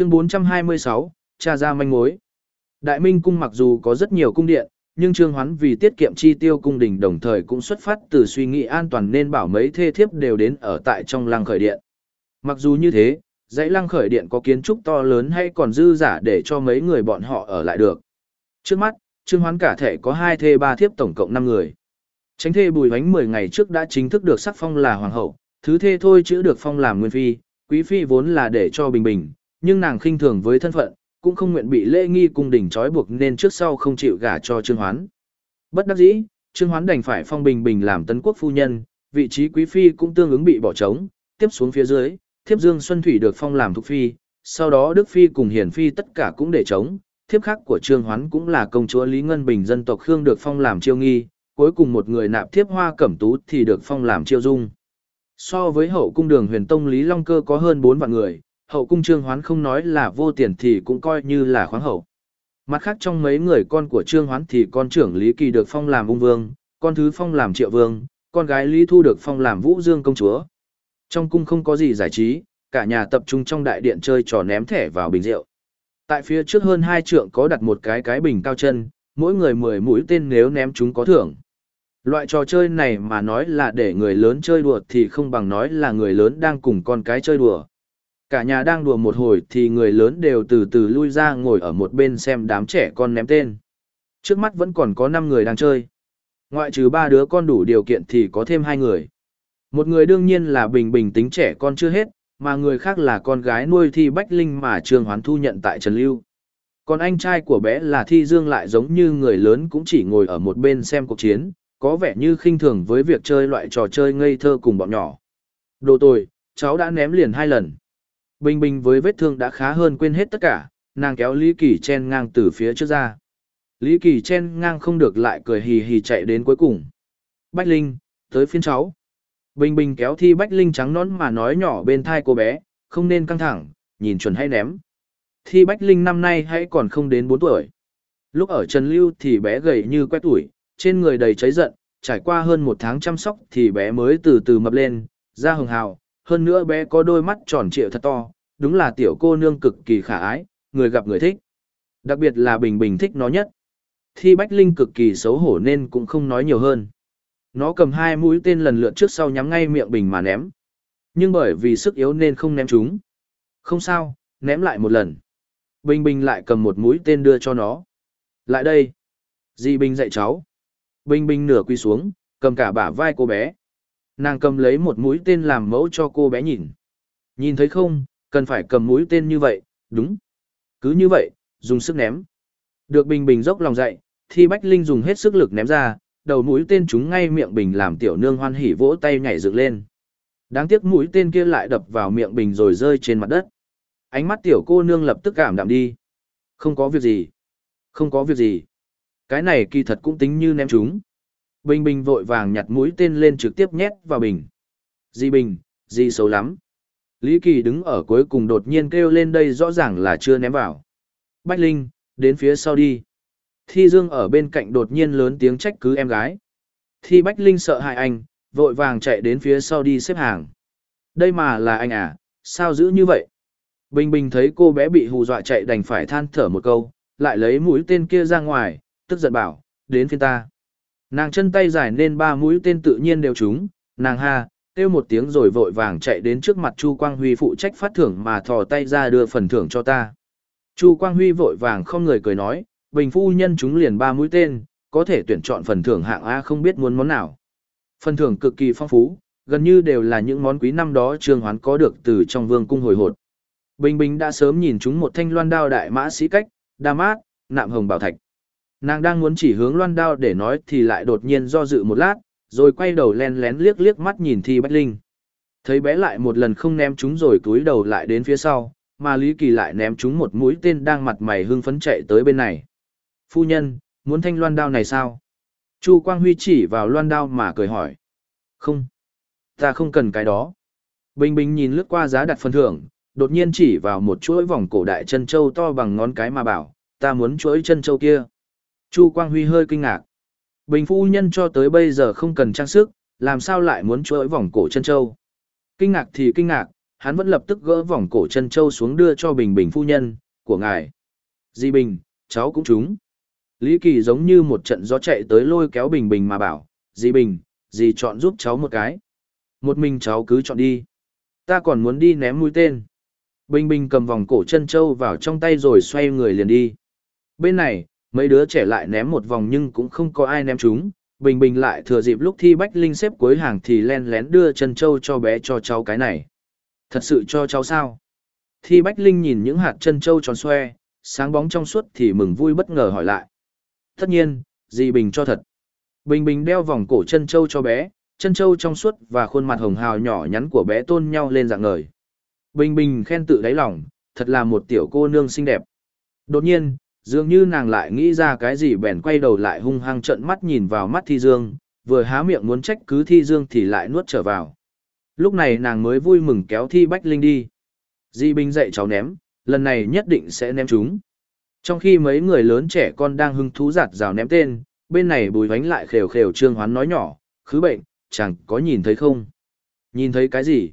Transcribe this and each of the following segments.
Chương 426, tra ra manh mối. Đại Minh cung mặc dù có rất nhiều cung điện, nhưng Trương Hoán vì tiết kiệm chi tiêu cung đình đồng thời cũng xuất phát từ suy nghĩ an toàn nên bảo mấy thê thiếp đều đến ở tại trong lăng khởi điện. Mặc dù như thế, dãy lăng khởi điện có kiến trúc to lớn hay còn dư giả để cho mấy người bọn họ ở lại được. Trước mắt, Trương Hoán cả thể có hai thê ba thiếp tổng cộng 5 người. Tránh thê bùi hoánh 10 ngày trước đã chính thức được sắc phong là hoàng hậu, thứ thê thôi chữ được phong làm nguyên phi, quý phi vốn là để cho bình bình, nhưng nàng khinh thường với thân phận, cũng không nguyện bị lễ nghi cung đình trói buộc nên trước sau không chịu gả cho Trương Hoán. Bất đắc dĩ, Trương Hoán đành phải phong bình bình làm tấn quốc phu nhân, vị trí quý phi cũng tương ứng bị bỏ trống, tiếp xuống phía dưới, thiếp Dương Xuân Thủy được phong làm thục phi, sau đó Đức phi cùng Hiển phi tất cả cũng để trống, thiếp khác của Trương Hoán cũng là công chúa Lý Ngân Bình dân tộc Khương được phong làm chiêu nghi, cuối cùng một người nạp thiếp Hoa Cẩm Tú thì được phong làm chiêu dung. So với hậu cung đường huyền tông Lý Long Cơ có hơn 4 vạn người, hậu cung Trương Hoán không nói là vô tiền thì cũng coi như là khoáng hậu. Mặt khác trong mấy người con của Trương Hoán thì con trưởng Lý Kỳ được phong làm ung vương, con thứ phong làm triệu vương, con gái Lý Thu được phong làm vũ dương công chúa. Trong cung không có gì giải trí, cả nhà tập trung trong đại điện chơi trò ném thẻ vào bình rượu. Tại phía trước hơn hai trượng có đặt một cái cái bình cao chân, mỗi người 10 mũi tên nếu ném chúng có thưởng. Loại trò chơi này mà nói là để người lớn chơi đùa thì không bằng nói là người lớn đang cùng con cái chơi đùa. Cả nhà đang đùa một hồi thì người lớn đều từ từ lui ra ngồi ở một bên xem đám trẻ con ném tên. Trước mắt vẫn còn có 5 người đang chơi. Ngoại trừ ba đứa con đủ điều kiện thì có thêm hai người. Một người đương nhiên là Bình Bình tính trẻ con chưa hết, mà người khác là con gái nuôi Thi Bách Linh mà Trương Hoán thu nhận tại Trần Lưu. Còn anh trai của bé là Thi Dương lại giống như người lớn cũng chỉ ngồi ở một bên xem cuộc chiến, có vẻ như khinh thường với việc chơi loại trò chơi ngây thơ cùng bọn nhỏ. Đồ tồi, cháu đã ném liền hai lần. Bình Bình với vết thương đã khá hơn quên hết tất cả, nàng kéo Lý Kỳ chen ngang từ phía trước ra. Lý Kỳ chen ngang không được lại cười hì hì chạy đến cuối cùng. Bách Linh, tới phiên cháu. Bình Bình kéo thi Bách Linh trắng nón mà nói nhỏ bên thai cô bé, không nên căng thẳng, nhìn chuẩn hay ném. Thi Bách Linh năm nay hãy còn không đến 4 tuổi. Lúc ở Trần Lưu thì bé gầy như quét tuổi, trên người đầy cháy giận, trải qua hơn một tháng chăm sóc thì bé mới từ từ mập lên, da hồng hào, hơn nữa bé có đôi mắt tròn trịa thật to, đúng là tiểu cô nương cực kỳ khả ái, người gặp người thích. Đặc biệt là Bình Bình thích nó nhất. Thi Bách Linh cực kỳ xấu hổ nên cũng không nói nhiều hơn. Nó cầm hai mũi tên lần lượt trước sau nhắm ngay miệng Bình mà ném. Nhưng bởi vì sức yếu nên không ném chúng. Không sao, ném lại một lần. Bình Bình lại cầm một mũi tên đưa cho nó. Lại đây. Di Bình dạy cháu. Bình Bình nửa quy xuống, cầm cả bả vai cô bé. Nàng cầm lấy một mũi tên làm mẫu cho cô bé nhìn. Nhìn thấy không, cần phải cầm mũi tên như vậy, đúng. Cứ như vậy, dùng sức ném. Được Bình Bình dốc lòng dạy, thì Bách Linh dùng hết sức lực ném ra, đầu mũi tên trúng ngay miệng Bình làm tiểu nương hoan hỉ vỗ tay nhảy dựng lên. Đáng tiếc mũi tên kia lại đập vào miệng Bình rồi rơi trên mặt đất. Ánh mắt tiểu cô nương lập tức cảm đạm đi. Không có việc gì. Không có việc gì. Cái này kỳ thật cũng tính như ném chúng. Bình Bình vội vàng nhặt mũi tên lên trực tiếp nhét vào Bình. Di Bình, Di xấu lắm. Lý Kỳ đứng ở cuối cùng đột nhiên kêu lên đây rõ ràng là chưa ném vào. Bách Linh, đến phía sau đi. Thi Dương ở bên cạnh đột nhiên lớn tiếng trách cứ em gái. Thi Bách Linh sợ hại anh, vội vàng chạy đến phía sau đi xếp hàng. Đây mà là anh à, sao giữ như vậy? Bình Bình thấy cô bé bị hù dọa chạy đành phải than thở một câu, lại lấy mũi tên kia ra ngoài, tức giận bảo, đến phiên ta. Nàng chân tay dài nên ba mũi tên tự nhiên đều trúng, nàng ha, kêu một tiếng rồi vội vàng chạy đến trước mặt Chu Quang Huy phụ trách phát thưởng mà thò tay ra đưa phần thưởng cho ta. Chu Quang Huy vội vàng không người cười nói, bình phu nhân chúng liền ba mũi tên, có thể tuyển chọn phần thưởng hạng A không biết muốn món nào. Phần thưởng cực kỳ phong phú, gần như đều là những món quý năm đó Trương Hoán có được từ trong vương cung hồi hột. Bình Bình đã sớm nhìn chúng một thanh loan đao đại mã sĩ cách, đa mát, nạm hồng bảo thạch. Nàng đang muốn chỉ hướng loan đao để nói thì lại đột nhiên do dự một lát, rồi quay đầu len lén liếc liếc mắt nhìn Thi Bách Linh. Thấy bé lại một lần không ném chúng rồi túi đầu lại đến phía sau, mà Lý Kỳ lại ném chúng một mũi tên đang mặt mày hưng phấn chạy tới bên này. Phu nhân, muốn thanh loan đao này sao? Chu Quang Huy chỉ vào loan đao mà cười hỏi. Không, ta không cần cái đó. Bình Bình nhìn lướt qua giá đặt phần thưởng, đột nhiên chỉ vào một chuỗi vòng cổ đại chân châu to bằng ngón cái mà bảo, ta muốn chuỗi chân châu kia. Chu Quang Huy hơi kinh ngạc. Bình phu nhân cho tới bây giờ không cần trang sức, làm sao lại muốn chuỗi vòng cổ chân châu. Kinh ngạc thì kinh ngạc, hắn vẫn lập tức gỡ vòng cổ chân châu xuống đưa cho Bình Bình phu nhân, của ngài. Di Bình, cháu cũng trúng. Lý Kỳ giống như một trận gió chạy tới lôi kéo Bình Bình mà bảo, Di Bình, dì chọn giúp cháu một cái. Một mình cháu cứ chọn đi. Ta còn muốn đi ném mũi tên. Bình Bình cầm vòng cổ chân châu vào trong tay rồi xoay người liền đi. Bên này, mấy đứa trẻ lại ném một vòng nhưng cũng không có ai ném chúng. Bình Bình lại thừa dịp lúc thi Bách Linh xếp cuối hàng thì len lén đưa chân châu cho bé cho cháu cái này. Thật sự cho cháu sao? Thi Bách Linh nhìn những hạt chân châu tròn xoe, sáng bóng trong suốt thì mừng vui bất ngờ hỏi lại. Tất nhiên, dì Bình cho thật. Bình Bình đeo vòng cổ chân châu cho bé, chân châu trong suốt và khuôn mặt hồng hào nhỏ nhắn của bé tôn nhau lên dạng ngời. Bình Bình khen tự đáy lòng, thật là một tiểu cô nương xinh đẹp. Đột nhiên, dường như nàng lại nghĩ ra cái gì bèn quay đầu lại hung hăng trợn mắt nhìn vào mắt Thi Dương, vừa há miệng muốn trách cứ Thi Dương thì lại nuốt trở vào. Lúc này nàng mới vui mừng kéo Thi Bách Linh đi. Di Bình dạy cháu ném, lần này nhất định sẽ ném chúng. Trong khi mấy người lớn trẻ con đang hưng thú giặt rào ném tên, bên này bùi vánh lại khều khều trương hoán nói nhỏ, khứ bệnh, chẳng có nhìn thấy không? Nhìn thấy cái gì?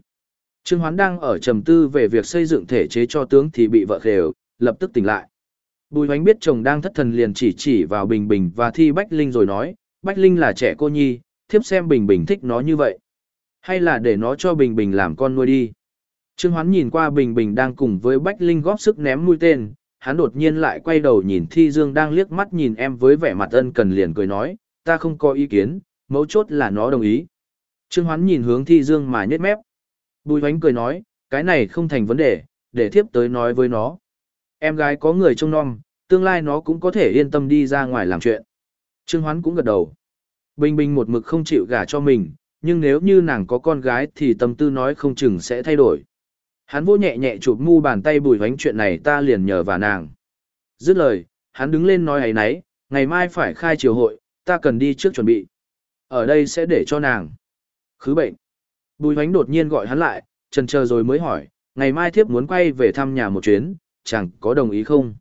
Trương hoán đang ở trầm tư về việc xây dựng thể chế cho tướng thì bị vợ khều, lập tức tỉnh lại. Bùi hoánh biết chồng đang thất thần liền chỉ chỉ vào Bình Bình và thi Bách Linh rồi nói, Bách Linh là trẻ cô nhi, thiếp xem Bình Bình thích nó như vậy. Hay là để nó cho Bình Bình làm con nuôi đi. Trương Hoán nhìn qua Bình Bình đang cùng với Bách Linh góp sức ném mũi tên, hắn đột nhiên lại quay đầu nhìn Thi Dương đang liếc mắt nhìn em với vẻ mặt ân cần liền cười nói, ta không có ý kiến, mấu chốt là nó đồng ý. Trương Hoán nhìn hướng Thi Dương mà nhếch mép. Bùi hoánh cười nói, cái này không thành vấn đề, để thiếp tới nói với nó. Em gái có người trông nom, tương lai nó cũng có thể yên tâm đi ra ngoài làm chuyện. Trương Hoán cũng gật đầu. Bình Bình một mực không chịu gả cho mình, nhưng nếu như nàng có con gái thì tâm tư nói không chừng sẽ thay đổi. Hắn vô nhẹ nhẹ chụp mu bàn tay bùi vánh chuyện này ta liền nhờ vào nàng. Dứt lời, hắn đứng lên nói ấy nấy, ngày mai phải khai triều hội, ta cần đi trước chuẩn bị. Ở đây sẽ để cho nàng. Khứ bệnh. Bùi vánh đột nhiên gọi hắn lại, trần chờ rồi mới hỏi, ngày mai thiếp muốn quay về thăm nhà một chuyến, chẳng có đồng ý không?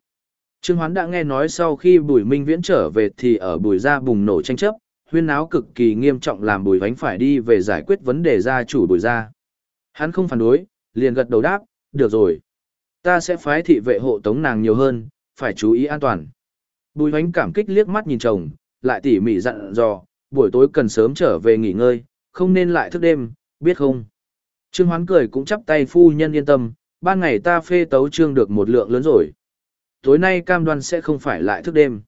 Trương Hoán đã nghe nói sau khi Bùi Minh Viễn trở về thì ở Bùi gia bùng nổ tranh chấp, huyên náo cực kỳ nghiêm trọng làm Bùi Vánh phải đi về giải quyết vấn đề gia chủ Bùi gia. Hắn không phản đối, liền gật đầu đáp, được rồi. Ta sẽ phái thị vệ hộ tống nàng nhiều hơn, phải chú ý an toàn. Bùi Vánh cảm kích liếc mắt nhìn chồng, lại tỉ mỉ dặn dò, buổi tối cần sớm trở về nghỉ ngơi, không nên lại thức đêm, biết không? Trương Hoán cười cũng chắp tay phu nhân yên tâm, ban ngày ta phê tấu trương được một lượng lớn rồi. Tối nay cam đoan sẽ không phải lại thức đêm.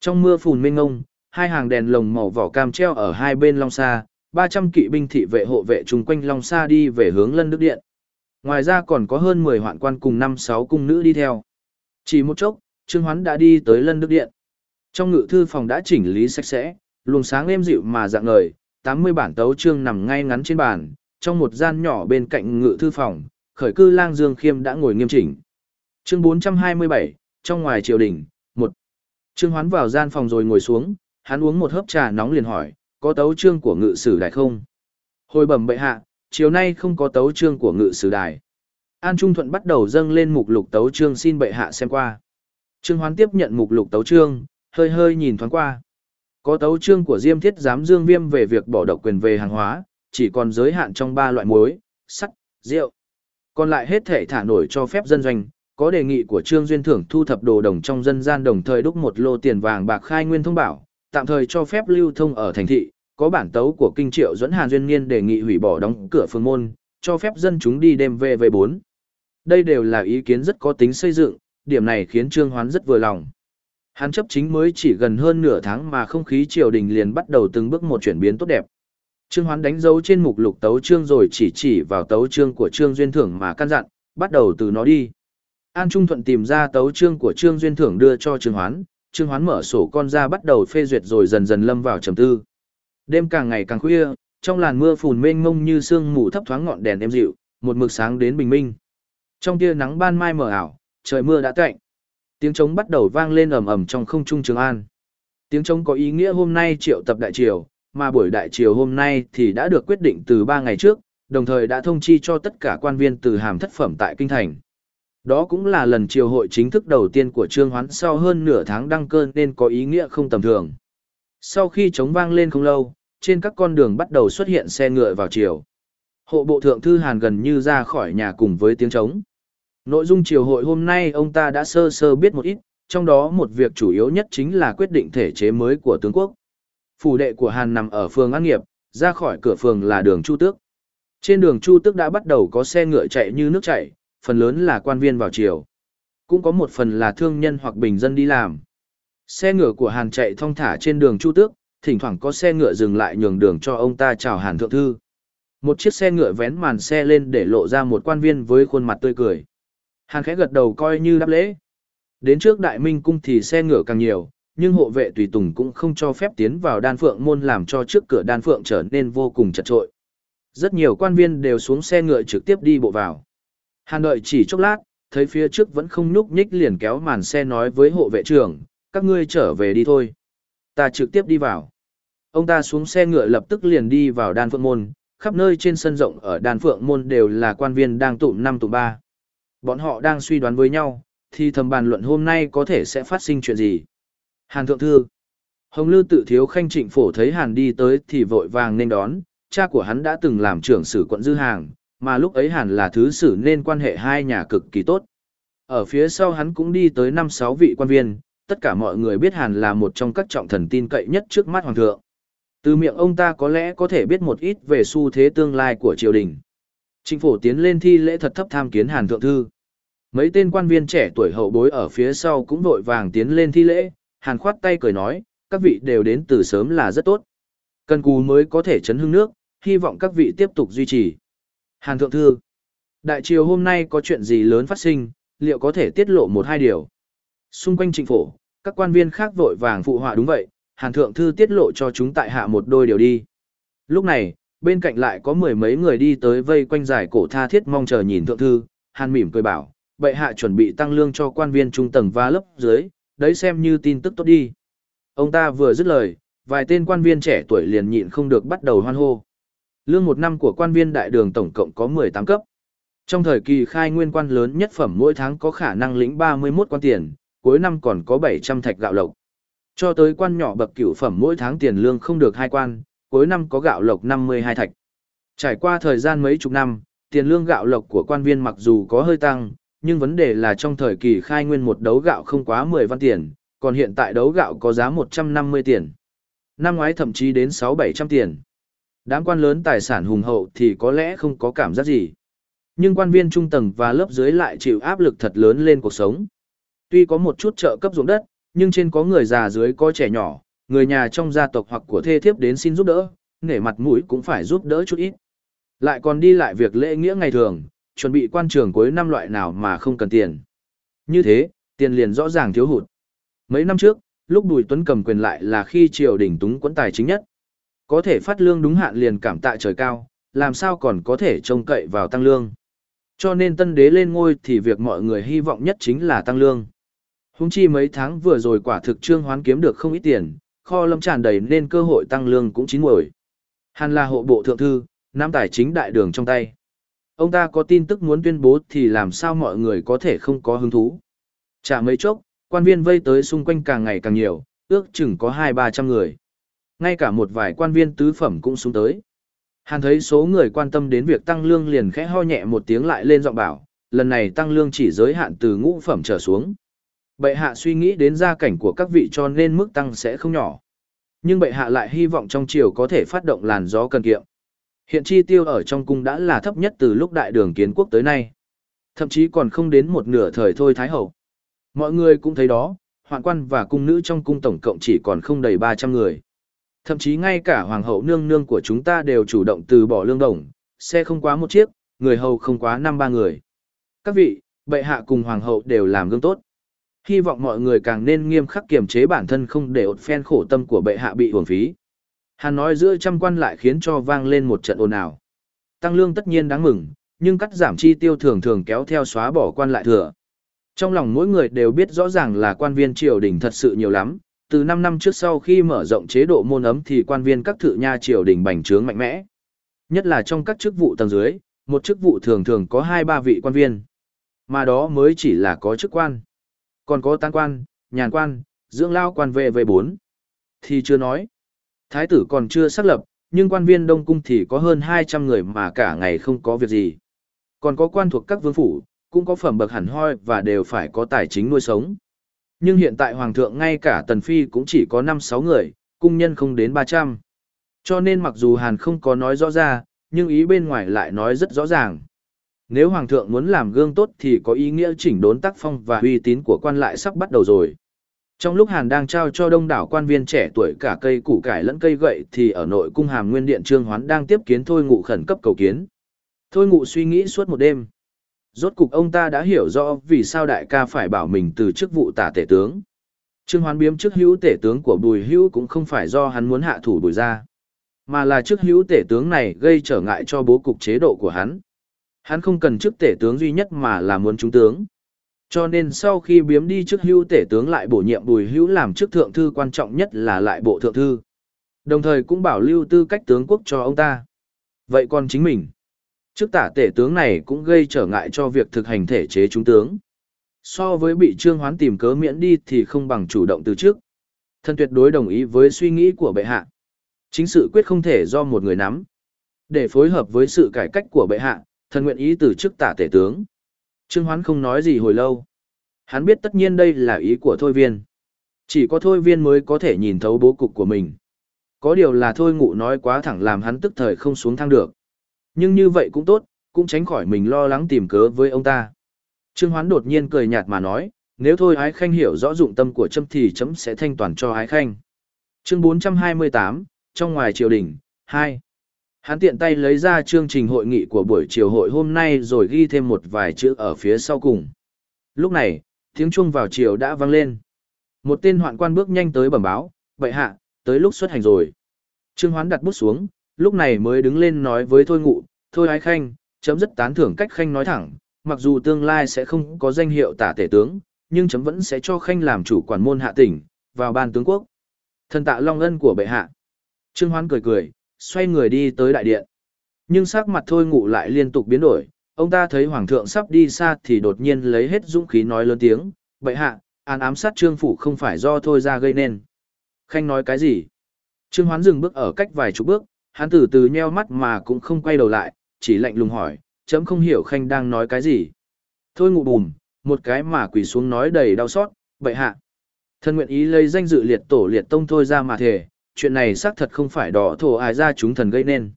Trong mưa phùn mênh ngông, hai hàng đèn lồng màu vỏ cam treo ở hai bên long Sa, 300 kỵ binh thị vệ hộ vệ chung quanh long sa đi về hướng lân đức điện. Ngoài ra còn có hơn 10 hoạn quan cùng 5-6 cung nữ đi theo. Chỉ một chốc, Trương Hoán đã đi tới lân đức điện. Trong ngự thư phòng đã chỉnh lý sạch sẽ, luồng sáng êm dịu mà dạng ngời, 80 bản tấu chương nằm ngay ngắn trên bàn, trong một gian nhỏ bên cạnh ngự thư phòng, khởi cư lang Dương Khiêm đã ngồi nghiêm chỉnh. Chương 427, trong ngoài triều đình, một Trương Hoán vào gian phòng rồi ngồi xuống, hắn uống một hớp trà nóng liền hỏi, có tấu chương của ngự sử đại không? Hồi bẩm bệ hạ, chiều nay không có tấu chương của ngự sử đài. An Trung Thuận bắt đầu dâng lên mục lục tấu chương xin bệ hạ xem qua. Trương Hoán tiếp nhận mục lục tấu chương, hơi hơi nhìn thoáng qua. Có tấu chương của Diêm Thiết giám Dương Viêm về việc bỏ độc quyền về hàng hóa, chỉ còn giới hạn trong ba loại muối, sắt, rượu. Còn lại hết thể thả nổi cho phép dân doanh, có đề nghị của Trương Duyên Thưởng thu thập đồ đồng trong dân gian đồng thời đúc một lô tiền vàng bạc khai nguyên thông bảo, tạm thời cho phép lưu thông ở thành thị, có bản tấu của kinh triệu dẫn Hàn Duyên Niên đề nghị hủy bỏ đóng cửa phương môn, cho phép dân chúng đi đêm về về bốn Đây đều là ý kiến rất có tính xây dựng, điểm này khiến Trương Hoán rất vừa lòng. Hắn chấp chính mới chỉ gần hơn nửa tháng mà không khí triều đình liền bắt đầu từng bước một chuyển biến tốt đẹp. Trương Hoán đánh dấu trên mục lục tấu chương rồi chỉ chỉ vào tấu chương của Trương Duyên Thưởng mà căn dặn, bắt đầu từ nó đi. An Trung Thuận tìm ra tấu chương của Trương Duyên Thưởng đưa cho Trương Hoán, Trương Hoán mở sổ con ra bắt đầu phê duyệt rồi dần dần lâm vào trầm tư. Đêm càng ngày càng khuya, trong làn mưa phùn mênh mông như sương mù thấp thoáng ngọn đèn êm dịu, một mực sáng đến bình minh. Trong tia nắng ban mai mờ ảo, trời mưa đã tạnh. Tiếng trống bắt đầu vang lên ầm ầm trong không trung Trường An. Tiếng trống có ý nghĩa hôm nay triệu tập đại triều, mà buổi đại triều hôm nay thì đã được quyết định từ 3 ngày trước, đồng thời đã thông chi cho tất cả quan viên từ hàm thất phẩm tại kinh thành. Đó cũng là lần triều hội chính thức đầu tiên của Trương Hoán sau hơn nửa tháng đăng cơn nên có ý nghĩa không tầm thường. Sau khi chống vang lên không lâu, trên các con đường bắt đầu xuất hiện xe ngựa vào chiều. Hộ bộ thượng thư Hàn gần như ra khỏi nhà cùng với tiếng trống. Nội dung triều hội hôm nay ông ta đã sơ sơ biết một ít, trong đó một việc chủ yếu nhất chính là quyết định thể chế mới của tướng quốc. Phủ đệ của Hàn nằm ở phường An Nghiệp, ra khỏi cửa phường là đường Chu Tước. Trên đường Chu Tước đã bắt đầu có xe ngựa chạy như nước chảy, phần lớn là quan viên vào chiều. Cũng có một phần là thương nhân hoặc bình dân đi làm. Xe ngựa của Hàn chạy thong thả trên đường Chu Tước, thỉnh thoảng có xe ngựa dừng lại nhường đường cho ông ta chào Hàn thượng thư. Một chiếc xe ngựa vén màn xe lên để lộ ra một quan viên với khuôn mặt tươi cười. Hàn khẽ gật đầu coi như đáp lễ. Đến trước đại minh cung thì xe ngựa càng nhiều, nhưng hộ vệ tùy tùng cũng không cho phép tiến vào đan phượng môn làm cho trước cửa đan phượng trở nên vô cùng chật trội. Rất nhiều quan viên đều xuống xe ngựa trực tiếp đi bộ vào. Hàn đợi chỉ chốc lát, thấy phía trước vẫn không nhúc nhích liền kéo màn xe nói với hộ vệ trưởng, các ngươi trở về đi thôi. Ta trực tiếp đi vào. Ông ta xuống xe ngựa lập tức liền đi vào đan phượng môn, khắp nơi trên sân rộng ở đan phượng môn đều là quan viên đang tụm năm tụm ba. Bọn họ đang suy đoán với nhau, thì thầm bàn luận hôm nay có thể sẽ phát sinh chuyện gì. Hàn thượng thư. Hồng Lư tự thiếu khanh trịnh phổ thấy Hàn đi tới thì vội vàng nên đón, cha của hắn đã từng làm trưởng sử quận Dư Hàng, mà lúc ấy Hàn là thứ sử nên quan hệ hai nhà cực kỳ tốt. Ở phía sau hắn cũng đi tới năm sáu vị quan viên, tất cả mọi người biết Hàn là một trong các trọng thần tin cậy nhất trước mắt Hoàng thượng. Từ miệng ông ta có lẽ có thể biết một ít về xu thế tương lai của triều đình. Trịnh Phổ tiến lên thi lễ thật thấp tham kiến Hàn Thượng Thư. Mấy tên quan viên trẻ tuổi hậu bối ở phía sau cũng vội vàng tiến lên thi lễ, Hàn khoát tay cười nói, các vị đều đến từ sớm là rất tốt. Cần cù mới có thể chấn hưng nước, hy vọng các vị tiếp tục duy trì. Hàn Thượng Thư, đại triều hôm nay có chuyện gì lớn phát sinh, liệu có thể tiết lộ một hai điều? Xung quanh trịnh phổ, các quan viên khác vội vàng phụ họa đúng vậy, Hàn Thượng Thư tiết lộ cho chúng tại hạ một đôi điều đi. Lúc này, bên cạnh lại có mười mấy người đi tới vây quanh giải cổ tha thiết mong chờ nhìn Thượng Thư, Hàn mỉm cười bảo, bệ hạ chuẩn bị tăng lương cho quan viên trung tầng và lớp dưới, đấy xem như tin tức tốt đi. Ông ta vừa dứt lời, vài tên quan viên trẻ tuổi liền nhịn không được bắt đầu hoan hô. Lương một năm của quan viên đại đường tổng cộng có 18 cấp. Trong thời kỳ khai nguyên quan lớn nhất phẩm mỗi tháng có khả năng lĩnh 31 quan tiền, cuối năm còn có 700 thạch gạo lộc. Cho tới quan nhỏ bậc cửu phẩm mỗi tháng tiền lương không được hai quan, cuối năm có gạo lộc 52 thạch. Trải qua thời gian mấy chục năm, tiền lương gạo lộc của quan viên mặc dù có hơi tăng, nhưng vấn đề là trong thời kỳ khai nguyên một đấu gạo không quá 10 văn tiền, còn hiện tại đấu gạo có giá 150 tiền. Năm ngoái thậm chí đến 6-700 tiền. Đám quan lớn tài sản hùng hậu thì có lẽ không có cảm giác gì. Nhưng quan viên trung tầng và lớp dưới lại chịu áp lực thật lớn lên cuộc sống. Tuy có một chút trợ cấp ruộng đất, nhưng trên có người già dưới có trẻ nhỏ, người nhà trong gia tộc hoặc của thê thiếp đến xin giúp đỡ, nể mặt mũi cũng phải giúp đỡ chút ít. Lại còn đi lại việc lễ nghĩa ngày thường, chuẩn bị quan trường cuối năm loại nào mà không cần tiền. Như thế, tiền liền rõ ràng thiếu hụt. Mấy năm trước, lúc Bùi Tuấn cầm quyền lại là khi triều đình túng quẫn tài chính nhất. Có thể phát lương đúng hạn liền cảm tạ trời cao, làm sao còn có thể trông cậy vào tăng lương. Cho nên tân đế lên ngôi thì việc mọi người hy vọng nhất chính là tăng lương. Húng chi mấy tháng vừa rồi quả thực trương hoán kiếm được không ít tiền, kho lâm tràn đầy nên cơ hội tăng lương cũng chín muồi. Hàn là hộ bộ thượng thư, nắm tài chính đại đường trong tay. Ông ta có tin tức muốn tuyên bố thì làm sao mọi người có thể không có hứng thú. Chả mấy chốc, quan viên vây tới xung quanh càng ngày càng nhiều, ước chừng có hai ba trăm người. Ngay cả một vài quan viên tứ phẩm cũng xuống tới. Hàn thấy số người quan tâm đến việc tăng lương liền khẽ ho nhẹ một tiếng lại lên giọng bảo, lần này tăng lương chỉ giới hạn từ ngũ phẩm trở xuống. Bệ hạ suy nghĩ đến gia cảnh của các vị cho nên mức tăng sẽ không nhỏ. Nhưng bệ hạ lại hy vọng trong triều có thể phát động làn gió cần kiệm. Hiện chi tiêu ở trong cung đã là thấp nhất từ lúc đại đường kiến quốc tới nay. Thậm chí còn không đến một nửa thời thôi Thái Hậu. Mọi người cũng thấy đó, hoạn quan và cung nữ trong cung tổng cộng chỉ còn không đầy 300 người. Thậm chí ngay cả hoàng hậu nương nương của chúng ta đều chủ động từ bỏ lương đồng, xe không quá một chiếc, người hầu không quá năm ba người. Các vị, bệ hạ cùng hoàng hậu đều làm gương tốt. Hy vọng mọi người càng nên nghiêm khắc kiềm chế bản thân không để ột phen khổ tâm của bệ hạ bị hưởng phí. Hắn nói giữa trăm quan lại khiến cho vang lên một trận ồn ào. Tăng lương tất nhiên đáng mừng, nhưng cắt giảm chi tiêu thường thường kéo theo xóa bỏ quan lại thừa. Trong lòng mỗi người đều biết rõ ràng là quan viên triều đình thật sự nhiều lắm, từ 5 năm trước sau khi mở rộng chế độ môn ấm thì quan viên các thự nha triều đình bành trướng mạnh mẽ. Nhất là trong các chức vụ tầng dưới, một chức vụ thường thường có 2-3 vị quan viên. Mà đó mới chỉ là có chức quan. Còn có tăng quan, nhàn quan, dưỡng lao quan về về bốn. Thì chưa nói. Thái tử còn chưa xác lập, nhưng quan viên Đông Cung thì có hơn 200 người mà cả ngày không có việc gì. Còn có quan thuộc các vương phủ, cũng có phẩm bậc hẳn hoi và đều phải có tài chính nuôi sống. Nhưng hiện tại Hoàng thượng ngay cả Tần Phi cũng chỉ có 5-6 người, cung nhân không đến 300. Cho nên mặc dù Hàn không có nói rõ ra, nhưng ý bên ngoài lại nói rất rõ ràng. Nếu Hoàng thượng muốn làm gương tốt thì có ý nghĩa chỉnh đốn tác phong và uy tín của quan lại sắp bắt đầu rồi. Trong lúc Hàn đang trao cho đông đảo quan viên trẻ tuổi cả cây củ cải lẫn cây gậy thì ở nội cung hàm nguyên điện trương hoán đang tiếp kiến thôi ngụ khẩn cấp cầu kiến. Thôi ngụ suy nghĩ suốt một đêm. Rốt cục ông ta đã hiểu rõ vì sao đại ca phải bảo mình từ chức vụ tả tể tướng. Trương hoán biếm chức hữu tể tướng của bùi hữu cũng không phải do hắn muốn hạ thủ bùi ra. Mà là chức hữu tể tướng này gây trở ngại cho bố cục chế độ của hắn. Hắn không cần chức tể tướng duy nhất mà là muốn trung tướng. Cho nên sau khi biếm đi chức Hưu, tể tướng lại bổ nhiệm bùi hữu làm chức thượng thư quan trọng nhất là lại bộ thượng thư. Đồng thời cũng bảo lưu tư cách tướng quốc cho ông ta. Vậy còn chính mình, chức tả tể tướng này cũng gây trở ngại cho việc thực hành thể chế trung tướng. So với bị trương hoán tìm cớ miễn đi thì không bằng chủ động từ trước. Thân tuyệt đối đồng ý với suy nghĩ của bệ hạ. Chính sự quyết không thể do một người nắm. Để phối hợp với sự cải cách của bệ hạ, thần nguyện ý từ chức tả tể tướng. Trương Hoán không nói gì hồi lâu. Hắn biết tất nhiên đây là ý của Thôi Viên. Chỉ có Thôi Viên mới có thể nhìn thấu bố cục của mình. Có điều là Thôi Ngụ nói quá thẳng làm hắn tức thời không xuống thang được. Nhưng như vậy cũng tốt, cũng tránh khỏi mình lo lắng tìm cớ với ông ta. Trương Hoán đột nhiên cười nhạt mà nói, nếu thôi ái khanh hiểu rõ dụng tâm của chấm thì chấm sẽ thanh toàn cho ái khanh. Chương 428, trong ngoài triều đình, 2. Hắn tiện tay lấy ra chương trình hội nghị của buổi chiều hội hôm nay rồi ghi thêm một vài chữ ở phía sau cùng. Lúc này, tiếng chuông vào chiều đã vang lên. Một tên hoạn quan bước nhanh tới bẩm báo, vậy hạ, tới lúc xuất hành rồi. Trương Hoán đặt bút xuống, lúc này mới đứng lên nói với Thôi Ngụ, Thôi Ái Khanh, chấm rất tán thưởng cách Khanh nói thẳng, mặc dù tương lai sẽ không có danh hiệu tả tể tướng, nhưng chấm vẫn sẽ cho Khanh làm chủ quản môn hạ tỉnh, vào ban tướng quốc. Thần tạ long ân của bệ hạ. Trương Hoán cười cười, xoay người đi tới đại điện. Nhưng sắc mặt thôi ngủ lại liên tục biến đổi, ông ta thấy hoàng thượng sắp đi xa thì đột nhiên lấy hết dũng khí nói lớn tiếng, bệ hạ, án ám sát trương phủ không phải do thôi ra gây nên. Khanh nói cái gì? Trương Hoán dừng bước ở cách vài chục bước, hắn từ từ nheo mắt mà cũng không quay đầu lại, chỉ lạnh lùng hỏi, chấm không hiểu Khanh đang nói cái gì. Thôi ngủ bùm, một cái mà quỳ xuống nói đầy đau xót, bệ hạ. Thân nguyện ý lấy danh dự liệt tổ liệt tông thôi ra mà thề, chuyện này xác thật không phải đỏ thổ ai ra chúng thần gây nên.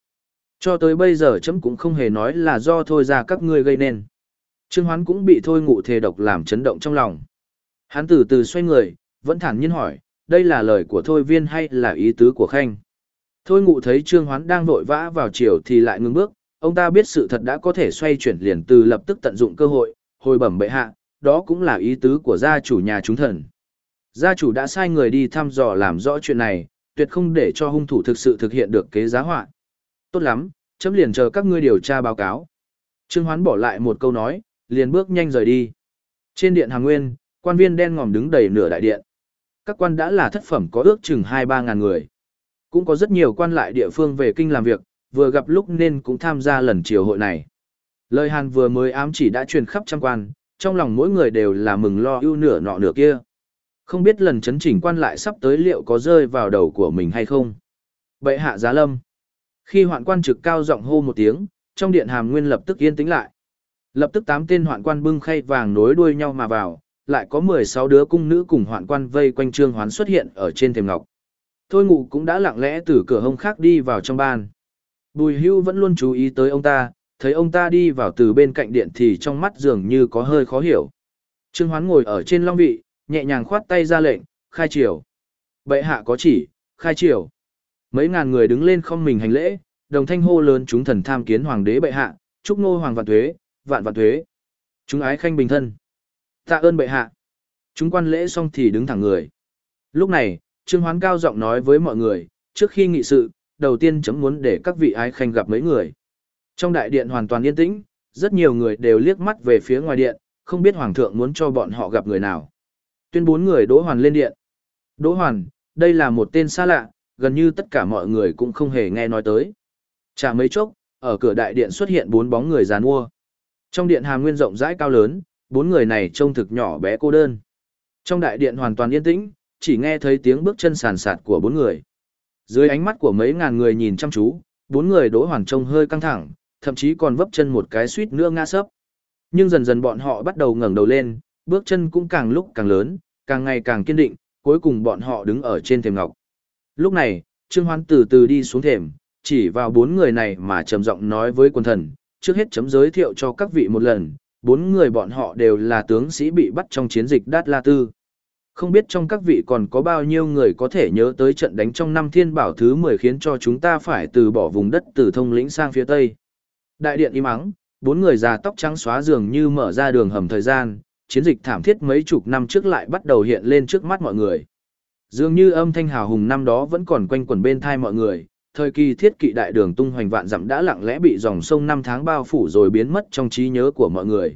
Cho tới bây giờ chấm cũng không hề nói là do thôi ra các ngươi gây nên. Trương Hoán cũng bị thôi ngụ thề độc làm chấn động trong lòng. Hắn từ từ xoay người, vẫn thản nhiên hỏi, đây là lời của thôi viên hay là ý tứ của khanh. Thôi ngụ thấy Trương Hoán đang vội vã vào chiều thì lại ngừng bước, ông ta biết sự thật đã có thể xoay chuyển liền từ lập tức tận dụng cơ hội, hồi bẩm bệ hạ, đó cũng là ý tứ của gia chủ nhà chúng thần. Gia chủ đã sai người đi thăm dò làm rõ chuyện này, tuyệt không để cho hung thủ thực sự thực hiện được kế giá họa. Tốt lắm, chấm liền chờ các ngươi điều tra báo cáo. Trương Hoán bỏ lại một câu nói, liền bước nhanh rời đi. Trên điện hàng nguyên, quan viên đen ngòm đứng đầy nửa đại điện. Các quan đã là thất phẩm có ước chừng 2-3 ngàn người. Cũng có rất nhiều quan lại địa phương về kinh làm việc, vừa gặp lúc nên cũng tham gia lần triều hội này. Lời Hàn vừa mới ám chỉ đã truyền khắp trăm quan, trong lòng mỗi người đều là mừng lo ưu nửa nọ nửa kia. Không biết lần chấn chỉnh quan lại sắp tới liệu có rơi vào đầu của mình hay không. Bệ hạ giá lâm. Khi hoạn quan trực cao giọng hô một tiếng, trong điện hàm nguyên lập tức yên tĩnh lại. Lập tức tám tên hoạn quan bưng khay vàng nối đuôi nhau mà vào, lại có 16 đứa cung nữ cùng hoạn quan vây quanh trương hoán xuất hiện ở trên thềm ngọc. Thôi ngủ cũng đã lặng lẽ từ cửa hông khác đi vào trong ban. Bùi hưu vẫn luôn chú ý tới ông ta, thấy ông ta đi vào từ bên cạnh điện thì trong mắt dường như có hơi khó hiểu. Trương hoán ngồi ở trên long vị, nhẹ nhàng khoát tay ra lệnh, khai triều. Bệ hạ có chỉ, khai triều. Mấy ngàn người đứng lên không mình hành lễ, đồng thanh hô lớn chúng thần tham kiến hoàng đế bệ hạ, chúc ngôi hoàng vạn thuế, vạn vạn thuế. Chúng ái khanh bình thân. Tạ ơn bệ hạ. Chúng quan lễ xong thì đứng thẳng người. Lúc này, Trương Hoán cao giọng nói với mọi người, trước khi nghị sự, đầu tiên chấm muốn để các vị ái khanh gặp mấy người. Trong đại điện hoàn toàn yên tĩnh, rất nhiều người đều liếc mắt về phía ngoài điện, không biết hoàng thượng muốn cho bọn họ gặp người nào tuyên bốn người Đỗ Hoàn lên điện. Đỗ Hoàn, đây là một tên xa lạ, gần như tất cả mọi người cũng không hề nghe nói tới. Chả mấy chốc, ở cửa đại điện xuất hiện bốn bóng người giàn mua. Trong điện hàm nguyên rộng rãi cao lớn, bốn người này trông thực nhỏ bé cô đơn. Trong đại điện hoàn toàn yên tĩnh, chỉ nghe thấy tiếng bước chân sàn sạt của bốn người. Dưới ánh mắt của mấy ngàn người nhìn chăm chú, bốn người Đỗ Hoàn trông hơi căng thẳng, thậm chí còn vấp chân một cái suýt nữa ngã sấp. Nhưng dần dần bọn họ bắt đầu ngẩng đầu lên, bước chân cũng càng lúc càng lớn, càng ngày càng kiên định, cuối cùng bọn họ đứng ở trên thềm ngọc. Lúc này, Trương Hoán từ từ đi xuống thềm, chỉ vào bốn người này mà trầm giọng nói với quân thần, trước hết chấm giới thiệu cho các vị một lần, bốn người bọn họ đều là tướng sĩ bị bắt trong chiến dịch Đát La Tư. Không biết trong các vị còn có bao nhiêu người có thể nhớ tới trận đánh trong năm thiên bảo thứ 10 khiến cho chúng ta phải từ bỏ vùng đất từ thông lĩnh sang phía tây. Đại điện im ắng, bốn người già tóc trắng xóa dường như mở ra đường hầm thời gian, chiến dịch thảm thiết mấy chục năm trước lại bắt đầu hiện lên trước mắt mọi người. Dường như âm thanh hào hùng năm đó vẫn còn quanh quẩn bên thai mọi người, thời kỳ thiết kỵ đại đường tung hoành vạn dặm đã lặng lẽ bị dòng sông năm tháng bao phủ rồi biến mất trong trí nhớ của mọi người.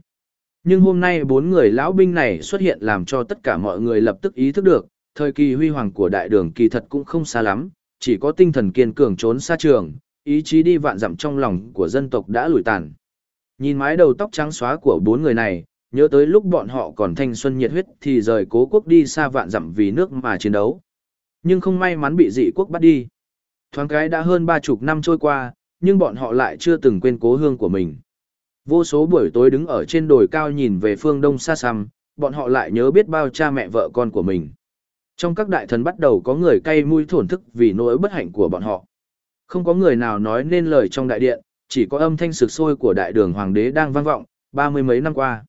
Nhưng hôm nay bốn người lão binh này xuất hiện làm cho tất cả mọi người lập tức ý thức được, thời kỳ huy hoàng của đại đường kỳ thật cũng không xa lắm, chỉ có tinh thần kiên cường trốn xa trường, ý chí đi vạn dặm trong lòng của dân tộc đã lùi tàn. Nhìn mái đầu tóc trắng xóa của bốn người này, nhớ tới lúc bọn họ còn thanh xuân nhiệt huyết thì rời cố quốc đi xa vạn dặm vì nước mà chiến đấu. Nhưng không may mắn bị dị quốc bắt đi. Thoáng cái đã hơn ba chục năm trôi qua, nhưng bọn họ lại chưa từng quên cố hương của mình. Vô số buổi tối đứng ở trên đồi cao nhìn về phương đông xa xăm, bọn họ lại nhớ biết bao cha mẹ vợ con của mình. Trong các đại thần bắt đầu có người cay mũi thổn thức vì nỗi bất hạnh của bọn họ. Không có người nào nói nên lời trong đại điện, chỉ có âm thanh sực sôi của đại đường hoàng đế đang vang vọng, ba mươi mấy năm qua.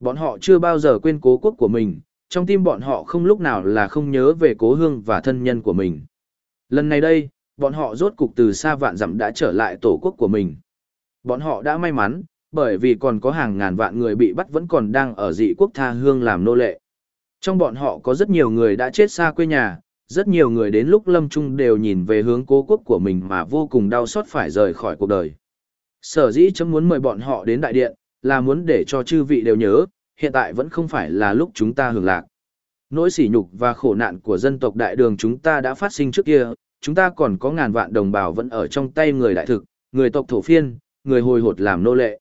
Bọn họ chưa bao giờ quên cố quốc của mình, trong tim bọn họ không lúc nào là không nhớ về cố hương và thân nhân của mình. Lần này đây, bọn họ rốt cục từ xa vạn dặm đã trở lại tổ quốc của mình. Bọn họ đã may mắn, bởi vì còn có hàng ngàn vạn người bị bắt vẫn còn đang ở dị quốc tha hương làm nô lệ. Trong bọn họ có rất nhiều người đã chết xa quê nhà, rất nhiều người đến lúc lâm trung đều nhìn về hướng cố quốc của mình mà vô cùng đau xót phải rời khỏi cuộc đời. Sở dĩ chấm muốn mời bọn họ đến đại điện, là muốn để cho chư vị đều nhớ, hiện tại vẫn không phải là lúc chúng ta hưởng lạc. Nỗi sỉ nhục và khổ nạn của dân tộc đại đường chúng ta đã phát sinh trước kia, chúng ta còn có ngàn vạn đồng bào vẫn ở trong tay người đại thực, người tộc thổ phiên, người hồi hột làm nô lệ.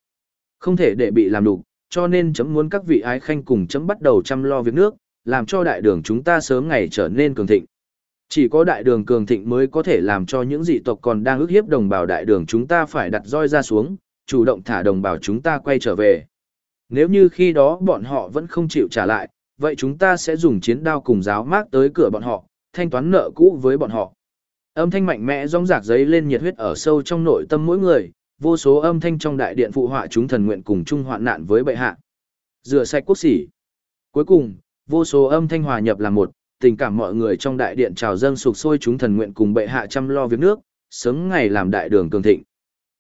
Không thể để bị làm đục, cho nên chấm muốn các vị ái khanh cùng chấm bắt đầu chăm lo việc nước, làm cho đại đường chúng ta sớm ngày trở nên cường thịnh. Chỉ có đại đường cường thịnh mới có thể làm cho những dị tộc còn đang ức hiếp đồng bào đại đường chúng ta phải đặt roi ra xuống, chủ động thả đồng bào chúng ta quay trở về. Nếu như khi đó bọn họ vẫn không chịu trả lại, vậy chúng ta sẽ dùng chiến đao cùng giáo mác tới cửa bọn họ, thanh toán nợ cũ với bọn họ. Âm thanh mạnh mẽ rong rạc giấy lên nhiệt huyết ở sâu trong nội tâm mỗi người, vô số âm thanh trong đại điện phụ họa chúng thần nguyện cùng chung hoạn nạn với bệ hạ. Rửa sạch quốc sĩ. Cuối cùng, vô số âm thanh hòa nhập là một, tình cảm mọi người trong đại điện trào dâng sục sôi chúng thần nguyện cùng bệ hạ chăm lo việc nước, sớm ngày làm đại đường cường thịnh.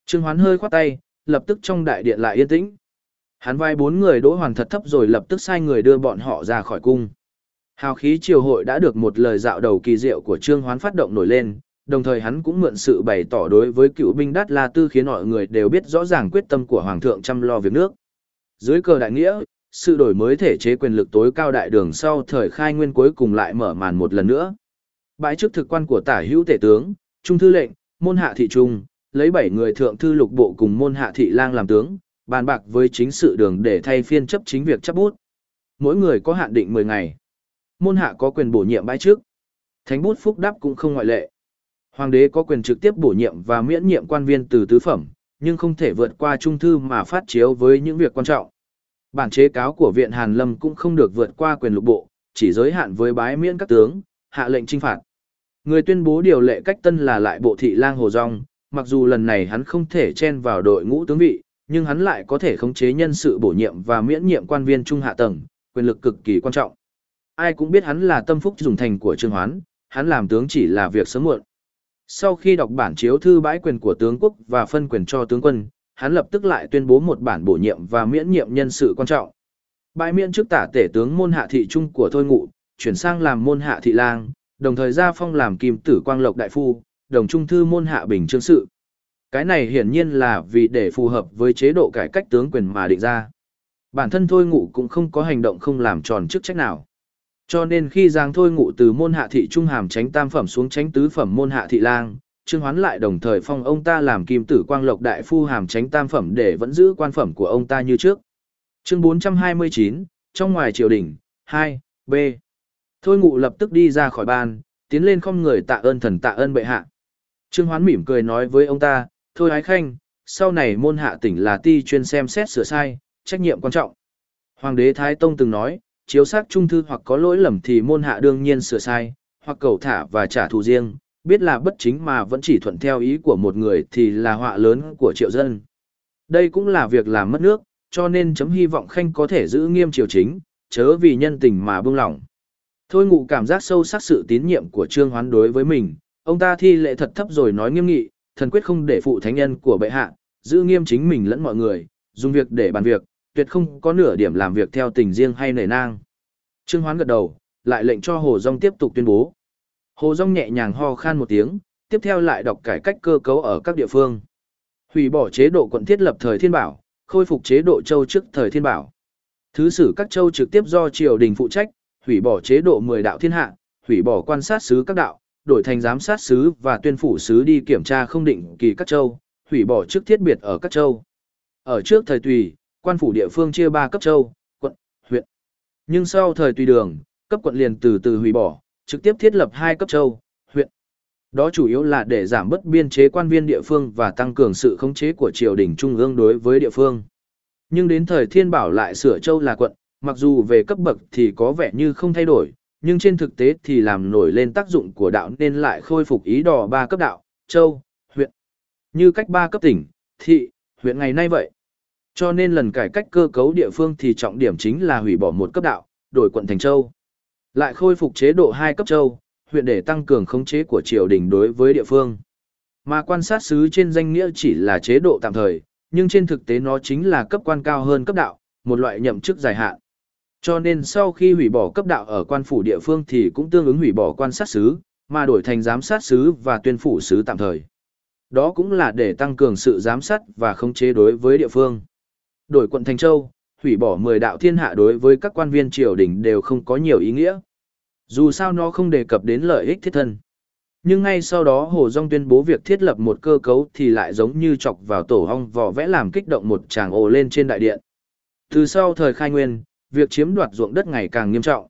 Trương Hoán hơi khoát tay, lập tức trong đại điện lại yên tĩnh. Hắn vai bốn người đỗ hoàn thật thấp rồi lập tức sai người đưa bọn họ ra khỏi cung. Hào khí triều hội đã được một lời dạo đầu kỳ diệu của Trương Hoán phát động nổi lên, đồng thời hắn cũng mượn sự bày tỏ đối với cựu binh đát la tư khiến mọi người đều biết rõ ràng quyết tâm của hoàng thượng chăm lo việc nước dưới cờ đại nghĩa sự đổi mới thể chế quyền lực tối cao đại đường sau thời khai nguyên cuối cùng lại mở màn một lần nữa bãi chức thực quan của tả hữu tể tướng trung thư lệnh môn hạ thị trung lấy bảy người thượng thư lục bộ cùng môn hạ thị lang làm tướng bàn bạc với chính sự đường để thay phiên chấp chính việc chấp bút mỗi người có hạn định 10 ngày môn hạ có quyền bổ nhiệm bãi trước. thánh bút phúc đáp cũng không ngoại lệ Hoàng đế có quyền trực tiếp bổ nhiệm và miễn nhiệm quan viên từ tứ phẩm, nhưng không thể vượt qua trung thư mà phát chiếu với những việc quan trọng. Bản chế cáo của Viện Hàn Lâm cũng không được vượt qua quyền lục bộ, chỉ giới hạn với bái miễn các tướng, hạ lệnh trinh phạt. Người tuyên bố điều lệ cách tân là lại bộ thị lang Hồ Dung, mặc dù lần này hắn không thể chen vào đội ngũ tướng vị, nhưng hắn lại có thể khống chế nhân sự bổ nhiệm và miễn nhiệm quan viên trung hạ tầng, quyền lực cực kỳ quan trọng. Ai cũng biết hắn là tâm phúc dùng thành của Trương Hoán, hắn làm tướng chỉ là việc sớm muộn. Sau khi đọc bản chiếu thư bãi quyền của tướng quốc và phân quyền cho tướng quân, hắn lập tức lại tuyên bố một bản bổ nhiệm và miễn nhiệm nhân sự quan trọng. Bãi miễn trước tả tể tướng môn hạ thị trung của Thôi Ngụ, chuyển sang làm môn hạ thị lang, đồng thời ra phong làm kim tử quang lộc đại phu, đồng trung thư môn hạ bình chương sự. Cái này hiển nhiên là vì để phù hợp với chế độ cải cách tướng quyền mà định ra. Bản thân Thôi Ngụ cũng không có hành động không làm tròn chức trách nào. Cho nên khi Giang Thôi ngụ từ môn hạ thị trung hàm tránh tam phẩm xuống tránh tứ phẩm môn hạ thị lang, Trương Hoán lại đồng thời phong ông ta làm kim tử quang lộc đại phu hàm tránh tam phẩm để vẫn giữ quan phẩm của ông ta như trước. Chương 429, trong ngoài triều đình, 2, B. Thôi ngụ lập tức đi ra khỏi ban, tiến lên không người tạ ơn thần tạ ơn bệ hạ. Trương Hoán mỉm cười nói với ông ta, thôi ái khanh, sau này môn hạ tỉnh là ti chuyên xem xét sửa sai, trách nhiệm quan trọng. Hoàng đế Thái Tông từng nói, chiếu xác trung thư hoặc có lỗi lầm thì môn hạ đương nhiên sửa sai, hoặc cầu thả và trả thù riêng, biết là bất chính mà vẫn chỉ thuận theo ý của một người thì là họa lớn của triệu dân. Đây cũng là việc làm mất nước, cho nên chấm hy vọng khanh có thể giữ nghiêm triều chính, chớ vì nhân tình mà buông lỏng. Thôi ngụ cảm giác sâu sắc sự tín nhiệm của Trương Hoán đối với mình, ông ta thi lệ thật thấp rồi nói nghiêm nghị, thần quyết không để phụ thánh nhân của bệ hạ, giữ nghiêm chính mình lẫn mọi người, dùng việc để bàn việc, tuyệt không có nửa điểm làm việc theo tình riêng hay nể nang. Trương Hoán gật đầu, lại lệnh cho Hồ Dung tiếp tục tuyên bố. Hồ Dung nhẹ nhàng ho khan một tiếng, tiếp theo lại đọc cải cách cơ cấu ở các địa phương. Hủy bỏ chế độ quận thiết lập thời thiên bảo, khôi phục chế độ châu trước thời thiên bảo. Thứ sử các châu trực tiếp do triều đình phụ trách, hủy bỏ chế độ 10 đạo thiên hạ, hủy bỏ quan sát sứ các đạo, đổi thành giám sát sứ và tuyên phủ sứ đi kiểm tra không định kỳ các châu, hủy bỏ chức thiết biệt ở các châu. Ở trước thời tùy, quan phủ địa phương chia 3 cấp châu, quận, huyện. Nhưng sau thời tùy đường, cấp quận liền từ từ hủy bỏ, trực tiếp thiết lập hai cấp châu, huyện. Đó chủ yếu là để giảm bớt biên chế quan viên địa phương và tăng cường sự khống chế của triều đình trung ương đối với địa phương. Nhưng đến thời thiên bảo lại sửa châu là quận, mặc dù về cấp bậc thì có vẻ như không thay đổi, nhưng trên thực tế thì làm nổi lên tác dụng của đạo nên lại khôi phục ý đỏ ba cấp đạo, châu, huyện. Như cách ba cấp tỉnh, thị, huyện ngày nay vậy. Cho nên lần cải cách cơ cấu địa phương thì trọng điểm chính là hủy bỏ một cấp đạo, đổi quận thành châu. Lại khôi phục chế độ hai cấp châu, huyện để tăng cường khống chế của triều đình đối với địa phương. Mà quan sát sứ trên danh nghĩa chỉ là chế độ tạm thời, nhưng trên thực tế nó chính là cấp quan cao hơn cấp đạo, một loại nhậm chức dài hạn. Cho nên sau khi hủy bỏ cấp đạo ở quan phủ địa phương thì cũng tương ứng hủy bỏ quan sát sứ, mà đổi thành giám sát sứ và tuyên phủ sứ tạm thời. Đó cũng là để tăng cường sự giám sát và khống chế đối với địa phương. Đổi quận Thành Châu, hủy bỏ 10 đạo thiên hạ đối với các quan viên triều đình đều không có nhiều ý nghĩa. Dù sao nó không đề cập đến lợi ích thiết thân. Nhưng ngay sau đó Hồ Dung tuyên bố việc thiết lập một cơ cấu thì lại giống như chọc vào tổ hong vỏ vẽ làm kích động một tràng ồ lên trên đại điện. Từ sau thời khai nguyên, việc chiếm đoạt ruộng đất ngày càng nghiêm trọng.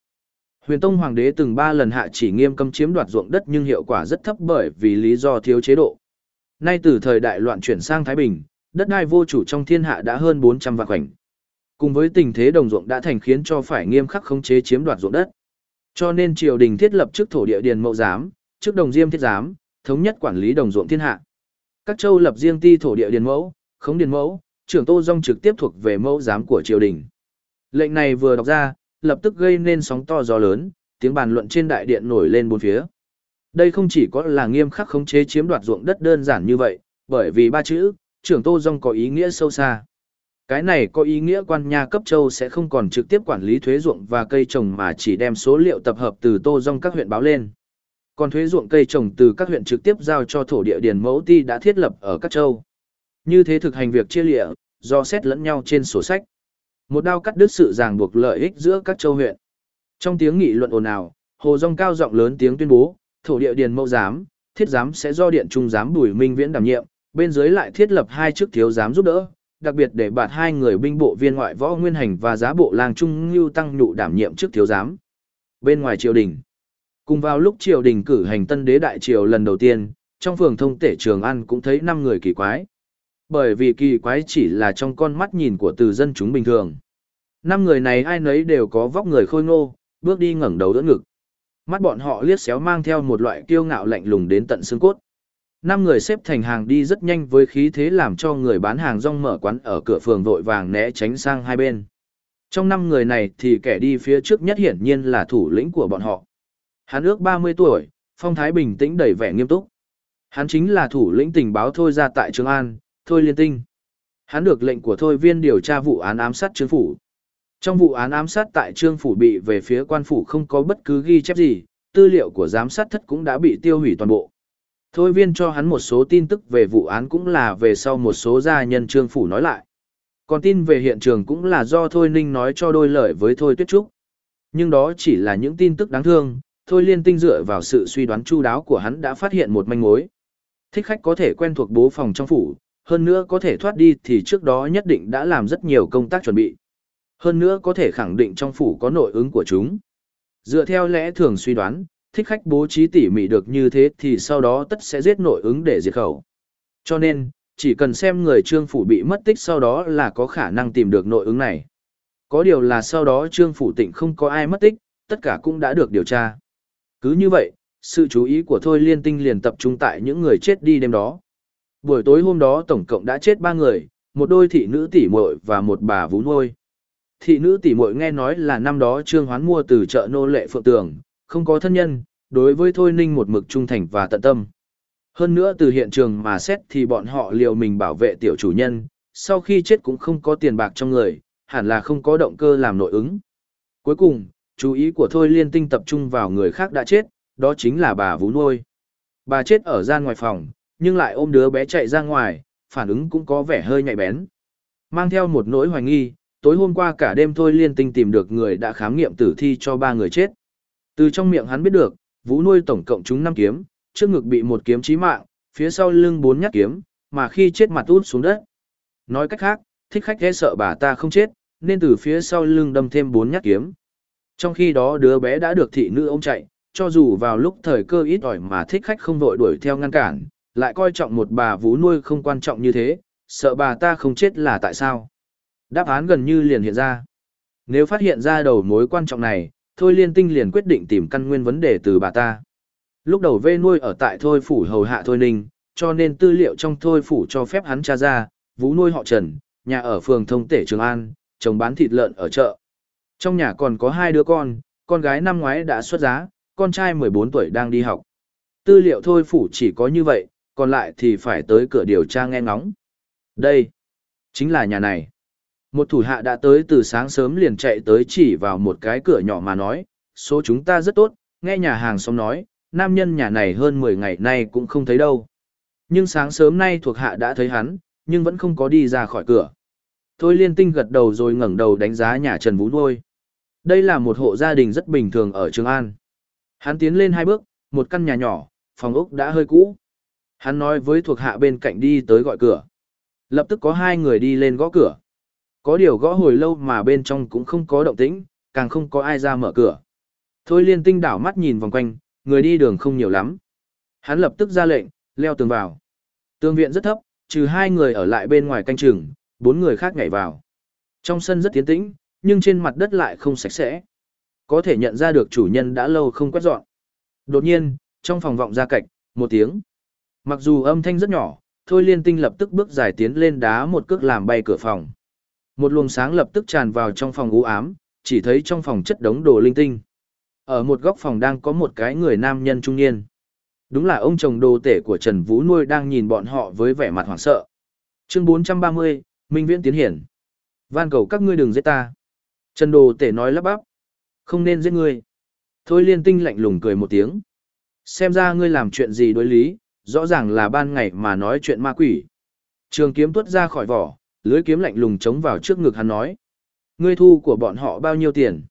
Huyền Tông Hoàng đế từng ba lần hạ chỉ nghiêm cấm chiếm đoạt ruộng đất nhưng hiệu quả rất thấp bởi vì lý do thiếu chế độ. Nay từ thời đại loạn chuyển sang Thái Bình, đất đai vô chủ trong thiên hạ đã hơn 400 vạn khoảnh. Cùng với tình thế đồng ruộng đã thành khiến cho phải nghiêm khắc khống chế chiếm đoạt ruộng đất. Cho nên triều đình thiết lập chức thổ địa điền mậu giám, chức đồng diêm thiết giám, thống nhất quản lý đồng ruộng thiên hạ. Các châu lập riêng ti thổ địa điền mẫu, khống điền mẫu, trưởng Tô Dung trực tiếp thuộc về mẫu giám của triều đình. Lệnh này vừa đọc ra, lập tức gây nên sóng to gió lớn, tiếng bàn luận trên đại điện nổi lên bốn phía. Đây không chỉ có là nghiêm khắc khống chế chiếm đoạt ruộng đất đơn giản như vậy, bởi vì ba chữ, trưởng Tô Dung có ý nghĩa sâu xa. Cái này có ý nghĩa quan nhà cấp châu sẽ không còn trực tiếp quản lý thuế ruộng và cây trồng mà chỉ đem số liệu tập hợp từ Tô Dung các huyện báo lên. Còn thuế ruộng cây trồng từ các huyện trực tiếp giao cho thổ địa điền mẫu ti đã thiết lập ở các châu. Như thế thực hành việc chia lịa, do xét lẫn nhau trên sổ sách. Một đao cắt đứt sự ràng buộc lợi ích giữa các châu huyện. Trong tiếng nghị luận ồn ào, Hồ Dung cao giọng lớn tiếng tuyên bố, thổ địa điền mẫu giám, thiết giám sẽ do điện trung giám Bùi Minh Viễn đảm nhiệm, bên dưới lại thiết lập hai chức thiếu giám giúp đỡ, đặc biệt để bạt hai người binh bộ viên ngoại võ nguyên hành và giá bộ lang trung lưu tăng nhụ đảm nhiệm chức thiếu giám. Bên ngoài triều đình, cùng vào lúc triều đình cử hành tân đế đại triều lần đầu tiên, trong phường thông tể trường ăn cũng thấy năm người kỳ quái. Bởi vì kỳ quái chỉ là trong con mắt nhìn của từ dân chúng bình thường. Năm người này ai nấy đều có vóc người khôi ngô, bước đi ngẩng đầu đỡ ngực. Mắt bọn họ liếc xéo mang theo một loại kiêu ngạo lạnh lùng đến tận xương cốt. Năm người xếp thành hàng đi rất nhanh với khí thế làm cho người bán hàng rong mở quán ở cửa phường vội vàng né tránh sang hai bên. Trong năm người này thì kẻ đi phía trước nhất hiển nhiên là thủ lĩnh của bọn họ. Hắn ước 30 tuổi, phong thái bình tĩnh đầy vẻ nghiêm túc. Hắn chính là thủ lĩnh tình báo Thôi ra tại Trường An, Thôi Liên Tinh. Hắn được lệnh của Thôi viên điều tra vụ án ám sát Trương Phủ. Trong vụ án ám sát tại Trương Phủ bị về phía quan phủ không có bất cứ ghi chép gì, tư liệu của giám sát thất cũng đã bị tiêu hủy toàn bộ. Thôi viên cho hắn một số tin tức về vụ án cũng là về sau một số gia nhân Trương Phủ nói lại. Còn tin về hiện trường cũng là do Thôi Ninh nói cho đôi lời với Thôi Tuyết Trúc. Nhưng đó chỉ là những tin tức đáng thương, Thôi Liên Tinh dựa vào sự suy đoán chu đáo của hắn đã phát hiện một manh mối. Thích khách có thể quen thuộc bố phòng trong phủ, hơn nữa có thể thoát đi thì trước đó nhất định đã làm rất nhiều công tác chuẩn bị. Hơn nữa có thể khẳng định trong phủ có nội ứng của chúng. Dựa theo lẽ thường suy đoán, thích khách bố trí tỉ mỉ được như thế thì sau đó tất sẽ giết nội ứng để diệt khẩu. Cho nên, chỉ cần xem người trương phủ bị mất tích sau đó là có khả năng tìm được nội ứng này. Có điều là sau đó trương phủ tỉnh không có ai mất tích, tất cả cũng đã được điều tra. Cứ như vậy, sự chú ý của Thôi Liên Tinh liền tập trung tại những người chết đi đêm đó. Buổi tối hôm đó tổng cộng đã chết ba người, một đôi thị nữ tỷ muội và một bà vú nuôi. Thị nữ tỷ muội nghe nói là năm đó Trương Hoán mua từ chợ nô lệ Phượng Tường, không có thân nhân, đối với Thôi Ninh một mực trung thành và tận tâm. Hơn nữa từ hiện trường mà xét thì bọn họ liều mình bảo vệ tiểu chủ nhân, sau khi chết cũng không có tiền bạc trong người, hẳn là không có động cơ làm nội ứng. Cuối cùng, chú ý của Thôi Liên Tinh tập trung vào người khác đã chết, đó chính là bà vú nuôi. Bà chết ở gian ngoài phòng, nhưng lại ôm đứa bé chạy ra ngoài, phản ứng cũng có vẻ hơi nhạy bén. Mang theo một nỗi hoài nghi, tối hôm qua cả đêm Thôi Liên Tinh tìm được người đã khám nghiệm tử thi cho ba người chết. Từ trong miệng hắn biết được, vũ nuôi tổng cộng chúng 5 kiếm, trước ngực bị một kiếm chí mạng, phía sau lưng bốn nhát kiếm, mà khi chết mặt út xuống đất. Nói cách khác, thích khách ghé sợ bà ta không chết, nên từ phía sau lưng đâm thêm bốn nhát kiếm. Trong khi đó đứa bé đã được thị nữ ôm chạy, cho dù vào lúc thời cơ ít ỏi mà thích khách không vội đuổi theo ngăn cản, lại coi trọng một bà vú nuôi không quan trọng như thế, sợ bà ta không chết là tại sao. Đáp án gần như liền hiện ra. Nếu phát hiện ra đầu mối quan trọng này, Thôi Liên Tinh liền quyết định tìm căn nguyên vấn đề từ bà ta. Lúc đầu vê nuôi ở tại Thôi Phủ hầu hạ Thôi Ninh, cho nên tư liệu trong Thôi Phủ cho phép hắn tra ra, vú nuôi họ Trần, nhà ở phường Thông Tể Trường An, chồng bán thịt lợn ở chợ. Trong nhà còn có hai đứa con, con gái năm ngoái đã xuất giá, con trai 14 tuổi đang đi học. Tư liệu Thôi Phủ chỉ có như vậy, còn lại thì phải tới cửa điều tra nghe ngóng. Đây, chính là nhà này. Một thủ hạ đã tới từ sáng sớm liền chạy tới chỉ vào một cái cửa nhỏ mà nói, số chúng ta rất tốt, nghe nhà hàng xóm nói, nam nhân nhà này hơn 10 ngày nay cũng không thấy đâu. Nhưng sáng sớm nay thuộc hạ đã thấy hắn, nhưng vẫn không có đi ra khỏi cửa. Thôi liên tinh gật đầu rồi ngẩng đầu đánh giá nhà Trần Vũ Nuôi. Đây là một hộ gia đình rất bình thường ở Trường An. Hắn tiến lên hai bước, một căn nhà nhỏ, phòng ốc đã hơi cũ. Hắn nói với thuộc hạ bên cạnh đi tới gọi cửa. Lập tức có hai người đi lên gõ cửa. Có điều gõ hồi lâu mà bên trong cũng không có động tĩnh, càng không có ai ra mở cửa. Thôi liên tinh đảo mắt nhìn vòng quanh, người đi đường không nhiều lắm. Hắn lập tức ra lệnh, leo tường vào. Tường viện rất thấp, trừ hai người ở lại bên ngoài canh chừng, bốn người khác nhảy vào. Trong sân rất tiến tĩnh, nhưng trên mặt đất lại không sạch sẽ. Có thể nhận ra được chủ nhân đã lâu không quét dọn. Đột nhiên, trong phòng vọng ra cạch, một tiếng. Mặc dù âm thanh rất nhỏ, Thôi Liên Tinh lập tức bước dài tiến lên đá một cước làm bay cửa phòng. Một luồng sáng lập tức tràn vào trong phòng u ám, chỉ thấy trong phòng chất đống đồ linh tinh. Ở một góc phòng đang có một cái người nam nhân trung niên. Đúng là ông chồng đồ tể của Trần Vũ Nuôi đang nhìn bọn họ với vẻ mặt hoảng sợ. Chương 430, Minh Viễn tiến hiển. Van cầu các ngươi đừng giết ta. Trần đồ tể nói lắp bắp. Không nên giết ngươi. Thôi liên tinh lạnh lùng cười một tiếng. Xem ra ngươi làm chuyện gì đối lý, rõ ràng là ban ngày mà nói chuyện ma quỷ. Trường kiếm tuốt ra khỏi vỏ, lưới kiếm lạnh lùng chống vào trước ngực hắn nói. Ngươi thu của bọn họ bao nhiêu tiền?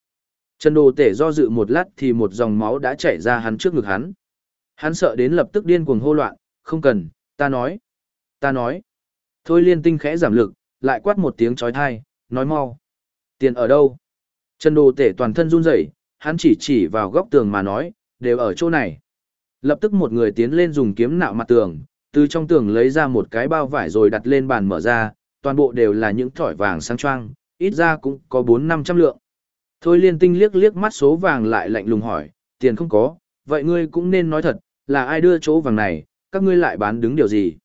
Trần đồ tể do dự một lát thì một dòng máu đã chảy ra hắn trước ngực hắn. Hắn sợ đến lập tức điên cuồng hô loạn, không cần, ta nói. Ta nói. Thôi liên tinh khẽ giảm lực, lại quát một tiếng trói thai, nói mau. Tiền ở đâu? Trần đồ tể toàn thân run rẩy, hắn chỉ chỉ vào góc tường mà nói, đều ở chỗ này. Lập tức một người tiến lên dùng kiếm nạo mặt tường, từ trong tường lấy ra một cái bao vải rồi đặt lên bàn mở ra, toàn bộ đều là những thỏi vàng sáng choang, ít ra cũng có 4-500 lượng. Thôi liên tinh liếc liếc mắt số vàng lại lạnh lùng hỏi, tiền không có, vậy ngươi cũng nên nói thật, là ai đưa chỗ vàng này, các ngươi lại bán đứng điều gì.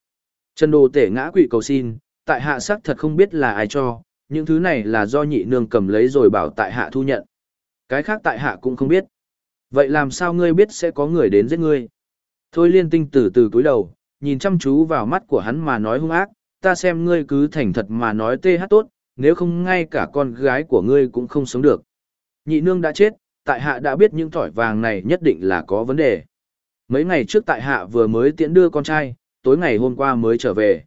Trần đồ tể ngã quỵ cầu xin, tại hạ sắc thật không biết là ai cho, những thứ này là do nhị nương cầm lấy rồi bảo tại hạ thu nhận. Cái khác tại hạ cũng không biết. Vậy làm sao ngươi biết sẽ có người đến giết ngươi? Thôi liên tinh từ từ cúi đầu, nhìn chăm chú vào mắt của hắn mà nói hung ác, ta xem ngươi cứ thành thật mà nói tê hát tốt, nếu không ngay cả con gái của ngươi cũng không sống được. Nhị nương đã chết, tại hạ đã biết những thỏi vàng này nhất định là có vấn đề. Mấy ngày trước tại hạ vừa mới tiễn đưa con trai, tối ngày hôm qua mới trở về.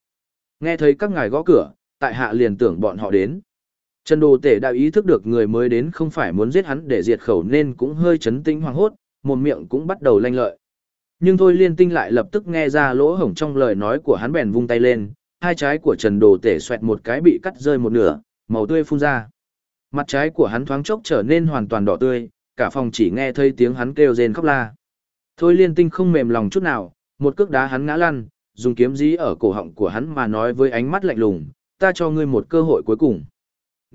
Nghe thấy các ngài gõ cửa, tại hạ liền tưởng bọn họ đến. Trần Đồ Tể đã ý thức được người mới đến không phải muốn giết hắn để diệt khẩu nên cũng hơi chấn tĩnh hoảng hốt, một miệng cũng bắt đầu lanh lợi. Nhưng thôi liên tinh lại lập tức nghe ra lỗ hổng trong lời nói của hắn bèn vung tay lên, hai trái của Trần Đồ Tể xoẹt một cái bị cắt rơi một nửa, màu tươi phun ra. Mặt trái của hắn thoáng chốc trở nên hoàn toàn đỏ tươi, cả phòng chỉ nghe thấy tiếng hắn kêu rên khóc la. Thôi liên tinh không mềm lòng chút nào, một cước đá hắn ngã lăn, dùng kiếm dí ở cổ họng của hắn mà nói với ánh mắt lạnh lùng, ta cho ngươi một cơ hội cuối cùng.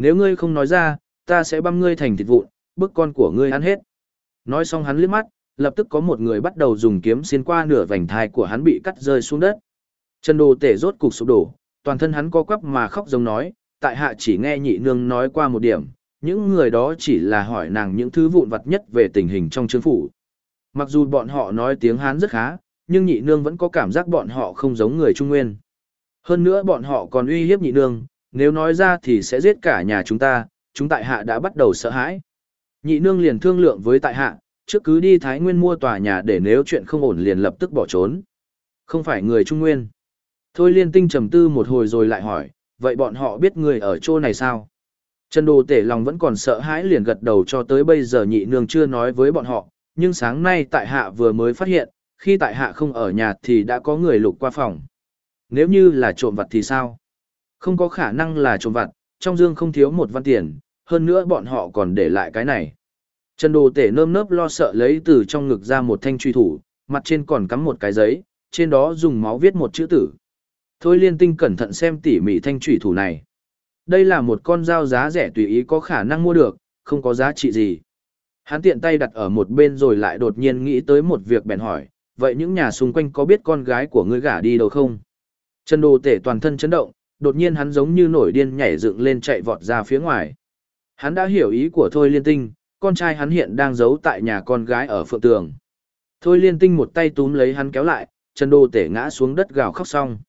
Nếu ngươi không nói ra, ta sẽ băm ngươi thành thịt vụn, bức con của ngươi ăn hết. Nói xong hắn liếc mắt, lập tức có một người bắt đầu dùng kiếm xuyên qua nửa vành thai của hắn bị cắt rơi xuống đất. Trần đồ tể rốt cục sụp đổ, toàn thân hắn co quắp mà khóc giống nói, tại hạ chỉ nghe nhị nương nói qua một điểm, những người đó chỉ là hỏi nàng những thứ vụn vặt nhất về tình hình trong chương phủ. Mặc dù bọn họ nói tiếng Hán rất khá, nhưng nhị nương vẫn có cảm giác bọn họ không giống người Trung Nguyên. Hơn nữa bọn họ còn uy hiếp nhị nương, nếu nói ra thì sẽ giết cả nhà chúng ta, chúng tại hạ đã bắt đầu sợ hãi. Nhị nương liền thương lượng với tại hạ, trước cứ đi Thái Nguyên mua tòa nhà để nếu chuyện không ổn liền lập tức bỏ trốn. Không phải người Trung Nguyên. Thôi liên tinh trầm tư một hồi rồi lại hỏi, vậy bọn họ biết người ở chỗ này sao? Trần Đồ Tể lòng vẫn còn sợ hãi liền gật đầu cho tới bây giờ nhị nương chưa nói với bọn họ, nhưng sáng nay tại hạ vừa mới phát hiện, khi tại hạ không ở nhà thì đã có người lục qua phòng. Nếu như là trộm vặt thì sao? Không có khả năng là trộm vặt, trong dương không thiếu một văn tiền, hơn nữa bọn họ còn để lại cái này. Trần Đồ Tể nơm nớp lo sợ lấy từ trong ngực ra một thanh truy thủ, mặt trên còn cắm một cái giấy, trên đó dùng máu viết một chữ tử. Thôi liên tinh cẩn thận xem tỉ mỉ thanh truy thủ này. Đây là một con dao giá rẻ tùy ý có khả năng mua được, không có giá trị gì. Hắn tiện tay đặt ở một bên rồi lại đột nhiên nghĩ tới một việc bèn hỏi, vậy những nhà xung quanh có biết con gái của ngươi gả đi đâu không? Trần đồ tể toàn thân chấn động, đột nhiên hắn giống như nổi điên nhảy dựng lên chạy vọt ra phía ngoài. Hắn đã hiểu ý của Thôi Liên Tinh, con trai hắn hiện đang giấu tại nhà con gái ở phượng tường. Thôi Liên Tinh một tay túm lấy hắn kéo lại, Trần đồ tể ngã xuống đất gào khóc xong.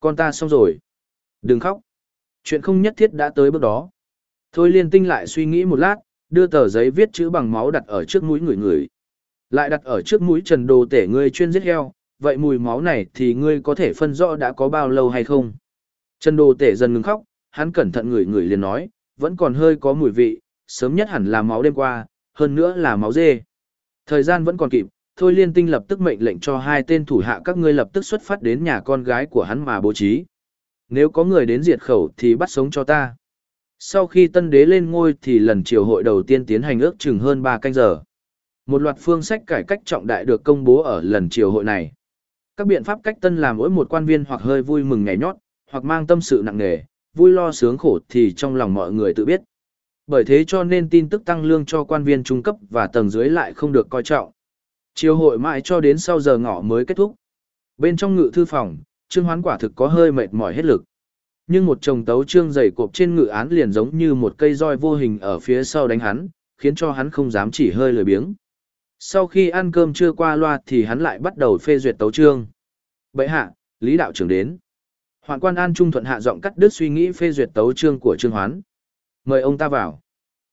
Con ta xong rồi. Đừng khóc. Chuyện không nhất thiết đã tới bước đó. Thôi Liên Tinh lại suy nghĩ một lát, đưa tờ giấy viết chữ bằng máu đặt ở trước mũi người người. Lại đặt ở trước mũi trần đồ tể ngươi chuyên giết heo, vậy mùi máu này thì ngươi có thể phân rõ đã có bao lâu hay không? Trần đồ tể dần ngừng khóc, hắn cẩn thận ngửi ngửi liền nói, vẫn còn hơi có mùi vị, sớm nhất hẳn là máu đêm qua, hơn nữa là máu dê. Thời gian vẫn còn kịp, thôi liên tinh lập tức mệnh lệnh cho hai tên thủ hạ các ngươi lập tức xuất phát đến nhà con gái của hắn mà bố trí. Nếu có người đến diệt khẩu thì bắt sống cho ta. Sau khi tân đế lên ngôi thì lần triều hội đầu tiên tiến hành ước chừng hơn 3 canh giờ. Một loạt phương sách cải cách trọng đại được công bố ở lần triều hội này. Các biện pháp cách tân làm mỗi một quan viên hoặc hơi vui mừng nhảy nhót, hoặc mang tâm sự nặng nề, vui lo sướng khổ thì trong lòng mọi người tự biết. Bởi thế cho nên tin tức tăng lương cho quan viên trung cấp và tầng dưới lại không được coi trọng. Chiều hội mãi cho đến sau giờ ngọ mới kết thúc. Bên trong ngự thư phòng, Trương Hoán quả thực có hơi mệt mỏi hết lực. Nhưng một chồng tấu trương dày cộp trên ngự án liền giống như một cây roi vô hình ở phía sau đánh hắn, khiến cho hắn không dám chỉ hơi lười biếng. Sau khi ăn cơm chưa qua loa thì hắn lại bắt đầu phê duyệt tấu trương. Bệ hạ, Lý đạo trưởng đến. Hoạn quan An Trung thuận hạ giọng cắt đứt suy nghĩ phê duyệt tấu trương của Trương Hoán. Mời ông ta vào.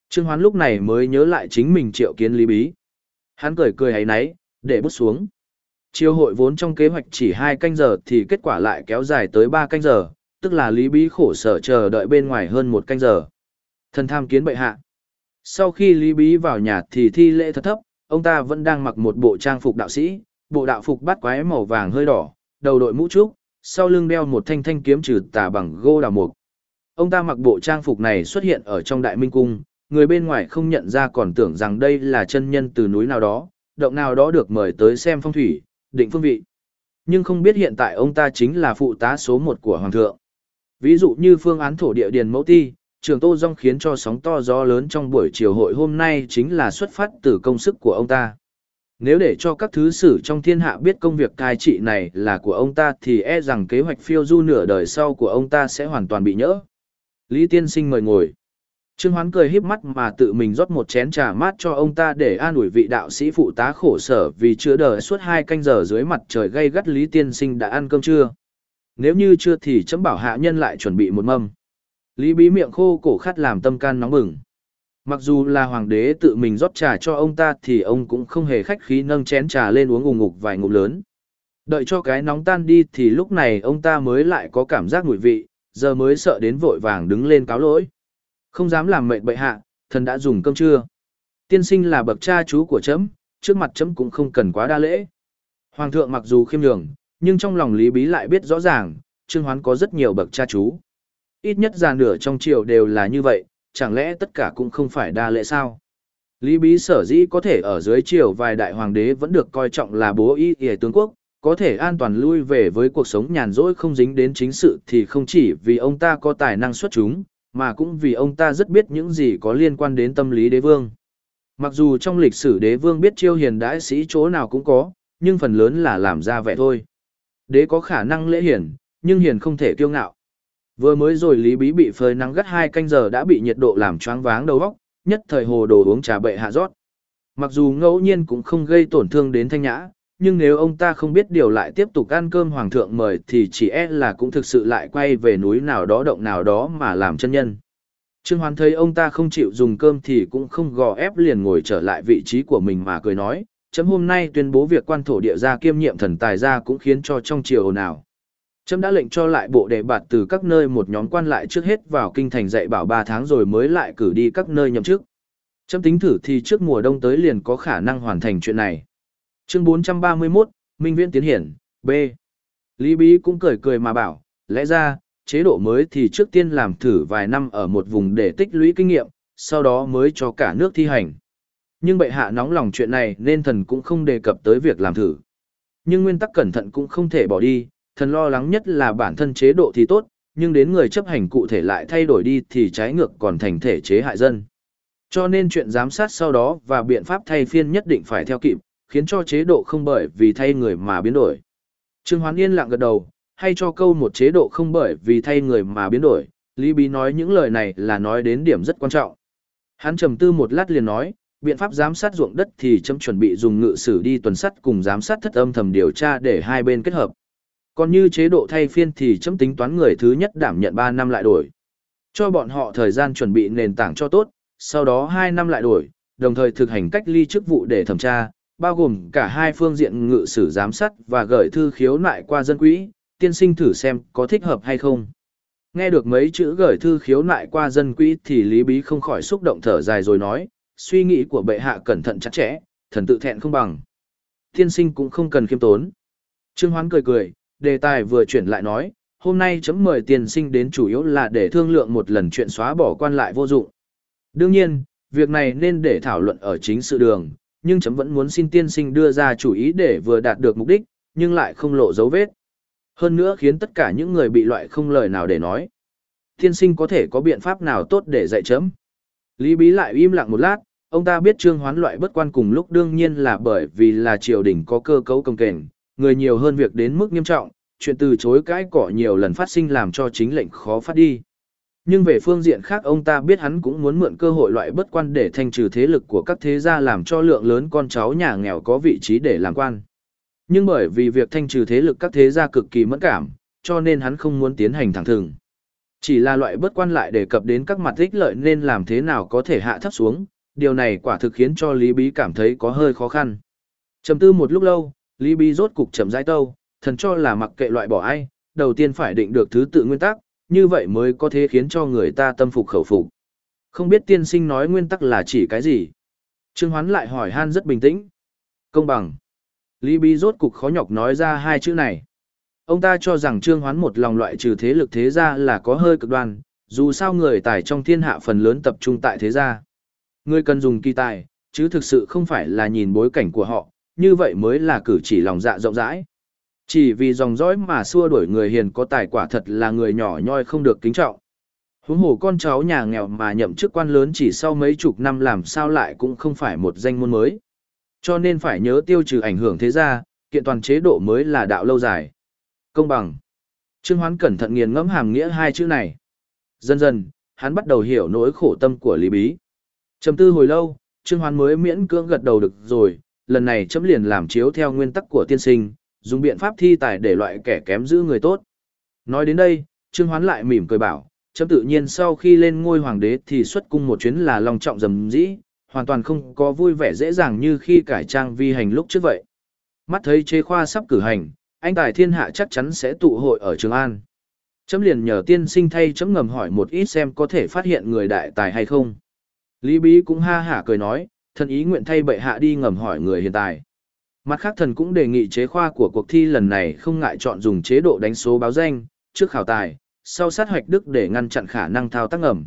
Trương Hoán lúc này mới nhớ lại chính mình triệu kiến Lý Bí. Hắn cười cười ấy náy, để bút xuống. Chiêu hội vốn trong kế hoạch chỉ 2 canh giờ thì kết quả lại kéo dài tới 3 canh giờ, tức là Lý Bí khổ sở chờ đợi bên ngoài hơn một canh giờ. Thần tham kiến bệ hạ. Sau khi Lý Bí vào nhà thì thi lễ thật thấp, ông ta vẫn đang mặc một bộ trang phục đạo sĩ, bộ đạo phục bắt quái màu vàng hơi đỏ, đầu đội mũ trúc, sau lưng đeo một thanh thanh kiếm trừ tà bằng gô đào mục. Ông ta mặc bộ trang phục này xuất hiện ở trong đại minh cung, người bên ngoài không nhận ra còn tưởng rằng đây là chân nhân từ núi nào đó, động nào đó được mời tới xem phong thủy, định phương vị. Nhưng không biết hiện tại ông ta chính là phụ tá số một của Hoàng thượng. Ví dụ như phương án thổ địa điền mẫu ti, trường Tô Dung khiến cho sóng to gió lớn trong buổi chiều hội hôm nay chính là xuất phát từ công sức của ông ta. Nếu để cho các thứ sử trong thiên hạ biết công việc cai trị này là của ông ta thì e rằng kế hoạch phiêu du nửa đời sau của ông ta sẽ hoàn toàn bị nhỡ. Lý Tiên Sinh mời ngồi. Trương Hoán cười híp mắt mà tự mình rót một chén trà mát cho ông ta để an ủi vị đạo sĩ phụ tá khổ sở vì chưa đời suốt hai canh giờ dưới mặt trời gay gắt Lý Tiên Sinh đã ăn cơm chưa. Nếu như chưa thì chấm bảo hạ nhân lại chuẩn bị một mâm. Lý bí miệng khô cổ khát làm tâm can nóng bừng. Mặc dù là hoàng đế tự mình rót trà cho ông ta thì ông cũng không hề khách khí nâng chén trà lên uống ủng ngục vài ngụm lớn. Đợi cho cái nóng tan đi thì lúc này ông ta mới lại có cảm giác mùi vị, giờ mới sợ đến vội vàng đứng lên cáo lỗi. Không dám làm mệnh bệ hạ, thần đã dùng cơm trưa. Tiên sinh là bậc cha chú của chấm, trước mặt chấm cũng không cần quá đa lễ. Hoàng thượng mặc dù khiêm nhường, nhưng trong lòng Lý Bí lại biết rõ ràng, Trương Hoán có rất nhiều bậc cha chú. Ít nhất già nửa trong triều đều là như vậy, chẳng lẽ tất cả cũng không phải đa lễ sao? Lý Bí sở dĩ có thể ở dưới triều vài đại hoàng đế vẫn được coi trọng là bố y y tướng quốc, có thể an toàn lui về với cuộc sống nhàn rỗi không dính đến chính sự thì không chỉ vì ông ta có tài năng xuất chúng, mà cũng vì ông ta rất biết những gì có liên quan đến tâm lý đế vương. Mặc dù trong lịch sử đế vương biết chiêu hiền đãi sĩ chỗ nào cũng có, nhưng phần lớn là làm ra vẻ thôi. Đế có khả năng lễ hiền, nhưng hiền không thể kiêu ngạo. Vừa mới rồi Lý Bí bị phơi nắng gắt hai canh giờ đã bị nhiệt độ làm choáng váng đầu óc, nhất thời hồ đồ uống trà bệ hạ rót. Mặc dù ngẫu nhiên cũng không gây tổn thương đến thanh nhã, nhưng nếu ông ta không biết điều lại tiếp tục ăn cơm hoàng thượng mời thì chỉ e là cũng thực sự lại quay về núi nào đó động nào đó mà làm chân nhân. Trương Hoán thấy ông ta không chịu dùng cơm thì cũng không gò ép liền ngồi trở lại vị trí của mình mà cười nói, chấm hôm nay tuyên bố việc quan thổ địa gia kiêm nhiệm thần tài gia cũng khiến cho trong triều ồn Trâm đã lệnh cho lại bộ đề bạt từ các nơi một nhóm quan lại trước hết vào kinh thành dạy bảo 3 tháng rồi mới lại cử đi các nơi nhậm chức. Trâm tính thử thì trước mùa đông tới liền có khả năng hoàn thành chuyện này. Chương 431, Minh Viễn Tiến Hiển, B. Lý Bí cũng cười cười mà bảo, lẽ ra, chế độ mới thì trước tiên làm thử vài năm ở một vùng để tích lũy kinh nghiệm, sau đó mới cho cả nước thi hành. Nhưng bệ hạ nóng lòng chuyện này nên thần cũng không đề cập tới việc làm thử. Nhưng nguyên tắc cẩn thận cũng không thể bỏ đi, thần lo lắng nhất là bản thân chế độ thì tốt, nhưng đến người chấp hành cụ thể lại thay đổi đi thì trái ngược còn thành thể chế hại dân. Cho nên chuyện giám sát sau đó và biện pháp thay phiên nhất định phải theo kịp, khiến cho chế độ không bởi vì thay người mà biến đổi. Trương Hoán Yên lặng gật đầu, hay cho câu một chế độ không bởi vì thay người mà biến đổi, Lý Bí nói những lời này là nói đến điểm rất quan trọng. Hắn trầm tư một lát liền nói, biện pháp giám sát ruộng đất thì chấm chuẩn bị dùng ngự sử đi tuần sắt cùng giám sát thất âm thầm điều tra để hai bên kết hợp. Còn như chế độ thay phiên thì chấm tính toán người thứ nhất đảm nhận 3 năm lại đổi. Cho bọn họ thời gian chuẩn bị nền tảng cho tốt, sau đó 2 năm lại đổi, đồng thời thực hành cách ly chức vụ để thẩm tra, bao gồm cả hai phương diện ngự sử giám sát và gửi thư khiếu nại qua dân quỹ, tiên sinh thử xem có thích hợp hay không. Nghe được mấy chữ gửi thư khiếu nại qua dân quỹ thì Lý Bí không khỏi xúc động thở dài rồi nói, suy nghĩ của bệ hạ cẩn thận chặt chẽ, thần tự thẹn không bằng. Tiên sinh cũng không cần khiêm tốn. Trương Hoán cười cười, đề tài vừa chuyển lại nói, hôm nay chấm mời tiên sinh đến chủ yếu là để thương lượng một lần chuyện xóa bỏ quan lại vô dụng. Đương nhiên, việc này nên để thảo luận ở chính sự đường, nhưng chấm vẫn muốn xin tiên sinh đưa ra chủ ý để vừa đạt được mục đích, nhưng lại không lộ dấu vết. Hơn nữa khiến tất cả những người bị loại không lời nào để nói. Tiên sinh có thể có biện pháp nào tốt để dạy chấm. Lý Bí lại im lặng một lát, ông ta biết trương hoán loại bất quan cùng lúc đương nhiên là bởi vì là triều đình có cơ cấu công kềnh, người nhiều hơn việc đến mức nghiêm trọng, chuyện từ chối cãi cỏ nhiều lần phát sinh làm cho chính lệnh khó phát đi. Nhưng về phương diện khác ông ta biết hắn cũng muốn mượn cơ hội loại bất quan để thanh trừ thế lực của các thế gia làm cho lượng lớn con cháu nhà nghèo có vị trí để làm quan. Nhưng bởi vì việc thanh trừ thế lực các thế gia cực kỳ mẫn cảm, cho nên hắn không muốn tiến hành thẳng thừng. Chỉ là loại bất quan lại đề cập đến các mặt ích lợi nên làm thế nào có thể hạ thấp xuống, điều này quả thực khiến cho Lý Bí cảm thấy có hơi khó khăn. Trầm tư một lúc lâu, Lý Bi rốt cục chậm rãi tâu, thần cho là mặc kệ loại bỏ ai, đầu tiên phải định được thứ tự nguyên tắc, như vậy mới có thể khiến cho người ta tâm phục khẩu phục. Không biết tiên sinh nói nguyên tắc là chỉ cái gì? Trương Hoán lại hỏi han rất bình tĩnh. Công bằng. Lý Bi rốt cục khó nhọc nói ra hai chữ này. Ông ta cho rằng Trương Hoán một lòng loại trừ thế lực thế gia là có hơi cực đoan, dù sao người tài trong thiên hạ phần lớn tập trung tại thế gia. Người cần dùng kỳ tài, chứ thực sự không phải là nhìn bối cảnh của họ, như vậy mới là cử chỉ lòng dạ rộng rãi. Chỉ vì dòng dõi mà xua đuổi người hiền có tài quả thật là người nhỏ nhoi không được kính trọng. Huống hồ con cháu nhà nghèo mà nhậm chức quan lớn chỉ sau mấy chục năm làm sao lại cũng không phải một danh môn mới. Cho nên phải nhớ tiêu trừ ảnh hưởng thế gia, kiện toàn chế độ mới là đạo lâu dài. Công bằng. Trương Hoán cẩn thận nghiền ngẫm hàm nghĩa hai chữ này. Dần dần, hắn bắt đầu hiểu nỗi khổ tâm của Lý Bí. Trầm tư hồi lâu, Trương Hoán mới miễn cưỡng gật đầu được rồi, lần này chấm liền làm chiếu theo nguyên tắc của tiên sinh, dùng biện pháp thi tài để loại kẻ kém giữ người tốt. Nói đến đây, Trương Hoán lại mỉm cười bảo, chấm tự nhiên sau khi lên ngôi hoàng đế thì xuất cung một chuyến là long trọng dầm dĩ, hoàn toàn không có vui vẻ dễ dàng như khi cải trang vi hành lúc trước vậy. Mắt thấy chế khoa sắp cử hành, anh tài thiên hạ chắc chắn sẽ tụ hội ở Trường An. Chấm liền nhờ tiên sinh thay chấm ngầm hỏi một ít xem có thể phát hiện người đại tài hay không. Lý Bí cũng ha hả cười nói, thần ý nguyện thay bệ hạ đi ngầm hỏi người hiện tại. Mặt khác thần cũng đề nghị chế khoa của cuộc thi lần này không ngại chọn dùng chế độ đánh số báo danh, trước khảo tài, sau sát hoạch đức để ngăn chặn khả năng thao tác ngầm.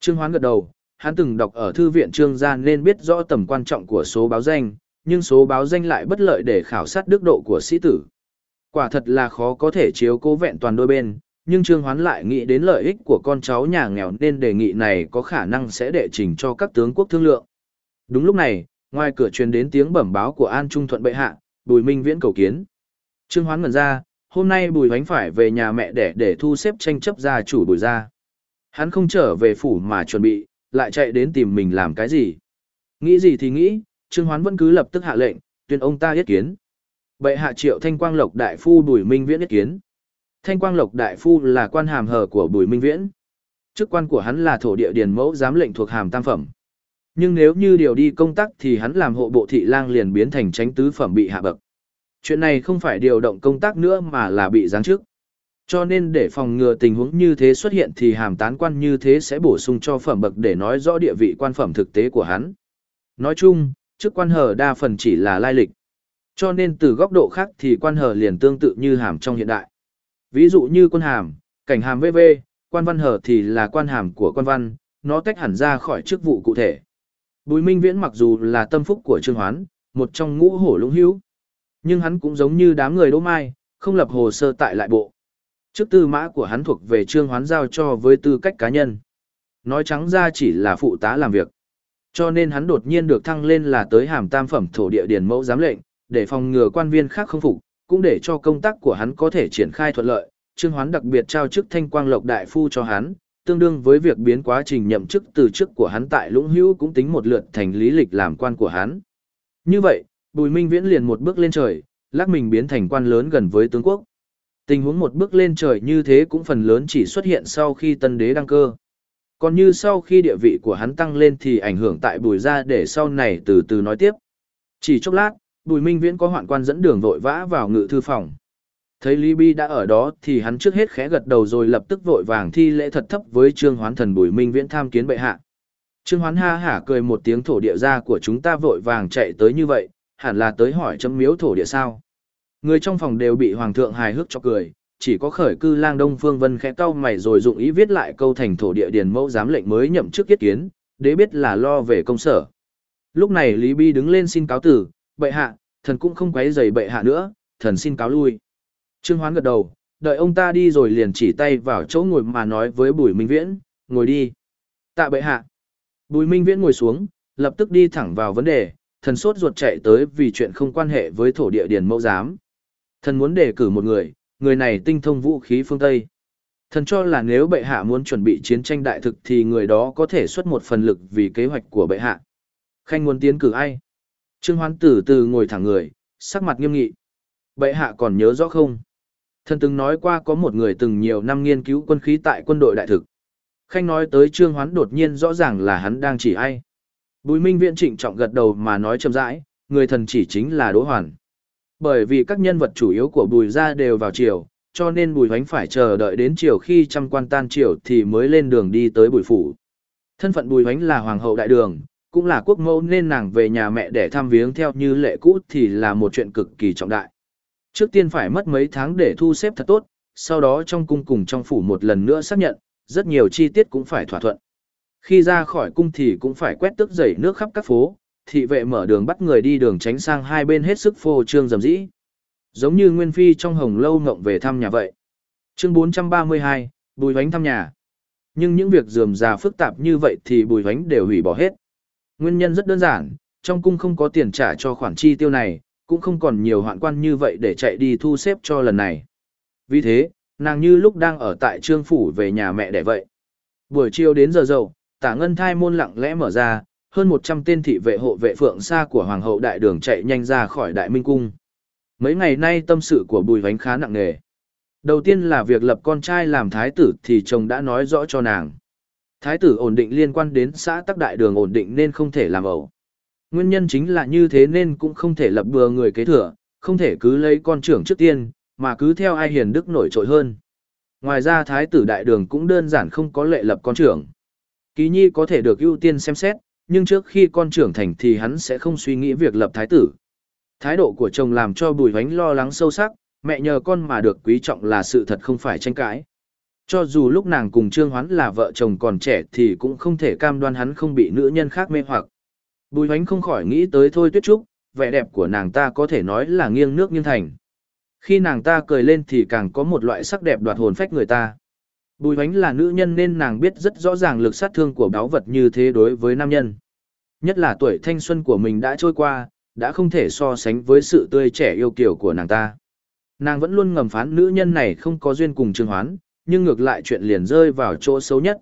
Trương Hoán gật đầu, hắn từng đọc ở thư viện trương gia nên biết rõ tầm quan trọng của số báo danh, nhưng số báo danh lại bất lợi để khảo sát đức độ của sĩ tử. Quả thật là khó có thể chiếu cố vẹn toàn đôi bên, nhưng Trương Hoán lại nghĩ đến lợi ích của con cháu nhà nghèo nên đề nghị này có khả năng sẽ đệ trình cho các tướng quốc thương lượng. Đúng lúc này, ngoài cửa truyền đến tiếng bẩm báo của An Trung Thuận bệ hạ, Bùi Minh Viễn cầu kiến. Trương Hoán ngẩn ra, hôm nay Bùi Hoánh phải về nhà mẹ để để thu xếp tranh chấp gia chủ Bùi gia. Hắn không trở về phủ mà chuẩn bị, lại chạy đến tìm mình làm cái gì. Nghĩ gì thì nghĩ, Trương Hoán vẫn cứ lập tức hạ lệnh, tuyên ông ta yết kiến. Bệ hạ triệu Thanh Quang Lộc Đại Phu Bùi Minh Viễn yết kiến. Thanh Quang Lộc Đại Phu là quan hàm hờ của Bùi Minh Viễn. Chức quan của hắn là thổ địa điền mẫu giám lệnh thuộc hàm tam phẩm. Nhưng nếu như điều đi công tác thì hắn làm hộ bộ thị lang liền biến thành tránh tứ phẩm bị hạ bậc. Chuyện này không phải điều động công tác nữa mà là bị giáng chức. Cho nên để phòng ngừa tình huống như thế xuất hiện thì hàm tán quan như thế sẽ bổ sung cho phẩm bậc để nói rõ địa vị quan phẩm thực tế của hắn. Nói chung, chức quan hờ đa phần chỉ là lai lịch. Cho nên từ góc độ khác thì quan hờ liền tương tự như hàm trong hiện đại. Ví dụ như quân hàm, cảnh hàm VV, quan văn hờ thì là quan hàm của quan văn, nó tách hẳn ra khỏi chức vụ cụ thể. Bùi Minh Viễn mặc dù là tâm phúc của Trương Hoán, một trong ngũ hổ lũng hữu, nhưng hắn cũng giống như đám người Đỗ Mai, không lập hồ sơ tại lại bộ. Chức tư mã của hắn thuộc về Trương Hoán giao cho với tư cách cá nhân. Nói trắng ra chỉ là phụ tá làm việc. Cho nên hắn đột nhiên được thăng lên là tới hàm tam phẩm thổ địa điển mẫu giám lệnh, để phòng ngừa quan viên khác không phục, cũng để cho công tác của hắn có thể triển khai thuận lợi. Trương Hoán đặc biệt trao chức Thanh Quang Lộc đại phu cho hắn, tương đương với việc biến quá trình nhậm chức từ chức của hắn tại Lũng Hữu cũng tính một lượt thành lý lịch làm quan của hắn. Như vậy, Bùi Minh Viễn liền một bước lên trời, lắc mình biến thành quan lớn gần với tướng quốc. Tình huống một bước lên trời như thế cũng phần lớn chỉ xuất hiện sau khi tân đế đăng cơ. Còn như sau khi địa vị của hắn tăng lên thì ảnh hưởng tại bùi ra để sau này từ từ nói tiếp. Chỉ chốc lát, bùi minh viễn có hoạn quan dẫn đường vội vã vào ngự thư phòng. Thấy Lý Bi đã ở đó thì hắn trước hết khẽ gật đầu rồi lập tức vội vàng thi lễ thật thấp với Trương Hoán thần Bùi Minh Viễn tham kiến bệ hạ. Trương Hoán ha hả cười một tiếng thổ địa ra của chúng ta vội vàng chạy tới như vậy, hẳn là tới hỏi chấm miếu thổ địa sao. Người trong phòng đều bị Hoàng thượng hài hước cho cười, chỉ có khởi cư lang Đông Phương Vân khẽ cau mày rồi dụng ý viết lại câu thành thổ địa điền mẫu giám lệnh mới nhậm chức yết kiến, đế biết là lo về công sở. Lúc này Lý Bi đứng lên xin cáo tử, bệ hạ, thần cũng không quấy rầy bệ hạ nữa, thần xin cáo lui. Trương Hoán gật đầu, đợi ông ta đi rồi liền chỉ tay vào chỗ ngồi mà nói với Bùi Minh Viễn, ngồi đi. Tạ bệ hạ. Bùi Minh Viễn ngồi xuống, lập tức đi thẳng vào vấn đề, thần sốt ruột chạy tới vì chuyện không quan hệ với thổ địa điền mẫu giám. Thần muốn đề cử một người, người này tinh thông vũ khí phương Tây. Thần cho là nếu bệ hạ muốn chuẩn bị chiến tranh đại thực thì người đó có thể xuất một phần lực vì kế hoạch của bệ hạ. Khanh muốn tiến cử ai? Trương Hoán từ từ ngồi thẳng người, sắc mặt nghiêm nghị. Bệ hạ còn nhớ rõ không? Thần từng nói qua có một người từng nhiều năm nghiên cứu quân khí tại quân đội đại thực. Khanh nói tới Trương Hoán đột nhiên rõ ràng là hắn đang chỉ ai. Bùi Minh Viễn trịnh trọng gật đầu mà nói chậm rãi, người thần chỉ chính là Đỗ Hoàn. Bởi vì các nhân vật chủ yếu của Bùi gia đều vào triều, cho nên Bùi Hoánh phải chờ đợi đến chiều khi trăm quan tan triều thì mới lên đường đi tới Bùi phủ. Thân phận Bùi Hoánh là hoàng hậu đại đường, cũng là quốc mẫu nên nàng về nhà mẹ để thăm viếng theo như lệ cũ thì là một chuyện cực kỳ trọng đại. Trước tiên phải mất mấy tháng để thu xếp thật tốt, sau đó trong cung cùng trong phủ một lần nữa xác nhận, rất nhiều chi tiết cũng phải thỏa thuận. Khi ra khỏi cung thì cũng phải quét tước dày nước khắp các phố, thị vệ mở đường bắt người đi đường tránh sang hai bên hết sức phô trương rầm rĩ. Giống như Nguyên Phi trong hồng lâu ngộng về thăm nhà vậy. Chương 432, Bùi Vánh thăm nhà. Nhưng những việc dườm già phức tạp như vậy thì Bùi Vánh đều hủy bỏ hết. Nguyên nhân rất đơn giản, trong cung không có tiền trả cho khoản chi tiêu này, cũng không còn nhiều hoạn quan như vậy để chạy đi thu xếp cho lần này. Vì thế, nàng như lúc đang ở tại trương phủ về nhà mẹ đẻ vậy. Buổi chiều đến giờ dậu, tả ngân thai môn lặng lẽ mở ra, hơn 100 tên thị vệ hộ vệ phượng xa của Hoàng hậu đại đường chạy nhanh ra khỏi đại minh cung. Mấy ngày nay tâm sự của Bùi Vánh khá nặng nề. Đầu tiên là việc lập con trai làm thái tử thì chồng đã nói rõ cho nàng. Thái tử ổn định liên quan đến xã tắc đại đường ổn định nên không thể làm ẩu. Nguyên nhân chính là như thế nên cũng không thể lập bừa người kế thừa, không thể cứ lấy con trưởng trước tiên, mà cứ theo ai hiền đức nổi trội hơn. Ngoài ra thái tử đại đường cũng đơn giản không có lệ lập con trưởng. Ký nhi có thể được ưu tiên xem xét, nhưng trước khi con trưởng thành thì hắn sẽ không suy nghĩ việc lập thái tử. Thái độ của chồng làm cho Bùi Hoánh lo lắng sâu sắc, mẹ nhờ con mà được quý trọng là sự thật không phải tranh cãi. Cho dù lúc nàng cùng Trương Hoán là vợ chồng còn trẻ thì cũng không thể cam đoan hắn không bị nữ nhân khác mê hoặc. Bùi hoánh không khỏi nghĩ tới Thôi Tuyết Trúc, vẻ đẹp của nàng ta có thể nói là nghiêng nước nghiêng thành. Khi nàng ta cười lên thì càng có một loại sắc đẹp đoạt hồn phách người ta. Bùi hoánh là nữ nhân nên nàng biết rất rõ ràng lực sát thương của báo vật như thế đối với nam nhân. Nhất là tuổi thanh xuân của mình đã trôi qua, đã không thể so sánh với sự tươi trẻ yêu kiều của nàng ta. Nàng vẫn luôn ngầm phán nữ nhân này không có duyên cùng Trương Hoán, nhưng ngược lại chuyện liền rơi vào chỗ xấu nhất.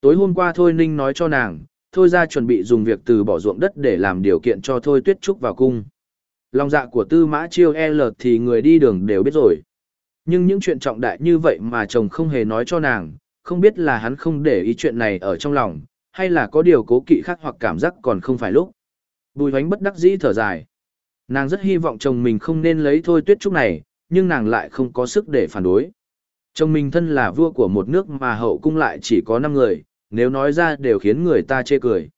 Tối hôm qua Thôi Ninh nói cho nàng, Thôi ra chuẩn bị dùng việc từ bỏ ruộng đất để làm điều kiện cho Thôi Tuyết Trúc vào cung. Lòng dạ của Tư Mã Chiêu L thì người đi đường đều biết rồi. Nhưng những chuyện trọng đại như vậy mà chồng không hề nói cho nàng, không biết là hắn không để ý chuyện này ở trong lòng, hay là có điều cố kỵ khác hoặc cảm giác còn không phải lúc. Bùi hoánh bất đắc dĩ thở dài. Nàng rất hy vọng chồng mình không nên lấy thôi tuyết trúc này, nhưng nàng lại không có sức để phản đối. Chồng mình thân là vua của một nước mà hậu cung lại chỉ có năm người, nếu nói ra đều khiến người ta chê cười.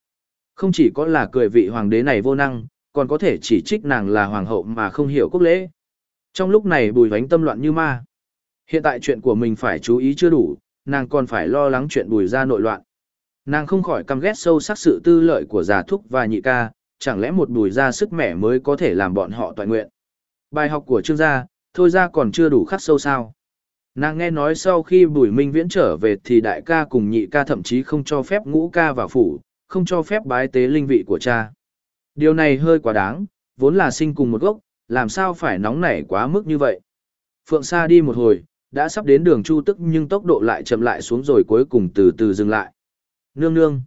Không chỉ có là cười vị hoàng đế này vô năng, còn có thể chỉ trích nàng là hoàng hậu mà không hiểu quốc lễ. Trong lúc này bùi vánh tâm loạn như ma. Hiện tại chuyện của mình phải chú ý chưa đủ, nàng còn phải lo lắng chuyện bùi ra nội loạn. Nàng không khỏi căm ghét sâu sắc sự tư lợi của già thúc và nhị ca, chẳng lẽ một bùi ra sức mẻ mới có thể làm bọn họ toàn nguyện. Bài học của trương gia, thôi ra còn chưa đủ khắc sâu sao. Nàng nghe nói sau khi bùi minh viễn trở về thì đại ca cùng nhị ca thậm chí không cho phép ngũ ca vào phủ, không cho phép bái tế linh vị của cha. Điều này hơi quá đáng, vốn là sinh cùng một gốc, làm sao phải nóng nảy quá mức như vậy. Phượng Sa đi một hồi, đã sắp đến đường Chu Tức nhưng tốc độ lại chậm lại xuống rồi cuối cùng từ từ dừng lại. Nương nương.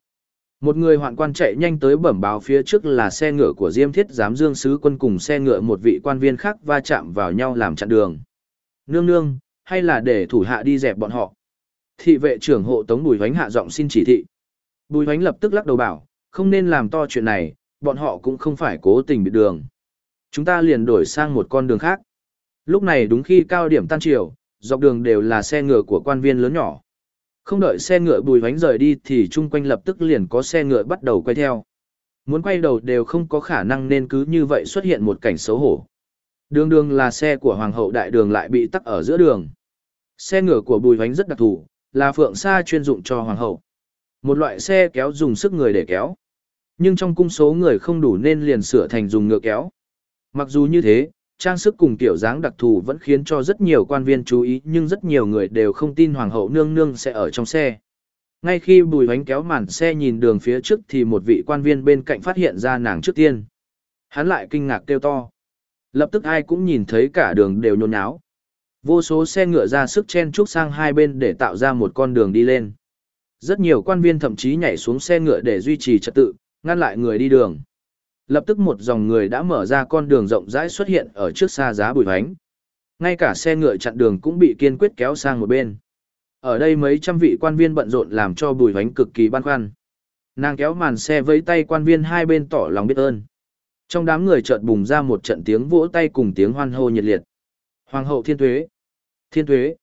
Một người hoạn quan chạy nhanh tới bẩm báo phía trước là xe ngựa của Diêm Thiết giám dương sứ quân cùng xe ngựa một vị quan viên khác va chạm vào nhau làm chặn đường. Nương nương, hay là để thủ hạ đi dẹp bọn họ. Thị vệ trưởng hộ tống Bùi Hoánh hạ giọng xin chỉ thị. Bùi Hoánh lập tức lắc đầu bảo, không nên làm to chuyện này, bọn họ cũng không phải cố tình bị đường. Chúng ta liền đổi sang một con đường khác. Lúc này đúng khi cao điểm tan chiều, dọc đường đều là xe ngựa của quan viên lớn nhỏ. Không đợi xe ngựa bùi Hoánh rời đi thì chung quanh lập tức liền có xe ngựa bắt đầu quay theo. Muốn quay đầu đều không có khả năng nên cứ như vậy xuất hiện một cảnh xấu hổ. Đường đường là xe của Hoàng hậu đại đường lại bị tắc ở giữa đường. Xe ngựa của bùi vánh rất đặc thù, là phượng xa chuyên dụng cho Hoàng hậu. Một loại xe kéo dùng sức người để kéo. Nhưng trong cung số người không đủ nên liền sửa thành dùng ngựa kéo. Mặc dù như thế, trang sức cùng kiểu dáng đặc thù vẫn khiến cho rất nhiều quan viên chú ý nhưng rất nhiều người đều không tin hoàng hậu nương nương sẽ ở trong xe. Ngay khi bùi hoánh kéo màn xe nhìn đường phía trước thì một vị quan viên bên cạnh phát hiện ra nàng trước tiên. Hắn lại kinh ngạc kêu to. Lập tức ai cũng nhìn thấy cả đường đều nhôn nháo. Vô số xe ngựa ra sức chen trúc sang hai bên để tạo ra một con đường đi lên. Rất nhiều quan viên thậm chí nhảy xuống xe ngựa để duy trì trật tự, ngăn lại người đi đường. Lập tức một dòng người đã mở ra con đường rộng rãi xuất hiện ở trước xa giá bùi hoánh. Ngay cả xe ngựa chặn đường cũng bị kiên quyết kéo sang một bên. Ở đây mấy trăm vị quan viên bận rộn làm cho bùi hoánh cực kỳ băn khoăn. Nàng kéo màn xe với tay quan viên hai bên tỏ lòng biết ơn. Trong đám người chợt bùng ra một trận tiếng vỗ tay cùng tiếng hoan hô nhiệt liệt. Hoàng hậu thiên tuế Thiên tuế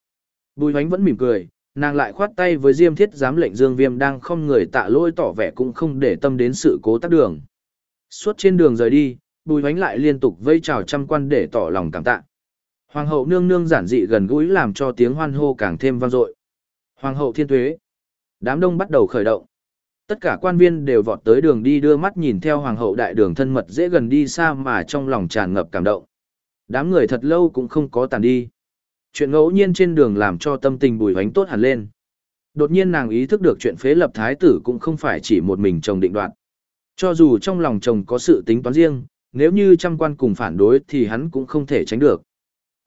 Bùi hoánh vẫn mỉm cười, nàng lại khoát tay với diêm thiết giám lệnh dương viêm đang không người tạ lỗi tỏ vẻ cũng không để tâm đến sự cố tắc đường. Suốt trên đường rời đi, bùi hoánh lại liên tục vây chào trăm quan để tỏ lòng cảm tạ. Hoàng hậu nương nương giản dị gần gũi làm cho tiếng hoan hô càng thêm vang dội. Hoàng hậu thiên tuế. Đám đông bắt đầu khởi động. Tất cả quan viên đều vọt tới đường đi đưa mắt nhìn theo hoàng hậu đại đường thân mật dễ gần đi xa mà trong lòng tràn ngập cảm động. Đám người thật lâu cũng không có tàn đi. Chuyện ngẫu nhiên trên đường làm cho tâm tình bùi hoánh tốt hẳn lên. Đột nhiên nàng ý thức được chuyện phế lập thái tử cũng không phải chỉ một mình chồng định đoạt. Cho dù trong lòng chồng có sự tính toán riêng, nếu như trăm quan cùng phản đối thì hắn cũng không thể tránh được.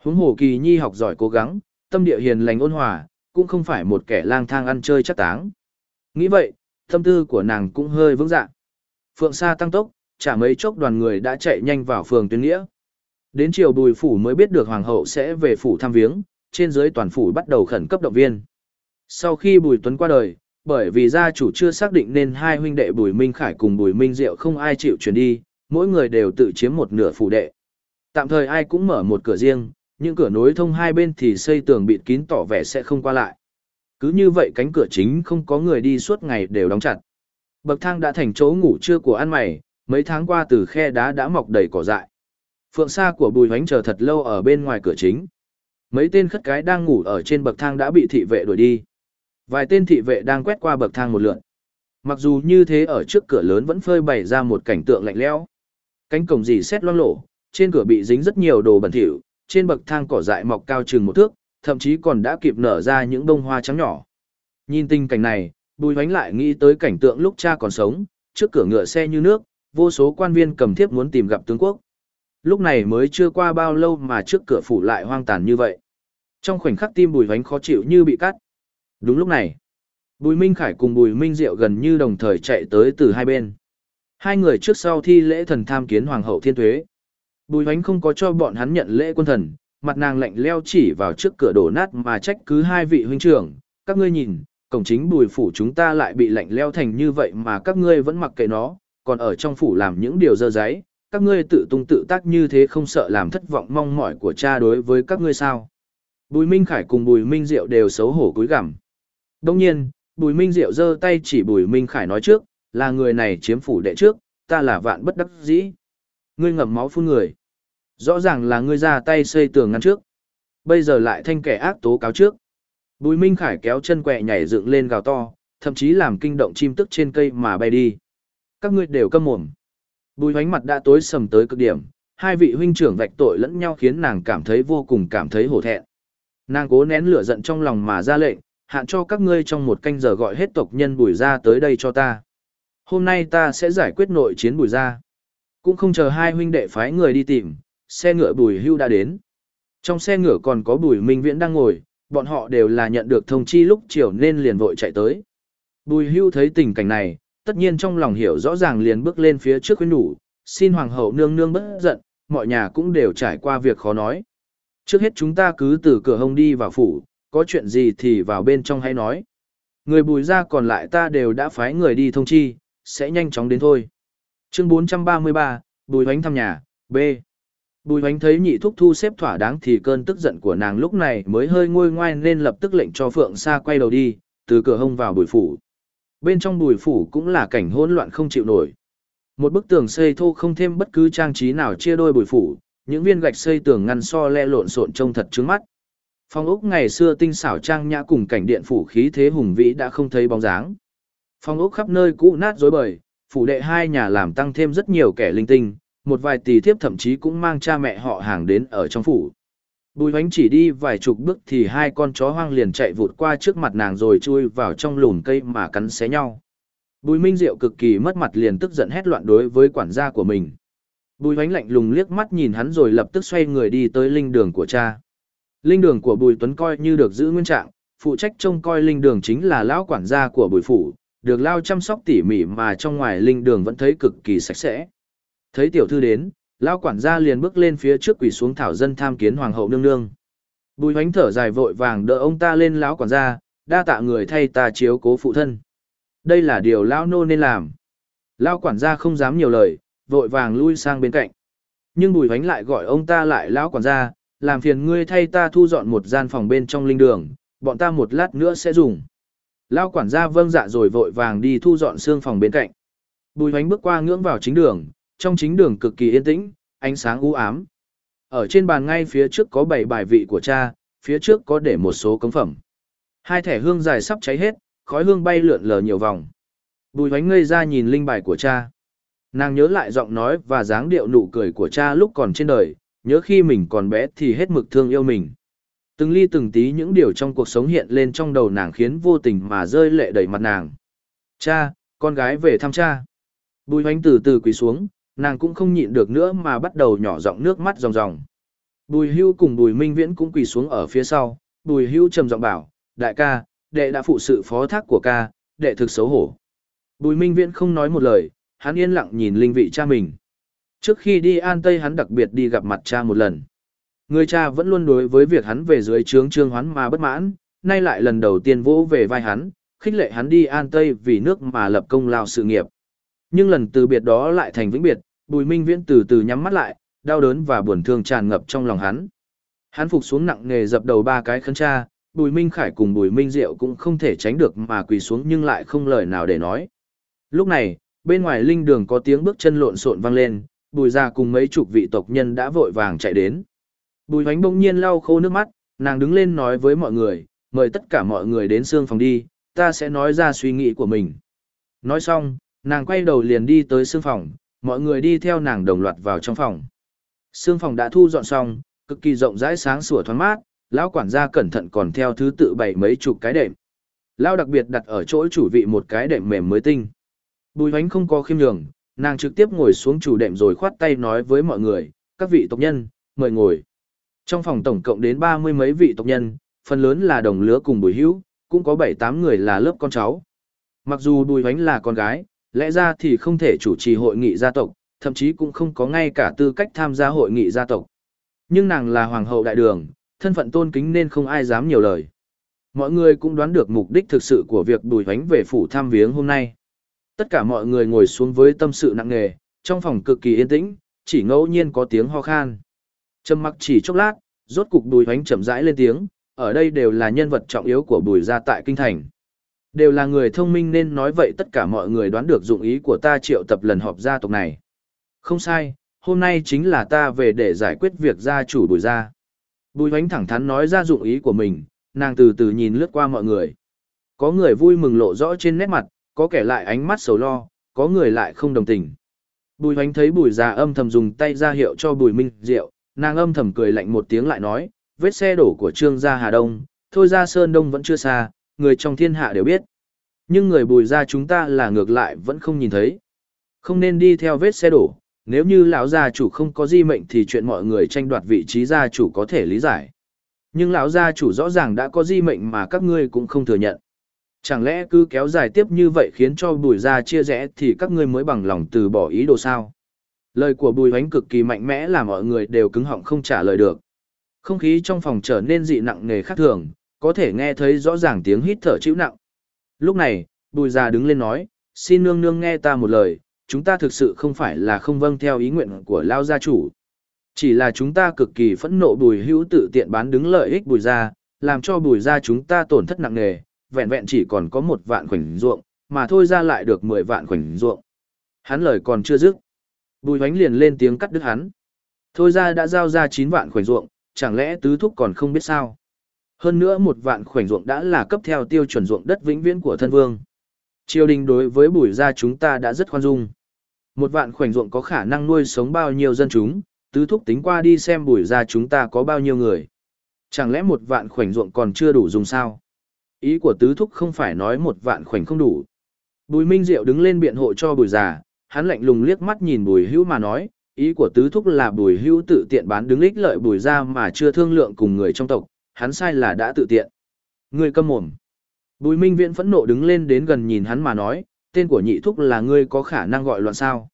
Huống hồ kỳ nhi học giỏi cố gắng, tâm địa hiền lành ôn hòa, cũng không phải một kẻ lang thang ăn chơi chắc táng. Nghĩ vậy, tâm tư của nàng cũng hơi vững dạ. Phượng Sa tăng tốc, chả mấy chốc đoàn người đã chạy nhanh vào phường tuyên nghĩa. Đến chiều bùi phủ mới biết được hoàng hậu sẽ về phủ thăm viếng, trên dưới toàn phủ bắt đầu khẩn cấp động viên. Sau khi bùi tuấn qua đời, bởi vì gia chủ chưa xác định nên hai huynh đệ Bùi Minh Khải cùng Bùi Minh Diệu không ai chịu chuyển đi, mỗi người đều tự chiếm một nửa phủ đệ. Tạm thời ai cũng mở một cửa riêng, những cửa nối thông hai bên thì xây tường bịt kín tỏ vẻ sẽ không qua lại. Cứ như vậy cánh cửa chính không có người đi suốt ngày đều đóng chặt. Bậc thang đã thành chỗ ngủ trưa của ăn mày, mấy tháng qua từ khe đá đã mọc đầy cỏ dại. Phượng xa của Bùi Hoánh chờ thật lâu ở bên ngoài cửa chính. Mấy tên khất cái đang ngủ ở trên bậc thang đã bị thị vệ đuổi đi. Vài tên thị vệ đang quét qua bậc thang một lượt. Mặc dù như thế ở trước cửa lớn vẫn phơi bày ra một cảnh tượng lạnh lẽo. Cánh cổng dì xét loang lổ, trên cửa bị dính rất nhiều đồ bẩn thỉu, trên bậc thang cỏ dại mọc cao chừng một thước, thậm chí còn đã kịp nở ra những bông hoa trắng nhỏ. Nhìn tình cảnh này, Bùi Hoánh lại nghĩ tới cảnh tượng lúc cha còn sống, trước cửa ngựa xe như nước, vô số quan viên cầm thiếp muốn tìm gặp tướng quốc. Lúc này mới chưa qua bao lâu mà trước cửa phủ lại hoang tàn như vậy. Trong khoảnh khắc tim Bùi Hoánh khó chịu như bị cắt. Đúng lúc này, Bùi Minh Khải cùng Bùi Minh Diệu gần như đồng thời chạy tới từ hai bên. Hai người trước sau thi lễ thần tham kiến Hoàng hậu Thiên Tuế. Bùi Hoánh không có cho bọn hắn nhận lễ quân thần, mặt nàng lạnh leo chỉ vào trước cửa đổ nát mà trách cứ hai vị huynh trưởng. Các ngươi nhìn, cổng chính bùi phủ chúng ta lại bị lạnh leo thành như vậy mà các ngươi vẫn mặc kệ nó, còn ở trong phủ làm những điều dơ giấy, các ngươi tự tung tự tác như thế không sợ làm thất vọng mong mỏi của cha đối với các ngươi sao. Bùi Minh Khải cùng Bùi Minh Diệu đều xấu hổ cúi gằm. Đông nhiên, Bùi Minh Diệu giơ tay chỉ Bùi Minh Khải nói trước, là người này chiếm phủ đệ trước, ta là vạn bất đắc dĩ. Ngươi ngậm máu phun người. Rõ ràng là ngươi ra tay xây tường ngăn trước. Bây giờ lại thanh kẻ ác tố cáo trước. Bùi Minh Khải kéo chân quẹ nhảy dựng lên gào to, thậm chí làm kinh động chim tức trên cây mà bay đi. Các ngươi đều câm mồm. Bùi hoánh mặt đã tối sầm tới cực điểm, hai vị huynh trưởng vạch tội lẫn nhau khiến nàng cảm thấy vô cùng cảm thấy hổ thẹn. Nàng cố nén lửa giận trong lòng mà ra lệnh, hạn cho các ngươi trong một canh giờ gọi hết tộc nhân bùi ra tới đây cho ta. Hôm nay ta sẽ giải quyết nội chiến bùi ra. Cũng không chờ hai huynh đệ phái người đi tìm, xe ngựa bùi hưu đã đến. Trong xe ngựa còn có bùi minh viễn đang ngồi, bọn họ đều là nhận được thông chi lúc chiều nên liền vội chạy tới. Bùi hưu thấy tình cảnh này, tất nhiên trong lòng hiểu rõ ràng liền bước lên phía trước khuyên đủ, xin hoàng hậu nương nương bất giận, mọi nhà cũng đều trải qua việc khó nói. Trước hết chúng ta cứ từ cửa hông đi vào phủ, có chuyện gì thì vào bên trong hay nói. Người bùi ra còn lại ta đều đã phái người đi thông chi, sẽ nhanh chóng đến thôi. Chương 433, Bùi Hoánh thăm nhà, B. Bùi Hoánh thấy nhị thúc thu xếp thỏa đáng thì cơn tức giận của nàng lúc này mới hơi ngôi ngoai nên lập tức lệnh cho Phượng Sa quay đầu đi, từ cửa hông vào bùi phủ. Bên trong bùi phủ cũng là cảnh hỗn loạn không chịu nổi. Một bức tường xây thô không thêm bất cứ trang trí nào chia đôi bùi phủ, những viên gạch xây tường ngăn so le lộn xộn trông thật trướng mắt. Phong ốc ngày xưa tinh xảo trang nhã cùng cảnh điện phủ khí thế hùng vĩ đã không thấy bóng dáng. Phong ốc khắp nơi cũ nát rối bời, phủ đệ hai nhà làm tăng thêm rất nhiều kẻ linh tinh, một vài tỷ thiếp thậm chí cũng mang cha mẹ họ hàng đến ở trong phủ. Bùi hoánh chỉ đi vài chục bước thì hai con chó hoang liền chạy vụt qua trước mặt nàng rồi chui vào trong lùm cây mà cắn xé nhau. Bùi Minh Diệu cực kỳ mất mặt liền tức giận hét loạn đối với quản gia của mình. Bùi hoánh lạnh lùng liếc mắt nhìn hắn rồi lập tức xoay người đi tới linh đường của cha. Linh đường của Bùi Tuấn coi như được giữ nguyên trạng, phụ trách trông coi linh đường chính là lão quản gia của Bùi Phủ, được lao chăm sóc tỉ mỉ mà trong ngoài linh đường vẫn thấy cực kỳ sạch sẽ. Thấy tiểu thư đến, lão quản gia liền bước lên phía trước quỳ xuống thảo dân tham kiến hoàng hậu nương nương. Bùi hoánh thở dài vội vàng đỡ ông ta lên lão quản gia, đa tạ người thay ta chiếu cố phụ thân. Đây là điều lão nô nên làm. Lão quản gia không dám nhiều lời, vội vàng lui sang bên cạnh. Nhưng bùi hoánh lại gọi ông ta lại lão quản gia, làm phiền ngươi thay ta thu dọn một gian phòng bên trong linh đường, bọn ta một lát nữa sẽ dùng. Lão quản gia vâng dạ rồi vội vàng đi thu dọn xương phòng bên cạnh. Bùi hoánh bước qua ngưỡng vào chính đường, trong chính đường cực kỳ yên tĩnh, ánh sáng u ám. Ở trên bàn ngay phía trước có bảy bài vị của cha, phía trước có để một số cống phẩm. Hai thẻ hương dài sắp cháy hết, khói hương bay lượn lờ nhiều vòng. Bùi hoánh ngây ra nhìn linh bài của cha. Nàng nhớ lại giọng nói và dáng điệu nụ cười của cha lúc còn trên đời, nhớ khi mình còn bé thì hết mực thương yêu mình. Từng ly từng tí những điều trong cuộc sống hiện lên trong đầu nàng khiến vô tình mà rơi lệ đầy mặt nàng. Cha, con gái về thăm cha. Bùi hoánh từ từ quỳ xuống, nàng cũng không nhịn được nữa mà bắt đầu nhỏ giọng nước mắt ròng ròng. Bùi hưu cùng bùi minh viễn cũng quỳ xuống ở phía sau, bùi hưu trầm giọng bảo, đại ca, đệ đã phụ sự phó thác của ca, đệ thực xấu hổ. Bùi minh viễn không nói một lời, hắn yên lặng nhìn linh vị cha mình. Trước khi đi An Tây hắn đặc biệt đi gặp mặt cha một lần. Người cha vẫn luôn đối với việc hắn về dưới trướng trương hoán mà bất mãn, nay lại lần đầu tiên vỗ về vai hắn, khích lệ hắn đi An Tây vì nước mà lập công lao sự nghiệp. Nhưng lần từ biệt đó lại thành vĩnh biệt, Bùi Minh Viễn từ từ nhắm mắt lại, đau đớn và buồn thương tràn ngập trong lòng hắn. Hắn phục xuống nặng nề dập đầu ba cái khấn cha, Bùi Minh Khải cùng Bùi Minh Diệu cũng không thể tránh được mà quỳ xuống nhưng lại không lời nào để nói. Lúc này, bên ngoài linh đường có tiếng bước chân lộn xộn vang lên, Bùi gia cùng mấy chục vị tộc nhân đã vội vàng chạy đến. Bùi Hoánh bỗng nhiên lau khô nước mắt, nàng đứng lên nói với mọi người, mời tất cả mọi người đến xương phòng đi, ta sẽ nói ra suy nghĩ của mình. Nói xong, nàng quay đầu liền đi tới xương phòng, mọi người đi theo nàng đồng loạt vào trong phòng. Xương phòng đã thu dọn xong, cực kỳ rộng rãi sáng sủa thoáng mát, lão quản gia cẩn thận còn theo thứ tự bày mấy chục cái đệm. Lão đặc biệt đặt ở chỗ chủ vị một cái đệm mềm mới tinh. Bùi hoánh không có khiêm nhường, nàng trực tiếp ngồi xuống chủ đệm rồi khoát tay nói với mọi người, các vị tộc nhân, mời ngồi. Trong phòng tổng cộng đến ba mươi mấy vị tộc nhân, phần lớn là đồng lứa cùng bùi hữu, cũng có bảy tám người là lớp con cháu. Mặc dù bùi hoánh là con gái, lẽ ra thì không thể chủ trì hội nghị gia tộc, thậm chí cũng không có ngay cả tư cách tham gia hội nghị gia tộc. Nhưng nàng là hoàng hậu đại đường, thân phận tôn kính nên không ai dám nhiều lời. Mọi người cũng đoán được mục đích thực sự của việc bùi hoánh về phủ thăm viếng hôm nay. Tất cả mọi người ngồi xuống với tâm sự nặng nề, trong phòng cực kỳ yên tĩnh, chỉ ngẫu nhiên có tiếng ho khan. Trầm mặc chỉ chốc lát, rốt cục bùi hoánh chậm rãi lên tiếng, ở đây đều là nhân vật trọng yếu của bùi gia tại kinh thành. Đều là người thông minh nên nói vậy tất cả mọi người đoán được dụng ý của ta triệu tập lần họp gia tộc này. Không sai, hôm nay chính là ta về để giải quyết việc gia chủ bùi gia. Bùi hoánh thẳng thắn nói ra dụng ý của mình, nàng từ từ nhìn lướt qua mọi người. Có người vui mừng lộ rõ trên nét mặt, có kẻ lại ánh mắt sầu lo, có người lại không đồng tình. Bùi hoánh thấy bùi già âm thầm dùng tay ra hiệu cho bùi minh diệu, nàng âm thầm cười lạnh một tiếng lại nói, vết xe đổ của trương gia Hà Đông, thôi ra Sơn Đông vẫn chưa xa, người trong thiên hạ đều biết. Nhưng người bùi ra chúng ta là ngược lại vẫn không nhìn thấy. Không nên đi theo vết xe đổ, nếu như lão gia chủ không có di mệnh thì chuyện mọi người tranh đoạt vị trí gia chủ có thể lý giải. Nhưng lão gia chủ rõ ràng đã có di mệnh mà các ngươi cũng không thừa nhận. Chẳng lẽ cứ kéo dài tiếp như vậy khiến cho bùi gia chia rẽ thì các ngươi mới bằng lòng từ bỏ ý đồ sao? Lời của bùi hoánh cực kỳ mạnh mẽ làm mọi người đều cứng họng không trả lời được. Không khí trong phòng trở nên dị nặng nề khác thường, có thể nghe thấy rõ ràng tiếng hít thở chịu nặng. Lúc này, bùi già đứng lên nói, xin nương nương nghe ta một lời, chúng ta thực sự không phải là không vâng theo ý nguyện của lao gia chủ. Chỉ là chúng ta cực kỳ phẫn nộ bùi hữu tự tiện bán đứng lợi ích bùi gia, làm cho bùi gia chúng ta tổn thất nặng nề, vẹn vẹn chỉ còn có một vạn khoảnh ruộng, mà thôi ra lại được mười vạn khoảnh ruộng. Hắn lời còn chưa dứt. Bùi hoánh liền lên tiếng cắt đứt hắn. Thôi ra đã giao ra chín vạn khoảnh ruộng, chẳng lẽ tứ thúc còn không biết sao? Hơn nữa một vạn khoảnh ruộng đã là cấp theo tiêu chuẩn ruộng đất vĩnh viễn của thân vương. Triều đình đối với bùi gia chúng ta đã rất khoan dung. Một vạn khoảnh ruộng có khả năng nuôi sống bao nhiêu dân chúng, tứ thúc tính qua đi xem bùi gia chúng ta có bao nhiêu người. Chẳng lẽ một vạn khoảnh ruộng còn chưa đủ dùng sao? Ý của tứ thúc không phải nói một vạn khoảnh không đủ. Bùi Minh Diệu đứng lên biện hộ cho bùi già, hắn lạnh lùng liếc mắt nhìn bùi hữu mà nói, ý của tứ thúc là bùi hữu tự tiện bán đứng ích lợi bùi ra mà chưa thương lượng cùng người trong tộc, hắn sai là đã tự tiện. Ngươi câm mồm. Bùi Minh Viễn phẫn nộ đứng lên đến gần nhìn hắn mà nói, tên của nhị thúc là ngươi có khả năng gọi loạn sao.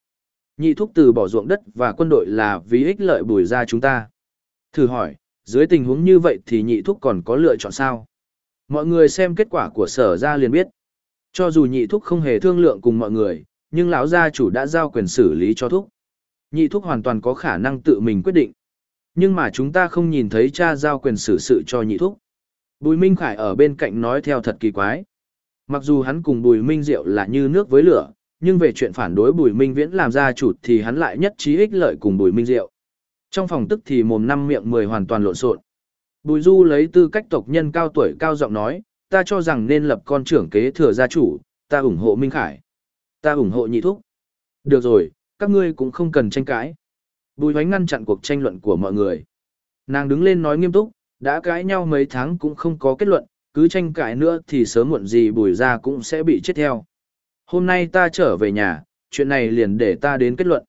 Nhị thúc từ bỏ ruộng đất và quân đội là vì ích lợi bùi ra chúng ta. Thử hỏi, dưới tình huống như vậy thì nhị thúc còn có lựa chọn sao? Mọi người xem kết quả của sở ra liền biết. Cho dù nhị thúc không hề thương lượng cùng mọi người, nhưng lão gia chủ đã giao quyền xử lý cho thúc. Nhị thúc hoàn toàn có khả năng tự mình quyết định. Nhưng mà chúng ta không nhìn thấy cha giao quyền xử sự cho nhị thúc. Bùi Minh Khải ở bên cạnh nói theo thật kỳ quái. Mặc dù hắn cùng Bùi Minh Diệu là như nước với lửa, nhưng về chuyện phản đối Bùi Minh Viễn làm gia chủ thì hắn lại nhất trí ích lợi cùng Bùi Minh Diệu. Trong phòng tức thì mồm năm miệng mười hoàn toàn lộn xộn. Bùi Du lấy tư cách tộc nhân cao tuổi cao giọng nói, ta cho rằng nên lập con trưởng kế thừa gia chủ, ta ủng hộ Minh Khải. Ta ủng hộ nhị thúc. Được rồi, các ngươi cũng không cần tranh cãi. Bùi hoánh ngăn chặn cuộc tranh luận của mọi người. Nàng đứng lên nói nghiêm túc, đã cãi nhau mấy tháng cũng không có kết luận, cứ tranh cãi nữa thì sớm muộn gì bùi ra cũng sẽ bị chết theo. Hôm nay ta trở về nhà, chuyện này liền để ta đến kết luận.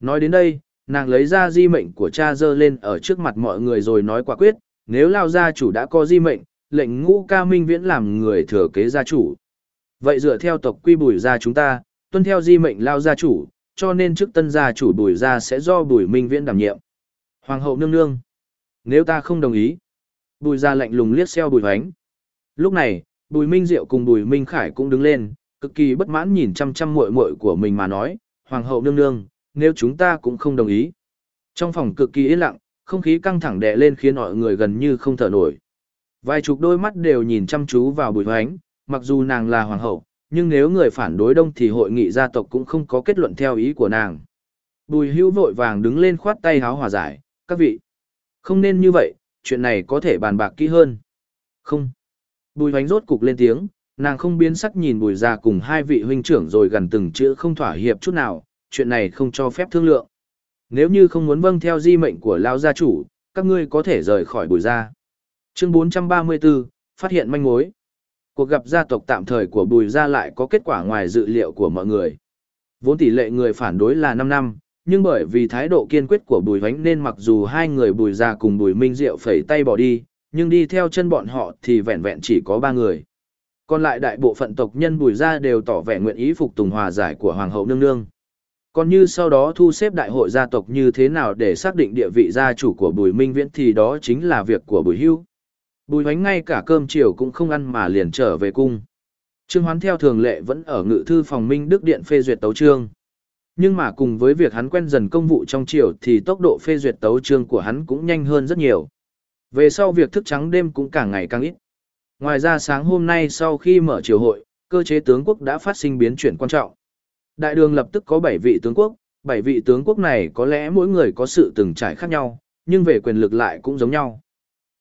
Nói đến đây, nàng lấy ra di mệnh của cha dơ lên ở trước mặt mọi người rồi nói quả quyết, nếu lao gia chủ đã có di mệnh, lệnh ngũ ca minh viễn làm người thừa kế gia chủ. Vậy dựa theo tộc quy bùi gia chúng ta, tuân theo di mệnh lao gia chủ, cho nên trước tân gia chủ bùi gia sẽ do bùi minh viễn đảm nhiệm. Hoàng hậu nương nương. Nếu ta không đồng ý. Bùi gia lạnh lùng liếc xeo bùi hoánh. Lúc này, bùi minh diệu cùng bùi minh khải cũng đứng lên, cực kỳ bất mãn nhìn chăm chăm muội muội của mình mà nói, Hoàng hậu nương nương, nếu chúng ta cũng không đồng ý. Trong phòng cực kỳ yên lặng, không khí căng thẳng đè lên khiến mọi người gần như không thở nổi. Vài chục đôi mắt đều nhìn chăm chú vào bùi hoánh, mặc dù nàng là hoàng hậu, nhưng nếu người phản đối đông thì hội nghị gia tộc cũng không có kết luận theo ý của nàng. Bùi hữu vội vàng đứng lên khoát tay háo hòa giải, các vị. Không nên như vậy, chuyện này có thể bàn bạc kỹ hơn. Không. Bùi hoánh rốt cục lên tiếng, nàng không biến sắc nhìn bùi ra cùng hai vị huynh trưởng rồi gần từng chữ không thỏa hiệp chút nào, chuyện này không cho phép thương lượng. Nếu như không muốn vâng theo di mệnh của Lao gia chủ, các ngươi có thể rời khỏi bùi gia. Chương 434, phát hiện manh mối. Cuộc gặp gia tộc tạm thời của bùi gia lại có kết quả ngoài dự liệu của mọi người. Vốn tỷ lệ người phản đối là 5 năm, nhưng bởi vì thái độ kiên quyết của bùi vánh nên mặc dù hai người bùi gia cùng bùi minh diệu phẩy tay bỏ đi, nhưng đi theo chân bọn họ thì vẹn vẹn chỉ có 3 người. Còn lại đại bộ phận tộc nhân bùi gia đều tỏ vẻ nguyện ý phục tùng hòa giải của hoàng hậu nương nương. Còn như sau đó thu xếp đại hội gia tộc như thế nào để xác định địa vị gia chủ của Bùi Minh Viễn thì đó chính là việc của Bùi Hưu. Bùi hoánh ngay cả cơm chiều cũng không ăn mà liền trở về cung. Trương Hoán theo thường lệ vẫn ở ngự thư phòng Minh Đức Điện phê duyệt tấu trương. Nhưng mà cùng với việc hắn quen dần công vụ trong triều thì tốc độ phê duyệt tấu trương của hắn cũng nhanh hơn rất nhiều. Về sau việc thức trắng đêm cũng càng ngày càng ít. Ngoài ra sáng hôm nay sau khi mở triều hội, cơ chế tướng quốc đã phát sinh biến chuyển quan trọng. Đại đường lập tức có 7 vị tướng quốc, 7 vị tướng quốc này có lẽ mỗi người có sự từng trải khác nhau, nhưng về quyền lực lại cũng giống nhau.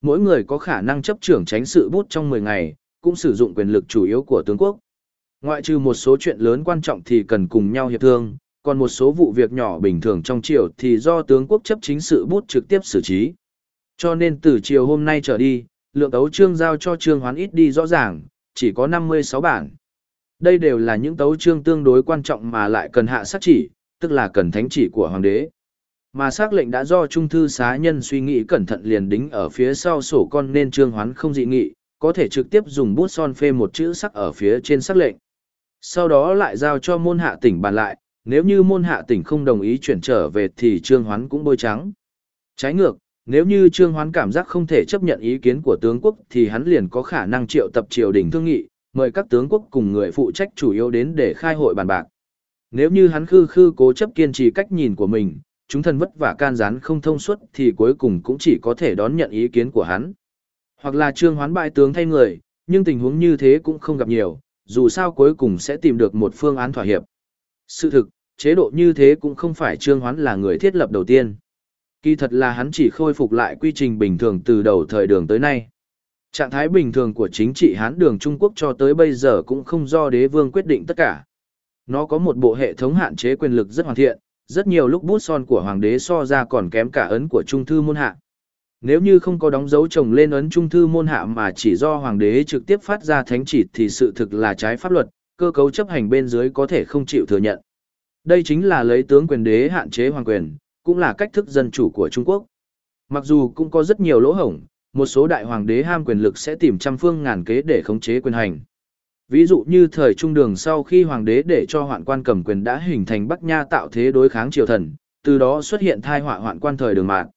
Mỗi người có khả năng chấp trưởng tránh sự bút trong 10 ngày, cũng sử dụng quyền lực chủ yếu của tướng quốc. Ngoại trừ một số chuyện lớn quan trọng thì cần cùng nhau hiệp thương, còn một số vụ việc nhỏ bình thường trong triều thì do tướng quốc chấp chính sự bút trực tiếp xử trí. Cho nên từ chiều hôm nay trở đi, lượng tấu trương giao cho trương hoán ít đi rõ ràng, chỉ có 56 bản. Đây đều là những tấu chương tương đối quan trọng mà lại cần hạ sát chỉ, tức là cần thánh chỉ của hoàng đế. Mà xác lệnh đã do trung thư xá nhân suy nghĩ cẩn thận liền đính ở phía sau sổ con nên trương hoán không dị nghị, có thể trực tiếp dùng bút son phê một chữ sắc ở phía trên xác lệnh. Sau đó lại giao cho môn hạ tỉnh bàn lại, nếu như môn hạ tỉnh không đồng ý chuyển trở về thì trương hoán cũng bôi trắng. Trái ngược, nếu như trương hoán cảm giác không thể chấp nhận ý kiến của tướng quốc thì hắn liền có khả năng triệu tập triều đình thương nghị, mời các tướng quốc cùng người phụ trách chủ yếu đến để khai hội bàn bạc. Nếu như hắn khư khư cố chấp kiên trì cách nhìn của mình, chúng thần vất vả can gián không thông suốt thì cuối cùng cũng chỉ có thể đón nhận ý kiến của hắn. Hoặc là trương hoán bại tướng thay người, nhưng tình huống như thế cũng không gặp nhiều, dù sao cuối cùng sẽ tìm được một phương án thỏa hiệp. Sự thực, chế độ như thế cũng không phải trương hoán là người thiết lập đầu tiên. Kỳ thật là hắn chỉ khôi phục lại quy trình bình thường từ đầu thời đường tới nay. Trạng thái bình thường của chính trị Hán đường Trung Quốc cho tới bây giờ cũng không do đế vương quyết định tất cả. Nó có một bộ hệ thống hạn chế quyền lực rất hoàn thiện, rất nhiều lúc bút son của hoàng đế so ra còn kém cả ấn của trung thư môn hạ. Nếu như không có đóng dấu chồng lên ấn trung thư môn hạ mà chỉ do hoàng đế trực tiếp phát ra thánh chỉ thì sự thực là trái pháp luật, cơ cấu chấp hành bên dưới có thể không chịu thừa nhận. Đây chính là lấy tướng quyền đế hạn chế hoàng quyền, cũng là cách thức dân chủ của Trung Quốc. Mặc dù cũng có rất nhiều lỗ hổng, một số đại hoàng đế ham quyền lực sẽ tìm trăm phương ngàn kế để khống chế quyền hành. Ví dụ như thời trung đường sau khi hoàng đế để cho hoạn quan cầm quyền đã hình thành Bắc Nha tạo thế đối kháng triều thần, từ đó xuất hiện thai họa hoạn quan thời đường mạn.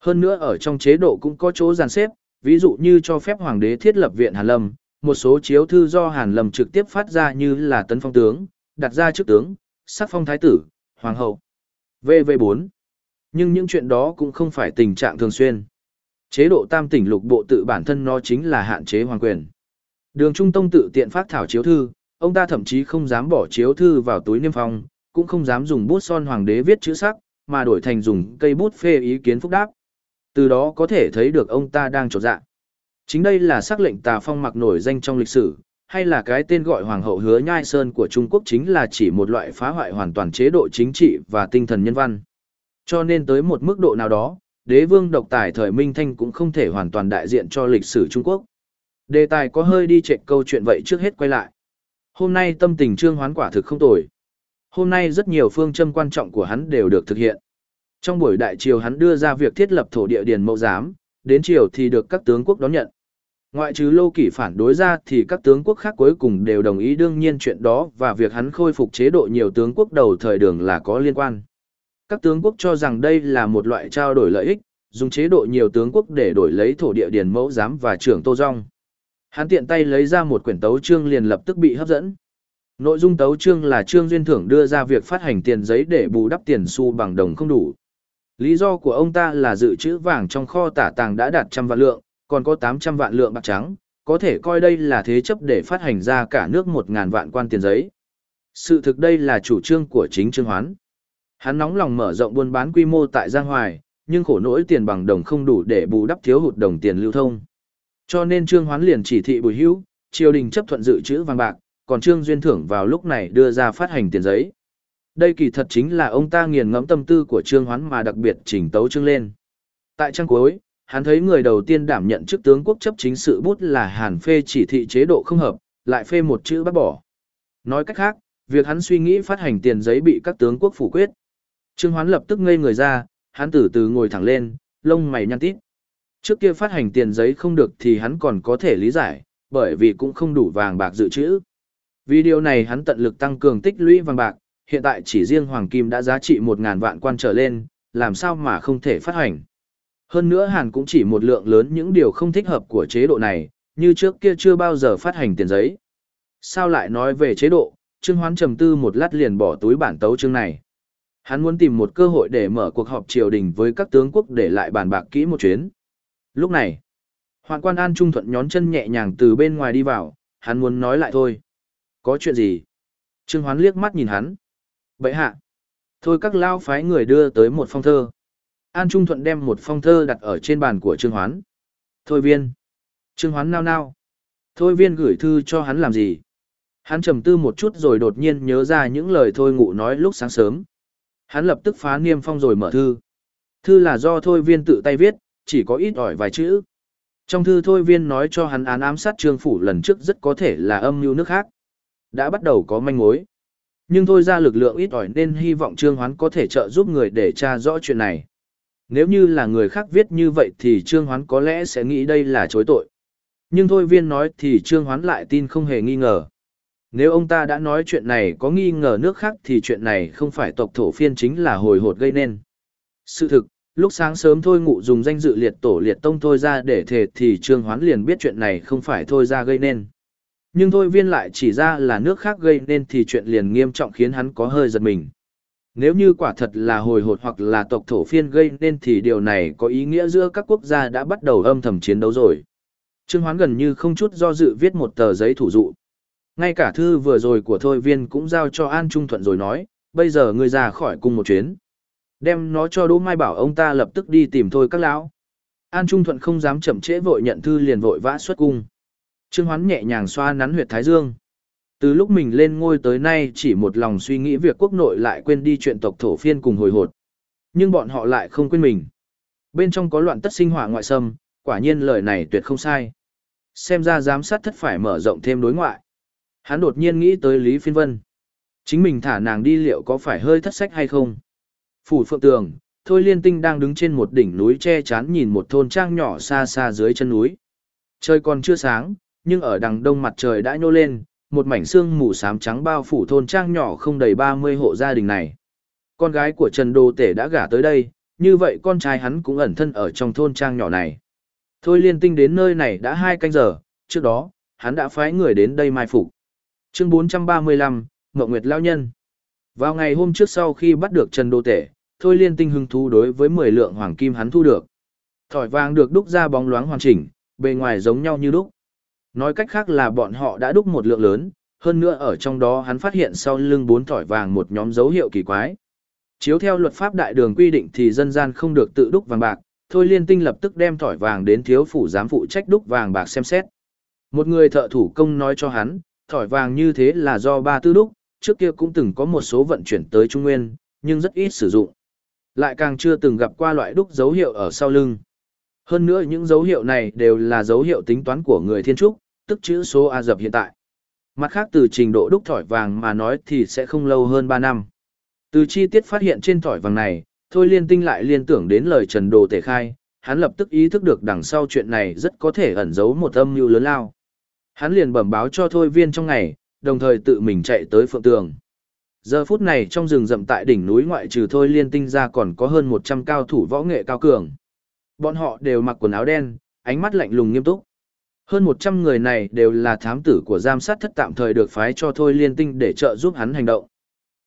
Hơn nữa ở trong chế độ cũng có chỗ giàn xếp, ví dụ như cho phép hoàng đế thiết lập viện Hàn Lâm, một số chiếu thư do Hàn Lâm trực tiếp phát ra như là tấn phong tướng, đặt ra trước tướng, sắc phong thái tử, hoàng hậu. VV4. Nhưng những chuyện đó cũng không phải tình trạng thường xuyên. Chế độ tam tỉnh lục bộ tự bản thân nó chính là hạn chế hoàng quyền. Đường Trung Tông tự tiện phát thảo chiếu thư, ông ta thậm chí không dám bỏ chiếu thư vào túi niêm phong, cũng không dám dùng bút son hoàng đế viết chữ sắc, mà đổi thành dùng cây bút phê ý kiến phúc đáp. Từ đó có thể thấy được ông ta đang trột dạ. Chính đây là sắc lệnh tà phong mặc nổi danh trong lịch sử, hay là cái tên gọi Hoàng hậu hứa nhai sơn của Trung Quốc chính là chỉ một loại phá hoại hoàn toàn chế độ chính trị và tinh thần nhân văn. Cho nên tới một mức độ nào đó, đế vương độc tài thời Minh Thanh cũng không thể hoàn toàn đại diện cho lịch sử Trung Quốc. Đề tài có hơi đi chạy câu chuyện vậy trước hết quay lại. Hôm nay tâm tình trương hoán quả thực không tồi. Hôm nay rất nhiều phương châm quan trọng của hắn đều được thực hiện. Trong buổi đại triều hắn đưa ra việc thiết lập thổ địa điền mẫu giám, đến triều thì được các tướng quốc đón nhận. Ngoại trừ Lô Kỷ phản đối ra thì các tướng quốc khác cuối cùng đều đồng ý đương nhiên chuyện đó và việc hắn khôi phục chế độ nhiều tướng quốc đầu thời đường là có liên quan. Các tướng quốc cho rằng đây là một loại trao đổi lợi ích, dùng chế độ nhiều tướng quốc để đổi lấy thổ địa điền mẫu giám và trưởng Tô Dung. Hắn tiện tay lấy ra một quyển tấu chương liền lập tức bị hấp dẫn. Nội dung tấu chương là Trương Duyên Thưởng đưa ra việc phát hành tiền giấy để bù đắp tiền xu bằng đồng không đủ. Lý do của ông ta là dự trữ vàng trong kho tả tàng đã đạt trăm vạn lượng, còn có 800 vạn lượng bạc trắng, có thể coi đây là thế chấp để phát hành ra cả nước 1.000 vạn quan tiền giấy. Sự thực đây là chủ trương của chính Trương Hoán. Hắn nóng lòng mở rộng buôn bán quy mô tại Giang Hoài, nhưng khổ nỗi tiền bằng đồng không đủ để bù đắp thiếu hụt đồng tiền lưu thông. Cho nên Trương Hoán liền chỉ thị Bùi Hữu, triều đình chấp thuận dự trữ vàng bạc, còn Trương Duyên Thưởng vào lúc này đưa ra phát hành tiền giấy. Đây kỳ thật chính là ông ta nghiền ngẫm tâm tư của Trương Hoán mà đặc biệt chỉnh tấu trương lên. Tại trang cuối, hắn thấy người đầu tiên đảm nhận chức tướng quốc chấp chính sự bút là Hàn Phê chỉ thị chế độ không hợp, lại phê một chữ bác bỏ. Nói cách khác, việc hắn suy nghĩ phát hành tiền giấy bị các tướng quốc phủ quyết. Trương Hoán lập tức ngây người ra, hắn từ từ ngồi thẳng lên, lông mày nhăn tít. Trước kia phát hành tiền giấy không được thì hắn còn có thể lý giải, bởi vì cũng không đủ vàng bạc dự trữ. Vì điều này hắn tận lực tăng cường tích lũy vàng bạc, hiện tại chỉ riêng hoàng kim đã giá trị 1.000 vạn quan trở lên, làm sao mà không thể phát hành. Hơn nữa Hàn cũng chỉ một lượng lớn những điều không thích hợp của chế độ này, như trước kia chưa bao giờ phát hành tiền giấy. Sao lại nói về chế độ, Trương Hoán trầm tư một lát liền bỏ túi bản tấu chương này. Hắn muốn tìm một cơ hội để mở cuộc họp triều đình với các tướng quốc để lại bàn bạc kỹ một chuyến. Lúc này, Hoạn quan An Trung Thuận nhón chân nhẹ nhàng từ bên ngoài đi vào, hắn muốn nói lại thôi. Có chuyện gì? Trương Hoán liếc mắt nhìn hắn. Bậy hạ. Thôi các lao phái người đưa tới một phong thơ. An Trung Thuận đem một phong thơ đặt ở trên bàn của Trương Hoán. Thôi viên. Trương Hoán nao nao. Thôi viên gửi thư cho hắn làm gì? Hắn trầm tư một chút rồi đột nhiên nhớ ra những lời thôi ngụ nói lúc sáng sớm. Hắn lập tức phá niêm phong rồi mở thư. Thư là do thôi viên tự tay viết, chỉ có ít ỏi vài chữ. Trong thư thôi viên nói cho hắn án ám sát trương phủ lần trước rất có thể là âm mưu nước khác. Đã bắt đầu có manh mối. Nhưng thôi ra lực lượng ít ỏi nên hy vọng trương hoán có thể trợ giúp người để tra rõ chuyện này. Nếu như là người khác viết như vậy thì trương hoán có lẽ sẽ nghĩ đây là chối tội. Nhưng thôi viên nói thì trương hoán lại tin không hề nghi ngờ. Nếu ông ta đã nói chuyện này có nghi ngờ nước khác thì chuyện này không phải tộc thổ phiên chính là hồi hột gây nên. Sự thực, lúc sáng sớm thôi ngụ dùng danh dự liệt tổ liệt tông thôi ra để thề thì trương hoán liền biết chuyện này không phải thôi ra gây nên. Nhưng thôi viên lại chỉ ra là nước khác gây nên thì chuyện liền nghiêm trọng khiến hắn có hơi giật mình. Nếu như quả thật là hồi hột hoặc là tộc thổ phiên gây nên thì điều này có ý nghĩa giữa các quốc gia đã bắt đầu âm thầm chiến đấu rồi. Trương Hoán gần như không chút do dự viết một tờ giấy thủ dụ. Ngay cả thư vừa rồi của Thôi Viên cũng giao cho An Trung Thuận rồi nói, bây giờ ngươi ra khỏi cung một chuyến. Đem nó cho Đỗ Mai bảo ông ta lập tức đi tìm thôi các lão. An Trung Thuận không dám chậm trễ vội nhận thư liền vội vã xuất cung. Trương Hoán nhẹ nhàng xoa nắn huyệt thái dương. Từ lúc mình lên ngôi tới nay chỉ một lòng suy nghĩ việc quốc nội lại quên đi chuyện tộc thổ phiên cùng hồi hột. Nhưng bọn họ lại không quên mình. Bên trong có loạn tất sinh hỏa ngoại xâm, quả nhiên lời này tuyệt không sai. Xem ra giám sát thất phải mở rộng thêm đối ngoại. Hắn đột nhiên nghĩ tới Lý Phiên Vân. Chính mình thả nàng đi liệu có phải hơi thất sách hay không? Phủ Phượng Tường, Thôi Liên Tinh đang đứng trên một đỉnh núi che chắn nhìn một thôn trang nhỏ xa xa dưới chân núi. Trời còn chưa sáng, nhưng ở đằng đông mặt trời đã nhô lên, một mảnh sương mù xám trắng bao phủ thôn trang nhỏ không đầy 30 hộ gia đình này. Con gái của Trần Đô Tể đã gả tới đây, như vậy con trai hắn cũng ẩn thân ở trong thôn trang nhỏ này. Thôi Liên Tinh đến nơi này đã hai canh giờ, trước đó, hắn đã phái người đến đây mai phục. Chương 435, Ngộ Nguyệt Lao Nhân Vào ngày hôm trước sau khi bắt được Trần Đô Tể, Thôi Liên Tinh hứng thú đối với 10 lượng hoàng kim hắn thu được. Thỏi vàng được đúc ra bóng loáng hoàn chỉnh, bề ngoài giống nhau như đúc. Nói cách khác là bọn họ đã đúc một lượng lớn, hơn nữa ở trong đó hắn phát hiện sau lưng bốn thỏi vàng một nhóm dấu hiệu kỳ quái. Chiếu theo luật pháp đại đường quy định thì dân gian không được tự đúc vàng bạc, Thôi Liên Tinh lập tức đem thỏi vàng đến thiếu phủ giám phụ trách đúc vàng bạc xem xét. Một người thợ thủ công nói cho hắn, thỏi vàng như thế là do ba tư đúc, trước kia cũng từng có một số vận chuyển tới Trung Nguyên, nhưng rất ít sử dụng. Lại càng chưa từng gặp qua loại đúc dấu hiệu ở sau lưng. Hơn nữa những dấu hiệu này đều là dấu hiệu tính toán của người thiên trúc, tức chữ số A dập hiện tại. Mặt khác từ trình độ đúc thỏi vàng mà nói thì sẽ không lâu hơn 3 năm. Từ chi tiết phát hiện trên thỏi vàng này, Thôi Liên Tinh lại liên tưởng đến lời Trần Đồ Tể khai, hắn lập tức ý thức được đằng sau chuyện này rất có thể ẩn giấu một âm mưu lớn lao. Hắn liền bẩm báo cho Thôi Viên trong ngày, đồng thời tự mình chạy tới Phượng Tường. Giờ phút này trong rừng rậm tại đỉnh núi ngoại trừ Thôi Liên Tinh ra còn có hơn 100 cao thủ võ nghệ cao cường. Bọn họ đều mặc quần áo đen, ánh mắt lạnh lùng nghiêm túc. Hơn 100 người này đều là thám tử của giám sát thất tạm thời được phái cho Thôi Liên Tinh để trợ giúp hắn hành động.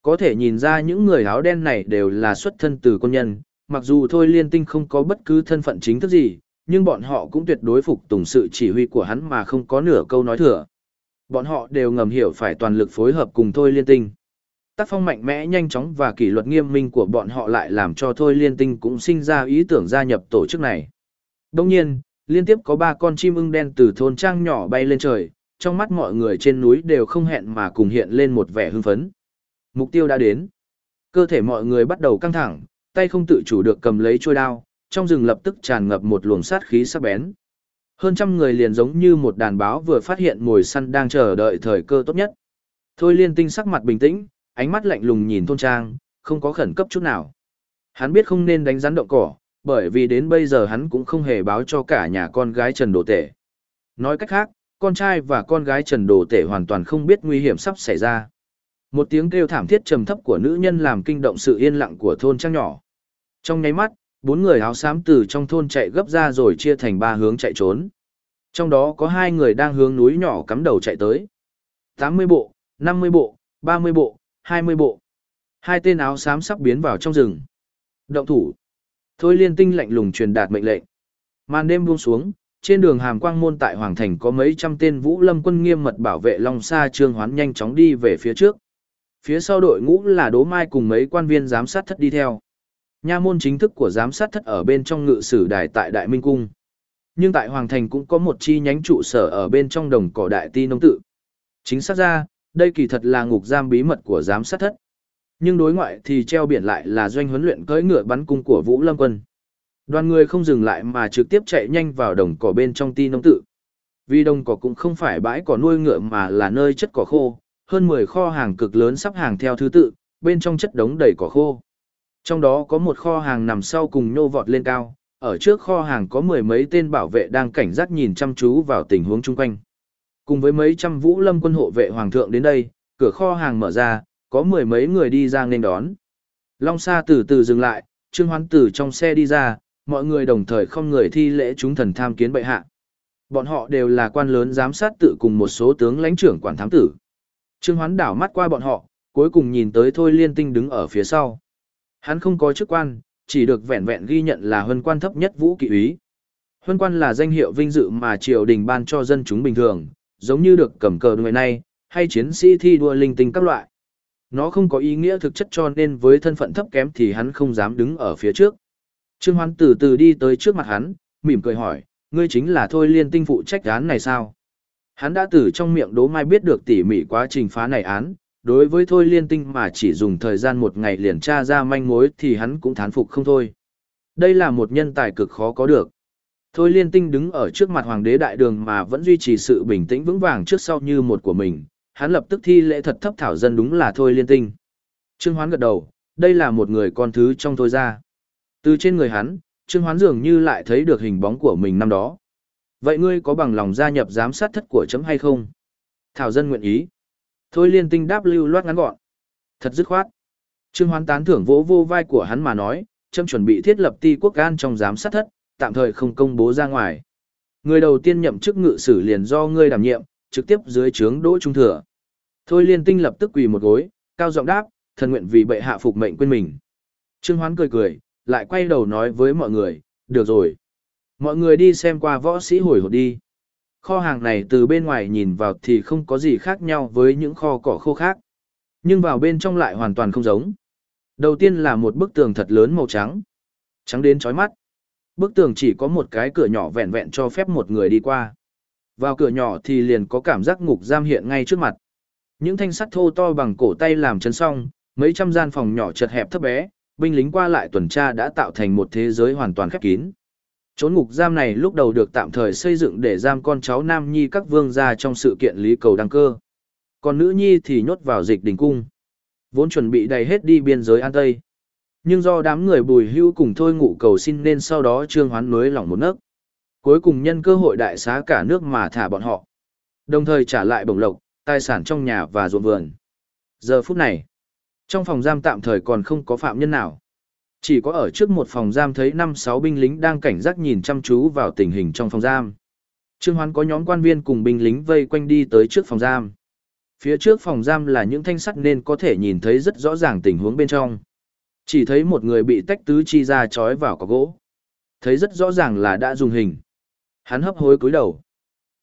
Có thể nhìn ra những người áo đen này đều là xuất thân từ quân nhân, mặc dù Thôi Liên Tinh không có bất cứ thân phận chính thức gì, nhưng bọn họ cũng tuyệt đối phục tùng sự chỉ huy của hắn mà không có nửa câu nói thừa. Bọn họ đều ngầm hiểu phải toàn lực phối hợp cùng Thôi Liên Tinh. Tác phong mạnh mẽ nhanh chóng và kỷ luật nghiêm minh của bọn họ lại làm cho Thôi Liên Tinh cũng sinh ra ý tưởng gia nhập tổ chức này. Đồng nhiên, liên tiếp có ba con chim ưng đen từ thôn trang nhỏ bay lên trời, trong mắt mọi người trên núi đều không hẹn mà cùng hiện lên một vẻ hưng phấn. Mục tiêu đã đến. Cơ thể mọi người bắt đầu căng thẳng, tay không tự chủ được cầm lấy chuôi đao, trong rừng lập tức tràn ngập một luồng sát khí sắc bén. Hơn trăm người liền giống như một đàn báo vừa phát hiện mồi săn đang chờ đợi thời cơ tốt nhất. Thôi liên tinh sắc mặt bình tĩnh, ánh mắt lạnh lùng nhìn thôn trang, không có khẩn cấp chút nào. Hắn biết không nên đánh rắn động cỏ, bởi vì đến bây giờ hắn cũng không hề báo cho cả nhà con gái Trần Đồ Tể. Nói cách khác, con trai và con gái Trần Đồ Tể hoàn toàn không biết nguy hiểm sắp xảy ra. Một tiếng kêu thảm thiết trầm thấp của nữ nhân làm kinh động sự yên lặng của thôn trang nhỏ. Trong nháy mắt, bốn người áo xám từ trong thôn chạy gấp ra rồi chia thành ba hướng chạy trốn. Trong đó có hai người đang hướng núi nhỏ cắm đầu chạy tới. 80 bộ, 50 bộ, 30 bộ, 20 bộ. Hai tên áo xám sắp biến vào trong rừng. Động thủ. Thôi liên tinh lạnh lùng truyền đạt mệnh lệnh. Màn đêm buông xuống, trên đường hàm quang môn tại Hoàng Thành có mấy trăm tên vũ lâm quân nghiêm mật bảo vệ Long Sa Trương Hoán nhanh chóng đi về phía trước. Phía sau đội ngũ là Đỗ Mai cùng mấy quan viên giám sát thất đi theo. Nha môn chính thức của giám sát thất ở bên trong ngự sử đài tại Đại Minh Cung. Nhưng tại Hoàng Thành cũng có một chi nhánh trụ sở ở bên trong đồng cỏ Đại Ti Nông Tự. Chính xác ra, đây kỳ thật là ngục giam bí mật của giám sát thất. Nhưng đối ngoại thì treo biển lại là doanh huấn luyện cưỡi ngựa bắn cung của Vũ Lâm Quân. Đoàn người không dừng lại mà trực tiếp chạy nhanh vào đồng cỏ bên trong ti nông tự. Vì đồng cỏ cũng không phải bãi cỏ nuôi ngựa mà là nơi chất cỏ khô, hơn 10 kho hàng cực lớn sắp hàng theo thứ tự, bên trong chất đống đầy cỏ khô. Trong đó có một kho hàng nằm sau cùng nhô vọt lên cao, ở trước kho hàng có mười mấy tên bảo vệ đang cảnh giác nhìn chăm chú vào tình huống chung quanh. Cùng với mấy trăm vũ lâm quân hộ vệ hoàng thượng đến đây, cửa kho hàng mở ra, có mười mấy người đi ra nên đón. Long Sa từ từ dừng lại, Trương Hoán từ trong xe đi ra, mọi người đồng thời không người thi lễ chúng thần tham kiến bệ hạ. Bọn họ đều là quan lớn giám sát tự cùng một số tướng lãnh trưởng quản thám tử. Trương Hoán đảo mắt qua bọn họ, cuối cùng nhìn tới Thôi Liên Tinh đứng ở phía sau. Hắn không có chức quan, chỉ được vẹn vẹn ghi nhận là huân quan thấp nhất vũ kỵ úy. Huân quan là danh hiệu vinh dự mà triều đình ban cho dân chúng bình thường, giống như được cầm cờ người này hay chiến sĩ thi đua linh tinh các loại. Nó không có ý nghĩa thực chất cho nên với thân phận thấp kém thì hắn không dám đứng ở phía trước. Trương Hoán từ từ đi tới trước mặt hắn, mỉm cười hỏi, ngươi chính là Thôi Liên Tinh phụ trách án này sao? Hắn đã từ trong miệng Đỗ Mai biết được tỉ mỉ quá trình phá này án, đối với Thôi Liên Tinh mà chỉ dùng thời gian một ngày liền tra ra manh mối thì hắn cũng thán phục không thôi. Đây là một nhân tài cực khó có được. Thôi Liên Tinh đứng ở trước mặt Hoàng đế Đại Đường mà vẫn duy trì sự bình tĩnh vững vàng trước sau như một của mình, hắn lập tức thi lễ thật thấp thảo dân đúng là Thôi Liên Tinh. Trương Hoán gật đầu, đây là một người con thứ trong Thôi ra. Từ trên người hắn, Trương Hoán dường như lại thấy được hình bóng của mình năm đó. Vậy ngươi có bằng lòng gia nhập giám sát thất của chấm hay không? Thảo dân nguyện ý. Thôi liên tinh đáp lưu loát ngắn gọn. Thật dứt khoát. Trương Hoán tán thưởng vỗ vô vai của hắn mà nói, chấm chuẩn bị thiết lập ti quốc an trong giám sát thất, tạm thời không công bố ra ngoài. Người đầu tiên nhậm chức ngự sử liền do ngươi đảm nhiệm, trực tiếp dưới trướng đỗ trung thừa. Thôi liên tinh lập tức quỳ một gối, cao giọng đáp, thần nguyện vì bệ hạ phục mệnh quên mình. Trương Hoán cười cười, lại quay đầu nói với mọi người, được rồi. Mọi người đi xem qua võ sĩ hồi hộp đi. Kho hàng này từ bên ngoài nhìn vào thì không có gì khác nhau với những kho cỏ khô khác. Nhưng vào bên trong lại hoàn toàn không giống. Đầu tiên là một bức tường thật lớn màu trắng. Trắng đến chói mắt. Bức tường chỉ có một cái cửa nhỏ vẹn vẹn cho phép một người đi qua. Vào cửa nhỏ thì liền có cảm giác ngục giam hiện ngay trước mặt. Những thanh sắt thô to bằng cổ tay làm chân song, mấy trăm gian phòng nhỏ chật hẹp thấp bé, binh lính qua lại tuần tra đã tạo thành một thế giới hoàn toàn khép kín. Trốn ngục giam này lúc đầu được tạm thời xây dựng để giam con cháu Nam Nhi các vương gia trong sự kiện lý cầu đăng cơ. Còn nữ Nhi thì nhốt vào dịch đình cung. Vốn chuẩn bị đầy hết đi biên giới An Tây. Nhưng do đám người bùi hưu cùng thôi ngụ cầu xin nên sau đó trương hoán nối lỏng một nấc. Cuối cùng nhân cơ hội đại xá cả nước mà thả bọn họ. Đồng thời trả lại bổng lộc, tài sản trong nhà và ruộng vườn. Giờ phút này, trong phòng giam tạm thời còn không có phạm nhân nào. Chỉ có ở trước một phòng giam thấy năm sáu binh lính đang cảnh giác nhìn chăm chú vào tình hình trong phòng giam. Trương Hoán có nhóm quan viên cùng binh lính vây quanh đi tới trước phòng giam. Phía trước phòng giam là những thanh sắt nên có thể nhìn thấy rất rõ ràng tình huống bên trong. Chỉ thấy một người bị tách tứ chi ra trói vào có gỗ. Thấy rất rõ ràng là đã dùng hình. Hắn hấp hối cúi đầu.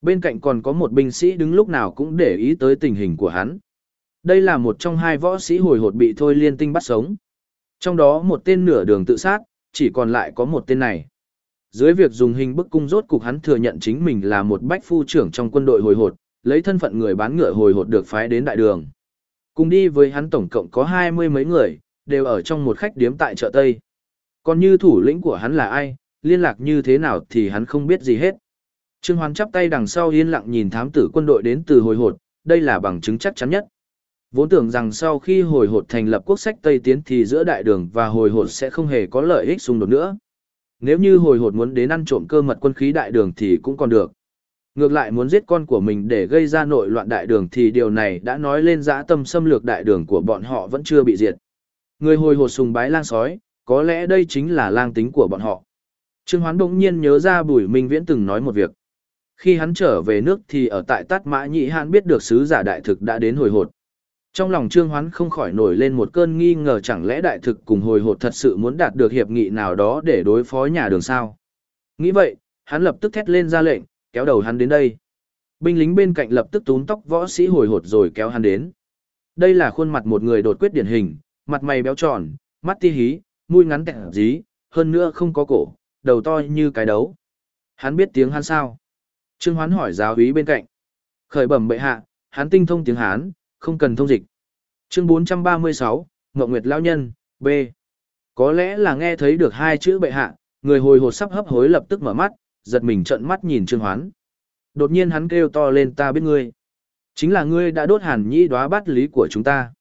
Bên cạnh còn có một binh sĩ đứng lúc nào cũng để ý tới tình hình của hắn. Đây là một trong hai võ sĩ hồi hột bị thôi liên tinh bắt sống. Trong đó một tên nửa đường tự sát, chỉ còn lại có một tên này. Dưới việc dùng hình bức cung rốt cục hắn thừa nhận chính mình là một bách phu trưởng trong quân đội hồi hột, lấy thân phận người bán ngựa hồi hột được phái đến đại đường. Cùng đi với hắn tổng cộng có hai mươi mấy người, đều ở trong một khách điếm tại chợ Tây. Còn như thủ lĩnh của hắn là ai, liên lạc như thế nào thì hắn không biết gì hết. Trương Hoán chắp tay đằng sau yên lặng nhìn thám tử quân đội đến từ hồi hột, đây là bằng chứng chắc chắn nhất. Vốn tưởng rằng sau khi hồi hột thành lập quốc sách Tây Tiến thì giữa đại đường và hồi hột sẽ không hề có lợi ích xung đột nữa. Nếu như hồi hột muốn đến ăn trộm cơ mật quân khí đại đường thì cũng còn được. Ngược lại muốn giết con của mình để gây ra nội loạn đại đường thì điều này đã nói lên dã tâm xâm lược đại đường của bọn họ vẫn chưa bị diệt. Người hồi hột sùng bái lang sói, có lẽ đây chính là lang tính của bọn họ. Trương Hoán bỗng nhiên nhớ ra Bùi Minh Viễn từng nói một việc. Khi hắn trở về nước thì ở tại Tát Mã Nhị Hãn biết được sứ giả đại thực đã đến hồi hột. Trong lòng Trương Hoán không khỏi nổi lên một cơn nghi ngờ chẳng lẽ đại thực cùng hồi hột thật sự muốn đạt được hiệp nghị nào đó để đối phó nhà đường sao. Nghĩ vậy, hắn lập tức thét lên ra lệnh, kéo đầu hắn đến đây. Binh lính bên cạnh lập tức túm tóc võ sĩ hồi hột rồi kéo hắn đến. Đây là khuôn mặt một người đột quyết điển hình, mặt mày béo tròn, mắt ti hí, mũi ngắn tẹt dí, hơn nữa không có cổ, đầu to như cái đấu. Hắn biết tiếng Hán sao? Trương Hoán hỏi giáo úy bên cạnh. Khởi bẩm bệ hạ, hắn tinh thông tiếng Hán, không cần thông dịch. Chương 436, Ngọc Nguyệt Lão Nhân, B. Có lẽ là nghe thấy được hai chữ bệ hạ, người hồi hột sắp hấp hối lập tức mở mắt, giật mình trợn mắt nhìn Trương Hoán. Đột nhiên hắn kêu to lên ta biết ngươi. Chính là ngươi đã đốt hàn nhĩ đóa bát lý của chúng ta.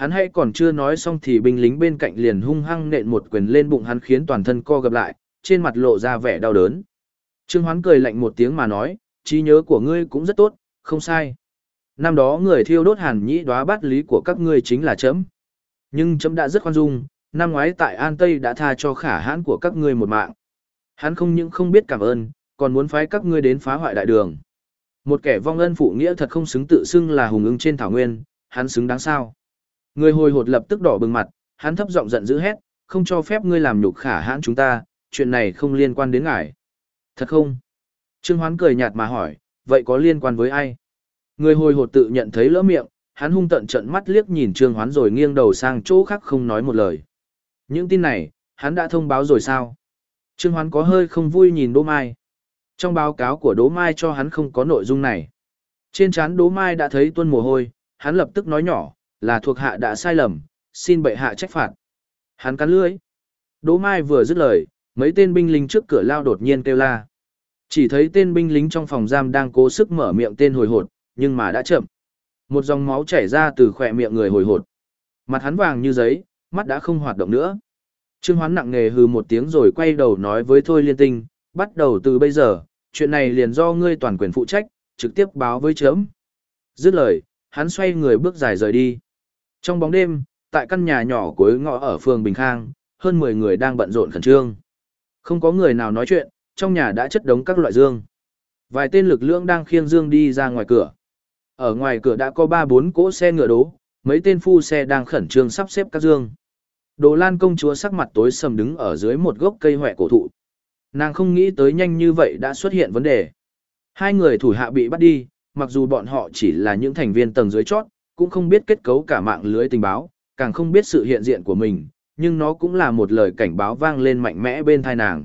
Hắn hay còn chưa nói xong thì binh lính bên cạnh liền hung hăng nện một quyền lên bụng hắn khiến toàn thân co gập lại, trên mặt lộ ra vẻ đau đớn. Trương Hoán cười lạnh một tiếng mà nói, trí nhớ của ngươi cũng rất tốt, không sai. Năm đó người thiêu đốt hàn nhĩ đóa bát lý của các ngươi chính là chấm. Nhưng chấm đã rất khoan dung, năm ngoái tại An Tây đã tha cho khả hãn của các ngươi một mạng. Hắn không những không biết cảm ơn, còn muốn phái các ngươi đến phá hoại đại đường. Một kẻ vong ân phụ nghĩa thật không xứng tự xưng là hùng ưng trên thảo nguyên, hắn xứng đáng sao. Người hồi hột lập tức đỏ bừng mặt, hắn thấp giọng giận dữ hét, không cho phép ngươi làm nhục khả hãn chúng ta, chuyện này không liên quan đến ngài. Thật không? Trương Hoán cười nhạt mà hỏi, vậy có liên quan với ai? Người hồi hột tự nhận thấy lỡ miệng, hắn hung tận trận mắt liếc nhìn Trương Hoán rồi nghiêng đầu sang chỗ khác không nói một lời. Những tin này, hắn đã thông báo rồi sao? Trương Hoán có hơi không vui nhìn Đỗ Mai. Trong báo cáo của Đỗ Mai cho hắn không có nội dung này. Trên trán Đỗ Mai đã thấy tuôn mồ hôi, hắn lập tức nói nhỏ, là thuộc hạ đã sai lầm, xin bệ hạ trách phạt. Hắn cắn lưỡi. Đỗ Mai vừa dứt lời, mấy tên binh lính trước cửa lao đột nhiên kêu la. Chỉ thấy tên binh lính trong phòng giam đang cố sức mở miệng tên hồi hột, nhưng mà đã chậm. Một dòng máu chảy ra từ khỏe miệng người hồi hột. Mặt hắn vàng như giấy, mắt đã không hoạt động nữa. Trương Hoán nặng nề hừ một tiếng rồi quay đầu nói với Thôi Liên Tinh, bắt đầu từ bây giờ, chuyện này liền do ngươi toàn quyền phụ trách, trực tiếp báo với chớm. Dứt lời, hắn xoay người bước dài rời đi. Trong bóng đêm, tại căn nhà nhỏ cuối ngõ ở phường Bình Khang, hơn 10 người đang bận rộn khẩn trương. Không có người nào nói chuyện, trong nhà đã chất đống các loại dương. Vài tên lực lượng đang khiêng dương đi ra ngoài cửa. Ở ngoài cửa đã có 3-4 cỗ xe ngựa đố, mấy tên phu xe đang khẩn trương sắp xếp các dương. Đồ Lan công chúa sắc mặt tối sầm đứng ở dưới một gốc cây hoẹ cổ thụ. Nàng không nghĩ tới nhanh như vậy đã xuất hiện vấn đề. Hai người thủ hạ bị bắt đi, mặc dù bọn họ chỉ là những thành viên tầng dưới chót, cũng không biết kết cấu cả mạng lưới tình báo, càng không biết sự hiện diện của mình, nhưng nó cũng là một lời cảnh báo vang lên mạnh mẽ bên thai nàng.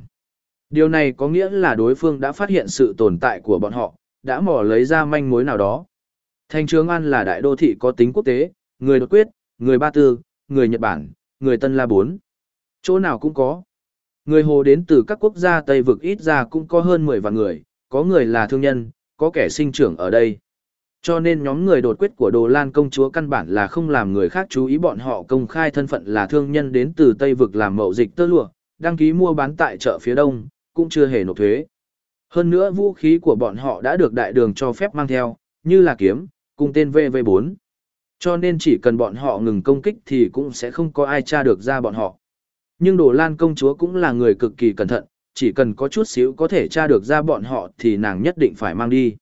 Điều này có nghĩa là đối phương đã phát hiện sự tồn tại của bọn họ, đã mò lấy ra manh mối nào đó. Thành Trường An là đại đô thị có tính quốc tế, người đột quyết, người Ba Tư, người Nhật Bản, người Tân La Bốn. Chỗ nào cũng có. Người Hồ đến từ các quốc gia Tây vực ít ra cũng có hơn 10 vạn người, có người là thương nhân, có kẻ sinh trưởng ở đây. Cho nên nhóm người đột quyết của Đồ Lan công chúa căn bản là không làm người khác chú ý bọn họ công khai thân phận là thương nhân đến từ Tây vực làm mậu dịch tơ lụa, đăng ký mua bán tại chợ phía đông, cũng chưa hề nộp thuế. Hơn nữa vũ khí của bọn họ đã được đại đường cho phép mang theo, như là kiếm, cùng tên VV4. Cho nên chỉ cần bọn họ ngừng công kích thì cũng sẽ không có ai tra được ra bọn họ. Nhưng Đồ Lan công chúa cũng là người cực kỳ cẩn thận, chỉ cần có chút xíu có thể tra được ra bọn họ thì nàng nhất định phải mang đi.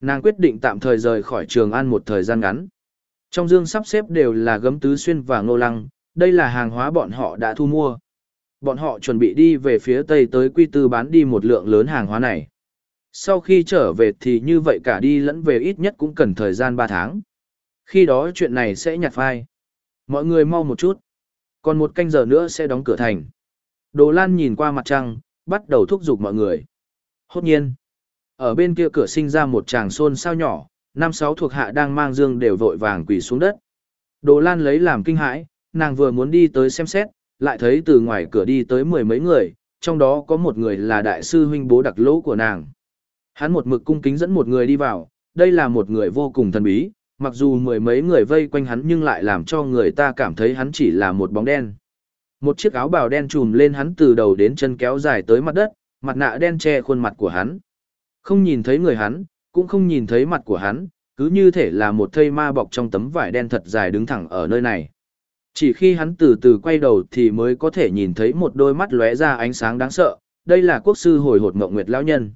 Nàng quyết định tạm thời rời khỏi Trường An một thời gian ngắn. Trong dương sắp xếp đều là gấm tứ xuyên và ngô lăng, đây là hàng hóa bọn họ đã thu mua. Bọn họ chuẩn bị đi về phía Tây tới Quy Tư bán đi một lượng lớn hàng hóa này. Sau khi trở về thì như vậy cả đi lẫn về ít nhất cũng cần thời gian 3 tháng. Khi đó chuyện này sẽ nhạt phai. Mọi người mau một chút. Còn một canh giờ nữa sẽ đóng cửa thành. Đồ Lan nhìn qua mặt trăng, bắt đầu thúc giục mọi người. Hốt nhiên, ở bên kia cửa sinh ra một chàng xôn sao nhỏ, năm sáu thuộc hạ đang mang dương đều vội vàng quỳ xuống đất. Đồ Lan lấy làm kinh hãi, nàng vừa muốn đi tới xem xét, lại thấy từ ngoài cửa đi tới mười mấy người, trong đó có một người là đại sư huynh bố đặc lỗ của nàng. Hắn một mực cung kính dẫn một người đi vào, đây là một người vô cùng thần bí, mặc dù mười mấy người vây quanh hắn nhưng lại làm cho người ta cảm thấy hắn chỉ là một bóng đen. Một chiếc áo bào đen trùm lên hắn từ đầu đến chân kéo dài tới mặt đất, mặt nạ đen che khuôn mặt của hắn. Không nhìn thấy người hắn, cũng không nhìn thấy mặt của hắn, cứ như thể là một thây ma bọc trong tấm vải đen thật dài đứng thẳng ở nơi này. Chỉ khi hắn từ từ quay đầu thì mới có thể nhìn thấy một đôi mắt lóe ra ánh sáng đáng sợ, đây là quốc sư hồi hột mộng nguyệt lão nhân.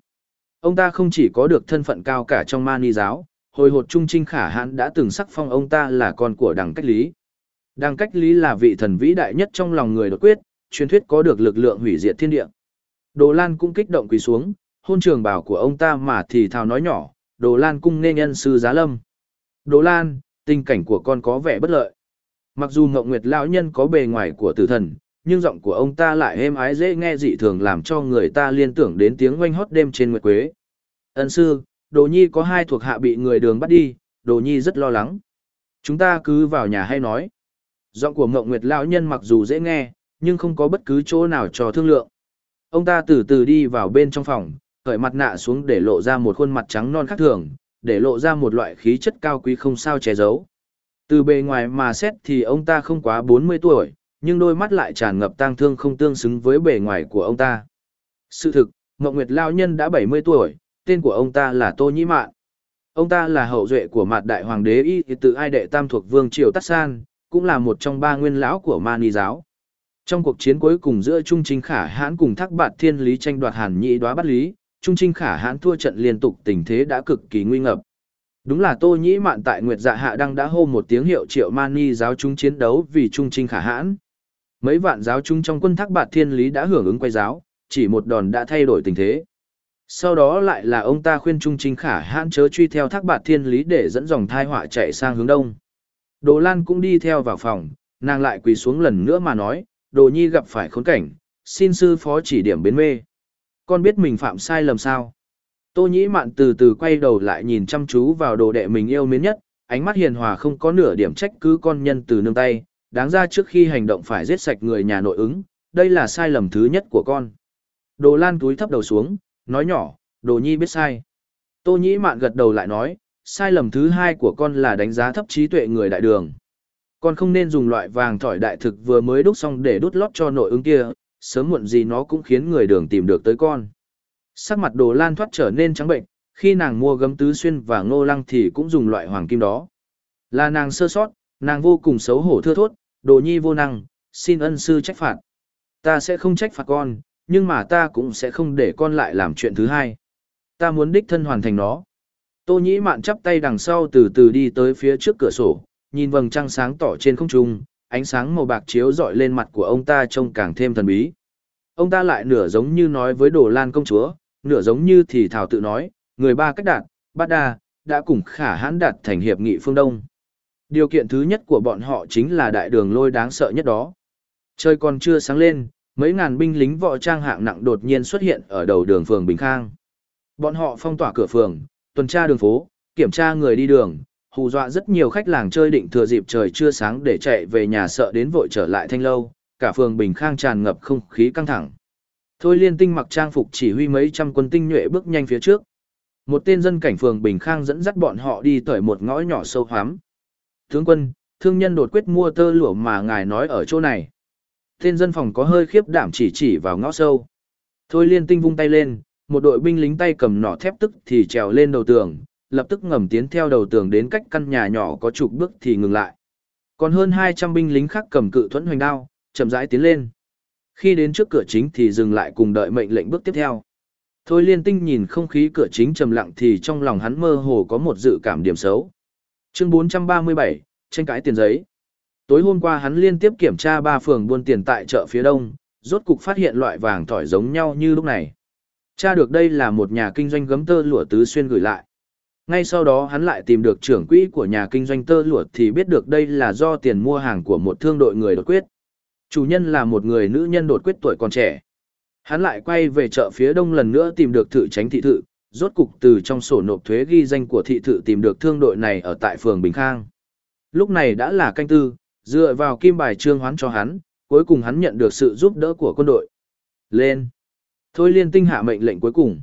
Ông ta không chỉ có được thân phận cao cả trong mani giáo, hồi hột trung trinh khả hãn đã từng sắc phong ông ta là con của đằng cách lý. Đằng cách lý là vị thần vĩ đại nhất trong lòng người đột quyết, truyền thuyết có được lực lượng hủy diệt thiên địa. Đồ Lan cũng kích động quỳ xuống, hôn trường bảo của ông ta mà thì thào nói nhỏ, Đồ Lan cung nên nhân sư giá lâm. Đồ Lan, tình cảnh của con có vẻ bất lợi. Mặc dù Ngọc Nguyệt lão nhân có bề ngoài của tử thần, nhưng giọng của ông ta lại êm ái dễ nghe dị thường làm cho người ta liên tưởng đến tiếng oanh hót đêm trên nguyệt quế. Ân sư, Đồ Nhi có hai thuộc hạ bị người đường bắt đi, Đồ Nhi rất lo lắng. Chúng ta cứ vào nhà hay nói. Giọng của Ngọc Nguyệt lão nhân mặc dù dễ nghe, nhưng không có bất cứ chỗ nào cho thương lượng. Ông ta từ từ đi vào bên trong phòng, cởi mặt nạ xuống để lộ ra một khuôn mặt trắng non khác thường, để lộ ra một loại khí chất cao quý không sao che giấu. Từ bề ngoài mà xét thì ông ta không quá 40 tuổi, nhưng đôi mắt lại tràn ngập tang thương không tương xứng với bề ngoài của ông ta. Sự thực, Ngọc Nguyệt Lao Nhân đã 70 tuổi, tên của ông ta là Tô Nhĩ Mạn. Ông ta là hậu duệ của mặt đại hoàng đế y tự ai đệ tam thuộc vương triều Tát San, cũng là một trong ba nguyên lão của Mani giáo. Trong cuộc chiến cuối cùng giữa Trung Chính Khả Hãn cùng Thác Bạt Thiên Lý tranh đoạt Hàn Nhị đoá bắt lý, Trung Trinh Khả Hãn thua trận liên tục tình thế đã cực kỳ nguy ngập. Đúng là Tô Nhĩ Mạn tại Nguyệt Dạ Hạ Đăng đã hô một tiếng hiệu triệu Mani giáo chúng chiến đấu vì Trung Trinh Khả Hãn. Mấy vạn giáo chúng trong quân Thác Bạt Thiên Lý đã hưởng ứng quay giáo, chỉ một đòn đã thay đổi tình thế. Sau đó lại là ông ta khuyên Trung Trinh Khả Hãn chớ truy theo Thác Bạt Thiên Lý để dẫn dòng thai họa chạy sang hướng đông. Đồ Lan cũng đi theo vào phòng, nàng lại quỳ xuống lần nữa mà nói, Đồ Nhi gặp phải khốn cảnh, xin sư phó chỉ điểm biến mê. Con biết mình phạm sai lầm sao? Tô Nhĩ Mạn từ từ quay đầu lại nhìn chăm chú vào đồ đệ mình yêu mến nhất, ánh mắt hiền hòa không có nửa điểm trách cứ con nhân từ nương tay, đáng ra trước khi hành động phải giết sạch người nhà nội ứng, đây là sai lầm thứ nhất của con. Đồ Lan túi thấp đầu xuống, nói nhỏ, Đồ Nhi biết sai. Tô Nhĩ Mạn gật đầu lại nói, sai lầm thứ hai của con là đánh giá thấp trí tuệ người đại đường. Con không nên dùng loại vàng thỏi đại thực vừa mới đúc xong để đút lót cho nội ứng kia, sớm muộn gì nó cũng khiến người đường tìm được tới con. Sắc mặt đồ lan thoát trở nên trắng bệnh, khi nàng mua gấm tứ xuyên và ngô lăng thì cũng dùng loại hoàng kim đó. Là nàng sơ sót, nàng vô cùng xấu hổ thưa thốt, đồ nhi vô năng, xin ân sư trách phạt. Ta sẽ không trách phạt con, nhưng mà ta cũng sẽ không để con lại làm chuyện thứ hai. Ta muốn đích thân hoàn thành nó. Tô nhĩ mạn chắp tay đằng sau từ từ đi tới phía trước cửa sổ, nhìn vầng trăng sáng tỏ trên không trung, ánh sáng màu bạc chiếu rọi lên mặt của ông ta trông càng thêm thần bí. Ông ta lại nửa giống như nói với Đồ Lan công chúa, nửa giống như thì thảo tự nói, người ba cách đạt, bát đa, đã cùng khả hãn đạt thành hiệp nghị phương Đông. Điều kiện thứ nhất của bọn họ chính là đại đường lôi đáng sợ nhất đó. Trời còn chưa sáng lên, mấy ngàn binh lính võ trang hạng nặng đột nhiên xuất hiện ở đầu đường phường Bình Khang. Bọn họ phong tỏa cửa phường, tuần tra đường phố, kiểm tra người đi đường, hù dọa rất nhiều khách làng chơi định thừa dịp trời chưa sáng để chạy về nhà sợ đến vội trở lại thanh lâu, cả phường Bình Khang tràn ngập không khí căng thẳng. Thôi liên tinh mặc trang phục chỉ huy mấy trăm quân tinh nhuệ bước nhanh phía trước. Một tên dân cảnh phường Bình Khang dẫn dắt bọn họ đi tới một ngõ nhỏ sâu hoắm. Tướng quân, thương nhân đột quyết mua tơ lụa mà ngài nói ở chỗ này. Tên dân phòng có hơi khiếp đảm chỉ chỉ vào ngõ sâu. Thôi liên tinh vung tay lên, một đội binh lính tay cầm nỏ thép tức thì trèo lên đầu tường, lập tức ngầm tiến theo đầu tường đến cách căn nhà nhỏ có chục bước thì ngừng lại. Còn hơn 200 binh lính khác cầm cự thuẫn hoành đao, chậm rãi tiến lên. Khi đến trước cửa chính thì dừng lại cùng đợi mệnh lệnh bước tiếp theo. Thôi liên tinh nhìn không khí cửa chính trầm lặng thì trong lòng hắn mơ hồ có một dự cảm điểm xấu. Chương 437, tranh cãi tiền giấy. Tối hôm qua hắn liên tiếp kiểm tra ba phường buôn tiền tại chợ phía đông, rốt cục phát hiện loại vàng thỏi giống nhau như lúc này. Tra được đây là một nhà kinh doanh gấm tơ lụa tứ xuyên gửi lại. Ngay sau đó hắn lại tìm được trưởng quỹ của nhà kinh doanh tơ lụa thì biết được đây là do tiền mua hàng của một thương đội người đột quyết. Chủ nhân là một người nữ nhân đột quyết tuổi còn trẻ. Hắn lại quay về chợ phía đông lần nữa tìm được thự tránh thị thự, rốt cục từ trong sổ nộp thuế ghi danh của thị thự tìm được thương đội này ở tại phường Bình Khang. Lúc này đã là canh tư, dựa vào kim bài trương hoán cho hắn, cuối cùng hắn nhận được sự giúp đỡ của quân đội. Lên! Thôi liên tinh hạ mệnh lệnh cuối cùng.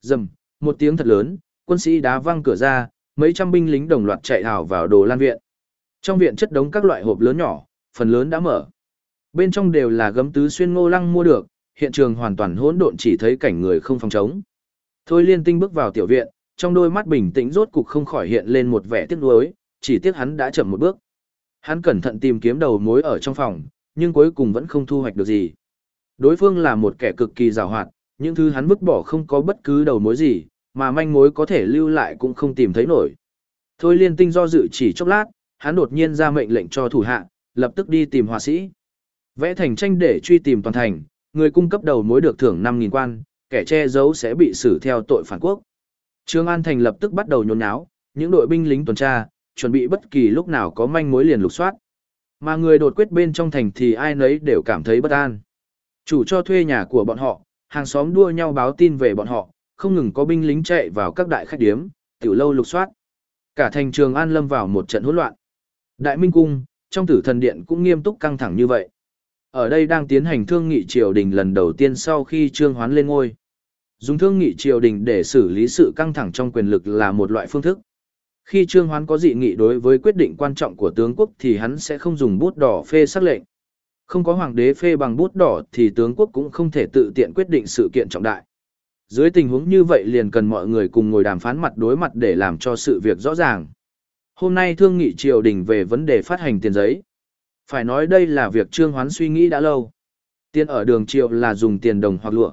Dầm, một tiếng thật lớn, quân sĩ đá văng cửa ra, mấy trăm binh lính đồng loạt chạy hào vào đồ lan viện. Trong viện chất đống các loại hộp lớn nhỏ, phần lớn đã mở. Bên trong đều là gấm tứ xuyên ngô lăng mua được, hiện trường hoàn toàn hỗn độn chỉ thấy cảnh người không phòng chống. Thôi liên tinh bước vào tiểu viện, trong đôi mắt bình tĩnh rốt cục không khỏi hiện lên một vẻ tiếc nuối, chỉ tiếc hắn đã chậm một bước. Hắn cẩn thận tìm kiếm đầu mối ở trong phòng, nhưng cuối cùng vẫn không thu hoạch được gì. Đối phương là một kẻ cực kỳ giàu hoạt, những thứ hắn vứt bỏ không có bất cứ đầu mối gì, mà manh mối có thể lưu lại cũng không tìm thấy nổi. Thôi liên tinh do dự chỉ chốc lát, hắn đột nhiên ra mệnh lệnh cho thủ hạ, lập tức đi tìm họa sĩ. Vẽ thành tranh để truy tìm toàn thành, người cung cấp đầu mối được thưởng 5.000 quan, kẻ che giấu sẽ bị xử theo tội phản quốc. Trương An Thành lập tức bắt đầu nhốn nháo, những đội binh lính tuần tra, chuẩn bị bất kỳ lúc nào có manh mối liền lục soát. Mà người đột quyết bên trong thành thì ai nấy đều cảm thấy bất an. Chủ cho thuê nhà của bọn họ, hàng xóm đua nhau báo tin về bọn họ, không ngừng có binh lính chạy vào các đại khách điếm, tiểu lâu lục soát. Cả thành trường An lâm vào một trận hỗn loạn. Đại Minh Cung, trong tử thần điện cũng nghiêm túc căng thẳng như vậy. Ở đây đang tiến hành thương nghị triều đình lần đầu tiên sau khi Trương Hoán lên ngôi. Dùng thương nghị triều đình để xử lý sự căng thẳng trong quyền lực là một loại phương thức. Khi Trương Hoán có dị nghị đối với quyết định quan trọng của tướng quốc thì hắn sẽ không dùng bút đỏ phê sắc lệnh. Không có hoàng đế phê bằng bút đỏ thì tướng quốc cũng không thể tự tiện quyết định sự kiện trọng đại. Dưới tình huống như vậy liền cần mọi người cùng ngồi đàm phán mặt đối mặt để làm cho sự việc rõ ràng. Hôm nay thương nghị triều đình về vấn đề phát hành tiền giấy. Phải nói đây là việc Trương Hoán suy nghĩ đã lâu. Tiền ở đường triều là dùng tiền đồng hoặc lụa.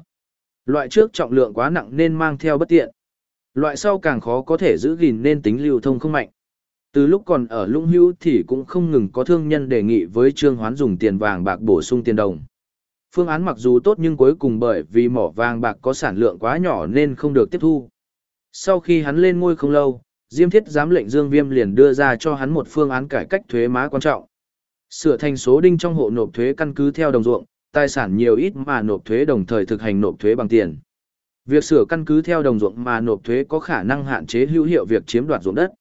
Loại trước trọng lượng quá nặng nên mang theo bất tiện. Loại sau càng khó có thể giữ gìn nên tính lưu thông không mạnh. Từ lúc còn ở lũng hữu thì cũng không ngừng có thương nhân đề nghị với Trương Hoán dùng tiền vàng bạc bổ sung tiền đồng. Phương án mặc dù tốt nhưng cuối cùng bởi vì mỏ vàng bạc có sản lượng quá nhỏ nên không được tiếp thu. Sau khi hắn lên ngôi không lâu, Diêm Thiết giám lệnh Dương Viêm liền đưa ra cho hắn một phương án cải cách thuế má quan trọng. Sửa thành số đinh trong hộ nộp thuế căn cứ theo đồng ruộng, tài sản nhiều ít mà nộp thuế đồng thời thực hành nộp thuế bằng tiền. Việc sửa căn cứ theo đồng ruộng mà nộp thuế có khả năng hạn chế hữu hiệu việc chiếm đoạt ruộng đất.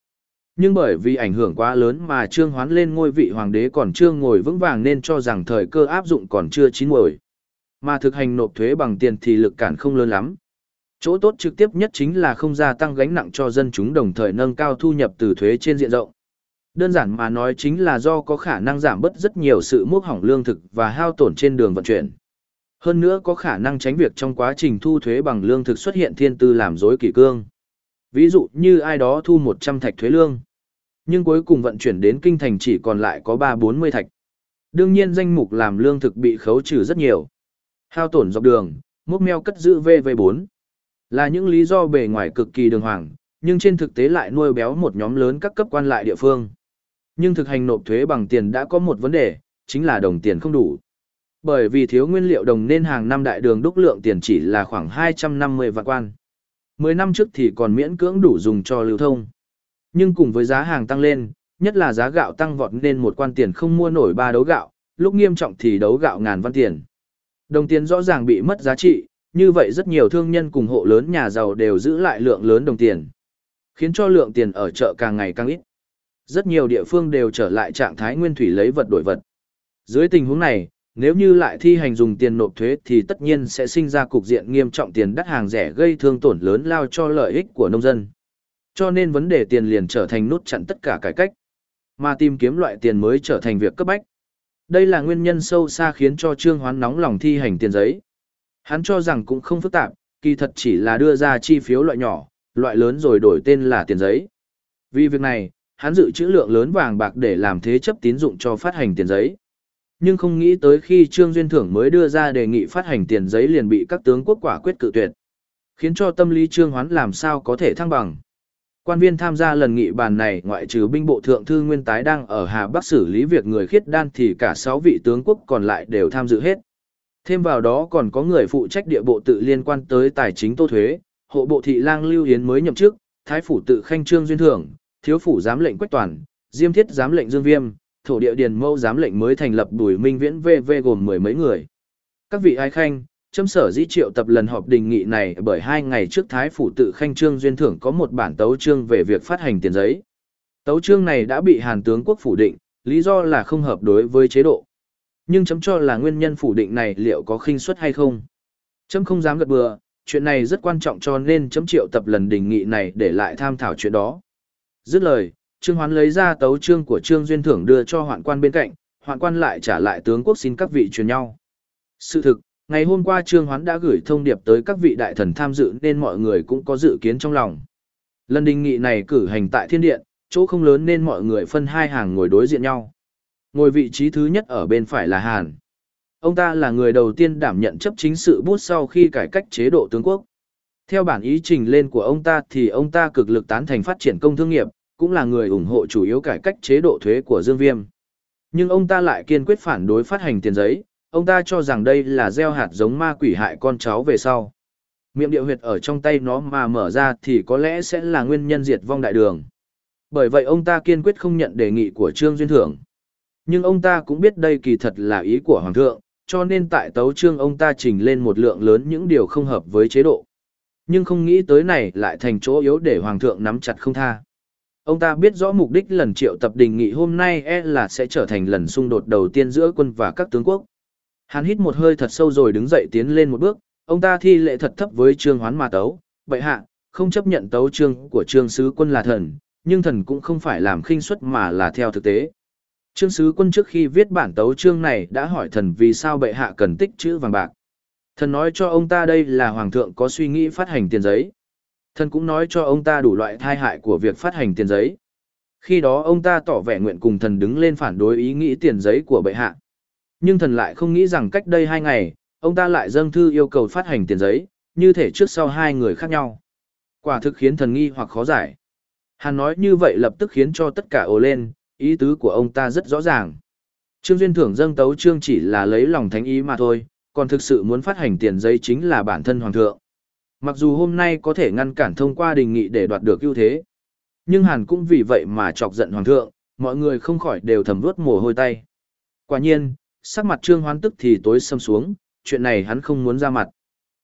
Nhưng bởi vì ảnh hưởng quá lớn mà Trương Hoán lên ngôi vị hoàng đế còn chưa ngồi vững vàng nên cho rằng thời cơ áp dụng còn chưa chín muồi. Mà thực hành nộp thuế bằng tiền thì lực cản không lớn lắm. Chỗ tốt trực tiếp nhất chính là không gia tăng gánh nặng cho dân chúng đồng thời nâng cao thu nhập từ thuế trên diện rộng. Đơn giản mà nói chính là do có khả năng giảm bớt rất nhiều sự mốc hỏng lương thực và hao tổn trên đường vận chuyển. Hơn nữa có khả năng tránh việc trong quá trình thu thuế bằng lương thực xuất hiện thiên tư làm dối kỷ cương. Ví dụ như ai đó thu 100 thạch thuế lương, nhưng cuối cùng vận chuyển đến kinh thành chỉ còn lại có 3-40 thạch. Đương nhiên danh mục làm lương thực bị khấu trừ rất nhiều. Hao tổn dọc đường, mốc meo cất giữ VV4. Là những lý do bề ngoài cực kỳ đường hoàng, nhưng trên thực tế lại nuôi béo một nhóm lớn các cấp quan lại địa phương. Nhưng thực hành nộp thuế bằng tiền đã có một vấn đề, chính là đồng tiền không đủ. Bởi vì thiếu nguyên liệu đồng nên hàng năm đại đường đúc lượng tiền chỉ là khoảng 250 vạn quan. 10 năm trước thì còn miễn cưỡng đủ dùng cho lưu thông. Nhưng cùng với giá hàng tăng lên, nhất là giá gạo tăng vọt nên một quan tiền không mua nổi ba đấu gạo, lúc nghiêm trọng thì đấu gạo ngàn văn tiền. Đồng tiền rõ ràng bị mất giá trị, như vậy rất nhiều thương nhân cùng hộ lớn nhà giàu đều giữ lại lượng lớn đồng tiền, khiến cho lượng tiền ở chợ càng ngày càng ít. Rất nhiều địa phương đều trở lại trạng thái nguyên thủy lấy vật đổi vật. Dưới tình huống này, nếu như lại thi hành dùng tiền nộp thuế thì tất nhiên sẽ sinh ra cục diện nghiêm trọng tiền đắt hàng rẻ gây thương tổn lớn lao cho lợi ích của nông dân. Cho nên vấn đề tiền liền trở thành nút chặn tất cả cải cách, mà tìm kiếm loại tiền mới trở thành việc cấp bách. Đây là nguyên nhân sâu xa khiến cho Trương Hoán nóng lòng thi hành tiền giấy. Hắn cho rằng cũng không phức tạp, kỳ thật chỉ là đưa ra chi phiếu loại nhỏ, loại lớn rồi đổi tên là tiền giấy. Vì việc này, hắn dự trữ lượng lớn vàng bạc để làm thế chấp tín dụng cho phát hành tiền giấy. Nhưng không nghĩ tới khi Trương Duyên Thưởng mới đưa ra đề nghị phát hành tiền giấy liền bị các tướng quốc quả quyết cự tuyệt. Khiến cho tâm lý Trương Hoán làm sao có thể thăng bằng. Quan viên tham gia lần nghị bàn này ngoại trừ binh bộ thượng thư Nguyên Tái đang ở Hà Bắc xử lý việc người khiết đan thì cả 6 vị tướng quốc còn lại đều tham dự hết. Thêm vào đó còn có người phụ trách địa bộ tự liên quan tới tài chính tô thuế, hộ bộ thị lang Lưu Yến mới nhậm chức, thái phủ tự khanh trương duyên thưởng, thiếu phủ giám lệnh quách toàn, diêm thiết giám lệnh dương viêm, thổ địa điền mâu giám lệnh mới thành lập bùi minh viễn VV gồm mười mấy người. Các vị ai khanh, châm sở dĩ triệu tập lần họp đình nghị này bởi hai ngày trước thái phủ tự khanh trương duyên thưởng có một bản tấu trương về việc phát hành tiền giấy. Tấu trương này đã bị hàn tướng quốc phủ định, lý do là không hợp đối với chế độ. Nhưng chấm cho là nguyên nhân phủ định này liệu có khinh suất hay không? Chấm không dám gật bừa, chuyện này rất quan trọng cho nên chấm triệu tập lần đình nghị này để lại tham thảo chuyện đó. Dứt lời, Trương Hoán lấy ra tấu trương của Trương Duyên Thưởng đưa cho hoạn quan bên cạnh, hoạn quan lại trả lại tướng quốc xin các vị truyền nhau. Sự thực, ngày hôm qua Trương Hoán đã gửi thông điệp tới các vị đại thần tham dự nên mọi người cũng có dự kiến trong lòng. Lần đình nghị này cử hành tại thiên điện, chỗ không lớn nên mọi người phân hai hàng ngồi đối diện nhau. Ngồi vị trí thứ nhất ở bên phải là Hàn. Ông ta là người đầu tiên đảm nhận chấp chính sự bút sau khi cải cách chế độ tướng quốc. Theo bản ý trình lên của ông ta thì ông ta cực lực tán thành phát triển công thương nghiệp, cũng là người ủng hộ chủ yếu cải cách chế độ thuế của Dương Viêm. Nhưng ông ta lại kiên quyết phản đối phát hành tiền giấy, ông ta cho rằng đây là gieo hạt giống ma quỷ hại con cháu về sau. Miệng điệu huyệt ở trong tay nó mà mở ra thì có lẽ sẽ là nguyên nhân diệt vong đại đường. Bởi vậy ông ta kiên quyết không nhận đề nghị của Trương Duyên Thưởng. Nhưng ông ta cũng biết đây kỳ thật là ý của Hoàng thượng, cho nên tại tấu trương ông ta trình lên một lượng lớn những điều không hợp với chế độ. Nhưng không nghĩ tới này lại thành chỗ yếu để Hoàng thượng nắm chặt không tha. Ông ta biết rõ mục đích lần triệu tập đình nghị hôm nay e là sẽ trở thành lần xung đột đầu tiên giữa quân và các tướng quốc. Hắn hít một hơi thật sâu rồi đứng dậy tiến lên một bước, ông ta thi lệ thật thấp với trương hoán mà tấu, vậy hạ, không chấp nhận tấu trương của trương sứ quân là thần, nhưng thần cũng không phải làm khinh suất mà là theo thực tế. Trương sứ quân trước khi viết bản tấu trương này đã hỏi thần vì sao bệ hạ cần tích chữ vàng bạc. Thần nói cho ông ta đây là hoàng thượng có suy nghĩ phát hành tiền giấy. Thần cũng nói cho ông ta đủ loại thai hại của việc phát hành tiền giấy. Khi đó ông ta tỏ vẻ nguyện cùng thần đứng lên phản đối ý nghĩ tiền giấy của bệ hạ. Nhưng thần lại không nghĩ rằng cách đây hai ngày, ông ta lại dâng thư yêu cầu phát hành tiền giấy, như thể trước sau hai người khác nhau. Quả thực khiến thần nghi hoặc khó giải. Hàn nói như vậy lập tức khiến cho tất cả ồ lên, ý tứ của ông ta rất rõ ràng. Trương Duyên Thưởng dâng tấu trương chỉ là lấy lòng thánh ý mà thôi, còn thực sự muốn phát hành tiền giấy chính là bản thân hoàng thượng. Mặc dù hôm nay có thể ngăn cản thông qua đình nghị để đoạt được ưu thế, nhưng Hàn cũng vì vậy mà chọc giận hoàng thượng, mọi người không khỏi đều thầm vuốt mồ hôi tay. Quả nhiên, sắc mặt Trương Hoán tức thì tối sầm xuống, chuyện này hắn không muốn ra mặt.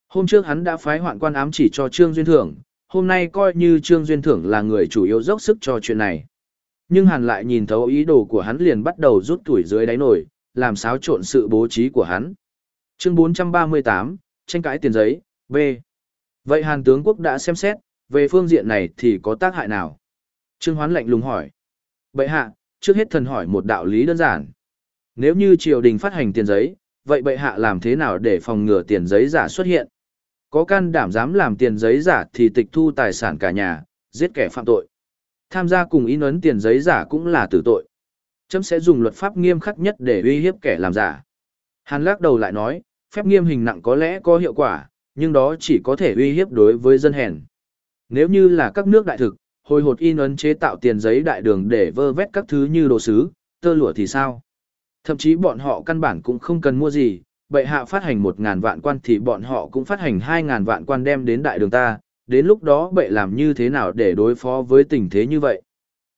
Hôm trước hắn đã phái hoạn quan ám chỉ cho Trương Duyên Thưởng, hôm nay coi như Trương Duyên Thưởng là người chủ yếu dốc sức cho chuyện này. Nhưng Hàn lại nhìn thấu ý đồ của hắn liền bắt đầu rút tuổi dưới đáy nổi, làm xáo trộn sự bố trí của hắn. Chương 438, tranh cãi tiền giấy, B. Vậy Hàn tướng quốc đã xem xét, về phương diện này thì có tác hại nào? Trương Hoán lạnh lùng hỏi. Bệ hạ, trước hết thần hỏi một đạo lý đơn giản. Nếu như triều đình phát hành tiền giấy, vậy bệ hạ làm thế nào để phòng ngừa tiền giấy giả xuất hiện? Có can đảm dám làm tiền giấy giả thì tịch thu tài sản cả nhà, giết kẻ phạm tội. Tham gia cùng in ấn tiền giấy giả cũng là tử tội. Chấm sẽ dùng luật pháp nghiêm khắc nhất để uy hiếp kẻ làm giả. Hàn lắc đầu lại nói, phép nghiêm hình nặng có lẽ có hiệu quả, nhưng đó chỉ có thể uy hiếp đối với dân hèn. Nếu như là các nước đại thực, hồi hột in ấn chế tạo tiền giấy đại đường để vơ vét các thứ như đồ sứ, tơ lụa thì sao? Thậm chí bọn họ căn bản cũng không cần mua gì, bệ hạ phát hành một ngàn vạn quan thì bọn họ cũng phát hành hai ngàn vạn quan đem đến đại đường ta, đến lúc đó bệ làm như thế nào để đối phó với tình thế như vậy.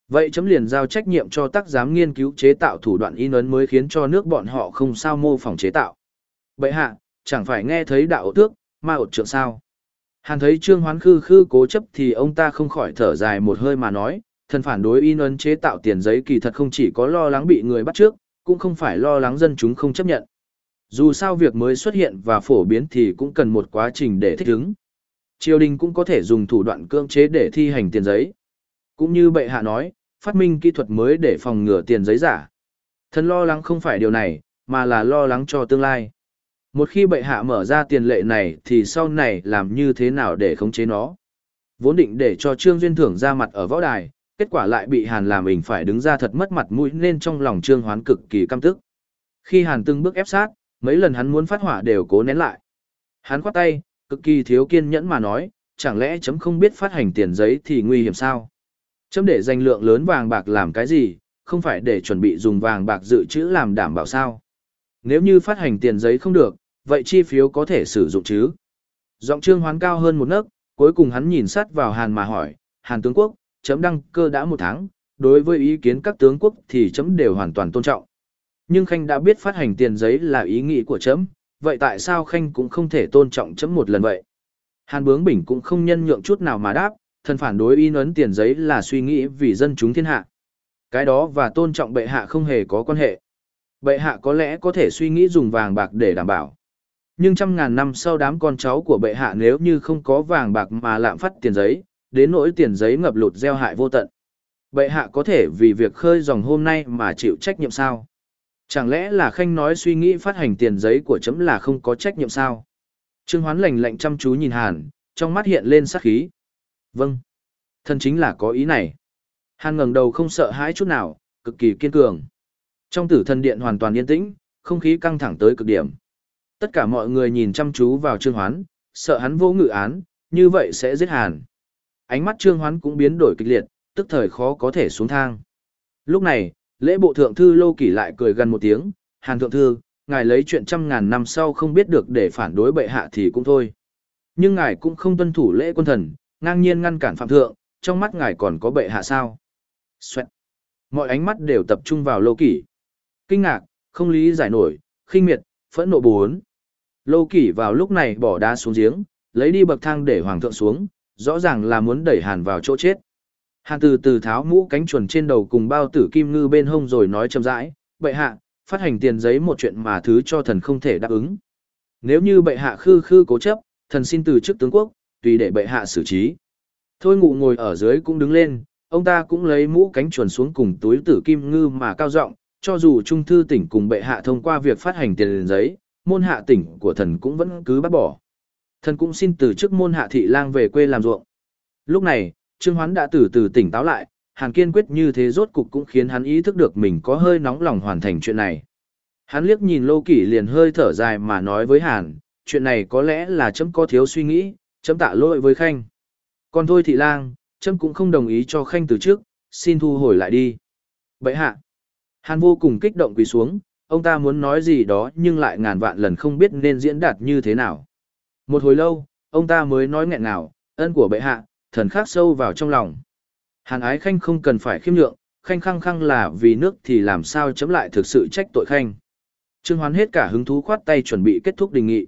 Vậy chấm liền giao trách nhiệm cho tác giám nghiên cứu chế tạo thủ đoạn in ấn mới khiến cho nước bọn họ không sao mô phỏng chế tạo. Bệ hạ, chẳng phải nghe thấy đạo tước, ma ột trượng sao. Hàn thấy trương hoán khư khư cố chấp thì ông ta không khỏi thở dài một hơi mà nói, thần phản đối in ấn chế tạo tiền giấy kỳ thật không chỉ có lo lắng bị người bắt trước, cũng không phải lo lắng dân chúng không chấp nhận. Dù sao việc mới xuất hiện và phổ biến thì cũng cần một quá trình để thích ứng. Triều đình cũng có thể dùng thủ đoạn cưỡng chế để thi hành tiền giấy. Cũng như bệ hạ nói, phát minh kỹ thuật mới để phòng ngừa tiền giấy giả. Thần lo lắng không phải điều này, mà là lo lắng cho tương lai. Một khi bệ hạ mở ra tiền lệ này thì sau này làm như thế nào để khống chế nó. Vốn định để cho Trương Duyên Thưởng ra mặt ở võ đài, kết quả lại bị Hàn làm mình phải đứng ra thật mất mặt mũi nên trong lòng Trương Hoán cực kỳ căm tức. Khi Hàn từng bước ép sát, mấy lần hắn muốn phát hỏa đều cố nén lại. Hắn khoát tay, cực kỳ thiếu kiên nhẫn mà nói, chẳng lẽ chấm không biết phát hành tiền giấy thì nguy hiểm sao? Chấm để danh lượng lớn vàng bạc làm cái gì, không phải để chuẩn bị dùng vàng bạc dự trữ làm đảm bảo sao? Nếu như phát hành tiền giấy không được, vậy chi phiếu có thể sử dụng chứ? Giọng trương hoán cao hơn một nấc, cuối cùng hắn nhìn sát vào hàn mà hỏi, Hàn tướng quốc, chấm đăng cơ đã một tháng, đối với ý kiến các tướng quốc thì chấm đều hoàn toàn tôn trọng. Nhưng Khanh đã biết phát hành tiền giấy là ý nghĩ của chấm, vậy tại sao Khanh cũng không thể tôn trọng chấm một lần vậy? Hàn Bướng Bình cũng không nhân nhượng chút nào mà đáp, thần phản đối in ấn tiền giấy là suy nghĩ vì dân chúng thiên hạ. Cái đó và tôn trọng bệ hạ không hề có quan hệ. Bệ hạ có lẽ có thể suy nghĩ dùng vàng bạc để đảm bảo. Nhưng trăm ngàn năm sau đám con cháu của bệ hạ nếu như không có vàng bạc mà lạm phát tiền giấy, đến nỗi tiền giấy ngập lụt gieo hại vô tận. Bệ hạ có thể vì việc khơi dòng hôm nay mà chịu trách nhiệm sao? Chẳng lẽ là khanh nói suy nghĩ phát hành tiền giấy của chấm là không có trách nhiệm sao? Trương Hoán lạnh lạnh chăm chú nhìn Hàn, trong mắt hiện lên sát khí. Vâng. Thân chính là có ý này. Hàn ngẩng đầu không sợ hãi chút nào, cực kỳ kiên cường. Trong tử thần điện hoàn toàn yên tĩnh, không khí căng thẳng tới cực điểm. Tất cả mọi người nhìn chăm chú vào Trương Hoán, sợ hắn vô ngự án, như vậy sẽ giết Hàn. Ánh mắt Trương Hoán cũng biến đổi kịch liệt, tức thời khó có thể xuống thang. Lúc này, lễ bộ thượng thư Lô Kỷ lại cười gần một tiếng, Hàn thượng thư, ngài lấy chuyện trăm ngàn năm sau không biết được để phản đối bệ hạ thì cũng thôi. Nhưng ngài cũng không tuân thủ lễ quân thần, ngang nhiên ngăn cản phạm thượng, trong mắt ngài còn có bệ hạ sao. Xoẹt. Mọi ánh mắt đều tập trung vào Lô Kỷ. Kinh ngạc, không lý giải nổi, khinh miệt, phẫn nộ bốn. Lô Kỷ vào lúc này bỏ đá xuống giếng, lấy đi bậc thang để hoàng thượng xuống, rõ ràng là muốn đẩy Hàn vào chỗ chết. Hàn từ từ tháo mũ cánh chuồn trên đầu cùng bao tử kim ngư bên hông rồi nói chậm rãi, bệ hạ, phát hành tiền giấy một chuyện mà thứ cho thần không thể đáp ứng. Nếu như bệ hạ khư khư cố chấp, thần xin từ chức tướng quốc, tùy để bệ hạ xử trí. Thôi ngụ ngồi ở dưới cũng đứng lên, ông ta cũng lấy mũ cánh chuồn xuống cùng túi tử kim ngư mà cao giọng cho dù trung thư tỉnh cùng bệ hạ thông qua việc phát hành tiền giấy, môn hạ tỉnh của thần cũng vẫn cứ bắt bỏ. Thần cũng xin từ chức môn hạ thị lang về quê làm ruộng. Lúc này, Trương Hoán đã từ từ tỉnh táo lại, Hàn kiên quyết như thế rốt cục cũng khiến hắn ý thức được mình có hơi nóng lòng hoàn thành chuyện này. Hắn liếc nhìn Lô Kỷ liền hơi thở dài mà nói với Hàn, chuyện này có lẽ là chấm có thiếu suy nghĩ, chấm tạ lỗi với Khanh. Còn thôi thị lang, chấm cũng không đồng ý cho Khanh từ trước, xin thu hồi lại đi. Vậy hạ, Hàn vô cùng kích động quỳ xuống, ông ta muốn nói gì đó nhưng lại ngàn vạn lần không biết nên diễn đạt như thế nào. Một hồi lâu, ông ta mới nói nghẹn nào, ân của bệ hạ, thần khắc sâu vào trong lòng. Hàn ái khanh không cần phải khiêm nhượng, khanh khăng khăng là vì nước thì làm sao chấm lại thực sự trách tội khanh. Trương Hoán hết cả hứng thú khoát tay chuẩn bị kết thúc đình nghị.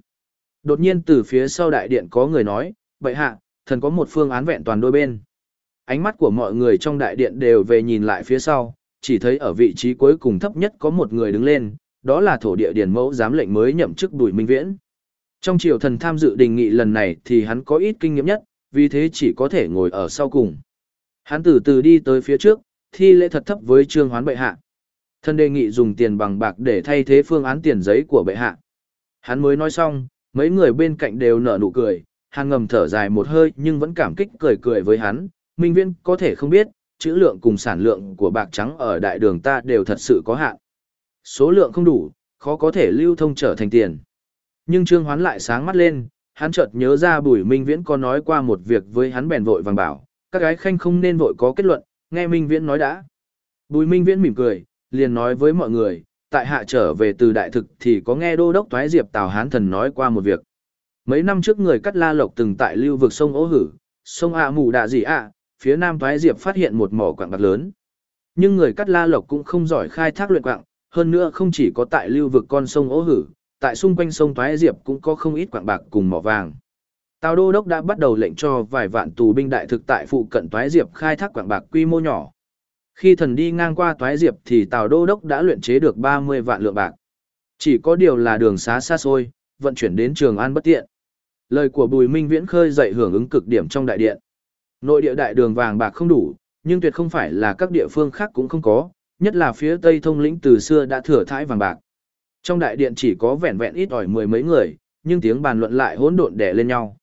Đột nhiên từ phía sau đại điện có người nói, bệ hạ, thần có một phương án vẹn toàn đôi bên. Ánh mắt của mọi người trong đại điện đều về nhìn lại phía sau, chỉ thấy ở vị trí cuối cùng thấp nhất có một người đứng lên, đó là thổ địa điển mẫu giám lệnh mới nhậm chức Bùi Minh Viễn. Trong triều thần tham dự đình nghị lần này thì hắn có ít kinh nghiệm nhất, vì thế chỉ có thể ngồi ở sau cùng. Hắn từ từ đi tới phía trước, thi lễ thật thấp với trương hoán bệ hạ. Thân đề nghị dùng tiền bằng bạc để thay thế phương án tiền giấy của bệ hạ. Hắn mới nói xong, mấy người bên cạnh đều nở nụ cười, hàng ngầm thở dài một hơi nhưng vẫn cảm kích cười cười với hắn. Minh viên có thể không biết, chữ lượng cùng sản lượng của bạc trắng ở đại đường ta đều thật sự có hạn. Số lượng không đủ, khó có thể lưu thông trở thành tiền. Nhưng Trương Hoán lại sáng mắt lên, hắn chợt nhớ ra Bùi Minh Viễn có nói qua một việc với hắn bèn vội vàng bảo, các gái khanh không nên vội có kết luận, nghe Minh Viễn nói đã. Bùi Minh Viễn mỉm cười, liền nói với mọi người, tại hạ trở về từ đại thực thì có nghe đô đốc Toái Diệp Tào Hán Thần nói qua một việc. Mấy năm trước người cắt la lộc từng tại lưu vực sông Ố Hử, sông ạ mù đạ gì ạ, phía nam Toái Diệp phát hiện một mỏ quặng bạc lớn. Nhưng người cắt la lộc cũng không giỏi khai thác luyện quặng hơn nữa không chỉ có tại lưu vực con sông Ố Hử, tại xung quanh sông Toái Diệp cũng có không ít quạng bạc cùng mỏ vàng. Tào Đô Đốc đã bắt đầu lệnh cho vài vạn tù binh đại thực tại phụ cận Toái Diệp khai thác quạng bạc quy mô nhỏ. Khi thần đi ngang qua Toái Diệp thì Tào Đô Đốc đã luyện chế được 30 vạn lượng bạc. Chỉ có điều là đường xá xa xôi, vận chuyển đến Trường An bất tiện. Lời của Bùi Minh Viễn khơi dậy hưởng ứng cực điểm trong đại điện. Nội địa đại đường vàng bạc không đủ, nhưng tuyệt không phải là các địa phương khác cũng không có, nhất là phía Tây thông lĩnh từ xưa đã thừa thãi vàng bạc. Trong đại điện chỉ có vẹn vẹn ít ỏi mười mấy người, nhưng tiếng bàn luận lại hỗn độn đè lên nhau.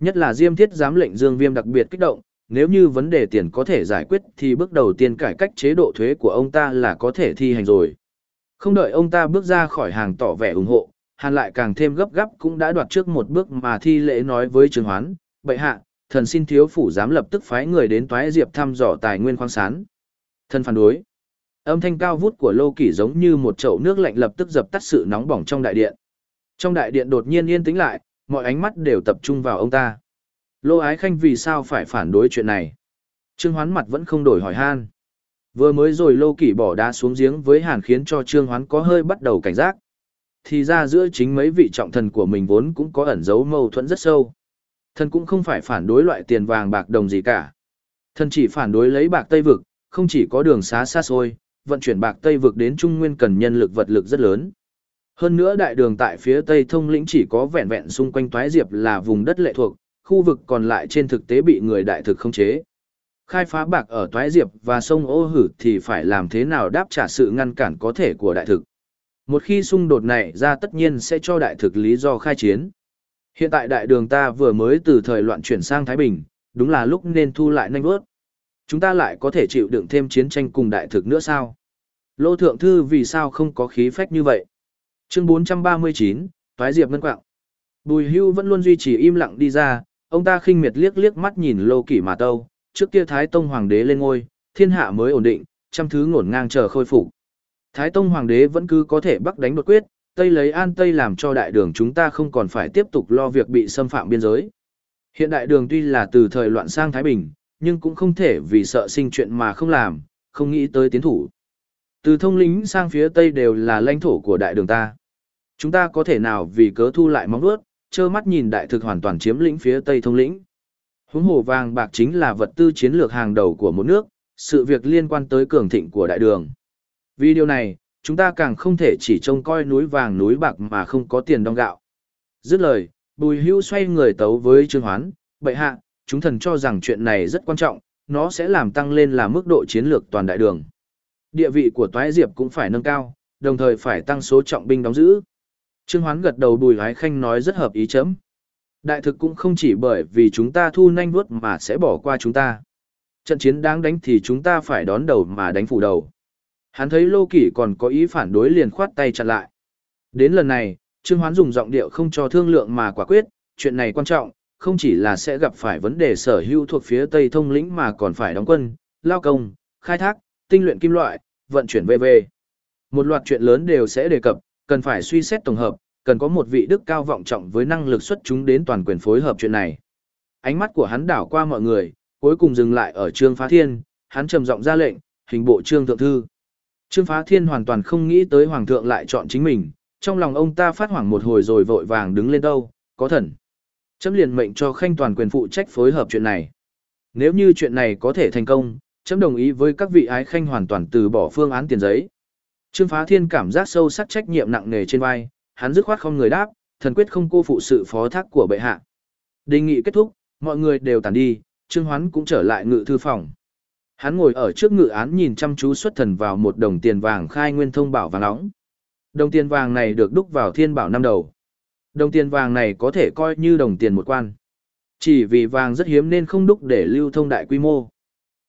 Nhất là Diêm Thiết giám lệnh Dương Viêm đặc biệt kích động, nếu như vấn đề tiền có thể giải quyết thì bước đầu tiên cải cách chế độ thuế của ông ta là có thể thi hành rồi. Không đợi ông ta bước ra khỏi hàng tỏ vẻ ủng hộ, Hàn lại càng thêm gấp gáp cũng đã đoạt trước một bước mà thi lễ nói với Trương Hoán, bệ hạ, thần xin thiếu phủ giám lập tức phái người đến toái diệp thăm dò tài nguyên khoáng sản. Thần phản đối. Âm thanh cao vút của Lô Kỷ giống như một chậu nước lạnh lập tức dập tắt sự nóng bỏng trong đại điện. Trong đại điện đột nhiên yên tĩnh lại, mọi ánh mắt đều tập trung vào ông ta. Lô Ái Khanh vì sao phải phản đối chuyện này? Trương Hoán mặt vẫn không đổi hỏi han. Vừa mới rồi Lô Kỷ bỏ đá xuống giếng với Hàn khiến cho Trương Hoán có hơi bắt đầu cảnh giác. Thì ra giữa chính mấy vị trọng thần của mình vốn cũng có ẩn dấu mâu thuẫn rất sâu. Thần cũng không phải phản đối loại tiền vàng bạc đồng gì cả. Thần chỉ phản đối lấy bạc Tây Vực, không chỉ có đường xá xa xôi, vận chuyển bạc Tây Vực đến Trung Nguyên cần nhân lực vật lực rất lớn. Hơn nữa đại đường tại phía Tây thông lĩnh chỉ có vẹn vẹn xung quanh Toái Diệp là vùng đất lệ thuộc, khu vực còn lại trên thực tế bị người đại thực khống chế. Khai phá bạc ở Toái Diệp và sông Ô Hử thì phải làm thế nào đáp trả sự ngăn cản có thể của đại thực. Một khi xung đột này ra tất nhiên sẽ cho đại thực lý do khai chiến. Hiện tại đại đường ta vừa mới từ thời loạn chuyển sang Thái Bình, đúng là lúc nên thu lại nhanh bước. Chúng ta lại có thể chịu đựng thêm chiến tranh cùng đại thực nữa sao? Lô Thượng Thư vì sao không có khí phách như vậy? Chương 439, Thoái Diệp Ngân Quạng. Bùi hưu vẫn luôn duy trì im lặng đi ra, ông ta khinh miệt liếc liếc mắt nhìn Lô Kỷ mà tâu, trước kia Thái Tông Hoàng đế lên ngôi, thiên hạ mới ổn định, trăm thứ ngổn ngang chờ khôi phục. Thái Tông Hoàng đế vẫn cứ có thể bắc đánh đột quyết, Tây lấy An Tây làm cho đại đường chúng ta không còn phải tiếp tục lo việc bị xâm phạm biên giới. Hiện đại đường tuy là từ thời loạn sang Thái Bình, nhưng cũng không thể vì sợ sinh chuyện mà không làm, không nghĩ tới tiến thủ. Từ thông lính sang phía Tây đều là lãnh thổ của đại đường ta. Chúng ta có thể nào vì cớ thu lại móng vuốt, trơ mắt nhìn đại thực hoàn toàn chiếm lĩnh phía Tây thông lĩnh. Huống hồ vàng bạc chính là vật tư chiến lược hàng đầu của một nước, sự việc liên quan tới cường thịnh của đại đường. Vì điều này, chúng ta càng không thể chỉ trông coi núi vàng núi bạc mà không có tiền đong gạo. Dứt lời, bùi hưu xoay người tấu với trương hoán, bệ hạ, chúng thần cho rằng chuyện này rất quan trọng, nó sẽ làm tăng lên là mức độ chiến lược toàn đại đường. Địa vị của toái diệp cũng phải nâng cao, đồng thời phải tăng số trọng binh đóng giữ. Trương Hoán gật đầu bùi hái khanh nói rất hợp ý chấm. Đại thực cũng không chỉ bởi vì chúng ta thu nhanh vuốt mà sẽ bỏ qua chúng ta. Trận chiến đáng đánh thì chúng ta phải đón đầu mà đánh phủ đầu. Hắn thấy Lô Kỷ còn có ý phản đối liền khoát tay chặn lại. Đến lần này, Trương Hoán dùng giọng điệu không cho thương lượng mà quả quyết, chuyện này quan trọng, không chỉ là sẽ gặp phải vấn đề sở hữu thuộc phía Tây thông lĩnh mà còn phải đóng quân, lao công, khai thác, tinh luyện kim loại, vận chuyển VV. Một loạt chuyện lớn đều sẽ đề cập, cần phải suy xét tổng hợp, cần có một vị đức cao vọng trọng với năng lực xuất chúng đến toàn quyền phối hợp chuyện này. Ánh mắt của hắn đảo qua mọi người, cuối cùng dừng lại ở Trương Phá Thiên, hắn trầm giọng ra lệnh, hình bộ Trương Thượng Thư. Trương Phá Thiên hoàn toàn không nghĩ tới Hoàng thượng lại chọn chính mình, trong lòng ông ta phát hoảng một hồi rồi vội vàng đứng lên đâu, có thần. Chấm liền mệnh cho khanh toàn quyền phụ trách phối hợp chuyện này. Nếu như chuyện này có thể thành công, chấm đồng ý với các vị ái khanh hoàn toàn từ bỏ phương án tiền giấy. Trương Phá Thiên cảm giác sâu sắc trách nhiệm nặng nề trên vai, hắn dứt khoát không người đáp, thần quyết không cô phụ sự phó thác của bệ hạ. Đề nghị kết thúc, mọi người đều tản đi, Trương Hoán cũng trở lại ngự thư phòng. Hắn ngồi ở trước ngự án nhìn chăm chú xuất thần vào một đồng tiền vàng khai nguyên thông bảo vàng nóng. Đồng tiền vàng này được đúc vào thiên bảo năm đầu. Đồng tiền vàng này có thể coi như đồng tiền một quan. Chỉ vì vàng rất hiếm nên không đúc để lưu thông đại quy mô.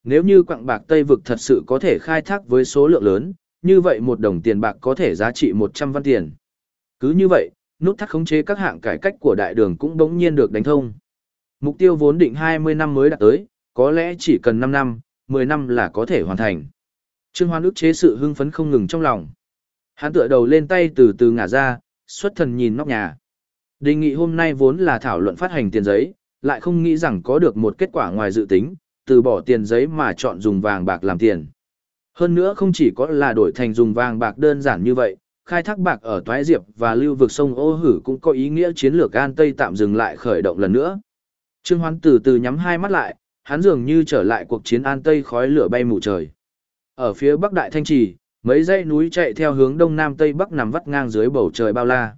Nếu như quặng bạc Tây vực thật sự có thể khai thác với số lượng lớn, như vậy một đồng tiền bạc có thể giá trị 100 văn tiền. Cứ như vậy, nút thắt khống chế các hạng cải cách của đại đường cũng đống nhiên được đánh thông. Mục tiêu vốn định 20 năm mới đạt tới, có lẽ chỉ cần 5 năm, 10 năm là có thể hoàn thành. Trương Hoan ức chế sự hưng phấn không ngừng trong lòng. Hắn tựa đầu lên tay từ từ ngả ra, xuất thần nhìn nóc nhà. Đề nghị hôm nay vốn là thảo luận phát hành tiền giấy, lại không nghĩ rằng có được một kết quả ngoài dự tính, từ bỏ tiền giấy mà chọn dùng vàng bạc làm tiền. Hơn nữa không chỉ có là đổi thành dùng vàng bạc đơn giản như vậy, khai thác bạc ở Toái Diệp và lưu vực sông Ô Hử cũng có ý nghĩa chiến lược An Tây tạm dừng lại khởi động lần nữa. Trương Hoán từ từ nhắm hai mắt lại, hắn dường như trở lại cuộc chiến An Tây khói lửa bay mù trời. Ở phía Bắc Đại Thanh Trì, mấy dãy núi chạy theo hướng Đông Nam Tây Bắc nằm vắt ngang dưới bầu trời bao la.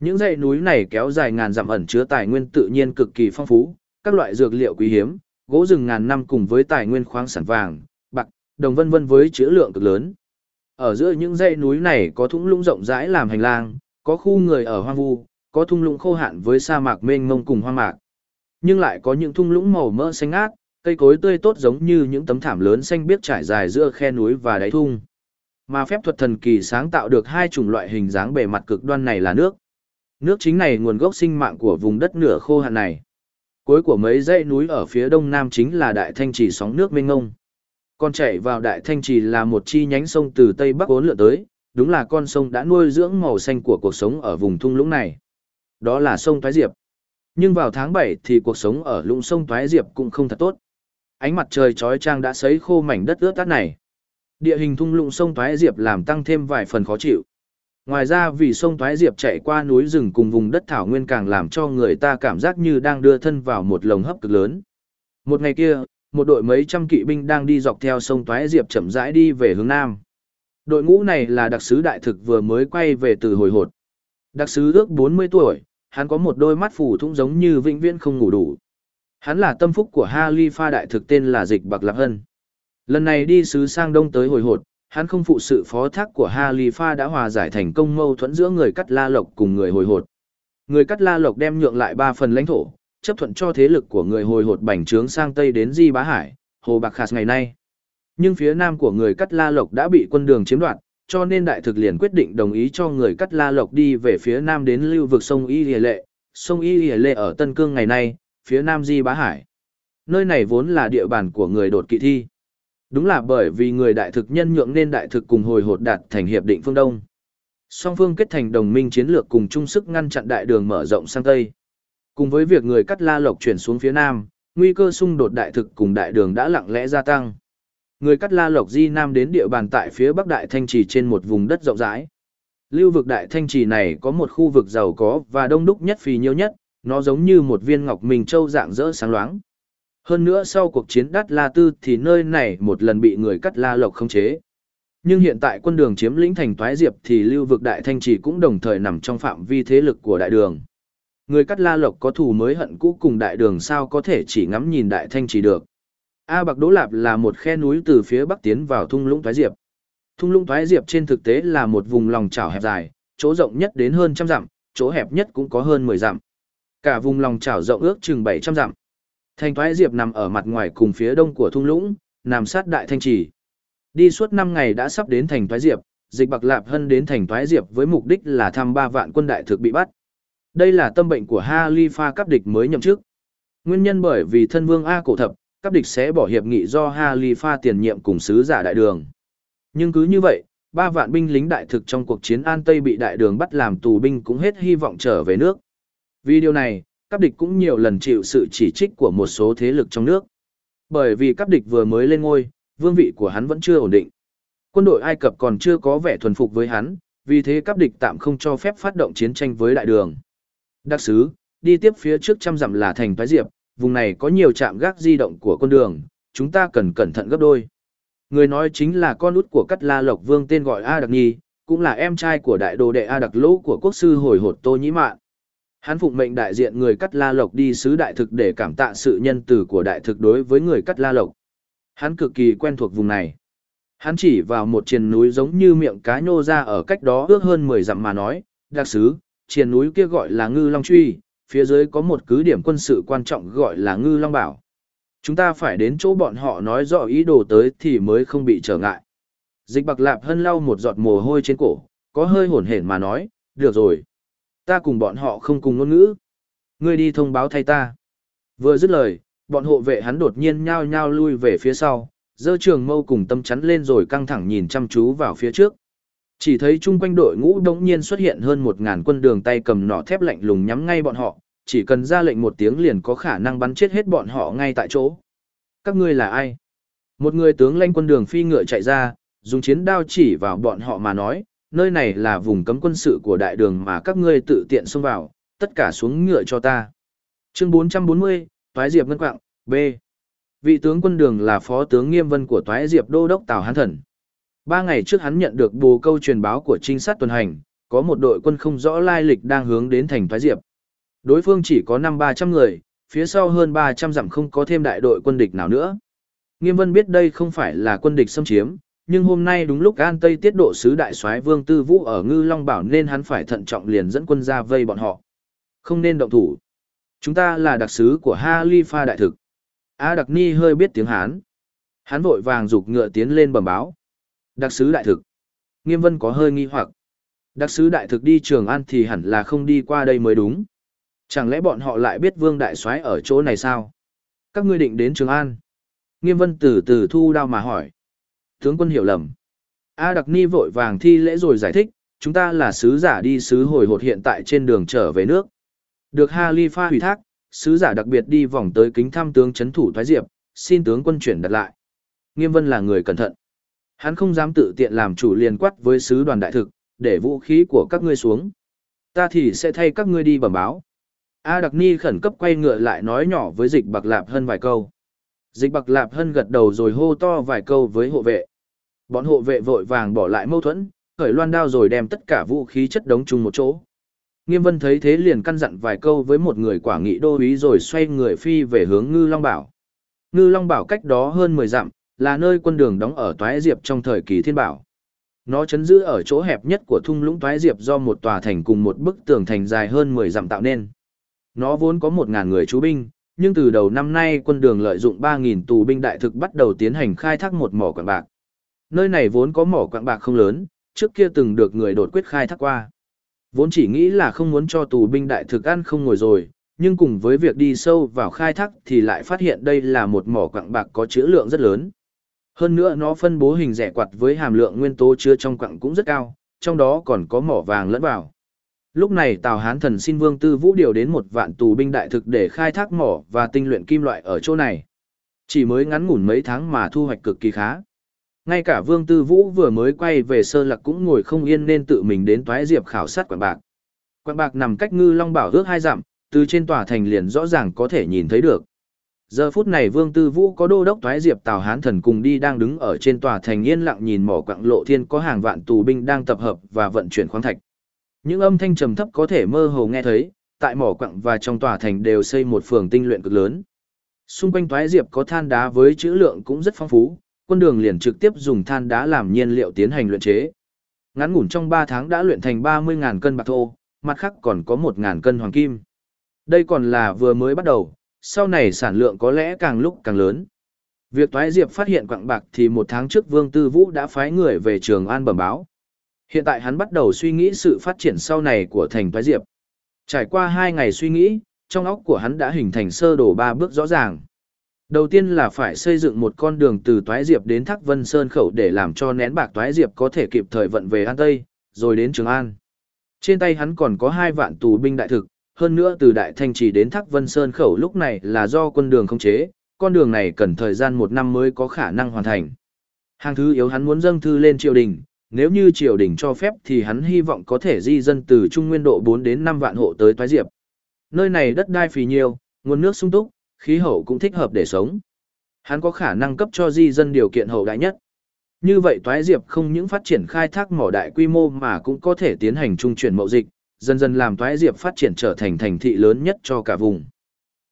Những dãy núi này kéo dài ngàn dặm ẩn chứa tài nguyên tự nhiên cực kỳ phong phú, các loại dược liệu quý hiếm, gỗ rừng ngàn năm cùng với tài nguyên khoáng sản vàng, bạc, đồng vân vân với chữ lượng cực lớn. Ở giữa những dãy núi này có thung lũng rộng rãi làm hành lang, có khu người ở hoang vu, có thung lũng khô hạn với sa mạc mênh mông cùng hoang mạc. Nhưng lại có những thung lũng màu mỡ xanh ngát, cây cối tươi tốt giống như những tấm thảm lớn xanh biếc trải dài giữa khe núi và đáy thung. Mà phép thuật thần kỳ sáng tạo được hai chủng loại hình dáng bề mặt cực đoan này là nước. Nước chính này nguồn gốc sinh mạng của vùng đất nửa khô hạn này. Cuối của mấy dãy núi ở phía đông nam chính là đại thanh trì sóng nước mênh ngông. Con chảy vào đại thanh trì là một chi nhánh sông từ tây bắc vốn lượn tới, đúng là con sông đã nuôi dưỡng màu xanh của cuộc sống ở vùng thung lũng này. Đó là sông Thái Diệp. Nhưng vào tháng 7 thì cuộc sống ở lũng sông Thái Diệp cũng không thật tốt. ánh mặt trời chói chang đã sấy khô mảnh đất ướt át này. Địa hình thung lũng sông Thái Diệp làm tăng thêm vài phần khó chịu. Ngoài ra vì sông Thoái Diệp chạy qua núi rừng cùng vùng đất thảo nguyên càng làm cho người ta cảm giác như đang đưa thân vào một lồng hấp cực lớn. Một ngày kia, một đội mấy trăm kỵ binh đang đi dọc theo sông Thoái Diệp chậm rãi đi về hướng nam. Đội ngũ này là đặc sứ đại thực vừa mới quay về từ hồi hột. Đặc sứ ước 40 tuổi, hắn có một đôi mắt phủ thung giống như vĩnh viễn không ngủ đủ. Hắn là tâm phúc của Halifa đại thực tên là Dịch Bạc Lạc Hân. Lần này đi sứ sang đông tới hồi hột, hắn không phụ sự phó thác của Halifa đã hòa giải thành công mâu thuẫn giữa người cắt la lộc cùng người hồi hột. Người cắt la lộc đem nhượng lại ba phần lãnh thổ, chấp thuận cho thế lực của người hồi hột bành trướng sang tây đến Di Bá Hải, Hồ Bạc Khạt ngày nay. Nhưng phía nam của người cắt la lộc đã bị quân đường chiếm đoạt, cho nên đại thực liền quyết định đồng ý cho người cắt la lộc đi về phía nam đến lưu vực sông Y Lìa Lệ. Sông Y Lìa Lệ ở Tân Cương ngày nay, phía nam Di Bá Hải. Nơi này vốn là địa bàn của người đột kỵ thi. Đúng là bởi vì người đại thực nhân nhượng nên đại thực cùng hồi hột đạt thành hiệp định phương Đông. Song phương kết thành đồng minh chiến lược cùng chung sức ngăn chặn đại đường mở rộng sang Tây. Cùng với việc người cắt la lộc chuyển xuống phía Nam, nguy cơ xung đột đại thực cùng đại đường đã lặng lẽ gia tăng. Người cắt la lộc di Nam đến địa bàn tại phía Bắc Đại Thanh Trì trên một vùng đất rộng rãi. Lưu vực Đại Thanh Trì này có một khu vực giàu có và đông đúc nhất phì nhiêu nhất, nó giống như một viên ngọc minh châu dạng dỡ sáng loáng. Hơn nữa sau cuộc chiến đắt La Tư thì nơi này một lần bị người cắt La Lộc khống chế. Nhưng hiện tại quân đường chiếm lĩnh thành Toái Diệp thì lưu vực Đại Thanh Trì cũng đồng thời nằm trong phạm vi thế lực của đại đường. Người cắt La Lộc có thù mới hận cũ cùng đại đường sao có thể chỉ ngắm nhìn Đại Thanh Trì được. A Bạc Đỗ Lạp là một khe núi từ phía bắc tiến vào thung lũng Toái Diệp. Thung lũng Toái Diệp trên thực tế là một vùng lòng chảo hẹp dài, chỗ rộng nhất đến hơn trăm dặm, chỗ hẹp nhất cũng có hơn 10 dặm. Cả vùng lòng chảo rộng ước chừng 700 dặm. Thành Thoái Diệp nằm ở mặt ngoài cùng phía đông của thung lũng, nằm sát đại thanh trì. Đi suốt 5 ngày đã sắp đến thành Thoái Diệp, dịch bạc lạp hân đến thành Thoái Diệp với mục đích là thăm ba vạn quân đại thực bị bắt. Đây là tâm bệnh của Halifa cấp địch mới nhậm chức. Nguyên nhân bởi vì thân vương A cổ thập, cấp địch sẽ bỏ hiệp nghị do Halifa tiền nhiệm cùng sứ giả đại đường. Nhưng cứ như vậy, ba vạn binh lính đại thực trong cuộc chiến An Tây bị đại đường bắt làm tù binh cũng hết hy vọng trở về nước. Vì điều này, các địch cũng nhiều lần chịu sự chỉ trích của một số thế lực trong nước. Bởi vì các địch vừa mới lên ngôi, vương vị của hắn vẫn chưa ổn định. Quân đội Ai Cập còn chưa có vẻ thuần phục với hắn, vì thế các địch tạm không cho phép phát động chiến tranh với đại đường. Đặc sứ, đi tiếp phía trước trăm dặm là thành Thái Diệp, vùng này có nhiều trạm gác di động của con đường, chúng ta cần cẩn thận gấp đôi. Người nói chính là con út của Cắt La Lộc Vương tên gọi A Đặc Nhi, cũng là em trai của đại đồ đệ A Đặc Lỗ của quốc sư hồi hột Tô Nhĩ Mạn. Hắn phụng mệnh đại diện người cắt la lộc đi sứ đại thực để cảm tạ sự nhân từ của đại thực đối với người cắt la lộc. Hắn cực kỳ quen thuộc vùng này. Hắn chỉ vào một triền núi giống như miệng cá nhô ra ở cách đó ước hơn 10 dặm mà nói, đặc sứ, triền núi kia gọi là ngư long truy, phía dưới có một cứ điểm quân sự quan trọng gọi là ngư long bảo. Chúng ta phải đến chỗ bọn họ nói rõ ý đồ tới thì mới không bị trở ngại. Dịch bạc lạp hân lau một giọt mồ hôi trên cổ, có hơi hổn hển mà nói, được rồi. Ta cùng bọn họ không cùng ngôn ngữ. Ngươi đi thông báo thay ta. Vừa dứt lời, bọn hộ vệ hắn đột nhiên nhao nhao lui về phía sau, dơ trường mâu cùng tâm chắn lên rồi căng thẳng nhìn chăm chú vào phía trước. Chỉ thấy chung quanh đội ngũ đống nhiên xuất hiện hơn một ngàn quân đường tay cầm nỏ thép lạnh lùng nhắm ngay bọn họ, chỉ cần ra lệnh một tiếng liền có khả năng bắn chết hết bọn họ ngay tại chỗ. Các ngươi là ai? Một người tướng lãnh quân đường phi ngựa chạy ra, dùng chiến đao chỉ vào bọn họ mà nói, nơi này là vùng cấm quân sự của đại đường mà các ngươi tự tiện xông vào, tất cả xuống ngựa cho ta. Chương 440, Toái Diệp Ngân Quạng, B. Vị tướng quân đường là phó tướng Nghiêm Vân của Toái Diệp Đô Đốc Tào Hán Thần. Ba ngày trước hắn nhận được bồ câu truyền báo của trinh sát tuần hành, có một đội quân không rõ lai lịch đang hướng đến thành Toái Diệp. Đối phương chỉ có năm ba trăm người, phía sau hơn ba trăm dặm không có thêm đại đội quân địch nào nữa. Nghiêm Vân biết đây không phải là quân địch xâm chiếm, nhưng hôm nay đúng lúc An Tây tiết độ sứ đại soái Vương Tư Vũ ở Ngư Long Bảo nên hắn phải thận trọng liền dẫn quân ra vây bọn họ. Không nên động thủ. Chúng ta là đặc sứ của ha li pha đại thực. A Đặc Ni hơi biết tiếng Hán. Hắn vội vàng giục ngựa tiến lên bẩm báo. Đặc sứ đại thực. Nghiêm Vân có hơi nghi hoặc. Đặc sứ đại thực đi Trường An thì hẳn là không đi qua đây mới đúng. Chẳng lẽ bọn họ lại biết Vương đại soái ở chỗ này sao? Các ngươi định đến Trường An. Nghiêm Vân từ từ thu đao mà hỏi. Tướng quân hiểu lầm. A Đặc Ni vội vàng thi lễ rồi giải thích, chúng ta là sứ giả đi sứ hồi hột hiện tại trên đường trở về nước. Được Halifa hủy thác, sứ giả đặc biệt đi vòng tới kính thăm tướng chấn thủ Thoái Diệp, xin tướng quân chuyển đặt lại. Nghiêm vân là người cẩn thận. Hắn không dám tự tiện làm chủ liền quát với sứ đoàn đại thực, để vũ khí của các ngươi xuống. Ta thì sẽ thay các ngươi đi bẩm báo. A Đặc Ni khẩn cấp quay ngựa lại nói nhỏ với dịch bạc lạp hơn vài câu. Dịch bạc lạp hơn gật đầu rồi hô to vài câu với hộ vệ. Bọn hộ vệ vội vàng bỏ lại mâu thuẫn, khởi loan đao rồi đem tất cả vũ khí chất đống chung một chỗ. Nghiêm vân thấy thế liền căn dặn vài câu với một người quả nghị đô úy rồi xoay người phi về hướng Ngư Long Bảo. Ngư Long Bảo cách đó hơn 10 dặm, là nơi quân đường đóng ở Toái Diệp trong thời kỳ thiên bảo. Nó chấn giữ ở chỗ hẹp nhất của thung lũng Toái Diệp do một tòa thành cùng một bức tường thành dài hơn 10 dặm tạo nên. Nó vốn có 1.000 người trú binh, nhưng từ đầu năm nay quân đường lợi dụng 3.000 tù binh đại thực bắt đầu tiến hành khai thác một mỏ quạng bạc. Nơi này vốn có mỏ quạng bạc không lớn, trước kia từng được người đột quyết khai thác qua. Vốn chỉ nghĩ là không muốn cho tù binh đại thực ăn không ngồi rồi, nhưng cùng với việc đi sâu vào khai thác thì lại phát hiện đây là một mỏ quặng bạc có chữ lượng rất lớn. Hơn nữa nó phân bố hình rẻ quạt với hàm lượng nguyên tố chứa trong quặng cũng rất cao, trong đó còn có mỏ vàng lẫn vào. Lúc này Tào Hán Thần xin Vương Tư Vũ điều đến một vạn tù binh đại thực để khai thác mỏ và tinh luyện kim loại ở chỗ này. Chỉ mới ngắn ngủn mấy tháng mà thu hoạch cực kỳ khá. Ngay cả Vương Tư Vũ vừa mới quay về sơ lạc cũng ngồi không yên nên tự mình đến toái diệp khảo sát quảng bạc. Quảng bạc nằm cách ngư long bảo ước hai dặm, từ trên tòa thành liền rõ ràng có thể nhìn thấy được. Giờ phút này Vương Tư Vũ có đô đốc toái diệp Tào Hán Thần cùng đi đang đứng ở trên tòa thành yên lặng nhìn mỏ quặng lộ thiên có hàng vạn tù binh đang tập hợp và vận chuyển khoáng thạch. Những âm thanh trầm thấp có thể mơ hồ nghe thấy, tại mỏ quặng và trong tòa thành đều xây một phường tinh luyện cực lớn. Xung quanh toái diệp có than đá với chữ lượng cũng rất phong phú, quân đường liền trực tiếp dùng than đá làm nhiên liệu tiến hành luyện chế. Ngắn ngủn trong 3 tháng đã luyện thành 30.000 cân bạc thô, mặt khác còn có 1.000 cân hoàng kim. Đây còn là vừa mới bắt đầu, sau này sản lượng có lẽ càng lúc càng lớn. Việc Toái Diệp phát hiện quặng bạc thì một tháng trước Vương Tư Vũ đã phái người về Trường An bẩm báo. Hiện tại hắn bắt đầu suy nghĩ sự phát triển sau này của thành Toái Diệp. Trải qua 2 ngày suy nghĩ, trong óc của hắn đã hình thành sơ đồ 3 bước rõ ràng. Đầu tiên là phải xây dựng một con đường từ Toái Diệp đến Thác Vân Sơn khẩu để làm cho nén bạc Toái Diệp có thể kịp thời vận về An Tây, rồi đến Trường An. Trên tay hắn còn có hai vạn tù binh đại thực, hơn nữa từ Đại Thanh chỉ đến Thác Vân Sơn khẩu lúc này là do quân đường không chế, con đường này cần thời gian một năm mới có khả năng hoàn thành. Hàng thứ yếu hắn muốn dâng thư lên triều đình, nếu như triều đình cho phép thì hắn hy vọng có thể di dân từ trung nguyên độ 4 đến 5 vạn hộ tới Toái Diệp. Nơi này đất đai phì nhiều, nguồn nước sung túc, khí hậu cũng thích hợp để sống. Hắn có khả năng cấp cho di dân điều kiện hậu đại nhất. Như vậy Toái Diệp không những phát triển khai thác mỏ đại quy mô mà cũng có thể tiến hành trung chuyển mậu dịch, dần dần làm Toái Diệp phát triển trở thành thành thị lớn nhất cho cả vùng.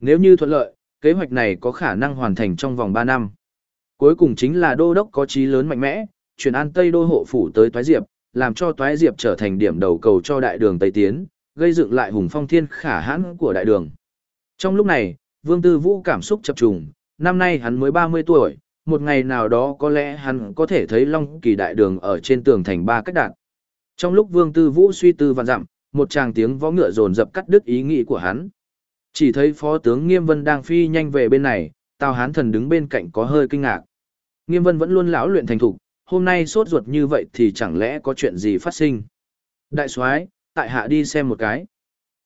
Nếu như thuận lợi, kế hoạch này có khả năng hoàn thành trong vòng 3 năm. Cuối cùng chính là đô đốc có chí lớn mạnh mẽ, chuyển an Tây đô hộ phủ tới Toái Diệp, làm cho Toái Diệp trở thành điểm đầu cầu cho đại đường Tây Tiến, gây dựng lại hùng phong thiên khả hãn của đại đường. Trong lúc này, Vương Tư Vũ cảm xúc chập trùng, năm nay hắn mới 30 tuổi, một ngày nào đó có lẽ hắn có thể thấy Long Kỳ Đại Đường ở trên tường thành ba cách đạn. Trong lúc Vương Tư Vũ suy tư vạn dặm, một tràng tiếng võ ngựa dồn dập cắt đứt ý nghĩ của hắn. Chỉ thấy Phó tướng Nghiêm Vân đang phi nhanh về bên này, Tào Hán Thần đứng bên cạnh có hơi kinh ngạc. Nghiêm Vân vẫn luôn lão luyện thành thục, hôm nay sốt ruột như vậy thì chẳng lẽ có chuyện gì phát sinh? Đại soái, tại hạ đi xem một cái.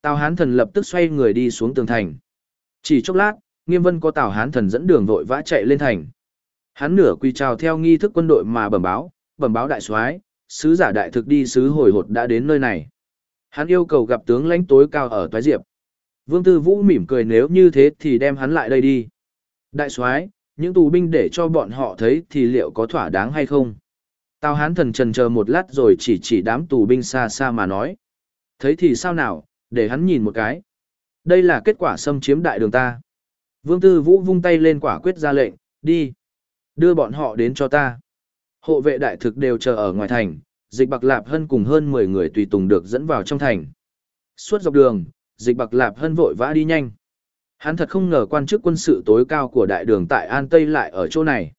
Tào Hán Thần lập tức xoay người đi xuống tường thành. Chỉ chốc lát, Nghiêm Vân có Tào Hán thần dẫn đường vội vã chạy lên thành. Hắn nửa quỳ chào theo nghi thức quân đội mà bẩm báo, bẩm báo đại soái, sứ giả đại thực đi sứ hồi hột đã đến nơi này. Hắn yêu cầu gặp tướng lãnh tối cao ở Toái Diệp. Vương Tư Vũ mỉm cười nếu như thế thì đem hắn lại đây đi. Đại soái, những tù binh để cho bọn họ thấy thì liệu có thỏa đáng hay không? Tào Hán thần trần chờ một lát rồi chỉ chỉ đám tù binh xa xa mà nói. Thấy thì sao nào, để hắn nhìn một cái. Đây là kết quả xâm chiếm đại đường ta. Vương Tư Vũ vung tay lên quả quyết ra lệnh, đi. Đưa bọn họ đến cho ta. Hộ vệ đại thực đều chờ ở ngoài thành, dịch bạc lạp hân cùng hơn 10 người tùy tùng được dẫn vào trong thành. Suốt dọc đường, dịch bạc lạp hân vội vã đi nhanh. Hắn thật không ngờ quan chức quân sự tối cao của đại đường tại An Tây lại ở chỗ này.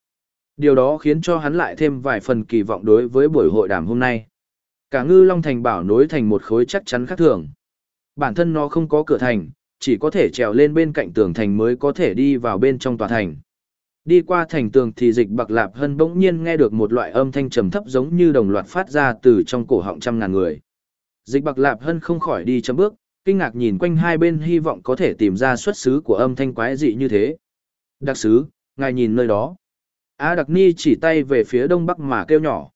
Điều đó khiến cho hắn lại thêm vài phần kỳ vọng đối với buổi hội đàm hôm nay. Cả ngư long thành bảo nối thành một khối chắc chắn khác thường. Bản thân nó không có cửa thành, chỉ có thể trèo lên bên cạnh tường thành mới có thể đi vào bên trong tòa thành. Đi qua thành tường thì dịch bạc lạp hân bỗng nhiên nghe được một loại âm thanh trầm thấp giống như đồng loạt phát ra từ trong cổ họng trăm ngàn người. Dịch bạc lạp hân không khỏi đi chấm bước, kinh ngạc nhìn quanh hai bên hy vọng có thể tìm ra xuất xứ của âm thanh quái dị như thế. Đặc sứ, ngài nhìn nơi đó. A Đặc Ni chỉ tay về phía đông bắc mà kêu nhỏ.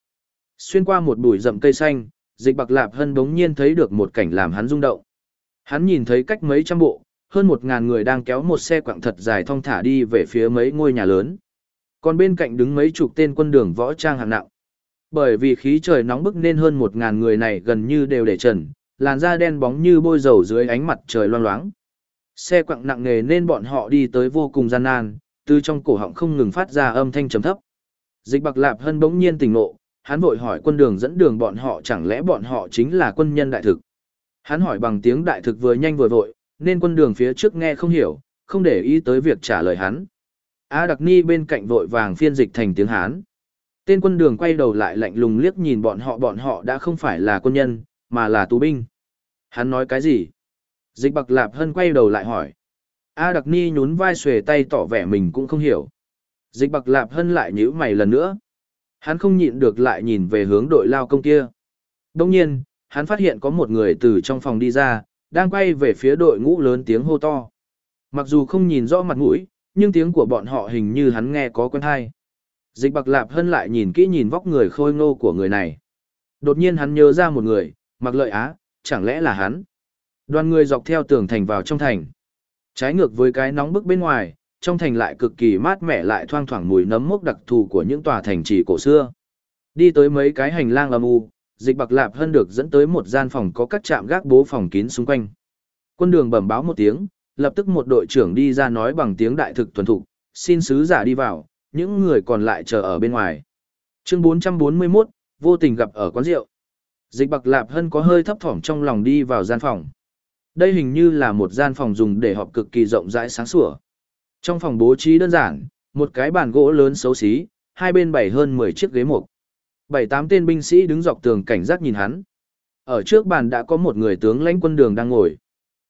Xuyên qua một bụi rậm cây xanh, dịch bạc lạp hân bỗng nhiên thấy được một cảnh làm hắn rung động. Hắn nhìn thấy cách mấy trăm bộ, hơn một ngàn người đang kéo một xe quạng thật dài thong thả đi về phía mấy ngôi nhà lớn. Còn bên cạnh đứng mấy chục tên quân đường võ trang hạng nặng. Bởi vì khí trời nóng bức nên hơn một ngàn người này gần như đều để trần, làn da đen bóng như bôi dầu dưới ánh mặt trời loang loáng. Xe quặng nặng nề nên bọn họ đi tới vô cùng gian nan, từ trong cổ họng không ngừng phát ra âm thanh trầm thấp. Dịch Bạc Lạp Hân bỗng nhiên tỉnh ngộ, hắn vội hỏi quân đường dẫn đường bọn họ chẳng lẽ bọn họ chính là quân nhân đại thực. Hắn hỏi bằng tiếng đại thực vừa nhanh vừa vội, nên quân đường phía trước nghe không hiểu, không để ý tới việc trả lời hắn. A Đặc Ni bên cạnh vội vàng phiên dịch thành tiếng Hán. Tên quân đường quay đầu lại lạnh lùng liếc nhìn bọn họ bọn họ đã không phải là quân nhân, mà là tù binh. Hắn nói cái gì? Dịch bạc lạp hân quay đầu lại hỏi. A Đặc Ni nhún vai xuề tay tỏ vẻ mình cũng không hiểu. Dịch bạc lạp hân lại nhíu mày lần nữa. Hắn không nhịn được lại nhìn về hướng đội lao công kia. Đông nhiên, hắn phát hiện có một người từ trong phòng đi ra, đang quay về phía đội ngũ lớn tiếng hô to. Mặc dù không nhìn rõ mặt mũi, nhưng tiếng của bọn họ hình như hắn nghe có quen hay. Dịch bạc lạp hân lại nhìn kỹ nhìn vóc người khôi ngô của người này. Đột nhiên hắn nhớ ra một người, mặc lợi á, chẳng lẽ là hắn. Đoàn người dọc theo tường thành vào trong thành. Trái ngược với cái nóng bức bên ngoài, trong thành lại cực kỳ mát mẻ lại thoang thoảng mùi nấm mốc đặc thù của những tòa thành trì cổ xưa. Đi tới mấy cái hành lang âm u, dịch bạc lạp hơn được dẫn tới một gian phòng có các trạm gác bố phòng kín xung quanh. Quân đường bẩm báo một tiếng, lập tức một đội trưởng đi ra nói bằng tiếng đại thực thuần thục, xin sứ giả đi vào, những người còn lại chờ ở bên ngoài. Chương 441, vô tình gặp ở quán rượu. Dịch bạc lạp hân có hơi thấp thỏm trong lòng đi vào gian phòng. Đây hình như là một gian phòng dùng để họp cực kỳ rộng rãi sáng sủa. Trong phòng bố trí đơn giản, một cái bàn gỗ lớn xấu xí, hai bên bày hơn 10 chiếc ghế mục. Bảy tám tên binh sĩ đứng dọc tường cảnh giác nhìn hắn. Ở trước bàn đã có một người tướng lãnh quân đường đang ngồi.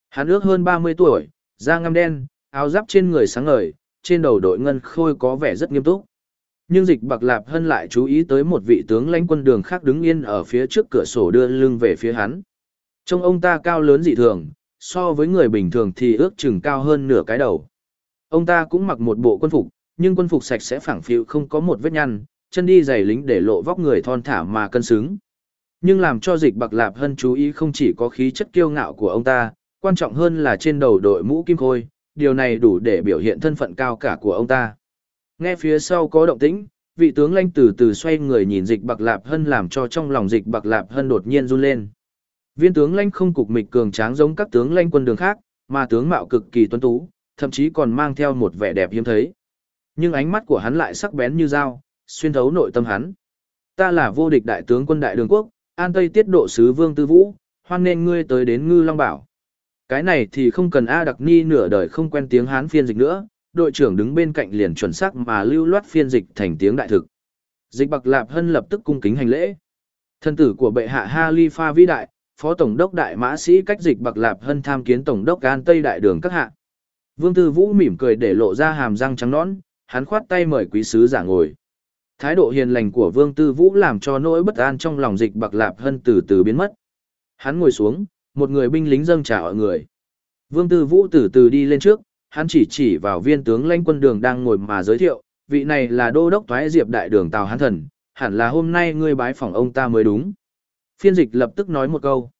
Hắn ước hơn 30 tuổi, da ngăm đen, áo giáp trên người sáng ngời, trên đầu đội ngân khôi có vẻ rất nghiêm túc. Nhưng dịch bạc lạp hân lại chú ý tới một vị tướng lãnh quân đường khác đứng yên ở phía trước cửa sổ đưa lưng về phía hắn. Trông ông ta cao lớn dị thường, so với người bình thường thì ước chừng cao hơn nửa cái đầu. Ông ta cũng mặc một bộ quân phục, nhưng quân phục sạch sẽ phẳng phiu không có một vết nhăn, chân đi giày lính để lộ vóc người thon thả mà cân xứng. Nhưng làm cho dịch bạc lạp hân chú ý không chỉ có khí chất kiêu ngạo của ông ta, quan trọng hơn là trên đầu đội mũ kim khôi, điều này đủ để biểu hiện thân phận cao cả của ông ta. Nghe phía sau có động tĩnh, vị tướng lanh từ từ xoay người nhìn dịch bạc lạp hân làm cho trong lòng dịch bạc lạp hân đột nhiên run lên. Viên tướng lanh không cục mịch cường tráng giống các tướng lanh quân đường khác, mà tướng mạo cực kỳ tuấn tú, thậm chí còn mang theo một vẻ đẹp hiếm thấy. Nhưng ánh mắt của hắn lại sắc bén như dao, xuyên thấu nội tâm hắn. Ta là vô địch đại tướng quân đại đường quốc, an tây tiết độ sứ vương tư vũ, hoan nên ngươi tới đến ngư long bảo. Cái này thì không cần A Đặc Ni nửa đời không quen tiếng Hán phiên dịch nữa, đội trưởng đứng bên cạnh liền chuẩn xác mà lưu loát phiên dịch thành tiếng đại thực. Dịch Bạc Lạp Hân lập tức cung kính hành lễ. Thân tử của bệ hạ Halifa vĩ đại, phó tổng đốc đại mã sĩ cách dịch Bạc Lạp Hân tham kiến tổng đốc An Tây đại đường các hạ. Vương Tư Vũ mỉm cười để lộ ra hàm răng trắng nõn, hắn khoát tay mời quý sứ giả ngồi. Thái độ hiền lành của Vương Tư Vũ làm cho nỗi bất an trong lòng dịch Bạc Lạp Hân từ từ biến mất. Hắn ngồi xuống, một người binh lính dâng trà ở người. Vương Tư Vũ từ từ đi lên trước, hắn chỉ chỉ vào viên tướng lãnh quân đường đang ngồi mà giới thiệu, vị này là đô đốc thoái diệp đại đường Tào Hán Thần, hẳn là hôm nay ngươi bái phỏng ông ta mới đúng. Phiên dịch lập tức nói một câu.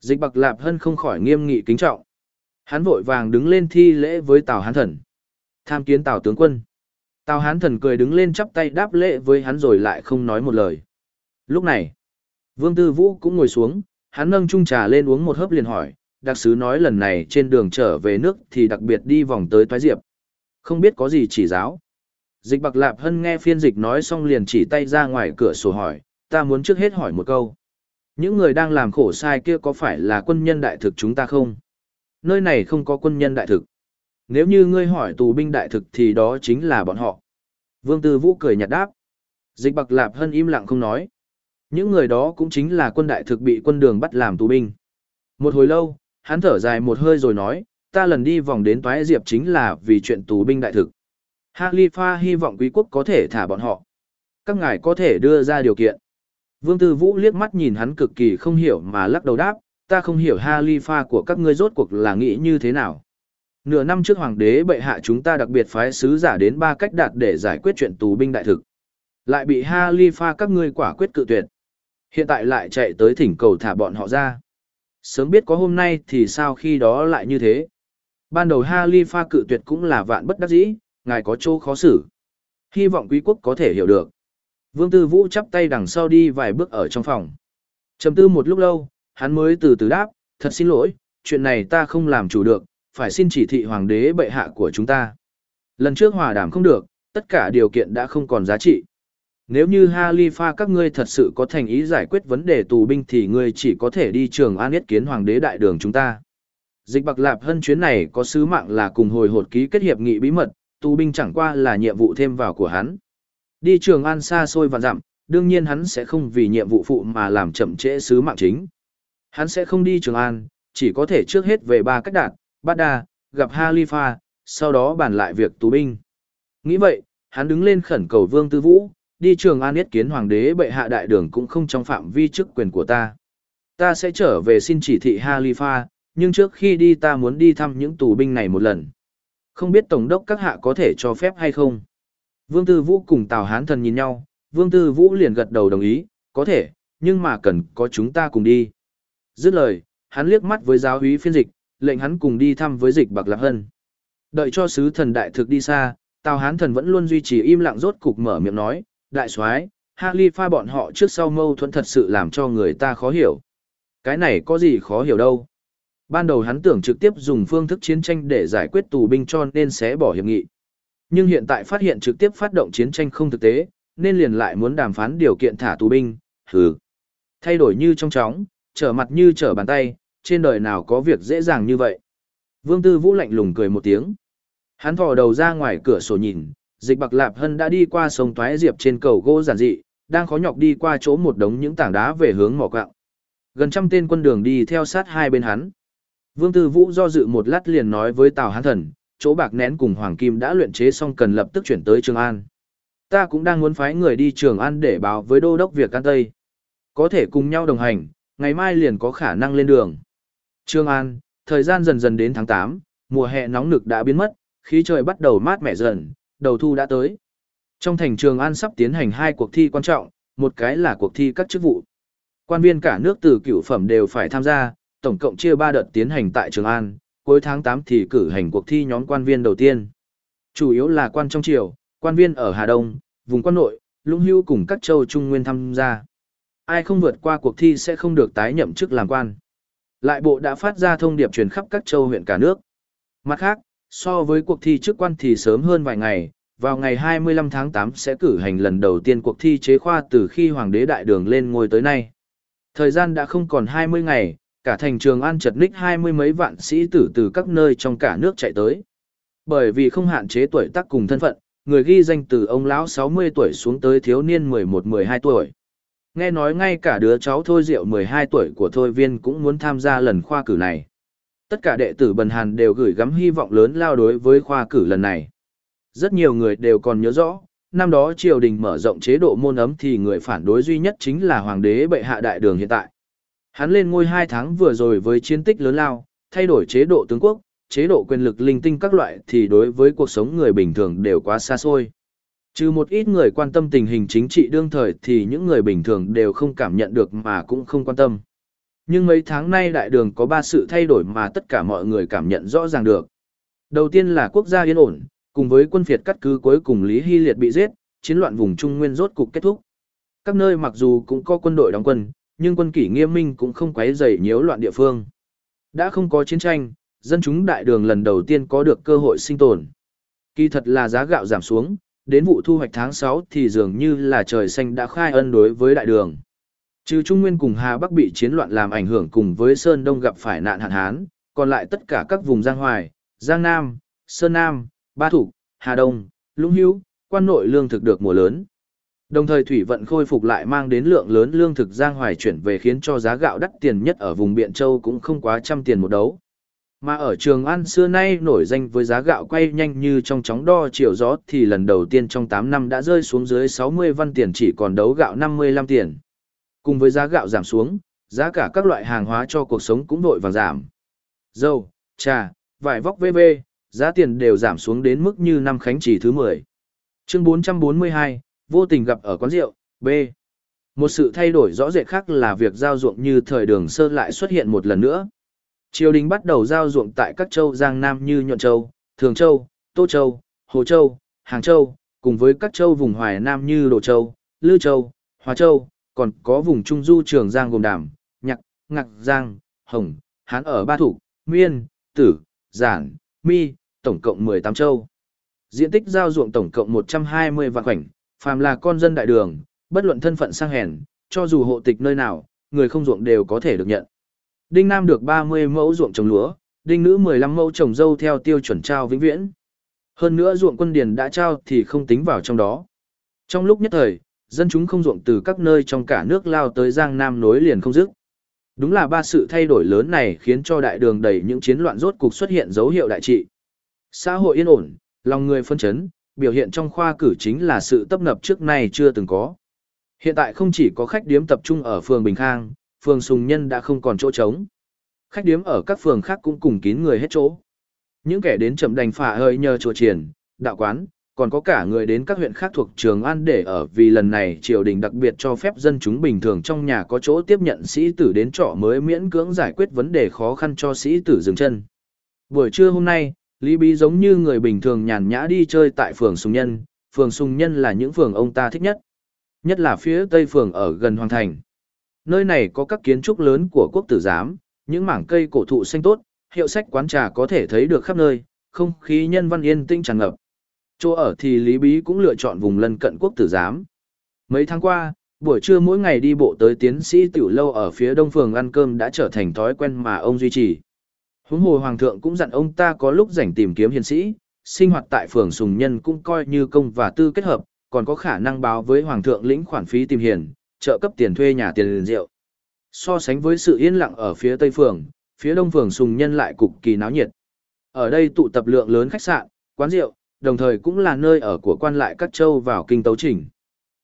Dịch bạc lạp hân không khỏi nghiêm nghị kính trọng. Hắn vội vàng đứng lên thi lễ với Tào Hán Thần. Tham kiến Tào tướng quân. Tào Hán Thần cười đứng lên chắp tay đáp lễ với hắn rồi lại không nói một lời. Lúc này, Vương Tư Vũ cũng ngồi xuống, hắn nâng chung trà lên uống một hớp liền hỏi, đặc sứ nói lần này trên đường trở về nước thì đặc biệt đi vòng tới Toái Diệp. Không biết có gì chỉ giáo. Dịch bạc lạp hân nghe phiên dịch nói xong liền chỉ tay ra ngoài cửa sổ hỏi, ta muốn trước hết hỏi một câu. Những người đang làm khổ sai kia có phải là quân nhân đại thực chúng ta không? Nơi này không có quân nhân đại thực. Nếu như ngươi hỏi tù binh đại thực thì đó chính là bọn họ. Vương Tư Vũ cười nhạt đáp. Dịch bạc lạp hân im lặng không nói. Những người đó cũng chính là quân đại thực bị quân đường bắt làm tù binh. Một hồi lâu, hắn thở dài một hơi rồi nói, ta lần đi vòng đến toái diệp chính là vì chuyện tù binh đại thực. Halifa hy vọng quý quốc có thể thả bọn họ. Các ngài có thể đưa ra điều kiện. Vương Tư Vũ liếc mắt nhìn hắn cực kỳ không hiểu mà lắc đầu đáp, ta không hiểu Halifa của các ngươi rốt cuộc là nghĩ như thế nào. Nửa năm trước hoàng đế bệ hạ chúng ta đặc biệt phái sứ giả đến ba cách đạt để giải quyết chuyện tù binh đại thực. Lại bị ha li pha các ngươi quả quyết cự tuyệt. Hiện tại lại chạy tới thỉnh cầu thả bọn họ ra. Sớm biết có hôm nay thì sao khi đó lại như thế. Ban đầu ha li pha cự tuyệt cũng là vạn bất đắc dĩ, ngài có chỗ khó xử. Hy vọng quý quốc có thể hiểu được. Vương Tư Vũ chắp tay đằng sau đi vài bước ở trong phòng. Trầm tư một lúc lâu, hắn mới từ từ đáp, thật xin lỗi, chuyện này ta không làm chủ được, phải xin chỉ thị hoàng đế bệ hạ của chúng ta. Lần trước hòa đàm không được, tất cả điều kiện đã không còn giá trị. Nếu như Halifa các ngươi thật sự có thành ý giải quyết vấn đề tù binh thì ngươi chỉ có thể đi trường an yết kiến hoàng đế đại đường chúng ta. Dịch bạc lạp hân chuyến này có sứ mạng là cùng hồi hột ký kết hiệp nghị bí mật, tù binh chẳng qua là nhiệm vụ thêm vào của hắn. Đi trường an xa xôi và dặm, đương nhiên hắn sẽ không vì nhiệm vụ phụ mà làm chậm trễ sứ mạng chính. Hắn sẽ không đi trường an, chỉ có thể trước hết về ba cách đạt, bát đa, gặp Halifa, sau đó bàn lại việc tù binh. Nghĩ vậy, hắn đứng lên khẩn cầu Vương Tư Vũ, đi trường an yết kiến hoàng đế bệ hạ đại đường cũng không trong phạm vi chức quyền của ta. Ta sẽ trở về xin chỉ thị Halifa, nhưng trước khi đi ta muốn đi thăm những tù binh này một lần. Không biết Tổng đốc các hạ có thể cho phép hay không? Vương Tư Vũ cùng Tào Hán Thần nhìn nhau, Vương Tư Vũ liền gật đầu đồng ý, có thể, nhưng mà cần có chúng ta cùng đi. Dứt lời, hắn liếc mắt với giáo úy phiên dịch, lệnh hắn cùng đi thăm với dịch Bạc Lạc Hân. Đợi cho sứ thần đại thực đi xa, Tào Hán Thần vẫn luôn duy trì im lặng rốt cục mở miệng nói, đại soái, Halifa bọn họ trước sau mâu thuẫn thật sự làm cho người ta khó hiểu. Cái này có gì khó hiểu đâu. Ban đầu hắn tưởng trực tiếp dùng phương thức chiến tranh để giải quyết tù binh cho nên sẽ bỏ hiệp nghị. Nhưng hiện tại phát hiện trực tiếp phát động chiến tranh không thực tế, nên liền lại muốn đàm phán điều kiện thả tù binh, hừ. Thay đổi như trong chóng, trở mặt như trở bàn tay, trên đời nào có việc dễ dàng như vậy. Vương Tư Vũ lạnh lùng cười một tiếng. Hắn thò đầu ra ngoài cửa sổ nhìn, dịch bạc lạp hân đã đi qua sông Toái Diệp trên cầu gỗ giản dị, đang khó nhọc đi qua chỗ một đống những tảng đá về hướng mỏ quạng. Gần trăm tên quân đường đi theo sát hai bên hắn. Vương Tư Vũ do dự một lát liền nói với Tào Hán Thần, chỗ bạc nén cùng Hoàng Kim đã luyện chế xong cần lập tức chuyển tới Trường An. Ta cũng đang muốn phái người đi Trường An để báo với đô đốc việc An Tây. Có thể cùng nhau đồng hành, ngày mai liền có khả năng lên đường. Trường An, thời gian dần dần đến tháng 8, mùa hè nóng nực đã biến mất, khí trời bắt đầu mát mẻ dần, đầu thu đã tới. Trong thành Trường An sắp tiến hành hai cuộc thi quan trọng, một cái là cuộc thi các chức vụ. Quan viên cả nước từ cựu phẩm đều phải tham gia, tổng cộng chia 3 đợt tiến hành tại Trường An, cuối tháng 8 thì cử hành cuộc thi nhóm quan viên đầu tiên. Chủ yếu là quan trong triều, quan viên ở Hà Đông, vùng quan nội, lũng hưu cùng các châu Trung Nguyên tham gia. Ai không vượt qua cuộc thi sẽ không được tái nhậm chức làm quan. Lại bộ đã phát ra thông điệp truyền khắp các châu huyện cả nước. Mặt khác, so với cuộc thi chức quan thì sớm hơn vài ngày, vào ngày 25 tháng 8 sẽ cử hành lần đầu tiên cuộc thi chế khoa từ khi Hoàng đế Đại Đường lên ngôi tới nay. Thời gian đã không còn 20 ngày, cả thành trường an chật ních hai mươi mấy vạn sĩ tử từ các nơi trong cả nước chạy tới. Bởi vì không hạn chế tuổi tác cùng thân phận, người ghi danh từ ông lão 60 tuổi xuống tới thiếu niên 11-12 tuổi. Nghe nói ngay cả đứa cháu Thôi Diệu 12 tuổi của Thôi Viên cũng muốn tham gia lần khoa cử này. Tất cả đệ tử Bần Hàn đều gửi gắm hy vọng lớn lao đối với khoa cử lần này. Rất nhiều người đều còn nhớ rõ, năm đó triều đình mở rộng chế độ môn ấm thì người phản đối duy nhất chính là Hoàng đế bệ hạ đại đường hiện tại. Hắn lên ngôi 2 tháng vừa rồi với chiến tích lớn lao, thay đổi chế độ tướng quốc, chế độ quyền lực linh tinh các loại thì đối với cuộc sống người bình thường đều quá xa xôi. Trừ một ít người quan tâm tình hình chính trị đương thời thì những người bình thường đều không cảm nhận được mà cũng không quan tâm. Nhưng mấy tháng nay đại đường có ba sự thay đổi mà tất cả mọi người cảm nhận rõ ràng được. Đầu tiên là quốc gia yên ổn, cùng với quân phiệt cắt cứ cuối cùng Lý Hy Liệt bị giết, chiến loạn vùng Trung Nguyên rốt cục kết thúc. Các nơi mặc dù cũng có quân đội đóng quân, nhưng quân kỷ nghiêm minh cũng không quấy rầy nhiễu loạn địa phương. Đã không có chiến tranh, dân chúng đại đường lần đầu tiên có được cơ hội sinh tồn. Kỳ thật là giá gạo giảm xuống, đến vụ thu hoạch tháng 6 thì dường như là trời xanh đã khai ân đối với đại đường. Trừ Trung Nguyên cùng Hà Bắc bị chiến loạn làm ảnh hưởng cùng với Sơn Đông gặp phải nạn hạn hán, còn lại tất cả các vùng Giang Hoài, Giang Nam, Sơn Nam, Ba Thủ, Hà Đông, Lũng Hữu, quan nội lương thực được mùa lớn. Đồng thời thủy vận khôi phục lại mang đến lượng lớn lương thực giang hoài chuyển về khiến cho giá gạo đắt tiền nhất ở vùng Biện Châu cũng không quá trăm tiền một đấu. Mà ở Trường An xưa nay nổi danh với giá gạo quay nhanh như trong chóng đo chiều gió thì lần đầu tiên trong 8 năm đã rơi xuống dưới 60 văn tiền chỉ còn đấu gạo 55 tiền. Cùng với giá gạo giảm xuống, giá cả các loại hàng hóa cho cuộc sống cũng đội vàng giảm. Dầu, trà, vải vóc VV, Giá tiền đều giảm xuống đến mức như năm khánh chỉ thứ 10. Chương 442, vô tình gặp ở quán rượu, B. Một sự thay đổi rõ rệt khác là việc giao ruộng như thời đường sơ lại xuất hiện một lần nữa. Triều đình bắt đầu giao ruộng tại các châu Giang Nam như Nhuận Châu, Thường Châu, Tô Châu, Hồ Châu, Hàng Châu, cùng với các châu vùng Hoài Nam như Đồ Châu, Lư Châu, Hòa Châu, còn có vùng Trung Du Trường Giang gồm Đàm, Nhạc, Ngạc Giang, Hồng, Hán ở Ba Thủ, Miên, Tử, Giản, Mi, tổng cộng 18 châu. Diện tích giao ruộng tổng cộng 120 vạn khoảnh, phàm là con dân đại đường, bất luận thân phận sang hèn, cho dù hộ tịch nơi nào, người không ruộng đều có thể được nhận. Đinh Nam được 30 mẫu ruộng trồng lúa, Đinh Nữ 15 mẫu trồng dâu theo tiêu chuẩn trao vĩnh viễn. Hơn nữa ruộng quân điền đã trao thì không tính vào trong đó. Trong lúc nhất thời, dân chúng không ruộng từ các nơi trong cả nước lao tới Giang Nam nối liền không dứt. Đúng là ba sự thay đổi lớn này khiến cho đại đường đầy những chiến loạn rốt cục xuất hiện dấu hiệu đại trị. Xã hội yên ổn, lòng người phân chấn, biểu hiện trong khoa cử chính là sự tấp nập trước nay chưa từng có. Hiện tại không chỉ có khách điếm tập trung ở phường Bình Khang, phường Sùng Nhân đã không còn chỗ trống. Khách điếm ở các phường khác cũng cùng kín người hết chỗ. Những kẻ đến chậm đành phả hơi nhờ chùa triển, đạo quán, còn có cả người đến các huyện khác thuộc Trường An để ở vì lần này triều đình đặc biệt cho phép dân chúng bình thường trong nhà có chỗ tiếp nhận sĩ tử đến trọ mới miễn cưỡng giải quyết vấn đề khó khăn cho sĩ tử dừng chân. Buổi trưa hôm nay, Lý Bí giống như người bình thường nhàn nhã đi chơi tại phường Sùng Nhân, phường Sùng Nhân là những phường ông ta thích nhất. Nhất là phía tây phường ở gần Hoàng Thành. Nơi này có các kiến trúc lớn của quốc tử giám, những mảng cây cổ thụ xanh tốt, hiệu sách quán trà có thể thấy được khắp nơi, không khí nhân văn yên tĩnh tràn ngập. Chỗ ở thì Lý Bí cũng lựa chọn vùng lân cận quốc tử giám. Mấy tháng qua, buổi trưa mỗi ngày đi bộ tới tiến sĩ tiểu lâu ở phía đông phường ăn cơm đã trở thành thói quen mà ông duy trì. Huống hồ hoàng thượng cũng dặn ông ta có lúc rảnh tìm kiếm hiền sĩ, sinh hoạt tại phường Sùng Nhân cũng coi như công và tư kết hợp, còn có khả năng báo với hoàng thượng lĩnh khoản phí tìm hiền, trợ cấp tiền thuê nhà tiền liền rượu. So sánh với sự yên lặng ở phía tây phường, phía đông phường Sùng Nhân lại cực kỳ náo nhiệt. Ở đây tụ tập lượng lớn khách sạn, quán rượu, đồng thời cũng là nơi ở của quan lại các châu vào kinh tấu trình.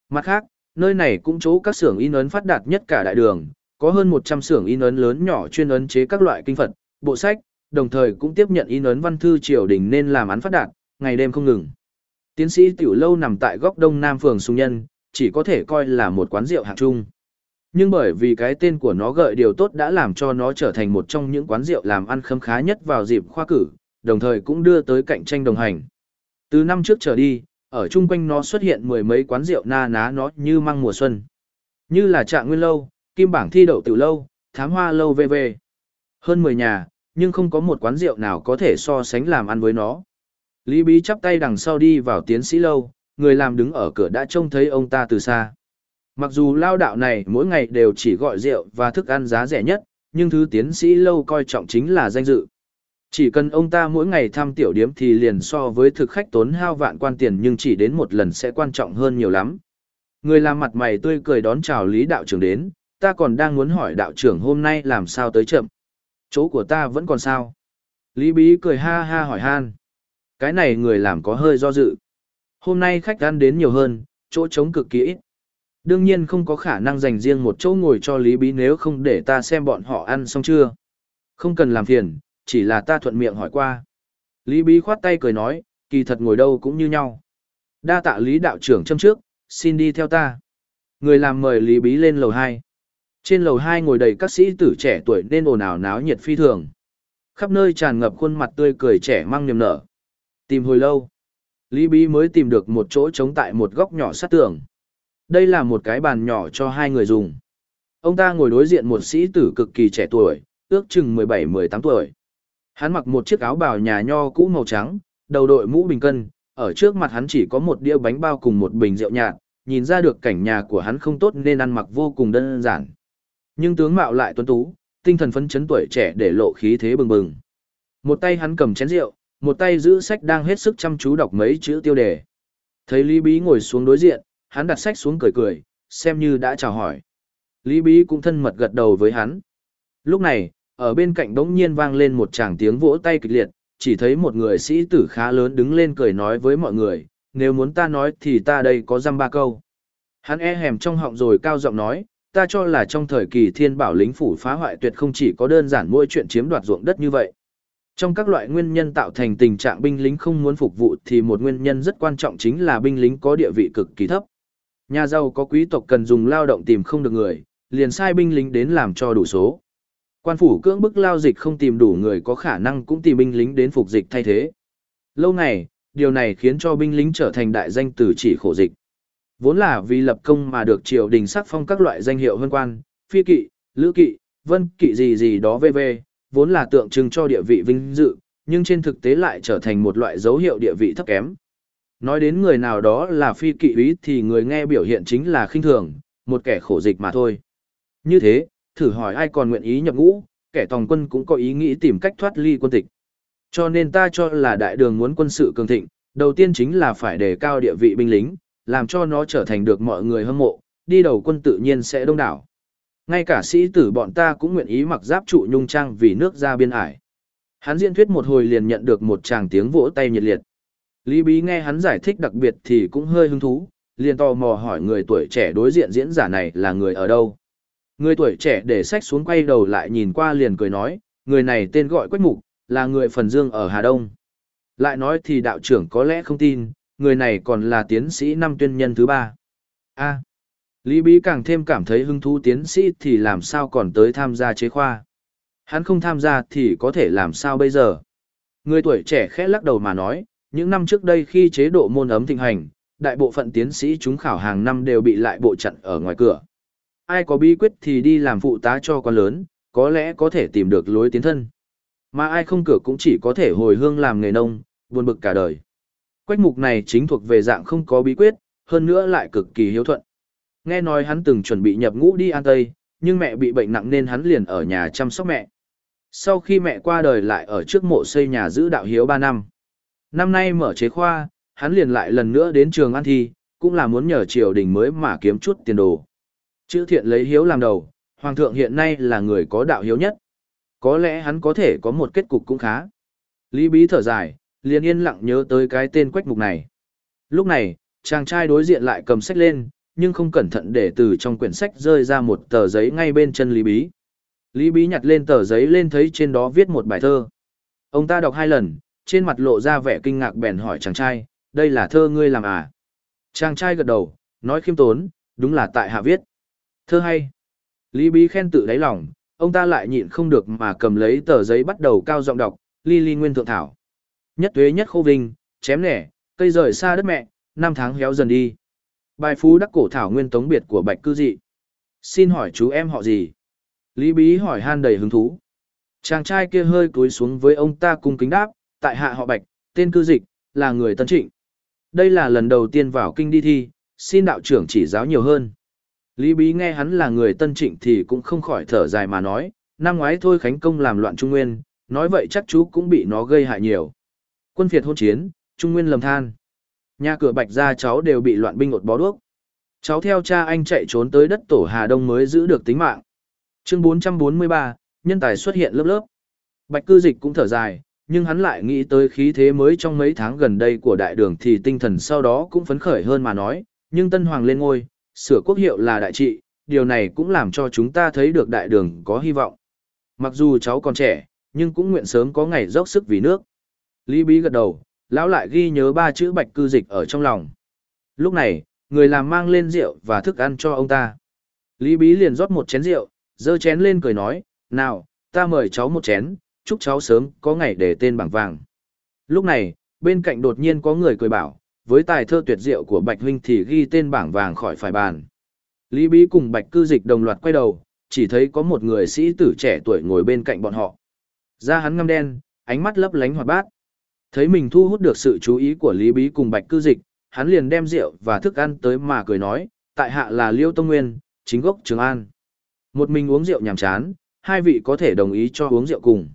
Mặt khác, nơi này cũng chỗ các xưởng in ấn phát đạt nhất cả đại đường, có hơn 100 xưởng in ấn lớn nhỏ chuyên ấn chế các loại kinh Phật, bộ sách, đồng thời cũng tiếp nhận in ấn văn thư triều đình nên làm án phát đạt, ngày đêm không ngừng. Tiến sĩ tiểu lâu nằm tại góc đông nam phường Sùng Nhân, chỉ có thể coi là một quán rượu hạng trung. Nhưng bởi vì cái tên của nó gợi điều tốt đã làm cho nó trở thành một trong những quán rượu làm ăn khấm khá nhất vào dịp khoa cử, đồng thời cũng đưa tới cạnh tranh đồng hành. Từ năm trước trở đi, ở chung quanh nó xuất hiện mười mấy quán rượu na ná nó như măng mùa xuân. Như là trạng nguyên lâu, kim bảng thi đậu tiểu lâu, thám hoa lâu v.v. Hơn 10 nhà, nhưng không có một quán rượu nào có thể so sánh làm ăn với nó. Lý Bí chắp tay đằng sau đi vào tiến sĩ lâu, người làm đứng ở cửa đã trông thấy ông ta từ xa. Mặc dù lao đạo này mỗi ngày đều chỉ gọi rượu và thức ăn giá rẻ nhất, nhưng thứ tiến sĩ lâu coi trọng chính là danh dự. Chỉ cần ông ta mỗi ngày thăm tiểu điếm thì liền so với thực khách tốn hao vạn quan tiền nhưng chỉ đến một lần sẽ quan trọng hơn nhiều lắm. Người làm mặt mày tươi cười đón chào Lý đạo trưởng đến, ta còn đang muốn hỏi đạo trưởng hôm nay làm sao tới chậm. Chỗ của ta vẫn còn sao? Lý Bí cười ha ha hỏi han. Cái này người làm có hơi do dự. Hôm nay khách ăn đến nhiều hơn, chỗ trống cực kỳ ít. Đương nhiên không có khả năng dành riêng một chỗ ngồi cho Lý Bí nếu không để ta xem bọn họ ăn xong chưa. Không cần làm phiền, chỉ là ta thuận miệng hỏi qua. Lý Bí khoát tay cười nói, kỳ thật ngồi đâu cũng như nhau. Đa tạ Lý đạo trưởng châm trước, xin đi theo ta. Người làm mời Lý Bí lên lầu 2. Trên lầu 2 ngồi đầy các sĩ tử trẻ tuổi nên ồn ào náo nhiệt phi thường. Khắp nơi tràn ngập khuôn mặt tươi cười trẻ mang niềm nở. Tìm hồi lâu, Lý Bí mới tìm được một chỗ trống tại một góc nhỏ sát tường. Đây là một cái bàn nhỏ cho hai người dùng. Ông ta ngồi đối diện một sĩ tử cực kỳ trẻ tuổi, ước chừng 17-18 tuổi. Hắn mặc một chiếc áo bào nhà nho cũ màu trắng, đầu đội mũ bình cân, ở trước mặt hắn chỉ có một đĩa bánh bao cùng một bình rượu nhạt, nhìn ra được cảnh nhà của hắn không tốt nên ăn mặc vô cùng đơn giản. Nhưng tướng mạo lại tuấn tú, tinh thần phấn chấn tuổi trẻ để lộ khí thế bừng bừng. Một tay hắn cầm chén rượu, một tay giữ sách đang hết sức chăm chú đọc mấy chữ tiêu đề. Thấy Lý Bí ngồi xuống đối diện, hắn đặt sách xuống cười cười, xem như đã chào hỏi. Lý Bí cũng thân mật gật đầu với hắn. Lúc này, ở bên cạnh đống nhiên vang lên một tràng tiếng vỗ tay kịch liệt, chỉ thấy một người sĩ tử khá lớn đứng lên cười nói với mọi người, nếu muốn ta nói thì ta đây có dăm ba câu. Hắn e hèm trong họng rồi cao giọng nói, ta cho là trong thời kỳ thiên bảo lính phủ phá hoại tuyệt không chỉ có đơn giản mỗi chuyện chiếm đoạt ruộng đất như vậy. Trong các loại nguyên nhân tạo thành tình trạng binh lính không muốn phục vụ thì một nguyên nhân rất quan trọng chính là binh lính có địa vị cực kỳ thấp. Nhà giàu có quý tộc cần dùng lao động tìm không được người, liền sai binh lính đến làm cho đủ số. Quan phủ cưỡng bức lao dịch không tìm đủ người có khả năng cũng tìm binh lính đến phục dịch thay thế. Lâu ngày, điều này khiến cho binh lính trở thành đại danh từ chỉ khổ dịch. Vốn là vì lập công mà được triều đình sắc phong các loại danh hiệu hơn quan, phi kỵ, lữ kỵ, vân kỵ gì gì đó v.v vốn là tượng trưng cho địa vị vinh dự, nhưng trên thực tế lại trở thành một loại dấu hiệu địa vị thấp kém. Nói đến người nào đó là phi kỵ úy thì người nghe biểu hiện chính là khinh thường, một kẻ khổ dịch mà thôi. Như thế, thử hỏi ai còn nguyện ý nhập ngũ, kẻ tòng quân cũng có ý nghĩ tìm cách thoát ly quân tịch. Cho nên ta cho là đại đường muốn quân sự cường thịnh, đầu tiên chính là phải đề cao địa vị binh lính, làm cho nó trở thành được mọi người hâm mộ, đi đầu quân tự nhiên sẽ đông đảo. Ngay cả sĩ tử bọn ta cũng nguyện ý mặc giáp trụ nhung trang vì nước ra biên ải. Hắn diễn thuyết một hồi liền nhận được một tràng tiếng vỗ tay nhiệt liệt. Lý Bí nghe hắn giải thích đặc biệt thì cũng hơi hứng thú, liền tò mò hỏi người tuổi trẻ đối diện diễn giả này là người ở đâu. Người tuổi trẻ để sách xuống quay đầu lại nhìn qua liền cười nói, người này tên gọi Quách Mục, là người phần dương ở Hà Đông. Lại nói thì đạo trưởng có lẽ không tin, người này còn là tiến sĩ năm tuyên nhân thứ ba. A. Lý Bí càng thêm cảm thấy hứng thú tiến sĩ thì làm sao còn tới tham gia chế khoa. Hắn không tham gia thì có thể làm sao bây giờ. Người tuổi trẻ khẽ lắc đầu mà nói, những năm trước đây khi chế độ môn ấm thịnh hành, đại bộ phận tiến sĩ chúng khảo hàng năm đều bị lại bộ chặn ở ngoài cửa. Ai có bí quyết thì đi làm phụ tá cho con lớn, có lẽ có thể tìm được lối tiến thân. Mà ai không cửa cũng chỉ có thể hồi hương làm nghề nông, buồn bực cả đời. Quách mục này chính thuộc về dạng không có bí quyết, hơn nữa lại cực kỳ hiếu thuận. Nghe nói hắn từng chuẩn bị nhập ngũ đi An Tây, nhưng mẹ bị bệnh nặng nên hắn liền ở nhà chăm sóc mẹ. Sau khi mẹ qua đời lại ở trước mộ xây nhà giữ đạo hiếu 3 năm. Năm nay mở chế khoa, hắn liền lại lần nữa đến trường An Thi, cũng là muốn nhờ triều đình mới mà kiếm chút tiền đồ. Chữ thiện lấy hiếu làm đầu, Hoàng thượng hiện nay là người có đạo hiếu nhất. Có lẽ hắn có thể có một kết cục cũng khá. Lý Bí thở dài, liền yên lặng nhớ tới cái tên quách mục này. Lúc này, chàng trai đối diện lại cầm sách lên, nhưng không cẩn thận để từ trong quyển sách rơi ra một tờ giấy ngay bên chân Lý Bí. Lý Bí nhặt lên tờ giấy lên thấy trên đó viết một bài thơ. Ông ta đọc hai lần, trên mặt lộ ra vẻ kinh ngạc bèn hỏi chàng trai, đây là thơ ngươi làm à? Chàng trai gật đầu, nói khiêm tốn, đúng là tại hạ viết. Thơ hay. Lý Bí khen tự đáy lòng, ông ta lại nhịn không được mà cầm lấy tờ giấy bắt đầu cao giọng đọc, ly ly nguyên thượng thảo. Nhất tuế nhất khô vinh, chém nẻ, cây rời xa đất mẹ, năm tháng héo dần đi. Bài phú đắc cổ thảo nguyên tống biệt của bạch cư dị. Xin hỏi chú em họ gì? Lý Bí hỏi han đầy hứng thú. Chàng trai kia hơi cúi xuống với ông ta cung kính đáp, tại hạ họ bạch, tên cư dịch, là người tân trịnh. Đây là lần đầu tiên vào kinh đi thi, xin đạo trưởng chỉ giáo nhiều hơn. Lý Bí nghe hắn là người tân trịnh thì cũng không khỏi thở dài mà nói, năm ngoái thôi Khánh Công làm loạn Trung Nguyên, nói vậy chắc chú cũng bị nó gây hại nhiều. Quân phiệt hôn chiến, Trung Nguyên lầm than. Nhà cửa bạch gia cháu đều bị loạn binh ột bó đuốc. Cháu theo cha anh chạy trốn tới đất tổ Hà Đông mới giữ được tính mạng. Chương 443, nhân tài xuất hiện lớp lớp. Bạch cư dịch cũng thở dài, nhưng hắn lại nghĩ tới khí thế mới trong mấy tháng gần đây của đại đường thì tinh thần sau đó cũng phấn khởi hơn mà nói, nhưng Tân Hoàng lên ngôi, sửa quốc hiệu là đại trị, điều này cũng làm cho chúng ta thấy được đại đường có hy vọng. Mặc dù cháu còn trẻ, nhưng cũng nguyện sớm có ngày dốc sức vì nước. Lý Bí gật đầu, lão lại ghi nhớ ba chữ bạch cư dịch ở trong lòng. Lúc này, người làm mang lên rượu và thức ăn cho ông ta. Lý Bí liền rót một chén rượu, dơ chén lên cười nói, nào, ta mời cháu một chén, chúc cháu sớm có ngày để tên bảng vàng. Lúc này, bên cạnh đột nhiên có người cười bảo, với tài thơ tuyệt diệu của Bạch Huynh thì ghi tên bảng vàng khỏi phải bàn. Lý Bí cùng Bạch Cư Dịch đồng loạt quay đầu, chỉ thấy có một người sĩ tử trẻ tuổi ngồi bên cạnh bọn họ. Da hắn ngăm đen, ánh mắt lấp lánh hoạt bát. Thấy mình thu hút được sự chú ý của Lý Bí cùng Bạch Cư Dịch, hắn liền đem rượu và thức ăn tới mà cười nói, tại hạ là Liêu Tông Nguyên, chính gốc Trường An. Một mình uống rượu nhàm chán, hai vị có thể đồng ý cho uống rượu cùng.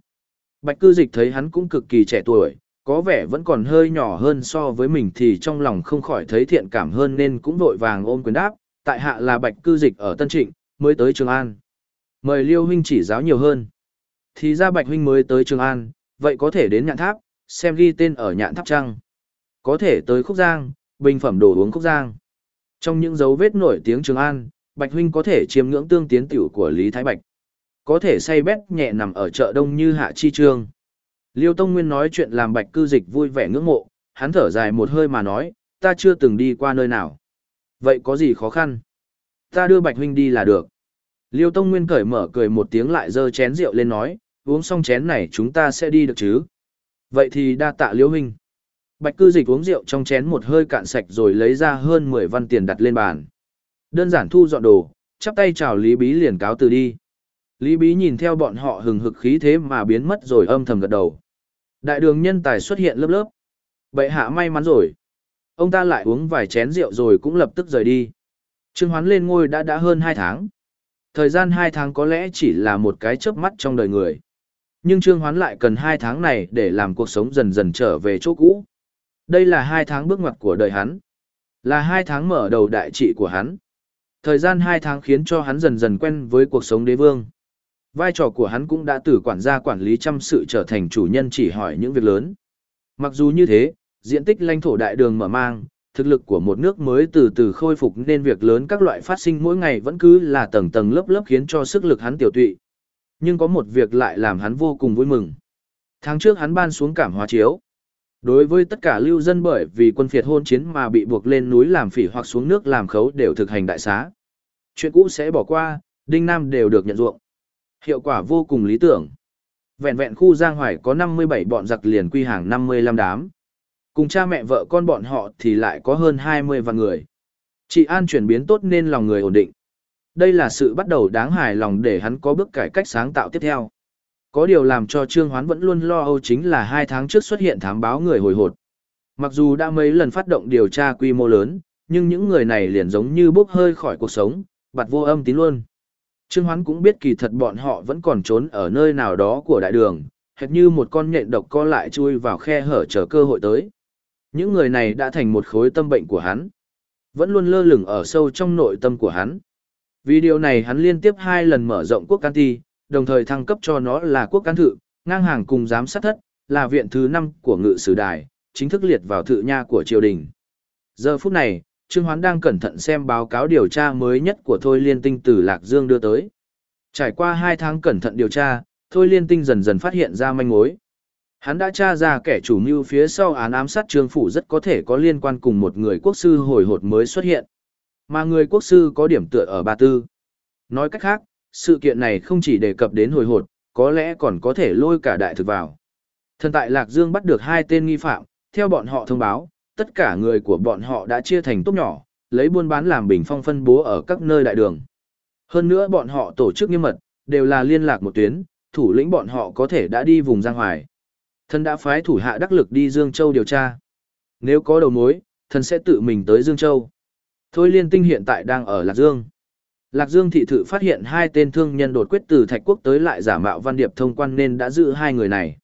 Bạch Cư Dịch thấy hắn cũng cực kỳ trẻ tuổi, có vẻ vẫn còn hơi nhỏ hơn so với mình thì trong lòng không khỏi thấy thiện cảm hơn nên cũng vội vàng ôm quyền đáp, tại hạ là Bạch Cư Dịch ở Tân Trịnh, mới tới Trường An. Mời Liêu huynh chỉ giáo nhiều hơn. Thì ra Bạch huynh mới tới Trường An, vậy có thể đến nhạn tháp, xem ghi tên ở nhạn tháp trăng. Có thể tới Khúc Giang, bình phẩm đồ uống Khúc Giang. Trong những dấu vết nổi tiếng Trường An, Bạch huynh có thể chiêm ngưỡng tương tiến tiểu của Lý Thái Bạch. Có thể say bét nhẹ nằm ở chợ đông như hạ chi trương. Liêu Tông Nguyên nói chuyện làm bạch cư dịch vui vẻ ngưỡng mộ, hắn thở dài một hơi mà nói, ta chưa từng đi qua nơi nào. Vậy có gì khó khăn? Ta đưa bạch huynh đi là được. Liêu Tông Nguyên cởi mở cười một tiếng lại dơ chén rượu lên nói, uống xong chén này chúng ta sẽ đi được chứ. Vậy thì đa tạ liễu huynh. Bạch cư dịch uống rượu trong chén một hơi cạn sạch rồi lấy ra hơn 10 văn tiền đặt lên bàn. Đơn giản thu dọn đồ, chắp tay chào Lý Bí liền cáo từ đi. Lý Bí nhìn theo bọn họ hừng hực khí thế mà biến mất rồi âm thầm gật đầu. Đại đường nhân tài xuất hiện lớp lớp. Bệ hạ may mắn rồi. Ông ta lại uống vài chén rượu rồi cũng lập tức rời đi. Trương Hoán lên ngôi đã đã hơn 2 tháng. Thời gian 2 tháng có lẽ chỉ là một cái chớp mắt trong đời người. Nhưng Trương Hoán lại cần 2 tháng này để làm cuộc sống dần dần trở về chỗ cũ. Đây là 2 tháng bước ngoặt của đời hắn. Là 2 tháng mở đầu đại trị của hắn. Thời gian 2 tháng khiến cho hắn dần dần quen với cuộc sống đế vương. Vai trò của hắn cũng đã từ quản gia quản lý chăm sự trở thành chủ nhân chỉ hỏi những việc lớn. Mặc dù như thế, diện tích lãnh thổ đại đường mở mang, thực lực của một nước mới từ từ khôi phục nên việc lớn các loại phát sinh mỗi ngày vẫn cứ là tầng tầng lớp lớp khiến cho sức lực hắn tiểu tụy. Nhưng có một việc lại làm hắn vô cùng vui mừng. Tháng trước hắn ban xuống cảm hóa chiếu. Đối với tất cả lưu dân bởi vì quân phiệt hôn chiến mà bị buộc lên núi làm phỉ hoặc xuống nước làm khấu đều thực hành đại xá. Chuyện cũ sẽ bỏ qua, Đinh Nam đều được nhận ruộng. Hiệu quả vô cùng lý tưởng. Vẹn vẹn khu Giang Hoài có 57 bọn giặc liền quy hàng 55 đám. Cùng cha mẹ vợ con bọn họ thì lại có hơn 20 vạn người. Chị An chuyển biến tốt nên lòng người ổn định. Đây là sự bắt đầu đáng hài lòng để hắn có bước cải cách sáng tạo tiếp theo. Có điều làm cho Trương Hoán vẫn luôn lo âu chính là hai tháng trước xuất hiện thám báo người hồi hột. Mặc dù đã mấy lần phát động điều tra quy mô lớn, nhưng những người này liền giống như bốc hơi khỏi cuộc sống, bặt vô âm tín luôn. Trương Hoán cũng biết kỳ thật bọn họ vẫn còn trốn ở nơi nào đó của đại đường, hệt như một con nhện độc co lại chui vào khe hở chờ cơ hội tới. Những người này đã thành một khối tâm bệnh của hắn. Vẫn luôn lơ lửng ở sâu trong nội tâm của hắn. Vì điều này hắn liên tiếp hai lần mở rộng quốc can ti, đồng thời thăng cấp cho nó là quốc can thự, ngang hàng cùng giám sát thất, là viện thứ 5 của ngự sử đài, chính thức liệt vào thự nha của triều đình. Giờ phút này, Trương Hoán đang cẩn thận xem báo cáo điều tra mới nhất của Thôi Liên Tinh từ Lạc Dương đưa tới. Trải qua 2 tháng cẩn thận điều tra, Thôi Liên Tinh dần dần phát hiện ra manh mối. Hắn đã tra ra kẻ chủ mưu phía sau án ám sát Trương Phủ rất có thể có liên quan cùng một người quốc sư hồi hột mới xuất hiện. Mà người quốc sư có điểm tựa ở Ba Tư. Nói cách khác, sự kiện này không chỉ đề cập đến hồi hột, có lẽ còn có thể lôi cả đại thực vào. Thần tại Lạc Dương bắt được hai tên nghi phạm, theo bọn họ thông báo, tất cả người của bọn họ đã chia thành tốt nhỏ, lấy buôn bán làm bình phong phân bố ở các nơi đại đường. Hơn nữa bọn họ tổ chức nghiêm mật, đều là liên lạc một tuyến, thủ lĩnh bọn họ có thể đã đi vùng Giang Hoài. Thần đã phái thủ hạ đắc lực đi Dương Châu điều tra. Nếu có đầu mối, thần sẽ tự mình tới Dương Châu. Thôi liên tinh hiện tại đang ở Lạc Dương. Lạc Dương thị thự phát hiện hai tên thương nhân đột quyết từ Thạch Quốc tới lại giả mạo văn điệp thông quan nên đã giữ hai người này.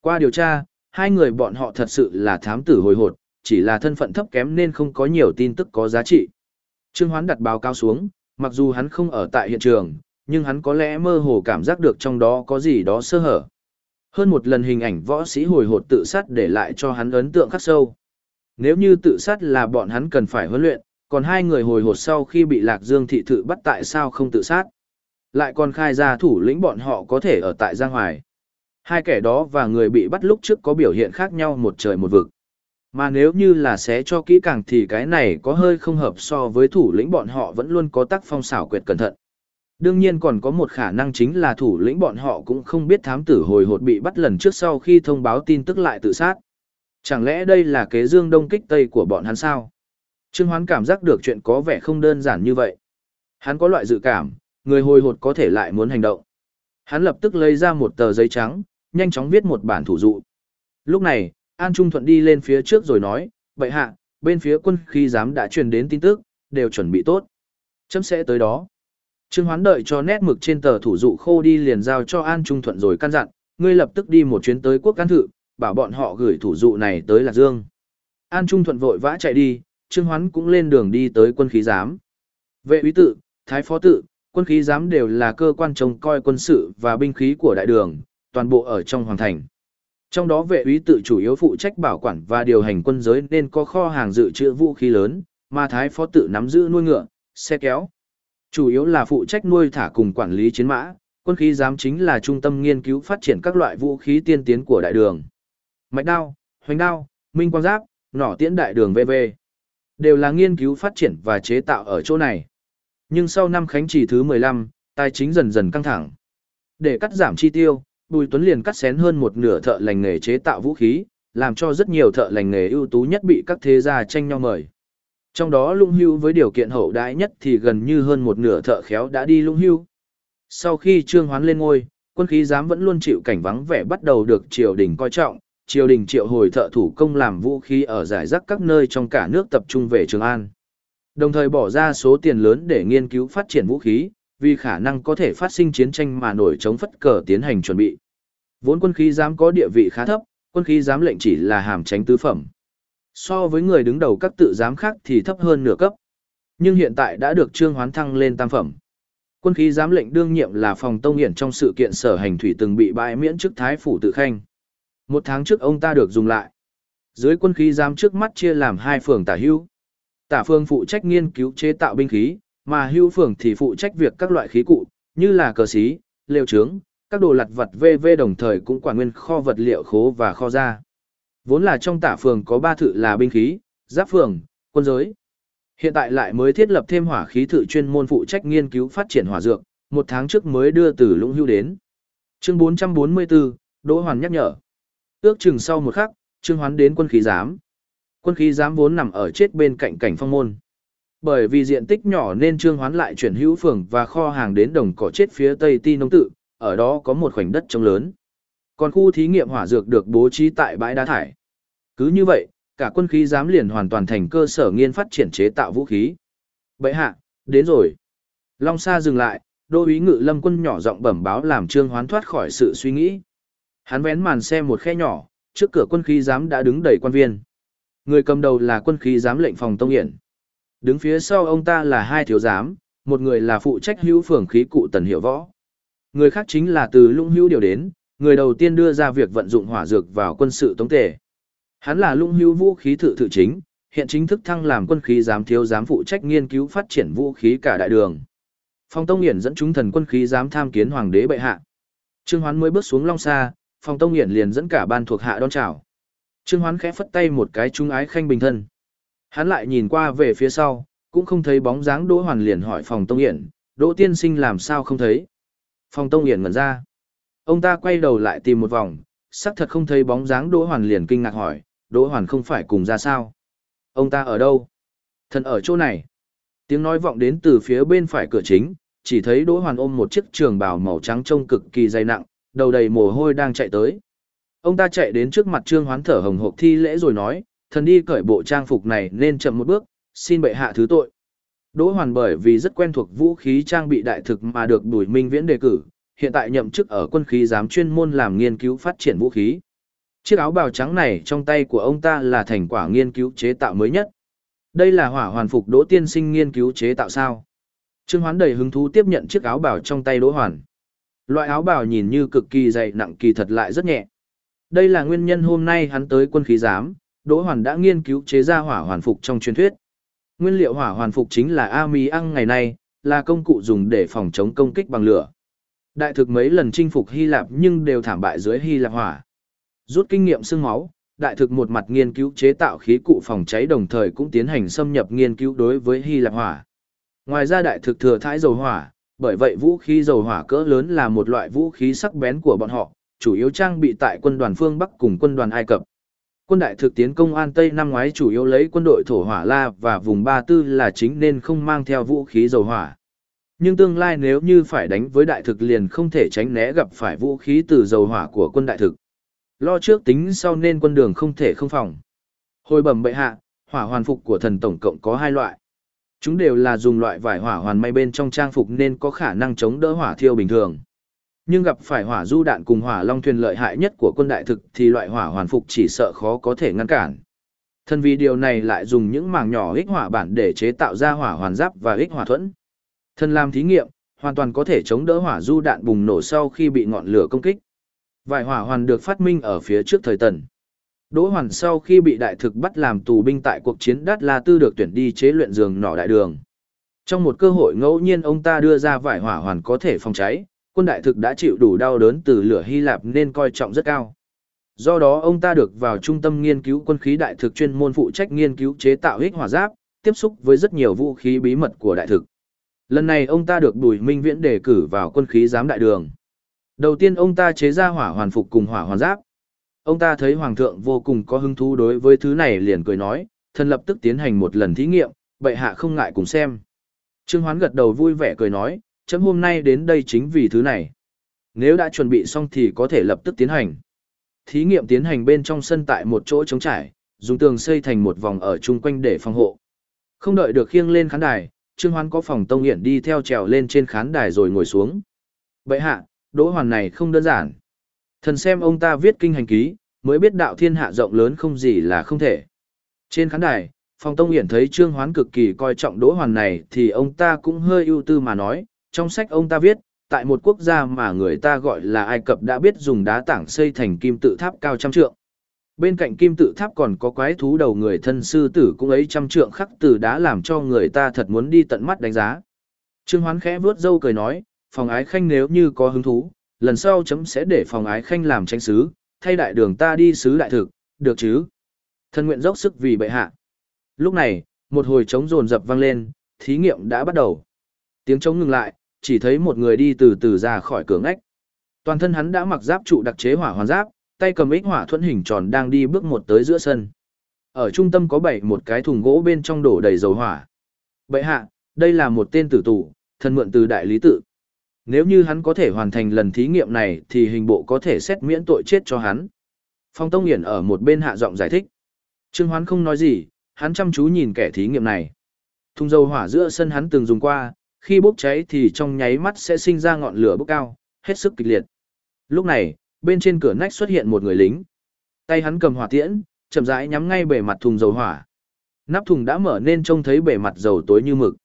Qua điều tra, hai người bọn họ thật sự là thám tử hồi hột, chỉ là thân phận thấp kém nên không có nhiều tin tức có giá trị. Trương Hoán đặt báo cáo xuống, mặc dù hắn không ở tại hiện trường, nhưng hắn có lẽ mơ hồ cảm giác được trong đó có gì đó sơ hở. Hơn một lần hình ảnh võ sĩ hồi hột tự sát để lại cho hắn ấn tượng khắc sâu. Nếu như tự sát là bọn hắn cần phải huấn luyện, còn hai người hồi hột sau khi bị Lạc Dương thị thự bắt tại sao không tự sát? Lại còn khai ra thủ lĩnh bọn họ có thể ở tại Giang Hoài. Hai kẻ đó và người bị bắt lúc trước có biểu hiện khác nhau một trời một vực. Mà nếu như là xé cho kỹ càng thì cái này có hơi không hợp so với thủ lĩnh bọn họ vẫn luôn có tác phong xảo quyệt cẩn thận. Đương nhiên còn có một khả năng chính là thủ lĩnh bọn họ cũng không biết thám tử hồi hột bị bắt lần trước sau khi thông báo tin tức lại tự sát. Chẳng lẽ đây là kế dương đông kích tây của bọn hắn sao? Trương Hoán cảm giác được chuyện có vẻ không đơn giản như vậy. Hắn có loại dự cảm, người hồi hột có thể lại muốn hành động. Hắn lập tức lấy ra một tờ giấy trắng, nhanh chóng viết một bản thủ dụ. Lúc này, An Trung Thuận đi lên phía trước rồi nói, "Vậy hạ, bên phía quân khi giám đã truyền đến tin tức, đều chuẩn bị tốt. Chấm sẽ tới đó. Trương Hoán đợi cho nét mực trên tờ thủ dụ khô đi liền giao cho An Trung Thuận rồi căn dặn, ngươi lập tức đi một chuyến tới quốc can thự, bảo bọn họ gửi thủ dụ này tới Lạc Dương. An Trung Thuận vội vã chạy đi, Trương Hoán cũng lên đường đi tới quân khí giám. Vệ úy tự, thái phó tự, quân khí giám đều là cơ quan trông coi quân sự và binh khí của đại đường, toàn bộ ở trong hoàng thành. Trong đó vệ úy tự chủ yếu phụ trách bảo quản và điều hành quân giới nên có kho hàng dự trữ vũ khí lớn, mà thái phó tự nắm giữ nuôi ngựa, xe kéo. Chủ yếu là phụ trách nuôi thả cùng quản lý chiến mã, Quân khí giám chính là trung tâm nghiên cứu phát triển các loại vũ khí tiên tiến của đại đường. Mạch đao, hoành đao, minh quang giáp, nỏ tiễn đại đường VV. Đều là nghiên cứu phát triển và chế tạo ở chỗ này. Nhưng sau năm khánh chỉ thứ 15, tài chính dần dần căng thẳng. Để cắt giảm chi tiêu, Bùi Tuấn liền cắt xén hơn một nửa thợ lành nghề chế tạo vũ khí, làm cho rất nhiều thợ lành nghề ưu tú nhất bị các thế gia tranh nhau mời. Trong đó lung hưu với điều kiện hậu đãi nhất thì gần như hơn một nửa thợ khéo đã đi lung hưu. Sau khi Trương Hoán lên ngôi, quân khí giám vẫn luôn chịu cảnh vắng vẻ bắt đầu được triều đình coi trọng, triều đình triệu hồi thợ thủ công làm vũ khí ở giải rác các nơi trong cả nước tập trung về Trường An. Đồng thời bỏ ra số tiền lớn để nghiên cứu phát triển vũ khí, vì khả năng có thể phát sinh chiến tranh mà nổi chống phất cờ tiến hành chuẩn bị. Vốn quân khí giám có địa vị khá thấp, quân khí giám lệnh chỉ là hàm tránh tứ phẩm. So với người đứng đầu các tự giám khác thì thấp hơn nửa cấp. Nhưng hiện tại đã được trương hoán thăng lên tam phẩm. Quân khí giám lệnh đương nhiệm là phòng tông hiển trong sự kiện sở hành thủy từng bị bãi miễn chức thái phủ tự khanh. Một tháng trước ông ta được dùng lại. Dưới quân khí giám trước mắt chia làm hai phường tả hưu. Tả phường phụ trách nghiên cứu chế tạo binh khí, mà hưu phường thì phụ trách việc các loại khí cụ, như là cờ xí, lều trướng, các đồ lặt vật VV đồng thời cũng quản nguyên kho vật liệu khố và kho ra. Vốn là trong tả phường có ba thự là binh khí, giáp phường, quân giới. Hiện tại lại mới thiết lập thêm hỏa khí thự chuyên môn phụ trách nghiên cứu phát triển hỏa dược, một tháng trước mới đưa từ Lũng Hưu đến. Chương 444, Đỗ Hoàn nhắc nhở. Ước chừng sau một khắc, Trương Hoán đến quân khí giám. Quân khí giám vốn nằm ở chết bên cạnh cảnh phong môn. Bởi vì diện tích nhỏ nên Trương Hoán lại chuyển hữu phường và kho hàng đến đồng cỏ chết phía tây ti nông tự, ở đó có một khoảnh đất trống lớn. Còn khu thí nghiệm hỏa dược được bố trí tại bãi đá thải. Cứ như vậy, cả quân khí giám liền hoàn toàn thành cơ sở nghiên phát triển chế tạo vũ khí. Bậy hạ, đến rồi. Long Sa dừng lại, đô úy ngự lâm quân nhỏ giọng bẩm báo làm Trương Hoán thoát khỏi sự suy nghĩ. Hắn vén màn xe một khe nhỏ, trước cửa quân khí giám đã đứng đầy quan viên. Người cầm đầu là quân khí giám lệnh phòng Tông Hiển. Đứng phía sau ông ta là hai thiếu giám, một người là phụ trách hữu phường khí cụ Tần hiệu Võ. Người khác chính là từ lũng hữu điều đến, người đầu tiên đưa ra việc vận dụng hỏa dược vào quân sự tống tề. Hắn là lũng hữu vũ khí thự thự chính, hiện chính thức thăng làm quân khí giám thiếu giám phụ trách nghiên cứu phát triển vũ khí cả đại đường. Phong Tông Hiển dẫn chúng thần quân khí giám tham kiến hoàng đế bệ hạ. Trương Hoán mới bước xuống long xa, Phong Tông Hiển liền dẫn cả ban thuộc hạ đón chào. Trương Hoán khẽ phất tay một cái trung ái khanh bình thân. Hắn lại nhìn qua về phía sau, cũng không thấy bóng dáng Đỗ Hoàn liền hỏi Phong Tông Hiển, Đỗ tiên sinh làm sao không thấy? Phong Tông Hiển ngẩn ra. Ông ta quay đầu lại tìm một vòng, xác thật không thấy bóng dáng Đỗ Hoàn liền kinh ngạc hỏi, Đỗ Hoàn không phải cùng ra sao? Ông ta ở đâu? Thần ở chỗ này. Tiếng nói vọng đến từ phía bên phải cửa chính, chỉ thấy Đỗ Hoàn ôm một chiếc trường bào màu trắng trông cực kỳ dày nặng, đầu đầy mồ hôi đang chạy tới. Ông ta chạy đến trước mặt Trương Hoán thở hồng hộc thi lễ rồi nói, thần đi cởi bộ trang phục này nên chậm một bước, xin bệ hạ thứ tội. Đỗ Hoàn bởi vì rất quen thuộc vũ khí trang bị đại thực mà được Bùi Minh Viễn đề cử, hiện tại nhậm chức ở quân khí giám chuyên môn làm nghiên cứu phát triển vũ khí. Chiếc áo bào trắng này trong tay của ông ta là thành quả nghiên cứu chế tạo mới nhất. Đây là hỏa hoàn phục Đỗ Tiên Sinh nghiên cứu chế tạo sao? Trương Hoán đầy hứng thú tiếp nhận chiếc áo bào trong tay Đỗ Hoàn. Loại áo bào nhìn như cực kỳ dày nặng kỳ thật lại rất nhẹ. Đây là nguyên nhân hôm nay hắn tới quân khí giám, Đỗ Hoàn đã nghiên cứu chế ra hỏa hoàn phục trong truyền thuyết. Nguyên liệu hỏa hoàn phục chính là ami ăn ngày nay, là công cụ dùng để phòng chống công kích bằng lửa. Đại thực mấy lần chinh phục Hy Lạp nhưng đều thảm bại dưới Hy Lạp hỏa. Rút kinh nghiệm xương máu, đại thực một mặt nghiên cứu chế tạo khí cụ phòng cháy đồng thời cũng tiến hành xâm nhập nghiên cứu đối với Hy Lạp hỏa. Ngoài ra đại thực thừa thái dầu hỏa, bởi vậy vũ khí dầu hỏa cỡ lớn là một loại vũ khí sắc bén của bọn họ, chủ yếu trang bị tại quân đoàn phương Bắc cùng quân đoàn Ai Cập. Quân đại thực tiến công An Tây năm ngoái chủ yếu lấy quân đội thổ hỏa La và vùng Ba Tư là chính nên không mang theo vũ khí dầu hỏa. Nhưng tương lai nếu như phải đánh với đại thực liền không thể tránh né gặp phải vũ khí từ dầu hỏa của quân đại thực. Lo trước tính sau nên quân đường không thể không phòng. Hồi bẩm bệ hạ, hỏa hoàn phục của thần tổng cộng có hai loại. Chúng đều là dùng loại vải hỏa hoàn may bên trong trang phục nên có khả năng chống đỡ hỏa thiêu bình thường. Nhưng gặp phải hỏa du đạn cùng hỏa long thuyền lợi hại nhất của quân đại thực thì loại hỏa hoàn phục chỉ sợ khó có thể ngăn cản. Thân vì điều này lại dùng những màng nhỏ ích hỏa bản để chế tạo ra hỏa hoàn giáp và ích hỏa thuẫn. Thân làm thí nghiệm, hoàn toàn có thể chống đỡ hỏa du đạn bùng nổ sau khi bị ngọn lửa công kích. Vài hỏa hoàn được phát minh ở phía trước thời tần. Đỗ Hoàn sau khi bị đại thực bắt làm tù binh tại cuộc chiến Đát La Tư được tuyển đi chế luyện giường nỏ đại đường. Trong một cơ hội ngẫu nhiên ông ta đưa ra vải hỏa hoàn có thể phòng cháy, Quân đại thực đã chịu đủ đau đớn từ lửa Hy Lạp nên coi trọng rất cao. Do đó ông ta được vào trung tâm nghiên cứu quân khí đại thực chuyên môn phụ trách nghiên cứu chế tạo hích hỏa giáp, tiếp xúc với rất nhiều vũ khí bí mật của đại thực. Lần này ông ta được Bùi Minh Viễn đề cử vào quân khí giám đại đường. Đầu tiên ông ta chế ra hỏa hoàn phục cùng hỏa hoàn giáp. Ông ta thấy Hoàng thượng vô cùng có hứng thú đối với thứ này liền cười nói, thần lập tức tiến hành một lần thí nghiệm, bệ hạ không ngại cùng xem. Trương Hoán gật đầu vui vẻ cười nói, chấm hôm nay đến đây chính vì thứ này. Nếu đã chuẩn bị xong thì có thể lập tức tiến hành. Thí nghiệm tiến hành bên trong sân tại một chỗ trống trải, dùng tường xây thành một vòng ở chung quanh để phòng hộ. Không đợi được khiêng lên khán đài, Trương Hoán có phòng tông hiển đi theo trèo lên trên khán đài rồi ngồi xuống. Bệ hạ, đỗ hoàn này không đơn giản. Thần xem ông ta viết kinh hành ký, mới biết đạo thiên hạ rộng lớn không gì là không thể. Trên khán đài, phong tông hiển thấy Trương Hoán cực kỳ coi trọng đỗ hoàn này thì ông ta cũng hơi ưu tư mà nói, trong sách ông ta viết, tại một quốc gia mà người ta gọi là Ai Cập đã biết dùng đá tảng xây thành kim tự tháp cao trăm trượng. Bên cạnh kim tự tháp còn có quái thú đầu người thân sư tử cũng ấy trăm trượng khắc từ đá làm cho người ta thật muốn đi tận mắt đánh giá. Trương Hoán khẽ vuốt râu cười nói, phòng ái khanh nếu như có hứng thú, lần sau chấm sẽ để phòng ái khanh làm tranh sứ, thay đại đường ta đi sứ đại thực, được chứ? Thân nguyện dốc sức vì bệ hạ. Lúc này, một hồi trống rồn rập vang lên, thí nghiệm đã bắt đầu. Tiếng trống ngừng lại, chỉ thấy một người đi từ từ ra khỏi cửa ngách. Toàn thân hắn đã mặc giáp trụ đặc chế hỏa hoàn giáp, tay cầm ích hỏa thuẫn hình tròn đang đi bước một tới giữa sân. Ở trung tâm có bảy một cái thùng gỗ bên trong đổ đầy dầu hỏa. Bệ hạ, đây là một tên tử tù, thân mượn từ đại lý tự. Nếu như hắn có thể hoàn thành lần thí nghiệm này thì hình bộ có thể xét miễn tội chết cho hắn. Phong Tông Hiển ở một bên hạ giọng giải thích. Trương Hoán không nói gì, hắn chăm chú nhìn kẻ thí nghiệm này. Thùng dầu hỏa giữa sân hắn từng dùng qua, khi bốc cháy thì trong nháy mắt sẽ sinh ra ngọn lửa bốc cao, hết sức kịch liệt. Lúc này, bên trên cửa nách xuất hiện một người lính. Tay hắn cầm hỏa tiễn, chậm rãi nhắm ngay bề mặt thùng dầu hỏa. Nắp thùng đã mở nên trông thấy bề mặt dầu tối như mực.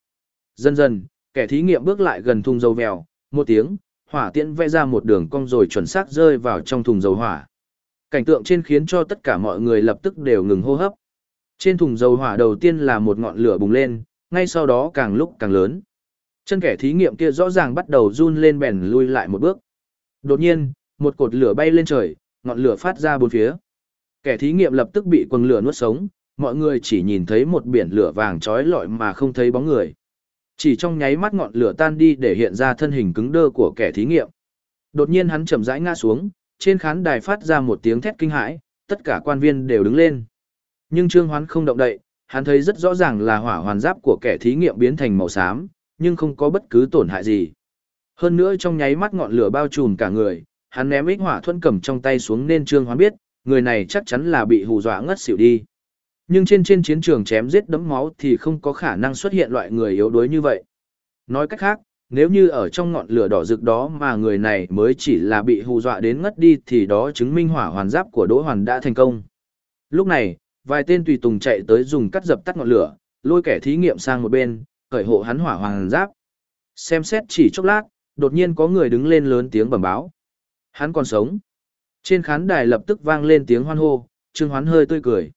Dần dần, kẻ thí nghiệm bước lại gần thùng dầu vèo, một tiếng, hỏa tiễn vẽ ra một đường cong rồi chuẩn xác rơi vào trong thùng dầu hỏa. Cảnh tượng trên khiến cho tất cả mọi người lập tức đều ngừng hô hấp. Trên thùng dầu hỏa đầu tiên là một ngọn lửa bùng lên, ngay sau đó càng lúc càng lớn. Chân kẻ thí nghiệm kia rõ ràng bắt đầu run lên bèn lui lại một bước. Đột nhiên, một cột lửa bay lên trời, ngọn lửa phát ra bốn phía. Kẻ thí nghiệm lập tức bị quần lửa nuốt sống, mọi người chỉ nhìn thấy một biển lửa vàng trói lọi mà không thấy bóng người. Chỉ trong nháy mắt ngọn lửa tan đi để hiện ra thân hình cứng đơ của kẻ thí nghiệm. Đột nhiên hắn chậm rãi ngã xuống, trên khán đài phát ra một tiếng thét kinh hãi, tất cả quan viên đều đứng lên. Nhưng Trương Hoán không động đậy, hắn thấy rất rõ ràng là hỏa hoàn giáp của kẻ thí nghiệm biến thành màu xám, nhưng không có bất cứ tổn hại gì. Hơn nữa trong nháy mắt ngọn lửa bao trùm cả người, hắn ném ích hỏa thuẫn cầm trong tay xuống nên Trương Hoán biết, người này chắc chắn là bị hù dọa ngất xỉu đi. Nhưng trên trên chiến trường chém giết đấm máu thì không có khả năng xuất hiện loại người yếu đuối như vậy. Nói cách khác, nếu như ở trong ngọn lửa đỏ rực đó mà người này mới chỉ là bị hù dọa đến ngất đi thì đó chứng minh hỏa hoàn giáp của Đỗ Hoàn đã thành công. Lúc này, vài tên tùy tùng chạy tới dùng cắt dập tắt ngọn lửa, lôi kẻ thí nghiệm sang một bên, cởi hộ hắn hỏa hoàn giáp. Xem xét chỉ chốc lát, đột nhiên có người đứng lên lớn tiếng bẩm báo. Hắn còn sống. Trên khán đài lập tức vang lên tiếng hoan hô, Trương Hoán hơi tươi cười.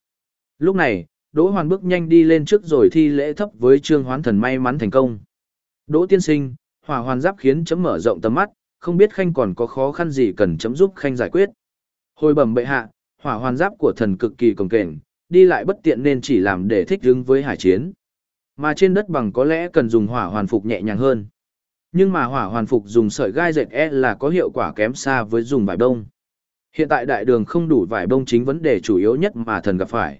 Lúc này, Đỗ Hoàn bước nhanh đi lên trước rồi thi lễ thấp với Trương Hoán thần may mắn thành công. Đỗ tiên sinh, hỏa hoàn giáp khiến chấm mở rộng tầm mắt, không biết khanh còn có khó khăn gì cần chấm giúp khanh giải quyết. Hồi bẩm bệ hạ, hỏa hoàn giáp của thần cực kỳ cồng kềnh, đi lại bất tiện nên chỉ làm để thích ứng với hải chiến. Mà trên đất bằng có lẽ cần dùng hỏa hoàn phục nhẹ nhàng hơn. Nhưng mà hỏa hoàn phục dùng sợi gai dệt e là có hiệu quả kém xa với dùng vải bông. Hiện tại đại đường không đủ vải bông chính vấn đề chủ yếu nhất mà thần gặp phải.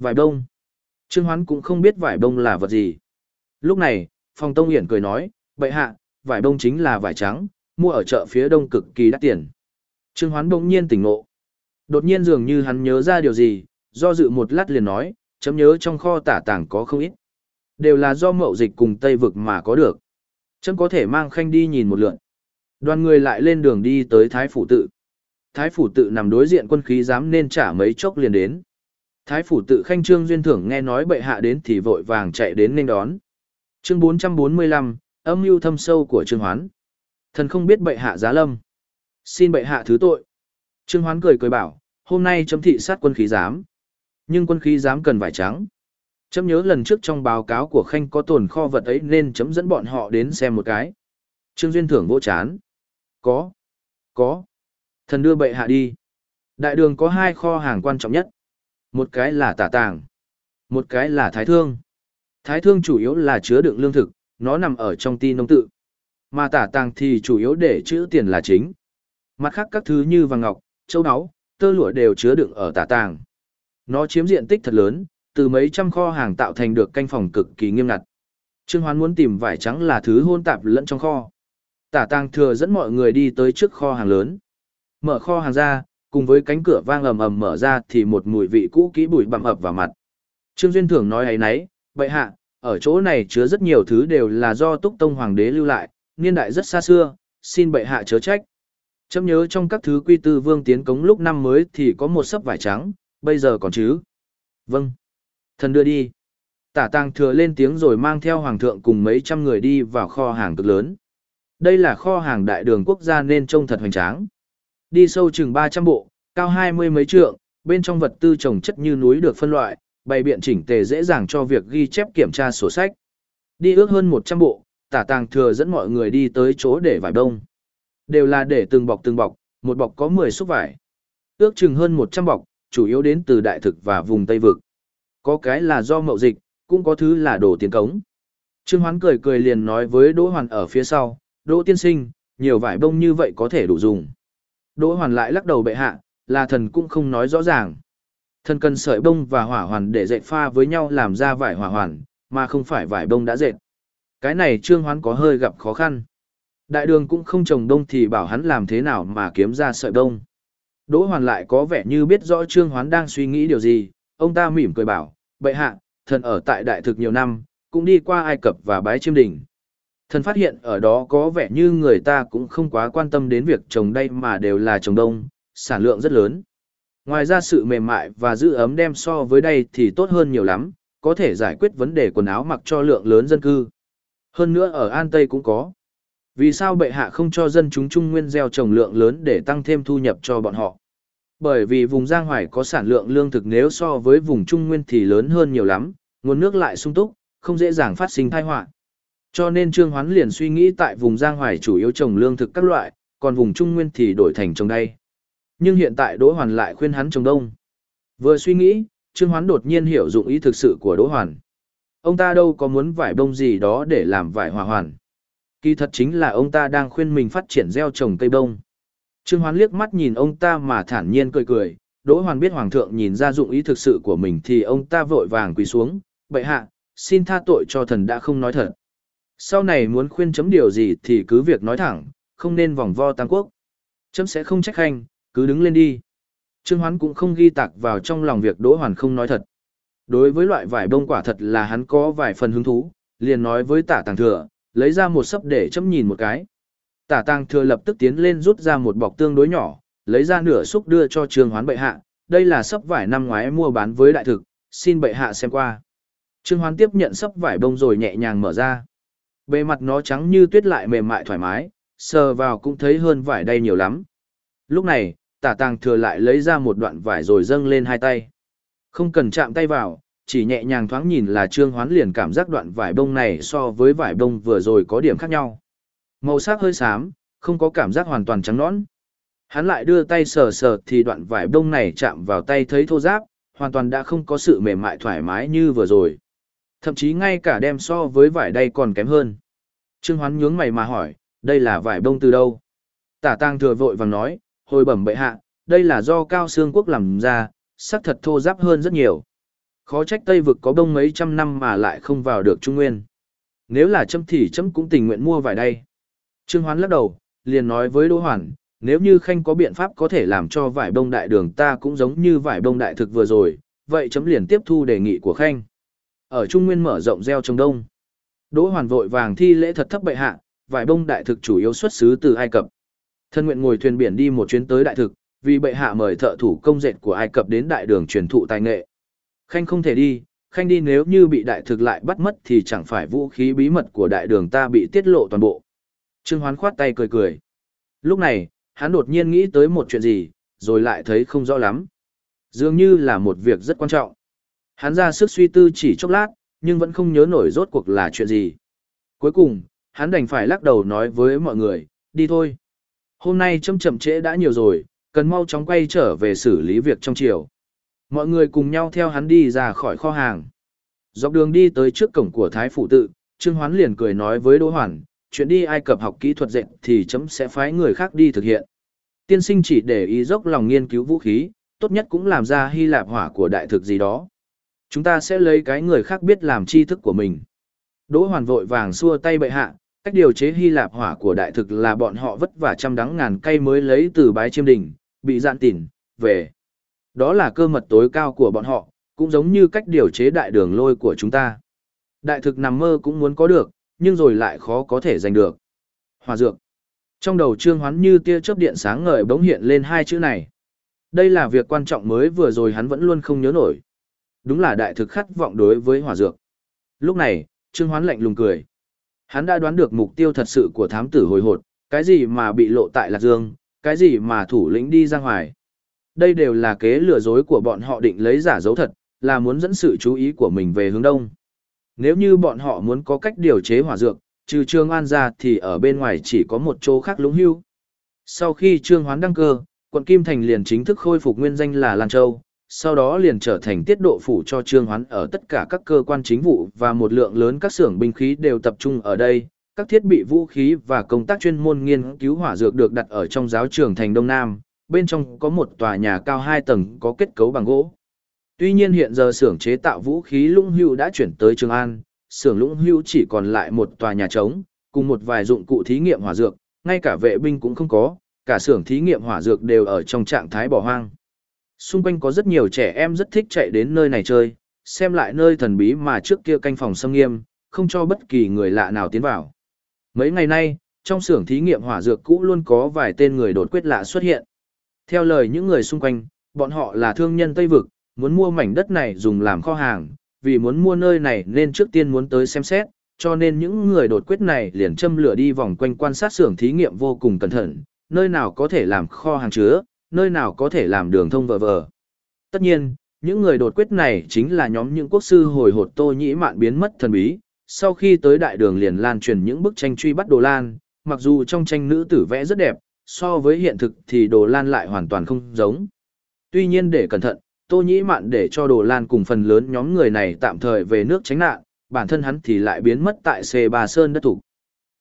Vải bông. Trương Hoán cũng không biết vải bông là vật gì. Lúc này, Phong Tông Hiển cười nói, bệ hạ, vải bông chính là vải trắng, mua ở chợ phía đông cực kỳ đắt tiền. Trương Hoán bỗng nhiên tỉnh ngộ. Đột nhiên dường như hắn nhớ ra điều gì, do dự một lát liền nói, chấm nhớ trong kho tả tàng có không ít. Đều là do mậu dịch cùng Tây Vực mà có được. Chấm có thể mang khanh đi nhìn một lượn. Đoàn người lại lên đường đi tới Thái Phủ Tự. Thái Phủ Tự nằm đối diện quân khí dám nên trả mấy chốc liền đến. Thái Phủ Tự khanh trương duyên thưởng nghe nói bệ hạ đến thì vội vàng chạy đến nên đón. Chương 445, âm mưu thâm sâu của Trương Hoán. Thần không biết bệ hạ giá lâm. Xin bệ hạ thứ tội. Trương Hoán cười cười bảo, hôm nay chấm thị sát quân khí giám. Nhưng quân khí giám cần vải trắng. Chấm nhớ lần trước trong báo cáo của Khanh có tồn kho vật ấy nên chấm dẫn bọn họ đến xem một cái. Trương Duyên Thưởng vỗ chán. Có. Có. Thần đưa bệ hạ đi. Đại đường có hai kho hàng quan trọng nhất. Một cái là tả tàng. Một cái là thái thương. Thái thương chủ yếu là chứa đựng lương thực, nó nằm ở trong ti nông tự. Mà tả tàng thì chủ yếu để chữ tiền là chính. Mặt khác các thứ như vàng ngọc, châu áo, tơ lụa đều chứa đựng ở tả tàng. Nó chiếm diện tích thật lớn, từ mấy trăm kho hàng tạo thành được canh phòng cực kỳ nghiêm ngặt. Trương Hoán muốn tìm vải trắng là thứ hôn tạp lẫn trong kho. Tả tàng thừa dẫn mọi người đi tới trước kho hàng lớn. Mở kho hàng ra, cùng với cánh cửa vang ầm ầm mở ra thì một mùi vị cũ kỹ bụi bặm ập vào mặt. Trương Duyên Thưởng nói ấy nấy, vậy hạ, ở chỗ này chứa rất nhiều thứ đều là do Túc Tông Hoàng đế lưu lại, niên đại rất xa xưa, xin bệ hạ chớ trách. Chấm nhớ trong các thứ quy tư vương tiến cống lúc năm mới thì có một sấp vải trắng, bây giờ còn chứ? Vâng. Thần đưa đi. Tả tàng thừa lên tiếng rồi mang theo hoàng thượng cùng mấy trăm người đi vào kho hàng cực lớn. Đây là kho hàng đại đường quốc gia nên trông thật hoành tráng. Đi sâu chừng 300 bộ, cao hai mươi mấy trượng, bên trong vật tư trồng chất như núi được phân loại, bày biện chỉnh tề dễ dàng cho việc ghi chép kiểm tra sổ sách. Đi ước hơn 100 bộ, tả tàng thừa dẫn mọi người đi tới chỗ để vải đông. Đều là để từng bọc từng bọc, một bọc có 10 xúc vải. Ước chừng hơn 100 bọc, chủ yếu đến từ đại thực và vùng Tây Vực. Có cái là do mậu dịch, cũng có thứ là đồ tiền cống. Trương Hoán cười cười liền nói với Đỗ Hoàn ở phía sau, Đỗ tiên sinh, nhiều vải bông như vậy có thể đủ dùng. Đỗ Hoàn lại lắc đầu bệ hạ, là thần cũng không nói rõ ràng. Thần cần sợi bông và hỏa hoàn để dệt pha với nhau làm ra vải hỏa hoàn, mà không phải vải bông đã dệt. Cái này Trương Hoán có hơi gặp khó khăn. Đại đường cũng không trồng đông thì bảo hắn làm thế nào mà kiếm ra sợi bông. Đỗ Hoàn lại có vẻ như biết rõ Trương Hoán đang suy nghĩ điều gì, ông ta mỉm cười bảo, bệ hạ, thần ở tại đại thực nhiều năm, cũng đi qua Ai Cập và bái chiêm đỉnh. Thần phát hiện ở đó có vẻ như người ta cũng không quá quan tâm đến việc trồng đây mà đều là trồng đông, sản lượng rất lớn. Ngoài ra sự mềm mại và giữ ấm đem so với đây thì tốt hơn nhiều lắm, có thể giải quyết vấn đề quần áo mặc cho lượng lớn dân cư. Hơn nữa ở An Tây cũng có. Vì sao bệ hạ không cho dân chúng Trung Nguyên gieo trồng lượng lớn để tăng thêm thu nhập cho bọn họ? Bởi vì vùng Giang Hoài có sản lượng lương thực nếu so với vùng Trung Nguyên thì lớn hơn nhiều lắm, nguồn nước lại sung túc, không dễ dàng phát sinh tai họa. Cho nên Trương Hoán liền suy nghĩ tại vùng Giang Hoài chủ yếu trồng lương thực các loại, còn vùng Trung Nguyên thì đổi thành trồng đây. Nhưng hiện tại Đỗ Hoàn lại khuyên hắn trồng đông. Vừa suy nghĩ, Trương Hoán đột nhiên hiểu dụng ý thực sự của Đỗ Hoàn. Ông ta đâu có muốn vải bông gì đó để làm vải hòa hoàn. Kỳ thật chính là ông ta đang khuyên mình phát triển gieo trồng cây bông. Trương Hoán liếc mắt nhìn ông ta mà thản nhiên cười cười, Đỗ Hoàn biết Hoàng thượng nhìn ra dụng ý thực sự của mình thì ông ta vội vàng quỳ xuống, bệ hạ, xin tha tội cho thần đã không nói thật. Sau này muốn khuyên chấm điều gì thì cứ việc nói thẳng, không nên vòng vo tam quốc. Chấm sẽ không trách khanh, cứ đứng lên đi. Trương Hoán cũng không ghi tạc vào trong lòng việc Đỗ Hoàn không nói thật. Đối với loại vải bông quả thật là hắn có vài phần hứng thú, liền nói với tả tàng thừa, lấy ra một sấp để chấm nhìn một cái. Tả tàng thừa lập tức tiến lên rút ra một bọc tương đối nhỏ, lấy ra nửa xúc đưa cho Trương Hoán bệ hạ, đây là sấp vải năm ngoái mua bán với đại thực, xin bệ hạ xem qua. Trương Hoán tiếp nhận sấp vải bông rồi nhẹ nhàng mở ra. Bề mặt nó trắng như tuyết lại mềm mại thoải mái, sờ vào cũng thấy hơn vải đây nhiều lắm. Lúc này, tả tàng thừa lại lấy ra một đoạn vải rồi dâng lên hai tay. Không cần chạm tay vào, chỉ nhẹ nhàng thoáng nhìn là Trương Hoán liền cảm giác đoạn vải bông này so với vải bông vừa rồi có điểm khác nhau. Màu sắc hơi xám, không có cảm giác hoàn toàn trắng nõn. Hắn lại đưa tay sờ sờ thì đoạn vải bông này chạm vào tay thấy thô ráp, hoàn toàn đã không có sự mềm mại thoải mái như vừa rồi. Thậm chí ngay cả đem so với vải đây còn kém hơn. Trương Hoán nhướng mày mà hỏi, đây là vải bông từ đâu? Tả tang thừa vội vàng nói, hồi bẩm bệ hạ, đây là do cao xương quốc làm ra, sắc thật thô ráp hơn rất nhiều. Khó trách Tây vực có bông mấy trăm năm mà lại không vào được Trung Nguyên. Nếu là châm thì châm cũng tình nguyện mua vải đây. Trương Hoán lắc đầu, liền nói với Đỗ Hoàn, nếu như Khanh có biện pháp có thể làm cho vải bông đại đường ta cũng giống như vải bông đại thực vừa rồi, vậy chấm liền tiếp thu đề nghị của Khanh. Ở Trung Nguyên mở rộng gieo trồng đông. Đỗ Hoàn vội vàng thi lễ thật thấp bệ hạ, vải bông đại thực chủ yếu xuất xứ từ Ai Cập. Thân nguyện ngồi thuyền biển đi một chuyến tới đại thực, vì bệ hạ mời thợ thủ công dệt của Ai Cập đến đại đường truyền thụ tài nghệ. Khanh không thể đi, Khanh đi nếu như bị đại thực lại bắt mất thì chẳng phải vũ khí bí mật của đại đường ta bị tiết lộ toàn bộ. Trương Hoán khoát tay cười cười. Lúc này, hắn đột nhiên nghĩ tới một chuyện gì, rồi lại thấy không rõ lắm. Dường như là một việc rất quan trọng. Hắn ra sức suy tư chỉ chốc lát, nhưng vẫn không nhớ nổi rốt cuộc là chuyện gì. Cuối cùng, hắn đành phải lắc đầu nói với mọi người, đi thôi. Hôm nay châm chậm trễ đã nhiều rồi, cần mau chóng quay trở về xử lý việc trong chiều. Mọi người cùng nhau theo hắn đi ra khỏi kho hàng. Dọc đường đi tới trước cổng của Thái Phủ Tự, Trương Hoán liền cười nói với Đỗ Hoàn, chuyện đi Ai Cập học kỹ thuật dệt thì chấm sẽ phái người khác đi thực hiện. Tiên sinh chỉ để ý dốc lòng nghiên cứu vũ khí, tốt nhất cũng làm ra Hy Lạp hỏa của đại thực gì đó. Chúng ta sẽ lấy cái người khác biết làm tri thức của mình. Đỗ Hoàn vội vàng xua tay bệ hạ, cách điều chế Hy Lạp hỏa của đại thực là bọn họ vất vả trăm đắng ngàn cây mới lấy từ bái chiêm đỉnh, bị dạn tỉn, về. Đó là cơ mật tối cao của bọn họ, cũng giống như cách điều chế đại đường lôi của chúng ta. Đại thực nằm mơ cũng muốn có được, nhưng rồi lại khó có thể giành được. Hòa dược. Trong đầu Trương Hoán như tia chớp điện sáng ngời bỗng hiện lên hai chữ này. Đây là việc quan trọng mới vừa rồi hắn vẫn luôn không nhớ nổi. Đúng là đại thực khát vọng đối với hỏa dược. Lúc này, Trương Hoán lạnh lùng cười. Hắn đã đoán được mục tiêu thật sự của thám tử hồi hột, cái gì mà bị lộ tại Lạc Dương, cái gì mà thủ lĩnh đi ra ngoài. Đây đều là kế lừa dối của bọn họ định lấy giả dấu thật, là muốn dẫn sự chú ý của mình về hướng đông. Nếu như bọn họ muốn có cách điều chế hỏa dược, trừ Trương An ra thì ở bên ngoài chỉ có một chỗ khác lũng hưu. Sau khi Trương Hoán đăng cơ, quận Kim Thành liền chính thức khôi phục nguyên danh là Lan Châu, sau đó liền trở thành tiết độ phủ cho Trương Hoán ở tất cả các cơ quan chính vụ và một lượng lớn các xưởng binh khí đều tập trung ở đây. Các thiết bị vũ khí và công tác chuyên môn nghiên cứu hỏa dược được đặt ở trong giáo trường thành Đông Nam, bên trong có một tòa nhà cao 2 tầng có kết cấu bằng gỗ. Tuy nhiên hiện giờ xưởng chế tạo vũ khí Lũng Hưu đã chuyển tới Trường An, xưởng Lũng Hưu chỉ còn lại một tòa nhà trống, cùng một vài dụng cụ thí nghiệm hỏa dược, ngay cả vệ binh cũng không có, cả xưởng thí nghiệm hỏa dược đều ở trong trạng thái bỏ hoang. Xung quanh có rất nhiều trẻ em rất thích chạy đến nơi này chơi, xem lại nơi thần bí mà trước kia canh phòng xâm nghiêm, không cho bất kỳ người lạ nào tiến vào. Mấy ngày nay, trong xưởng thí nghiệm hỏa dược cũ luôn có vài tên người đột quyết lạ xuất hiện. Theo lời những người xung quanh, bọn họ là thương nhân Tây Vực, muốn mua mảnh đất này dùng làm kho hàng, vì muốn mua nơi này nên trước tiên muốn tới xem xét, cho nên những người đột quyết này liền châm lửa đi vòng quanh quan sát xưởng thí nghiệm vô cùng cẩn thận, nơi nào có thể làm kho hàng chứa, nơi nào có thể làm đường thông vờ vờ. Tất nhiên, những người đột quyết này chính là nhóm những quốc sư hồi hột tô nhĩ mạn biến mất thần bí, sau khi tới đại đường liền lan truyền những bức tranh truy bắt đồ lan, mặc dù trong tranh nữ tử vẽ rất đẹp, so với hiện thực thì đồ lan lại hoàn toàn không giống. Tuy nhiên để cẩn thận, Tô Nhĩ Mạn để cho Đồ Lan cùng phần lớn nhóm người này tạm thời về nước tránh nạn, bản thân hắn thì lại biến mất tại C Bà Sơn đất thủ.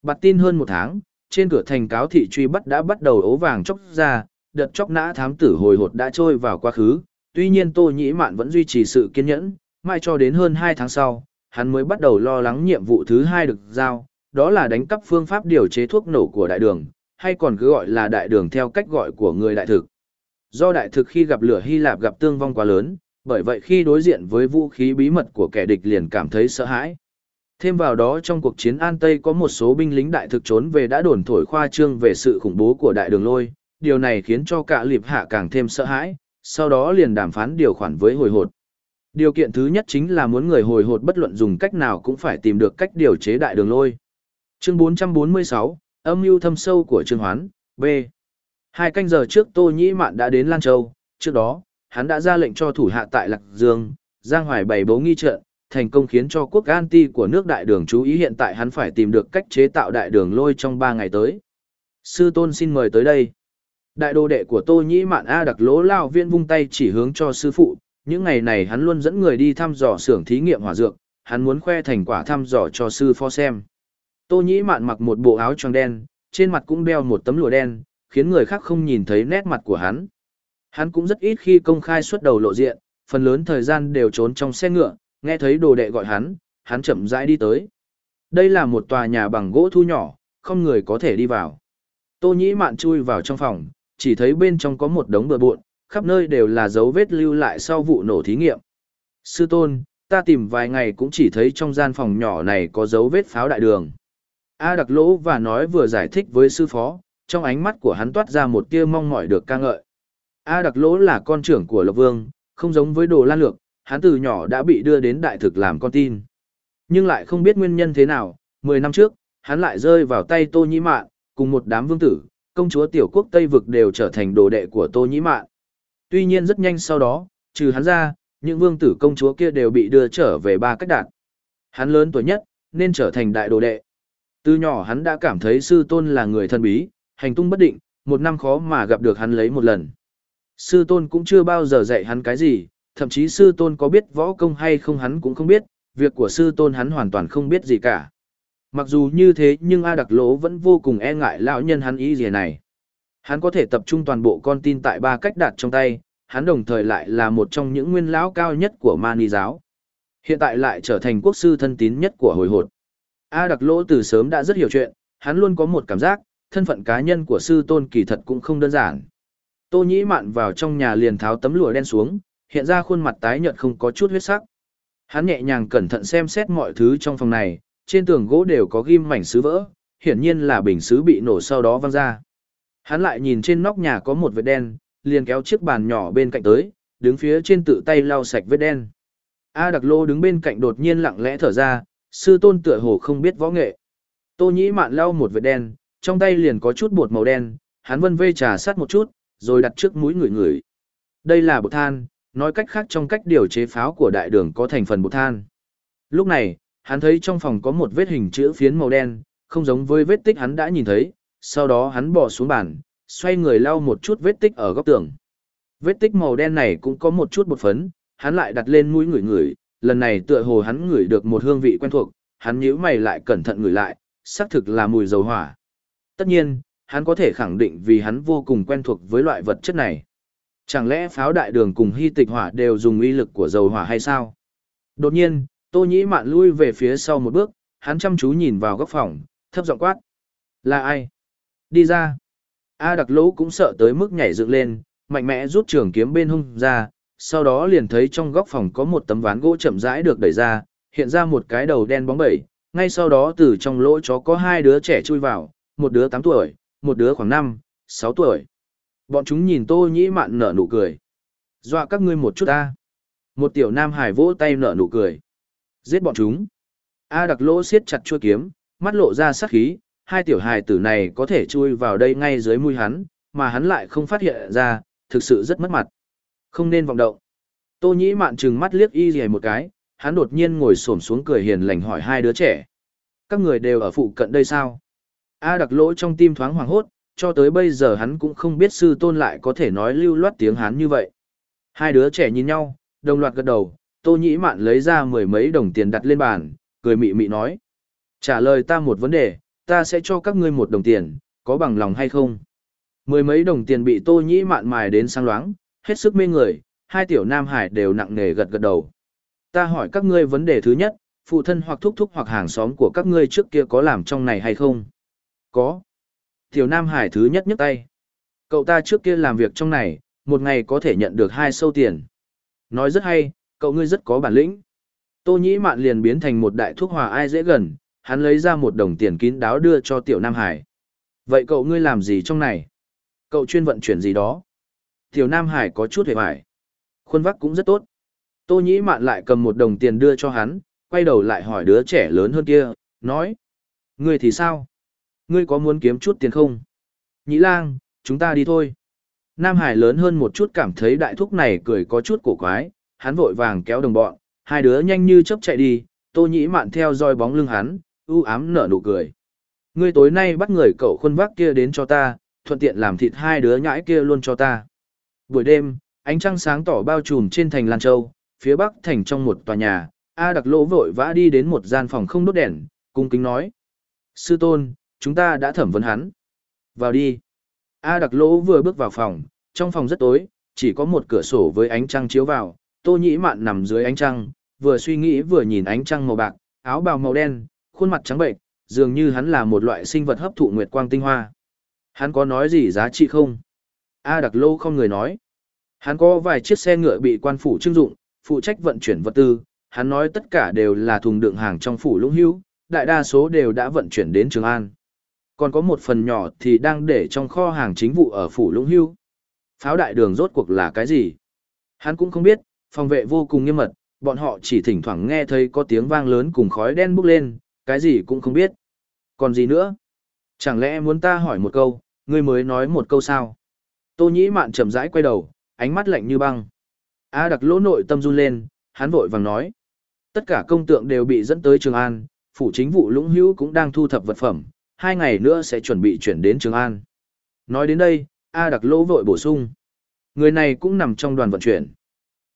Bạt tin hơn một tháng, trên cửa thành cáo thị truy bắt đã bắt đầu ố vàng chốc ra, đợt chóc nã thám tử hồi hột đã trôi vào quá khứ, tuy nhiên Tô Nhĩ Mạn vẫn duy trì sự kiên nhẫn, mai cho đến hơn 2 tháng sau, hắn mới bắt đầu lo lắng nhiệm vụ thứ hai được giao, đó là đánh cắp phương pháp điều chế thuốc nổ của đại đường, hay còn cứ gọi là đại đường theo cách gọi của người đại thực. Do đại thực khi gặp lửa Hy Lạp gặp tương vong quá lớn, bởi vậy khi đối diện với vũ khí bí mật của kẻ địch liền cảm thấy sợ hãi. Thêm vào đó trong cuộc chiến An Tây có một số binh lính đại thực trốn về đã đồn thổi khoa trương về sự khủng bố của đại đường lôi, điều này khiến cho cả liệp hạ càng thêm sợ hãi, sau đó liền đàm phán điều khoản với hồi hột. Điều kiện thứ nhất chính là muốn người hồi hột bất luận dùng cách nào cũng phải tìm được cách điều chế đại đường lôi. Chương 446, âm mưu thâm sâu của Trương Hoán, B. Hai canh giờ trước Tô Nhĩ Mạn đã đến Lan Châu, trước đó, hắn đã ra lệnh cho thủ hạ tại Lạc Dương, Giang Hoài bày bố nghi trận, thành công khiến cho quốc an ti của nước đại đường chú ý hiện tại hắn phải tìm được cách chế tạo đại đường lôi trong ba ngày tới. Sư tôn xin mời tới đây. Đại đồ đệ của Tô Nhĩ Mạn A đặc lỗ lao viên vung tay chỉ hướng cho sư phụ, những ngày này hắn luôn dẫn người đi thăm dò xưởng thí nghiệm hỏa dược, hắn muốn khoe thành quả thăm dò cho sư phó xem. Tô Nhĩ Mạn mặc một bộ áo choàng đen, trên mặt cũng đeo một tấm lụa đen, khiến người khác không nhìn thấy nét mặt của hắn. Hắn cũng rất ít khi công khai xuất đầu lộ diện, phần lớn thời gian đều trốn trong xe ngựa, nghe thấy đồ đệ gọi hắn, hắn chậm rãi đi tới. Đây là một tòa nhà bằng gỗ thu nhỏ, không người có thể đi vào. Tô Nhĩ Mạn chui vào trong phòng, chỉ thấy bên trong có một đống bừa bộn, khắp nơi đều là dấu vết lưu lại sau vụ nổ thí nghiệm. Sư tôn, ta tìm vài ngày cũng chỉ thấy trong gian phòng nhỏ này có dấu vết pháo đại đường. A đặc lỗ và nói vừa giải thích với sư phó, trong ánh mắt của hắn toát ra một tia mong mỏi được ca ngợi. A đặc lỗ là con trưởng của Lộc Vương, không giống với đồ lan lược, hắn từ nhỏ đã bị đưa đến đại thực làm con tin. Nhưng lại không biết nguyên nhân thế nào, 10 năm trước, hắn lại rơi vào tay Tô Nhĩ Mạn, cùng một đám vương tử, công chúa tiểu quốc Tây Vực đều trở thành đồ đệ của Tô Nhĩ Mạn. Tuy nhiên rất nhanh sau đó, trừ hắn ra, những vương tử công chúa kia đều bị đưa trở về ba cách đạt. Hắn lớn tuổi nhất, nên trở thành đại đồ đệ. Từ nhỏ hắn đã cảm thấy sư tôn là người thân bí, hành tung bất định, một năm khó mà gặp được hắn lấy một lần. Sư tôn cũng chưa bao giờ dạy hắn cái gì, thậm chí sư tôn có biết võ công hay không hắn cũng không biết, việc của sư tôn hắn hoàn toàn không biết gì cả. Mặc dù như thế nhưng A Đặc Lỗ vẫn vô cùng e ngại lão nhân hắn ý gì này. Hắn có thể tập trung toàn bộ con tin tại ba cách đạt trong tay, hắn đồng thời lại là một trong những nguyên lão cao nhất của Mani giáo. Hiện tại lại trở thành quốc sư thân tín nhất của hồi hột. A Đặc Lỗ từ sớm đã rất hiểu chuyện, hắn luôn có một cảm giác, thân phận cá nhân của sư tôn kỳ thật cũng không đơn giản. Tô Nhĩ Mạn vào trong nhà liền tháo tấm lụa đen xuống, hiện ra khuôn mặt tái nhợt không có chút huyết sắc. Hắn nhẹ nhàng cẩn thận xem xét mọi thứ trong phòng này, trên tường gỗ đều có ghim mảnh sứ vỡ, hiển nhiên là bình sứ bị nổ sau đó văng ra. Hắn lại nhìn trên nóc nhà có một vết đen, liền kéo chiếc bàn nhỏ bên cạnh tới, đứng phía trên tự tay lau sạch vết đen. A Đặc Lô đứng bên cạnh đột nhiên lặng lẽ thở ra, sư tôn tựa hồ không biết võ nghệ. Tô Nhĩ Mạn lau một vết đen, trong tay liền có chút bột màu đen, hắn vân vê trà sát một chút, rồi đặt trước mũi người người. Đây là bột than, nói cách khác trong cách điều chế pháo của đại đường có thành phần bột than. Lúc này, hắn thấy trong phòng có một vết hình chữ phiến màu đen, không giống với vết tích hắn đã nhìn thấy, sau đó hắn bỏ xuống bàn, xoay người lau một chút vết tích ở góc tường. Vết tích màu đen này cũng có một chút bột phấn, hắn lại đặt lên mũi người người, lần này tựa hồ hắn ngửi được một hương vị quen thuộc, hắn nhíu mày lại cẩn thận ngửi lại, xác thực là mùi dầu hỏa. Tất nhiên, hắn có thể khẳng định vì hắn vô cùng quen thuộc với loại vật chất này. Chẳng lẽ pháo đại đường cùng hy tịch hỏa đều dùng uy lực của dầu hỏa hay sao? Đột nhiên, Tô Nhĩ Mạn lui về phía sau một bước, hắn chăm chú nhìn vào góc phòng, thấp giọng quát. Là ai? Đi ra. A đặc lỗ cũng sợ tới mức nhảy dựng lên, mạnh mẽ rút trường kiếm bên hông ra, sau đó liền thấy trong góc phòng có một tấm ván gỗ chậm rãi được đẩy ra, hiện ra một cái đầu đen bóng bẩy, ngay sau đó từ trong lỗ chó có hai đứa trẻ chui vào, một đứa 8 tuổi, một đứa khoảng 5, 6 tuổi. Bọn chúng nhìn Tô Nhĩ Mạn nở nụ cười. Dọa các ngươi một chút ta. Một tiểu nam hải vỗ tay nở nụ cười. Giết bọn chúng. A đặc lỗ siết chặt chuôi kiếm, mắt lộ ra sắc khí, hai tiểu hài tử này có thể chui vào đây ngay dưới mũi hắn, mà hắn lại không phát hiện ra, thực sự rất mất mặt. Không nên vọng động. Tô Nhĩ Mạn trừng mắt liếc y gì một cái, hắn đột nhiên ngồi xổm xuống cười hiền lành hỏi hai đứa trẻ. Các người đều ở phụ cận đây sao? A đặc lỗ trong tim thoáng hoàng hốt, cho tới bây giờ hắn cũng không biết sư tôn lại có thể nói lưu loát tiếng hắn như vậy. Hai đứa trẻ nhìn nhau, đồng loạt gật đầu, tô nhĩ mạn lấy ra mười mấy đồng tiền đặt lên bàn, cười mị mị nói. Trả lời ta một vấn đề, ta sẽ cho các ngươi một đồng tiền, có bằng lòng hay không? Mười mấy đồng tiền bị tô nhĩ mạn mài đến sang loáng, hết sức mê người, hai tiểu nam hải đều nặng nề gật gật đầu. Ta hỏi các ngươi vấn đề thứ nhất, phụ thân hoặc thúc thúc hoặc hàng xóm của các ngươi trước kia có làm trong này hay không? Có. Tiểu Nam Hải thứ nhất nhấc tay. Cậu ta trước kia làm việc trong này, một ngày có thể nhận được hai sâu tiền. Nói rất hay, cậu ngươi rất có bản lĩnh. Tô Nhĩ Mạn liền biến thành một đại thuốc hòa ai dễ gần, hắn lấy ra một đồng tiền kín đáo đưa cho Tiểu Nam Hải. Vậy cậu ngươi làm gì trong này? Cậu chuyên vận chuyển gì đó? Tiểu Nam Hải có chút hề hoài. Khuôn vắc cũng rất tốt. Tô Nhĩ Mạn lại cầm một đồng tiền đưa cho hắn, quay đầu lại hỏi đứa trẻ lớn hơn kia, nói. Ngươi thì sao? Ngươi có muốn kiếm chút tiền không? Nhĩ lang, chúng ta đi thôi. Nam Hải lớn hơn một chút cảm thấy đại thúc này cười có chút cổ quái, hắn vội vàng kéo đồng bọn, hai đứa nhanh như chớp chạy đi, tô nhĩ mạn theo dõi bóng lưng hắn, u ám nở nụ cười. Ngươi tối nay bắt người cậu khuôn vác kia đến cho ta, thuận tiện làm thịt hai đứa nhãi kia luôn cho ta. Buổi đêm, ánh trăng sáng tỏ bao trùm trên thành Lan Châu, phía bắc thành trong một tòa nhà, A đặc lỗ vội vã đi đến một gian phòng không đốt đèn, cung kính nói. Sư tôn, chúng ta đã thẩm vấn hắn. Vào đi. A đặc lỗ vừa bước vào phòng, trong phòng rất tối, chỉ có một cửa sổ với ánh trăng chiếu vào, tô nhĩ mạn nằm dưới ánh trăng, vừa suy nghĩ vừa nhìn ánh trăng màu bạc, áo bào màu đen, khuôn mặt trắng bệnh, dường như hắn là một loại sinh vật hấp thụ nguyệt quang tinh hoa. Hắn có nói gì giá trị không? A đặc lô không người nói. Hắn có vài chiếc xe ngựa bị quan phủ trưng dụng, phụ trách vận chuyển vật tư, hắn nói tất cả đều là thùng đựng hàng trong phủ lũng hữu, đại đa số đều đã vận chuyển đến Trường An còn có một phần nhỏ thì đang để trong kho hàng chính vụ ở phủ lũng hưu. Pháo đại đường rốt cuộc là cái gì? Hắn cũng không biết, phòng vệ vô cùng nghiêm mật, bọn họ chỉ thỉnh thoảng nghe thấy có tiếng vang lớn cùng khói đen bốc lên, cái gì cũng không biết. Còn gì nữa? Chẳng lẽ muốn ta hỏi một câu, ngươi mới nói một câu sao? Tô nhĩ mạn chậm rãi quay đầu, ánh mắt lạnh như băng. A đặc lỗ nội tâm run lên, hắn vội vàng nói. Tất cả công tượng đều bị dẫn tới Trường An, phủ chính vụ lũng hữu cũng đang thu thập vật phẩm, hai ngày nữa sẽ chuẩn bị chuyển đến Trường An. Nói đến đây, A đặc lỗ vội bổ sung. Người này cũng nằm trong đoàn vận chuyển.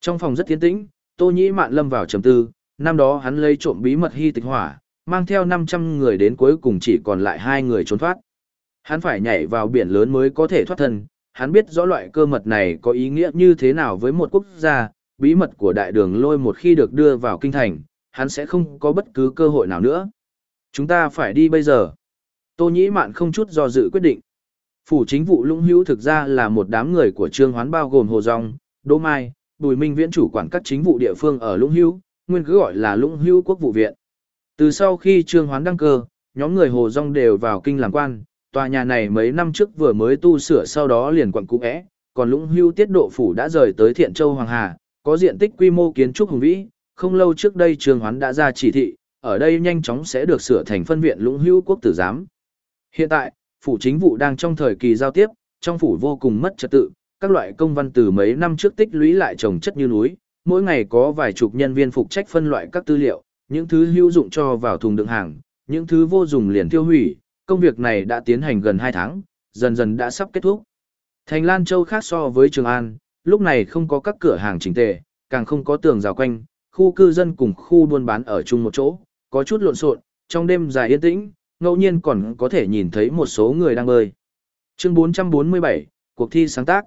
Trong phòng rất tiến tĩnh, Tô Nhĩ Mạn lâm vào trầm tư, năm đó hắn lấy trộm bí mật hy tịch hỏa, mang theo 500 người đến cuối cùng chỉ còn lại hai người trốn thoát. Hắn phải nhảy vào biển lớn mới có thể thoát thân, hắn biết rõ loại cơ mật này có ý nghĩa như thế nào với một quốc gia, bí mật của đại đường lôi một khi được đưa vào kinh thành, hắn sẽ không có bất cứ cơ hội nào nữa. Chúng ta phải đi bây giờ. Tô Nhĩ Mạn không chút do dự quyết định. Phủ chính vụ lũng hữu thực ra là một đám người của Trương Hoán bao gồm Hồ Dòng, Đỗ Mai, Bùi Minh Viễn chủ quản các chính vụ địa phương ở lũng hữu, nguyên cứ gọi là lũng hữu quốc vụ viện. Từ sau khi Trương Hoán đăng cơ, nhóm người Hồ Dung đều vào kinh làm quan, tòa nhà này mấy năm trước vừa mới tu sửa sau đó liền quận cũ é, còn lũng hữu tiết độ phủ đã rời tới Thiện Châu Hoàng Hà, có diện tích quy mô kiến trúc hùng vĩ, không lâu trước đây Trương Hoán đã ra chỉ thị, ở đây nhanh chóng sẽ được sửa thành phân viện lũng hữu quốc tử giám. Hiện tại, phủ chính vụ đang trong thời kỳ giao tiếp, trong phủ vô cùng mất trật tự, các loại công văn từ mấy năm trước tích lũy lại trồng chất như núi, mỗi ngày có vài chục nhân viên phụ trách phân loại các tư liệu, những thứ hữu dụng cho vào thùng đựng hàng, những thứ vô dụng liền tiêu hủy, công việc này đã tiến hành gần 2 tháng, dần dần đã sắp kết thúc. Thành Lan Châu khác so với Trường An, lúc này không có các cửa hàng chỉnh tề, càng không có tường rào quanh, khu cư dân cùng khu buôn bán ở chung một chỗ, có chút lộn xộn, trong đêm dài yên tĩnh, ngẫu nhiên còn có thể nhìn thấy một số người đang bơi. Chương 447, cuộc thi sáng tác.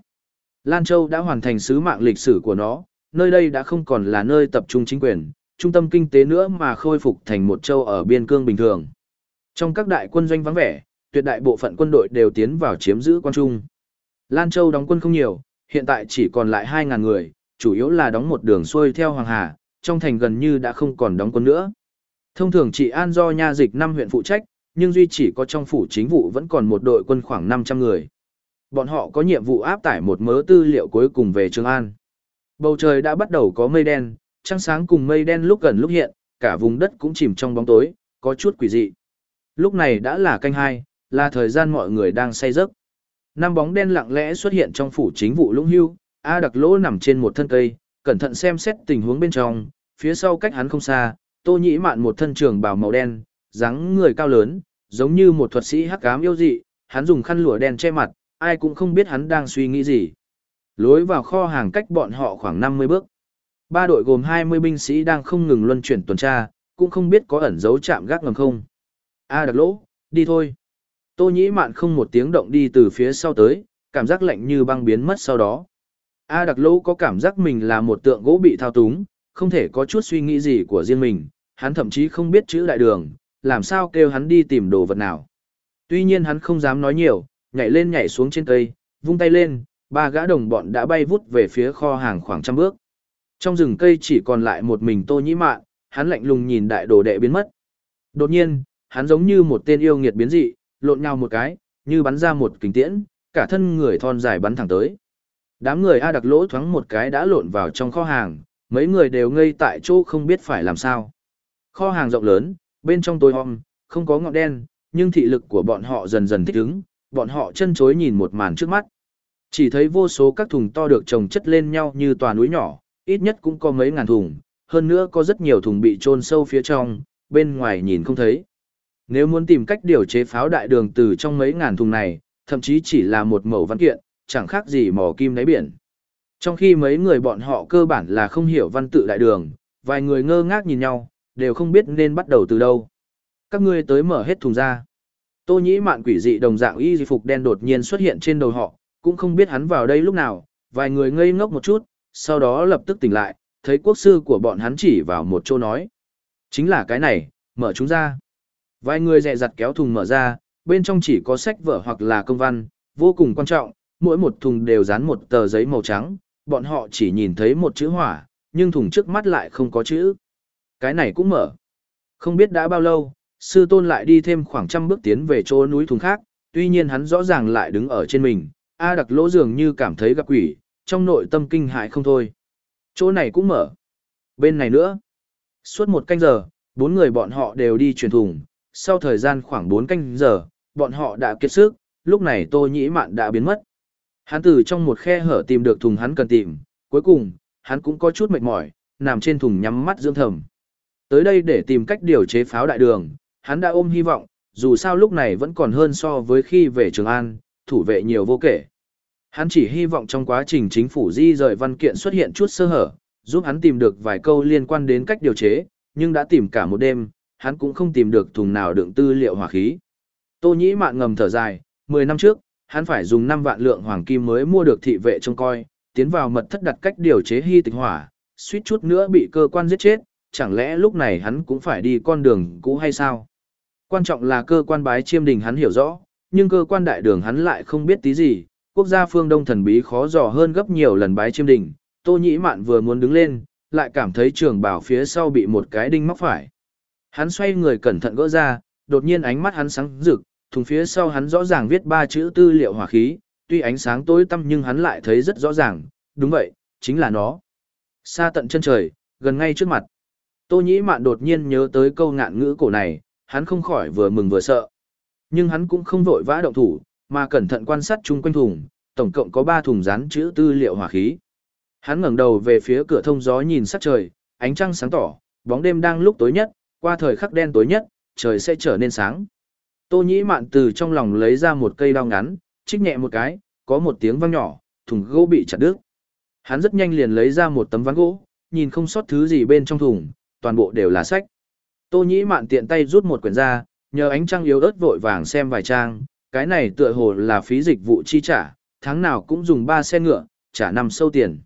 Lan Châu đã hoàn thành sứ mạng lịch sử của nó, nơi đây đã không còn là nơi tập trung chính quyền, trung tâm kinh tế nữa mà khôi phục thành một châu ở biên cương bình thường. Trong các đại quân doanh vắng vẻ, tuyệt đại bộ phận quân đội đều tiến vào chiếm giữ quan trung. Lan Châu đóng quân không nhiều, hiện tại chỉ còn lại 2.000 người, chủ yếu là đóng một đường xuôi theo Hoàng Hà, trong thành gần như đã không còn đóng quân nữa. Thông thường chỉ an do nha dịch năm huyện phụ trách, nhưng duy chỉ có trong phủ chính vụ vẫn còn một đội quân khoảng 500 người. Bọn họ có nhiệm vụ áp tải một mớ tư liệu cuối cùng về Trường An. Bầu trời đã bắt đầu có mây đen, trăng sáng cùng mây đen lúc gần lúc hiện, cả vùng đất cũng chìm trong bóng tối, có chút quỷ dị. Lúc này đã là canh hai, là thời gian mọi người đang say giấc. Năm bóng đen lặng lẽ xuất hiện trong phủ chính vụ lũng hưu, A đặc lỗ nằm trên một thân cây, cẩn thận xem xét tình huống bên trong, phía sau cách hắn không xa, tô nhĩ mạn một thân trường bào màu đen, dáng người cao lớn, giống như một thuật sĩ hắc ám yêu dị, hắn dùng khăn lụa đen che mặt, ai cũng không biết hắn đang suy nghĩ gì. Lối vào kho hàng cách bọn họ khoảng 50 bước. Ba đội gồm 20 binh sĩ đang không ngừng luân chuyển tuần tra, cũng không biết có ẩn dấu chạm gác ngầm không. A đặc lỗ, đi thôi. Tô nhĩ mạn không một tiếng động đi từ phía sau tới, cảm giác lạnh như băng biến mất sau đó. A đặc lỗ có cảm giác mình là một tượng gỗ bị thao túng, không thể có chút suy nghĩ gì của riêng mình, hắn thậm chí không biết chữ đại đường, làm sao kêu hắn đi tìm đồ vật nào. Tuy nhiên hắn không dám nói nhiều, nhảy lên nhảy xuống trên cây, vung tay lên, ba gã đồng bọn đã bay vút về phía kho hàng khoảng trăm bước. Trong rừng cây chỉ còn lại một mình tô nhĩ mạn, hắn lạnh lùng nhìn đại đồ đệ biến mất. Đột nhiên, hắn giống như một tên yêu nghiệt biến dị, lộn nhau một cái, như bắn ra một kính tiễn, cả thân người thon dài bắn thẳng tới. Đám người A đặc lỗ thoáng một cái đã lộn vào trong kho hàng, mấy người đều ngây tại chỗ không biết phải làm sao. Kho hàng rộng lớn, bên trong tối om, không có ngọn đen, nhưng thị lực của bọn họ dần dần thích ứng, bọn họ chân chối nhìn một màn trước mắt. Chỉ thấy vô số các thùng to được trồng chất lên nhau như tòa núi nhỏ, ít nhất cũng có mấy ngàn thùng, hơn nữa có rất nhiều thùng bị chôn sâu phía trong, bên ngoài nhìn không thấy. Nếu muốn tìm cách điều chế pháo đại đường từ trong mấy ngàn thùng này, thậm chí chỉ là một mẩu văn kiện, chẳng khác gì mỏ kim đáy biển. Trong khi mấy người bọn họ cơ bản là không hiểu văn tự đại đường, vài người ngơ ngác nhìn nhau, đều không biết nên bắt đầu từ đâu. Các ngươi tới mở hết thùng ra. Tô nhĩ mạn quỷ dị đồng dạng y phục đen đột nhiên xuất hiện trên đầu họ, cũng không biết hắn vào đây lúc nào, vài người ngây ngốc một chút, sau đó lập tức tỉnh lại, thấy quốc sư của bọn hắn chỉ vào một chỗ nói. Chính là cái này, mở chúng ra. Vài người dẹ dặt kéo thùng mở ra, bên trong chỉ có sách vở hoặc là công văn, vô cùng quan trọng, mỗi một thùng đều dán một tờ giấy màu trắng, bọn họ chỉ nhìn thấy một chữ hỏa, nhưng thùng trước mắt lại không có chữ. Cái này cũng mở. Không biết đã bao lâu, sư tôn lại đi thêm khoảng trăm bước tiến về chỗ núi thùng khác, tuy nhiên hắn rõ ràng lại đứng ở trên mình, A đặc lỗ dường như cảm thấy gặp quỷ, trong nội tâm kinh hại không thôi. Chỗ này cũng mở. Bên này nữa. Suốt một canh giờ, bốn người bọn họ đều đi truyền thùng, sau thời gian khoảng bốn canh giờ, bọn họ đã kiệt sức, lúc này Tô Nhĩ Mạn đã biến mất. Hắn từ trong một khe hở tìm được thùng hắn cần tìm, cuối cùng, hắn cũng có chút mệt mỏi, nằm trên thùng nhắm mắt dưỡng thầm. Tới đây để tìm cách điều chế pháo đại đường, hắn đã ôm hy vọng, dù sao lúc này vẫn còn hơn so với khi về Trường An, thủ vệ nhiều vô kể. Hắn chỉ hy vọng trong quá trình chính phủ di rời văn kiện xuất hiện chút sơ hở, giúp hắn tìm được vài câu liên quan đến cách điều chế, nhưng đã tìm cả một đêm, hắn cũng không tìm được thùng nào đựng tư liệu hỏa khí. Tô Nhĩ Mạn ngầm thở dài, 10 năm trước, hắn phải dùng 5 vạn lượng hoàng kim mới mua được thị vệ trông coi, tiến vào mật thất đặt cách điều chế hy tịch hỏa, suýt chút nữa bị cơ quan giết chết, chẳng lẽ lúc này hắn cũng phải đi con đường cũ hay sao? Quan trọng là cơ quan bái chiêm đình hắn hiểu rõ, nhưng cơ quan đại đường hắn lại không biết tí gì, quốc gia phương Đông thần bí khó dò hơn gấp nhiều lần bái chiêm đình, Tô Nhĩ Mạn vừa muốn đứng lên, lại cảm thấy trường bảo phía sau bị một cái đinh móc phải. Hắn xoay người cẩn thận gỡ ra, đột nhiên ánh mắt hắn sáng rực, thùng phía sau hắn rõ ràng viết ba chữ tư liệu hỏa khí, tuy ánh sáng tối tăm nhưng hắn lại thấy rất rõ ràng, đúng vậy, chính là nó. Xa tận chân trời, gần ngay trước mặt. Tô Nhĩ Mạn đột nhiên nhớ tới câu ngạn ngữ cổ này, hắn không khỏi vừa mừng vừa sợ. Nhưng hắn cũng không vội vã động thủ, mà cẩn thận quan sát chung quanh thùng, tổng cộng có 3 thùng dán chữ tư liệu hỏa khí. Hắn ngẩng đầu về phía cửa thông gió nhìn sắc trời, ánh trăng sáng tỏ, bóng đêm đang lúc tối nhất, qua thời khắc đen tối nhất, trời sẽ trở nên sáng. Tô Nhĩ Mạn từ trong lòng lấy ra một cây đao ngắn, chích nhẹ một cái, có một tiếng vang nhỏ, thùng gỗ bị chặt đứt. Hắn rất nhanh liền lấy ra một tấm ván gỗ, nhìn không sót thứ gì bên trong thùng, toàn bộ đều là sách. Tô Nhĩ Mạn tiện tay rút một quyển ra, nhờ ánh trăng yếu ớt vội vàng xem vài trang, cái này tựa hồ là phí dịch vụ chi trả, tháng nào cũng dùng 3 xe ngựa, trả năm sâu tiền.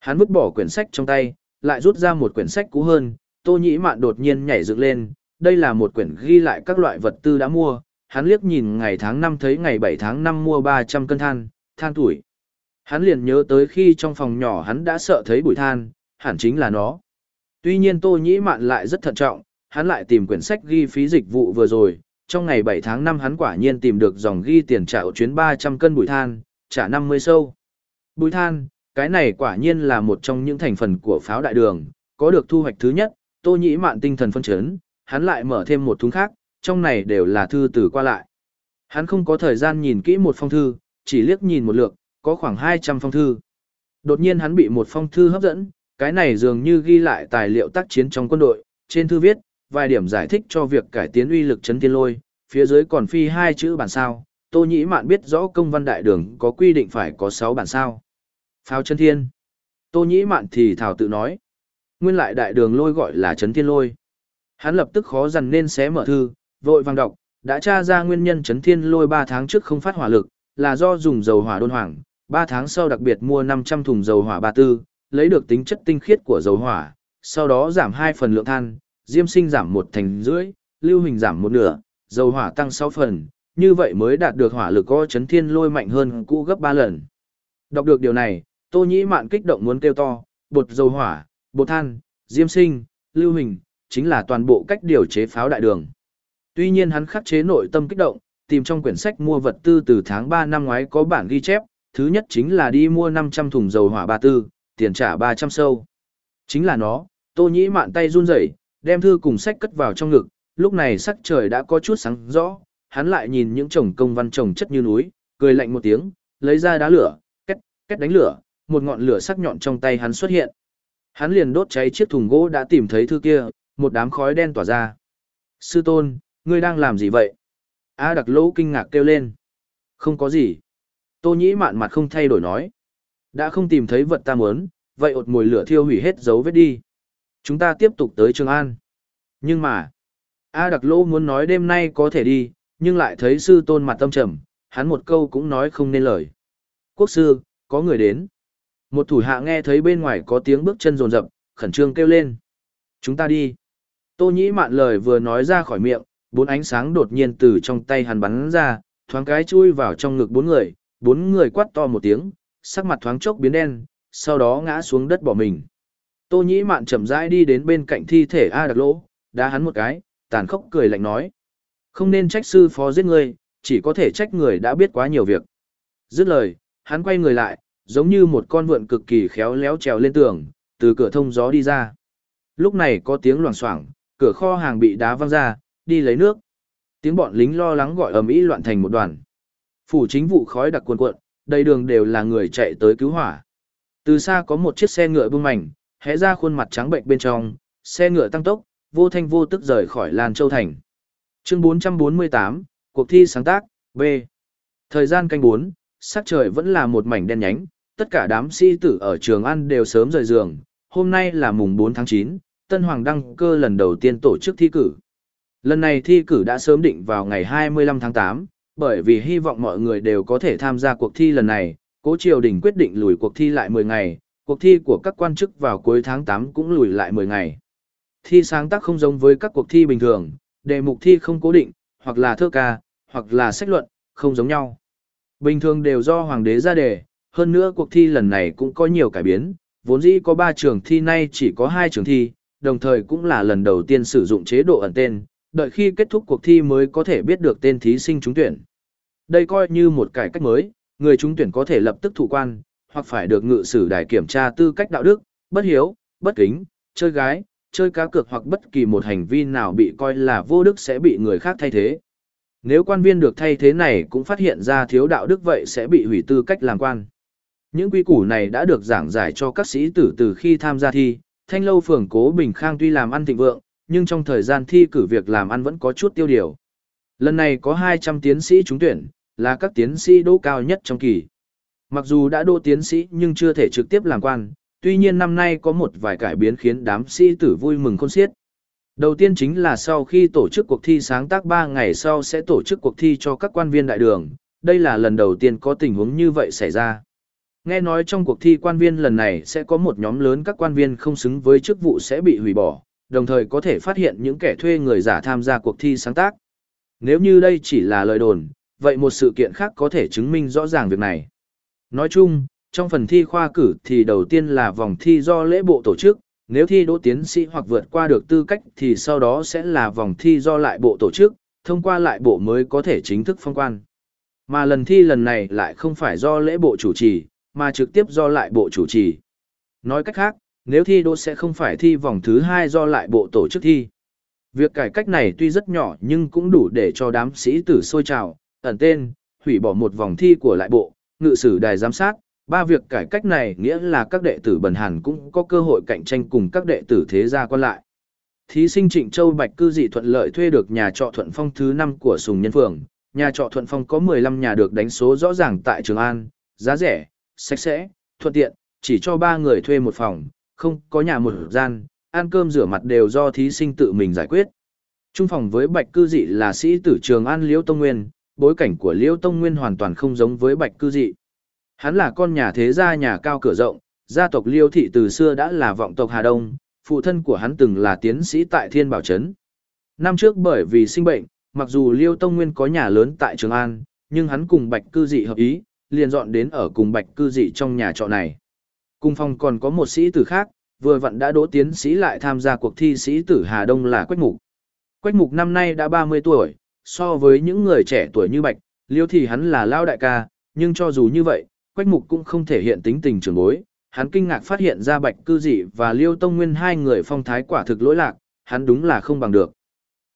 Hắn vứt bỏ quyển sách trong tay, lại rút ra một quyển sách cũ hơn, Tô Nhĩ Mạn đột nhiên nhảy dựng lên, đây là một quyển ghi lại các loại vật tư đã mua, hắn liếc nhìn ngày tháng năm thấy ngày 7 tháng 5 mua 300 cân than, than tuổi. Hắn liền nhớ tới khi trong phòng nhỏ hắn đã sợ thấy bụi than, hẳn chính là nó. Tuy nhiên Tô Nhĩ Mạn lại rất thận trọng, hắn lại tìm quyển sách ghi phí dịch vụ vừa rồi, trong ngày 7 tháng 5 hắn quả nhiên tìm được dòng ghi tiền trả chuyến 300 cân bụi than, trả 50 sâu. Bụi than, cái này quả nhiên là một trong những thành phần của pháo đại đường, có được thu hoạch thứ nhất, Tô Nhĩ Mạn tinh thần phân chấn, hắn lại mở thêm một thúng khác, trong này đều là thư từ qua lại. Hắn không có thời gian nhìn kỹ một phong thư, chỉ liếc nhìn một lượt, có khoảng 200 phong thư. Đột nhiên hắn bị một phong thư hấp dẫn, cái này dường như ghi lại tài liệu tác chiến trong quân đội, trên thư viết, vài điểm giải thích cho việc cải tiến uy lực chấn thiên lôi, phía dưới còn phi hai chữ bản sao. Tô Nhĩ Mạn biết rõ công văn đại đường có quy định phải có 6 bản sao. Pháo chân thiên. Tô Nhĩ Mạn thì thảo tự nói. Nguyên lại đại đường lôi gọi là chấn thiên lôi. Hắn lập tức khó dằn nên xé mở thư, vội vàng đọc, đã tra ra nguyên nhân chấn thiên lôi 3 tháng trước không phát hỏa lực, là do dùng dầu hỏa đôn hoàng, 3 tháng sau đặc biệt mua 500 thùng dầu hỏa 34, lấy được tính chất tinh khiết của dầu hỏa, sau đó giảm 2 phần lượng than, diêm sinh giảm một thành rưỡi, lưu hình giảm một nửa, dầu hỏa tăng 6 phần, như vậy mới đạt được hỏa lực có chấn thiên lôi mạnh hơn cũ gấp 3 lần. Đọc được điều này, Tô Nhĩ Mạn kích động muốn kêu to, bột dầu hỏa, bột than, diêm sinh, lưu hình, chính là toàn bộ cách điều chế pháo đại đường. Tuy nhiên hắn khắc chế nội tâm kích động, tìm trong quyển sách mua vật tư từ tháng 3 năm ngoái có bản ghi chép, thứ nhất chính là đi mua 500 thùng dầu hỏa 34, tiền trả 300 sâu. Chính là nó, Tô Nhĩ mạn tay run rẩy, đem thư cùng sách cất vào trong ngực, lúc này sắc trời đã có chút sáng rõ, hắn lại nhìn những chồng công văn chồng chất như núi, cười lạnh một tiếng, lấy ra đá lửa, két, két đánh lửa, một ngọn lửa sắc nhọn trong tay hắn xuất hiện. Hắn liền đốt cháy chiếc thùng gỗ đã tìm thấy thư kia, một đám khói đen tỏa ra. Sư tôn, ngươi đang làm gì vậy? A đặc lỗ kinh ngạc kêu lên. Không có gì. Tô nhĩ mạn mặt không thay đổi nói. Đã không tìm thấy vật ta muốn, vậy ột mùi lửa thiêu hủy hết dấu vết đi. Chúng ta tiếp tục tới Trường An. Nhưng mà, A đặc lỗ muốn nói đêm nay có thể đi, nhưng lại thấy sư tôn mặt tâm trầm, hắn một câu cũng nói không nên lời. Quốc sư, có người đến. Một thủ hạ nghe thấy bên ngoài có tiếng bước chân rồn rập, khẩn trương kêu lên. Chúng ta đi. Tô nhĩ mạn lời vừa nói ra khỏi miệng, bốn ánh sáng đột nhiên từ trong tay hắn bắn ra, thoáng cái chui vào trong ngực bốn người, bốn người quát to một tiếng, sắc mặt thoáng chốc biến đen, sau đó ngã xuống đất bỏ mình. Tô nhĩ mạn chậm rãi đi đến bên cạnh thi thể A đặc lỗ, đá hắn một cái, tàn khốc cười lạnh nói. Không nên trách sư phó giết người, chỉ có thể trách người đã biết quá nhiều việc. Dứt lời, hắn quay người lại, giống như một con vượn cực kỳ khéo léo trèo lên tường, từ cửa thông gió đi ra. Lúc này có tiếng loảng xoảng, cửa kho hàng bị đá văng ra, đi lấy nước. Tiếng bọn lính lo lắng gọi ầm ĩ loạn thành một đoàn. Phủ chính vụ khói đặc cuồn cuộn, đầy đường đều là người chạy tới cứu hỏa. Từ xa có một chiếc xe ngựa bưng mảnh, hé ra khuôn mặt trắng bệnh bên trong, xe ngựa tăng tốc, vô thanh vô tức rời khỏi Lan Châu Thành. Chương 448, cuộc thi sáng tác, B. Thời gian canh bốn, sắc trời vẫn là một mảnh đen nhánh, tất cả đám sĩ tử ở trường ăn đều sớm rời giường. Hôm nay là mùng 4 tháng 9, Tân Hoàng đăng cơ lần đầu tiên tổ chức thi cử. Lần này thi cử đã sớm định vào ngày 25 tháng 8, bởi vì hy vọng mọi người đều có thể tham gia cuộc thi lần này, cố triều đình quyết định lùi cuộc thi lại 10 ngày, cuộc thi của các quan chức vào cuối tháng 8 cũng lùi lại 10 ngày. Thi sáng tác không giống với các cuộc thi bình thường, đề mục thi không cố định, hoặc là thơ ca, hoặc là sách luận, không giống nhau. Bình thường đều do hoàng đế ra đề, hơn nữa cuộc thi lần này cũng có nhiều cải biến, vốn dĩ có 3 trường thi nay chỉ có 2 trường thi, đồng thời cũng là lần đầu tiên sử dụng chế độ ẩn tên, đợi khi kết thúc cuộc thi mới có thể biết được tên thí sinh trúng tuyển. Đây coi như một cải cách mới, người trúng tuyển có thể lập tức thủ quan, hoặc phải được ngự sử đài kiểm tra tư cách đạo đức, bất hiếu, bất kính, chơi gái, chơi cá cược hoặc bất kỳ một hành vi nào bị coi là vô đức sẽ bị người khác thay thế. Nếu quan viên được thay thế này cũng phát hiện ra thiếu đạo đức vậy sẽ bị hủy tư cách làm quan. Những quy củ này đã được giảng giải cho các sĩ tử từ khi tham gia thi, thanh lâu phường cố Bình Khang tuy làm ăn thịnh vượng, nhưng trong thời gian thi cử việc làm ăn vẫn có chút tiêu điều. Lần này có 200 tiến sĩ trúng tuyển, là các tiến sĩ đỗ cao nhất trong kỳ. Mặc dù đã đô tiến sĩ nhưng chưa thể trực tiếp làm quan, tuy nhiên năm nay có một vài cải biến khiến đám sĩ tử vui mừng khôn xiết. Đầu tiên chính là sau khi tổ chức cuộc thi sáng tác 3 ngày sau sẽ tổ chức cuộc thi cho các quan viên đại đường, đây là lần đầu tiên có tình huống như vậy xảy ra. Nghe nói trong cuộc thi quan viên lần này sẽ có một nhóm lớn các quan viên không xứng với chức vụ sẽ bị hủy bỏ, đồng thời có thể phát hiện những kẻ thuê người giả tham gia cuộc thi sáng tác. Nếu như đây chỉ là lời đồn, vậy một sự kiện khác có thể chứng minh rõ ràng việc này. Nói chung, trong phần thi khoa cử thì đầu tiên là vòng thi do lễ bộ tổ chức, nếu thi đỗ tiến sĩ hoặc vượt qua được tư cách thì sau đó sẽ là vòng thi do lại bộ tổ chức, thông qua lại bộ mới có thể chính thức phong quan. Mà lần thi lần này lại không phải do lễ bộ chủ trì, mà trực tiếp do lại bộ chủ trì. Nói cách khác, nếu thi đỗ sẽ không phải thi vòng thứ hai do lại bộ tổ chức thi. Việc cải cách này tuy rất nhỏ nhưng cũng đủ để cho đám sĩ tử sôi trào, ẩn tên, hủy bỏ một vòng thi của lại bộ, ngự sử đài giám sát. Ba việc cải cách này nghĩa là các đệ tử bần hàn cũng có cơ hội cạnh tranh cùng các đệ tử thế gia quan lại. Thí sinh Trịnh Châu Bạch cư dị thuận lợi thuê được nhà trọ Thuận Phong thứ 5 của Sùng Nhân Phường. Nhà trọ Thuận Phong có 15 nhà được đánh số rõ ràng tại Trường An, giá rẻ, sạch sẽ, thuận tiện, chỉ cho ba người thuê một phòng, không có nhà một gian, ăn cơm rửa mặt đều do thí sinh tự mình giải quyết. Trung phòng với Bạch Cư Dị là sĩ tử trường An Liễu Tông Nguyên, bối cảnh của Liễu Tông Nguyên hoàn toàn không giống với Bạch Cư Dị. Hắn là con nhà thế gia nhà cao cửa rộng, gia tộc Liêu thị từ xưa đã là vọng tộc Hà Đông, phụ thân của hắn từng là tiến sĩ tại Thiên Bảo Trấn. Năm trước bởi vì sinh bệnh, mặc dù Liêu Tông Nguyên có nhà lớn tại Trường An, nhưng hắn cùng Bạch Cư Dị hợp ý, liền dọn đến ở cùng Bạch Cư Dị trong nhà trọ này. Cùng phòng còn có một sĩ tử khác, vừa vặn đã đỗ tiến sĩ lại tham gia cuộc thi sĩ tử Hà Đông là Quách Mục. Quách Mục năm nay đã 30 tuổi, so với những người trẻ tuổi như Bạch, liêu thì hắn là lao đại ca, nhưng cho dù như vậy, Quách Mục cũng không thể hiện tính tình trường bối. Hắn kinh ngạc phát hiện ra Bạch Cư Dị và Liêu Tông Nguyên hai người phong thái quả thực lỗi lạc, hắn đúng là không bằng được.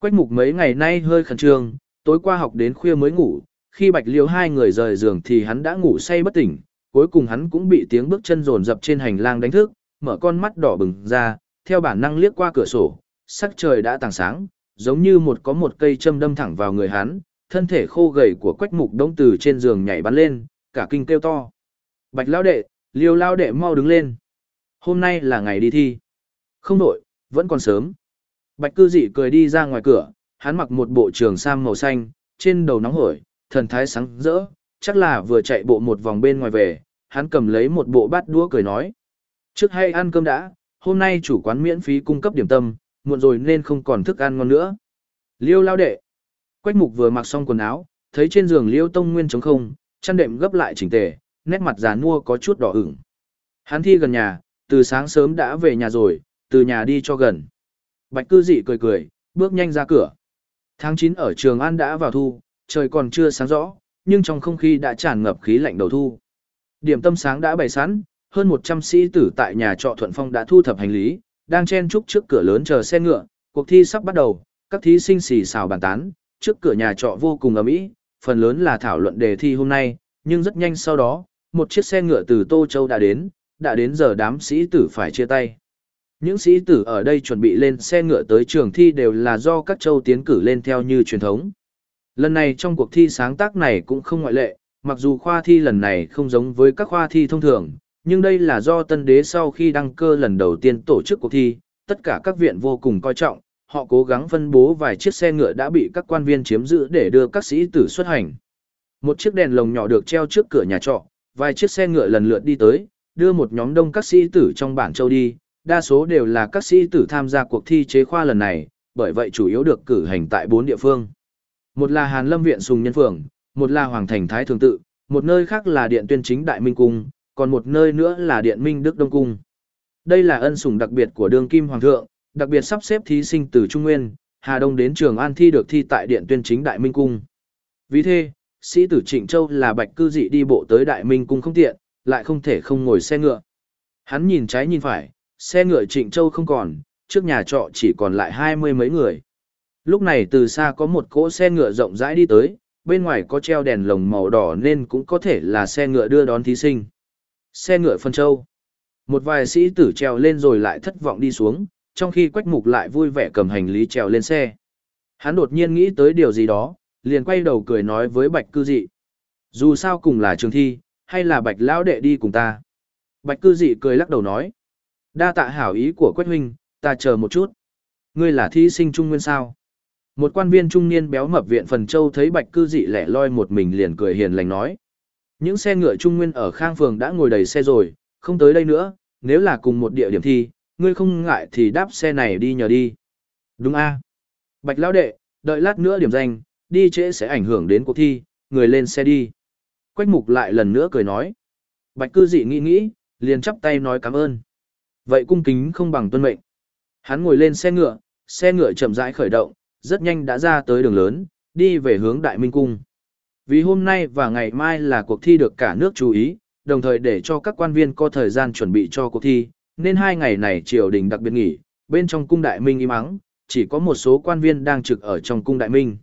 Quách Mục mấy ngày nay hơi khẩn trương, tối qua học đến khuya mới ngủ, khi Bạch Liêu hai người rời giường thì hắn đã ngủ say bất tỉnh, cuối cùng hắn cũng bị tiếng bước chân rồn rập trên hành lang đánh thức, mở con mắt đỏ bừng ra, theo bản năng liếc qua cửa sổ, sắc trời đã tàng sáng, giống như một có một cây châm đâm thẳng vào người hắn, thân thể khô gầy của quách mục đông từ trên giường nhảy bắn lên, cả kinh kêu to. Bạch lao đệ, liêu lao đệ mau đứng lên. Hôm nay là ngày đi thi. Không đổi, vẫn còn sớm. Bạch cư dị cười đi ra ngoài cửa, hắn mặc một bộ trường sam màu xanh, trên đầu nóng hổi, thần thái sáng rỡ, chắc là vừa chạy bộ một vòng bên ngoài về, hắn cầm lấy một bộ bát đũa cười nói. Trước hay ăn cơm đã, hôm nay chủ quán miễn phí cung cấp điểm tâm, muộn rồi nên không còn thức ăn ngon nữa. Liêu lao đệ. Quách mục vừa mặc xong quần áo, thấy trên giường liêu tông nguyên trống không, chăn đệm gấp lại chỉnh tề, nét mặt già nua có chút đỏ ửng. Hắn thi gần nhà, từ sáng sớm đã về nhà rồi, từ nhà đi cho gần. Bạch cư dị cười cười, bước nhanh ra cửa. Tháng 9 ở Trường An đã vào thu, trời còn chưa sáng rõ, nhưng trong không khí đã tràn ngập khí lạnh đầu thu. Điểm tâm sáng đã bày sẵn, hơn 100 sĩ tử tại nhà trọ Thuận Phong đã thu thập hành lý, đang chen chúc trước cửa lớn chờ xe ngựa, cuộc thi sắp bắt đầu, các thí sinh xì xào bàn tán, trước cửa nhà trọ vô cùng ấm ĩ, phần lớn là thảo luận đề thi hôm nay, nhưng rất nhanh sau đó, một chiếc xe ngựa từ Tô Châu đã đến, đã đến giờ đám sĩ tử phải chia tay. Những sĩ tử ở đây chuẩn bị lên xe ngựa tới trường thi đều là do các châu tiến cử lên theo như truyền thống. Lần này trong cuộc thi sáng tác này cũng không ngoại lệ, mặc dù khoa thi lần này không giống với các khoa thi thông thường, nhưng đây là do tân đế sau khi đăng cơ lần đầu tiên tổ chức cuộc thi, tất cả các viện vô cùng coi trọng, họ cố gắng phân bố vài chiếc xe ngựa đã bị các quan viên chiếm giữ để đưa các sĩ tử xuất hành. Một chiếc đèn lồng nhỏ được treo trước cửa nhà trọ, vài chiếc xe ngựa lần lượt đi tới, đưa một nhóm đông các sĩ tử trong bản châu đi, đa số đều là các sĩ tử tham gia cuộc thi chế khoa lần này, bởi vậy chủ yếu được cử hành tại bốn địa phương. Một là Hàn Lâm Viện Sùng Nhân Phường, một là Hoàng Thành Thái Thường Tự, một nơi khác là Điện Tuyên Chính Đại Minh Cung, còn một nơi nữa là Điện Minh Đức Đông Cung. Đây là ân sủng đặc biệt của Đường Kim Hoàng thượng, đặc biệt sắp xếp thí sinh từ Trung Nguyên, Hà Đông đến trường An thi được thi tại Điện Tuyên Chính Đại Minh Cung. Vì thế, sĩ tử Trịnh Châu là bạch cư dị đi bộ tới Đại Minh Cung không tiện, lại không thể không ngồi xe ngựa. Hắn nhìn trái nhìn phải, xe ngựa Trịnh Châu không còn, trước nhà trọ chỉ còn lại hai mươi mấy người. Lúc này từ xa có một cỗ xe ngựa rộng rãi đi tới, bên ngoài có treo đèn lồng màu đỏ nên cũng có thể là xe ngựa đưa đón thí sinh. Xe ngựa phân châu. Một vài sĩ tử trèo lên rồi lại thất vọng đi xuống, trong khi quách mục lại vui vẻ cầm hành lý trèo lên xe. Hắn đột nhiên nghĩ tới điều gì đó, liền quay đầu cười nói với bạch cư dị. Dù sao cùng là trường thi, hay là bạch lão đệ đi cùng ta. Bạch cư dị cười lắc đầu nói. Đa tạ hảo ý của quách huynh, ta chờ một chút. Ngươi là thí sinh trung nguyên sao? Một quan viên trung niên béo mập viện phần châu thấy bạch cư dị lẻ loi một mình liền cười hiền lành nói. Những xe ngựa trung nguyên ở khang phường đã ngồi đầy xe rồi, không tới đây nữa, nếu là cùng một địa điểm thi, ngươi không ngại thì đáp xe này đi nhờ đi. Đúng a Bạch lão đệ, đợi lát nữa điểm danh, đi trễ sẽ ảnh hưởng đến cuộc thi, người lên xe đi. Quách mục lại lần nữa cười nói. Bạch cư dị nghĩ nghĩ, liền chắp tay nói cảm ơn. Vậy cung kính không bằng tuân mệnh. Hắn ngồi lên xe ngựa, xe ngựa chậm rãi khởi động, rất nhanh đã ra tới đường lớn, đi về hướng Đại Minh Cung. Vì hôm nay và ngày mai là cuộc thi được cả nước chú ý, đồng thời để cho các quan viên có thời gian chuẩn bị cho cuộc thi, nên hai ngày này triều đình đặc biệt nghỉ, bên trong cung Đại Minh im ắng, chỉ có một số quan viên đang trực ở trong cung Đại Minh.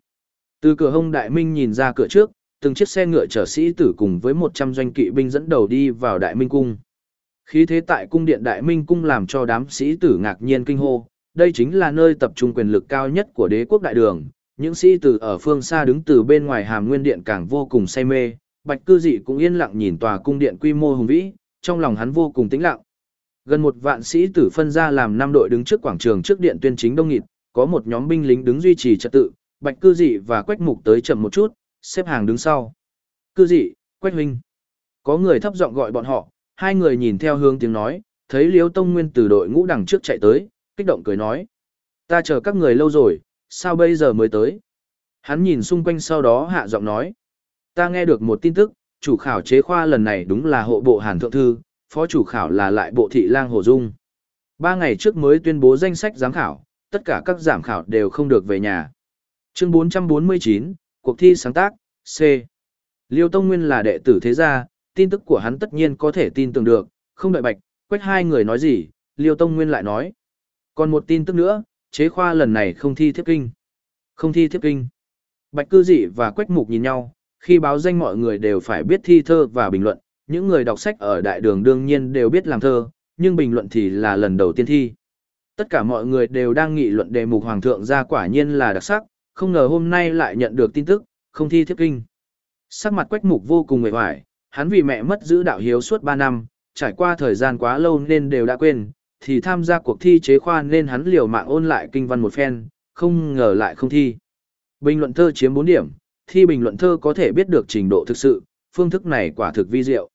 Từ cửa hông Đại Minh nhìn ra cửa trước, từng chiếc xe ngựa chở sĩ tử cùng với 100 doanh kỵ binh dẫn đầu đi vào Đại Minh Cung. Khí thế tại cung điện Đại Minh Cung làm cho đám sĩ tử ngạc nhiên kinh hô, đây chính là nơi tập trung quyền lực cao nhất của đế quốc đại đường. Những sĩ tử ở phương xa đứng từ bên ngoài hàm nguyên điện càng vô cùng say mê, bạch cư dị cũng yên lặng nhìn tòa cung điện quy mô hùng vĩ, trong lòng hắn vô cùng tĩnh lặng. Gần một vạn sĩ tử phân ra làm năm đội đứng trước quảng trường trước điện tuyên chính đông nghịt, có một nhóm binh lính đứng duy trì trật tự, bạch cư dị và quách mục tới chậm một chút, xếp hàng đứng sau. Cư dị, quách huynh. Có người thấp giọng gọi bọn họ, hai người nhìn theo hướng tiếng nói, thấy Liêu Tông Nguyên từ đội ngũ đằng trước chạy tới, kích động cười nói. Ta chờ các người lâu rồi, sao bây giờ mới tới? Hắn nhìn xung quanh sau đó hạ giọng nói. Ta nghe được một tin tức, chủ khảo chế khoa lần này đúng là hộ bộ Hàn Thượng Thư, phó chủ khảo là lại bộ thị lang Hồ Dung. Ba ngày trước mới tuyên bố danh sách giám khảo, tất cả các giảm khảo đều không được về nhà. Chương 449, cuộc thi sáng tác, C. Liêu Tông Nguyên là đệ tử thế gia, tin tức của hắn tất nhiên có thể tin tưởng được, không đợi bạch, quách hai người nói gì, Liêu Tông Nguyên lại nói. Còn một tin tức nữa, chế khoa lần này không thi thiếp kinh. Không thi thiếp kinh. Bạch cư dị và quách mục nhìn nhau, khi báo danh mọi người đều phải biết thi thơ và bình luận, những người đọc sách ở đại đường đương nhiên đều biết làm thơ, nhưng bình luận thì là lần đầu tiên thi. Tất cả mọi người đều đang nghị luận đề mục Hoàng thượng ra quả nhiên là đặc sắc, không ngờ hôm nay lại nhận được tin tức, không thi thiếp kinh. Sắc mặt quách mục vô cùng mệt mỏi, hắn vì mẹ mất giữ đạo hiếu suốt 3 năm, trải qua thời gian quá lâu nên đều đã quên, thì tham gia cuộc thi chế khoa nên hắn liều mạng ôn lại kinh văn một phen, không ngờ lại không thi. Bình luận thơ chiếm 4 điểm, thi bình luận thơ có thể biết được trình độ thực sự, phương thức này quả thực vi diệu.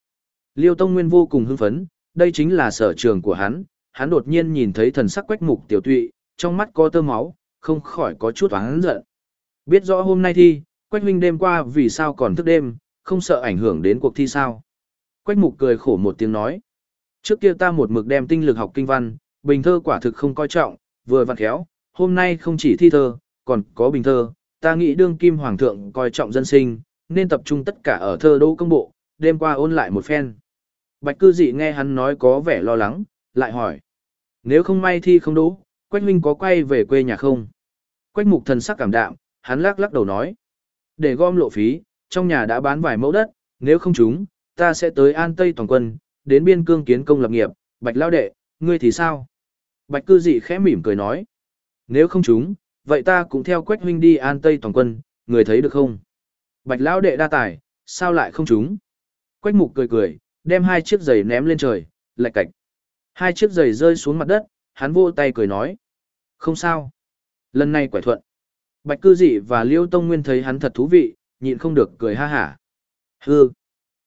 Liêu Tông Nguyên vô cùng hưng phấn, đây chính là sở trường của hắn, hắn đột nhiên nhìn thấy thần sắc quách mục tiểu tụy, trong mắt có tơ máu, không khỏi có chút oán giận. Biết rõ hôm nay thi, quách huynh đêm qua vì sao còn thức đêm, không sợ ảnh hưởng đến cuộc thi sao. Quách mục cười khổ một tiếng nói. Trước kia ta một mực đem tinh lực học kinh văn, bình thơ quả thực không coi trọng, vừa vặn khéo, hôm nay không chỉ thi thơ, còn có bình thơ, ta nghĩ đương kim hoàng thượng coi trọng dân sinh, nên tập trung tất cả ở thơ đỗ công bộ, đêm qua ôn lại một phen. Bạch cư dị nghe hắn nói có vẻ lo lắng, lại hỏi. Nếu không may thi không đỗ, Quách huynh có quay về quê nhà không? Quách mục thần sắc cảm đạm, hắn lắc lắc đầu nói. Để gom lộ phí, trong nhà đã bán vài mẫu đất, nếu không chúng, ta sẽ tới An Tây toàn quân, đến biên cương kiến công lập nghiệp, bạch lao đệ, ngươi thì sao? Bạch cư dị khẽ mỉm cười nói. Nếu không chúng, vậy ta cũng theo quách huynh đi An Tây toàn quân, người thấy được không? Bạch lão đệ đa tài, sao lại không chúng? Quách mục cười cười, đem hai chiếc giày ném lên trời, lạch cạch. Hai chiếc giày rơi xuống mặt đất, hắn vô tay cười nói. Không sao. Lần này quẻ thuận. Bạch cư dị và Liêu Tông Nguyên thấy hắn thật thú vị, nhịn không được cười ha hả. Hư.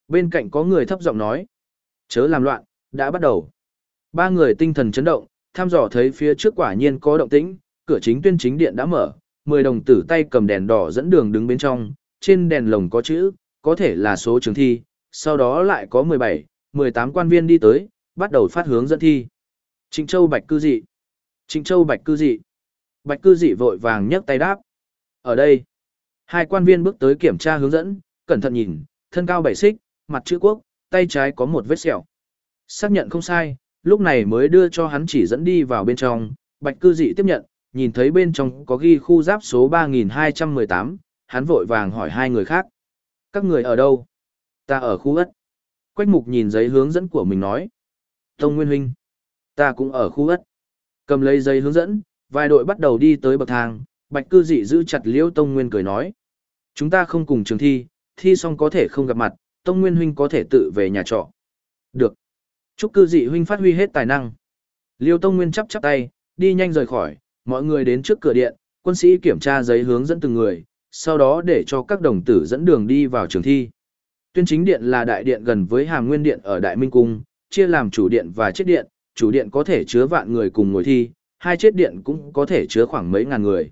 Bên cạnh có người thấp giọng nói. Chớ làm loạn, đã bắt đầu. Ba người tinh thần chấn động, thăm dò thấy phía trước quả nhiên có động tĩnh, cửa chính tuyên chính điện đã mở, mười đồng tử tay cầm đèn đỏ dẫn đường đứng bên trong, trên đèn lồng có chữ, có thể là số trường thi, sau đó lại có mười bảy, mười tám quan viên đi tới, bắt đầu phát hướng dẫn thi. Trịnh Châu Bạch cư dị. Trịnh Châu Bạch cư dị. Bạch cư dị vội vàng nhấc tay đáp. Ở đây, hai quan viên bước tới kiểm tra hướng dẫn, cẩn thận nhìn, thân cao bảy xích, mặt chữ quốc, tay trái có một vết sẹo. Xác nhận không sai, lúc này mới đưa cho hắn chỉ dẫn đi vào bên trong, bạch cư dị tiếp nhận, nhìn thấy bên trong có ghi khu giáp số 3218, hắn vội vàng hỏi hai người khác. Các người ở đâu? Ta ở khu ất. Quách mục nhìn giấy hướng dẫn của mình nói. Tông Nguyên Huynh. Ta cũng ở khu ất. Cầm lấy giấy hướng dẫn, vài đội bắt đầu đi tới bậc thang, bạch cư dị giữ chặt liễu Tông Nguyên cười nói. Chúng ta không cùng trường thi, thi xong có thể không gặp mặt, Tông Nguyên Huynh có thể tự về nhà trọ. Được. Chúc cư dị huynh phát huy hết tài năng. Liêu Tông Nguyên chắp chắp tay, đi nhanh rời khỏi, mọi người đến trước cửa điện, quân sĩ kiểm tra giấy hướng dẫn từng người, sau đó để cho các đồng tử dẫn đường đi vào trường thi. Tuyên chính điện là đại điện gần với hàm nguyên điện ở Đại Minh Cung, chia làm chủ điện và chết điện, chủ điện có thể chứa vạn người cùng ngồi thi, hai chết điện cũng có thể chứa khoảng mấy ngàn người.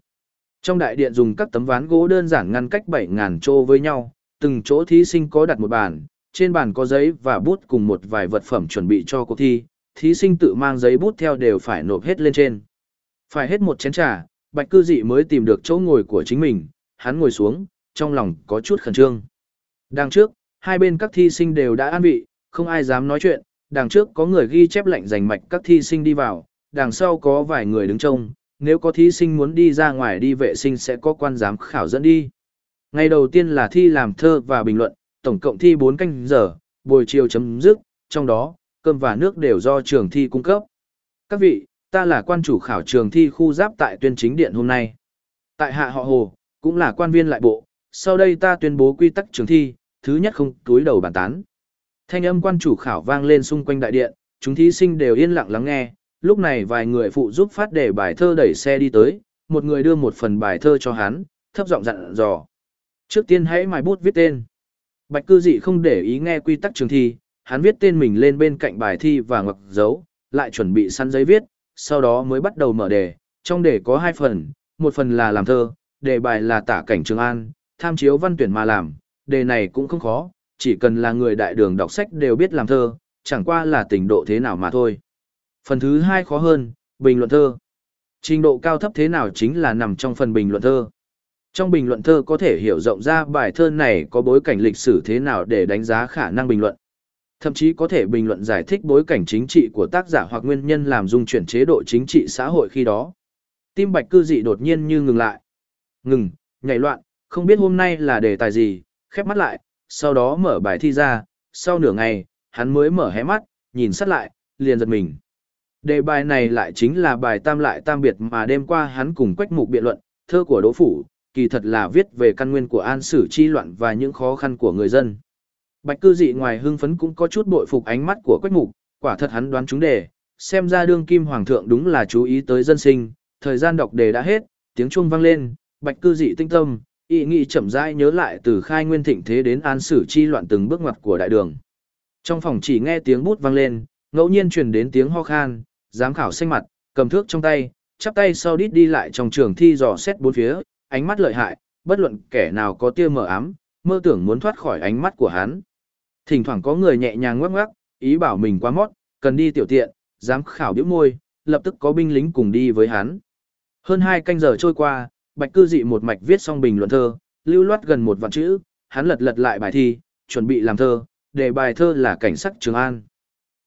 Trong đại điện dùng các tấm ván gỗ đơn giản ngăn cách bảy ngàn chỗ với nhau, từng chỗ thí sinh có đặt một bàn, trên bàn có giấy và bút cùng một vài vật phẩm chuẩn bị cho cuộc thi, thí sinh tự mang giấy bút theo đều phải nộp hết lên trên. Phải hết một chén trà, bạch cư dị mới tìm được chỗ ngồi của chính mình, hắn ngồi xuống, trong lòng có chút khẩn trương. Đằng trước, hai bên các thi sinh đều đã an vị, không ai dám nói chuyện, đằng trước có người ghi chép lệnh giành mạch các thi sinh đi vào, đằng sau có vài người đứng trông, nếu có thí sinh muốn đi ra ngoài đi vệ sinh sẽ có quan giám khảo dẫn đi. Ngày đầu tiên là thi làm thơ và bình luận, tổng cộng thi 4 canh giờ, buổi chiều chấm dứt, trong đó, cơm và nước đều do trường thi cung cấp. Các vị, ta là quan chủ khảo trường thi khu giáp tại tuyên chính điện hôm nay. Tại hạ họ Hồ, cũng là quan viên lại bộ, sau đây ta tuyên bố quy tắc trường thi, thứ nhất không túi đầu bàn tán. Thanh âm quan chủ khảo vang lên xung quanh đại điện, chúng thí sinh đều yên lặng lắng nghe, lúc này vài người phụ giúp phát để bài thơ đẩy xe đi tới, một người đưa một phần bài thơ cho hắn, thấp giọng dặn dò. Trước tiên hãy mài bút viết tên. Bạch cư dị không để ý nghe quy tắc trường thi, hắn viết tên mình lên bên cạnh bài thi và ngoặc dấu, lại chuẩn bị săn giấy viết, sau đó mới bắt đầu mở đề. Trong đề có hai phần, một phần là làm thơ, đề bài là tả cảnh Trường An, tham chiếu văn tuyển mà làm, đề này cũng không khó, chỉ cần là người đại đường đọc sách đều biết làm thơ, chẳng qua là trình độ thế nào mà thôi. Phần thứ hai khó hơn, bình luận thơ. Trình độ cao thấp thế nào chính là nằm trong phần bình luận thơ. Trong bình luận thơ có thể hiểu rộng ra bài thơ này có bối cảnh lịch sử thế nào để đánh giá khả năng bình luận. Thậm chí có thể bình luận giải thích bối cảnh chính trị của tác giả hoặc nguyên nhân làm dung chuyển chế độ chính trị xã hội khi đó. Tim bạch cư dị đột nhiên như ngừng lại. Ngừng, nhảy loạn, không biết hôm nay là đề tài gì, khép mắt lại, sau đó mở bài thi ra, sau nửa ngày, hắn mới mở hé mắt, nhìn sắt lại, liền giật mình. Đề bài này lại chính là bài tam lại tam biệt mà đêm qua hắn cùng quách mục biện luận, thơ của Đỗ Phủ, kỳ thật là viết về căn nguyên của an sử chi loạn và những khó khăn của người dân. Bạch cư dị ngoài hưng phấn cũng có chút bội phục ánh mắt của quách mục, quả thật hắn đoán chúng đề, xem ra đương kim hoàng thượng đúng là chú ý tới dân sinh, thời gian đọc đề đã hết, tiếng chuông vang lên, bạch cư dị tinh tâm, ý nghĩ chậm rãi nhớ lại từ khai nguyên thịnh thế đến an sử chi loạn từng bước ngoặt của đại đường. Trong phòng chỉ nghe tiếng bút vang lên, ngẫu nhiên truyền đến tiếng ho khan, giám khảo xanh mặt, cầm thước trong tay, chắp tay sau đít đi lại trong trường thi dò xét bốn phía, ánh mắt lợi hại, bất luận kẻ nào có tia mờ ám, mơ tưởng muốn thoát khỏi ánh mắt của hắn. Thỉnh thoảng có người nhẹ nhàng ngoắc ngoắc, ý bảo mình quá mót, cần đi tiểu tiện, dám khảo biểu môi, lập tức có binh lính cùng đi với hắn. Hơn hai canh giờ trôi qua, Bạch Cư Dị một mạch viết xong bình luận thơ, lưu loát gần một vạn chữ, hắn lật lật lại bài thi, chuẩn bị làm thơ, để bài thơ là cảnh sắc Trường An.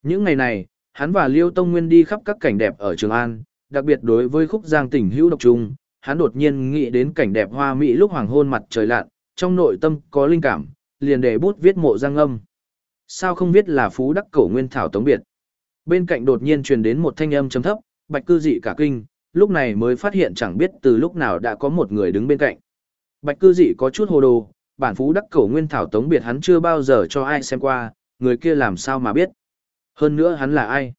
Những ngày này, hắn và Liêu Tông Nguyên đi khắp các cảnh đẹp ở Trường An, đặc biệt đối với khúc giang tỉnh hữu độc trung, hắn đột nhiên nghĩ đến cảnh đẹp hoa mỹ lúc hoàng hôn mặt trời lặn, trong nội tâm có linh cảm, liền để bút viết mộ giang âm. Sao không viết là phú đắc cổ nguyên thảo tống biệt? Bên cạnh đột nhiên truyền đến một thanh âm trầm thấp, bạch cư dị cả kinh, lúc này mới phát hiện chẳng biết từ lúc nào đã có một người đứng bên cạnh. Bạch cư dị có chút hồ đồ, bản phú đắc cổ nguyên thảo tống biệt hắn chưa bao giờ cho ai xem qua, người kia làm sao mà biết. Hơn nữa hắn là ai?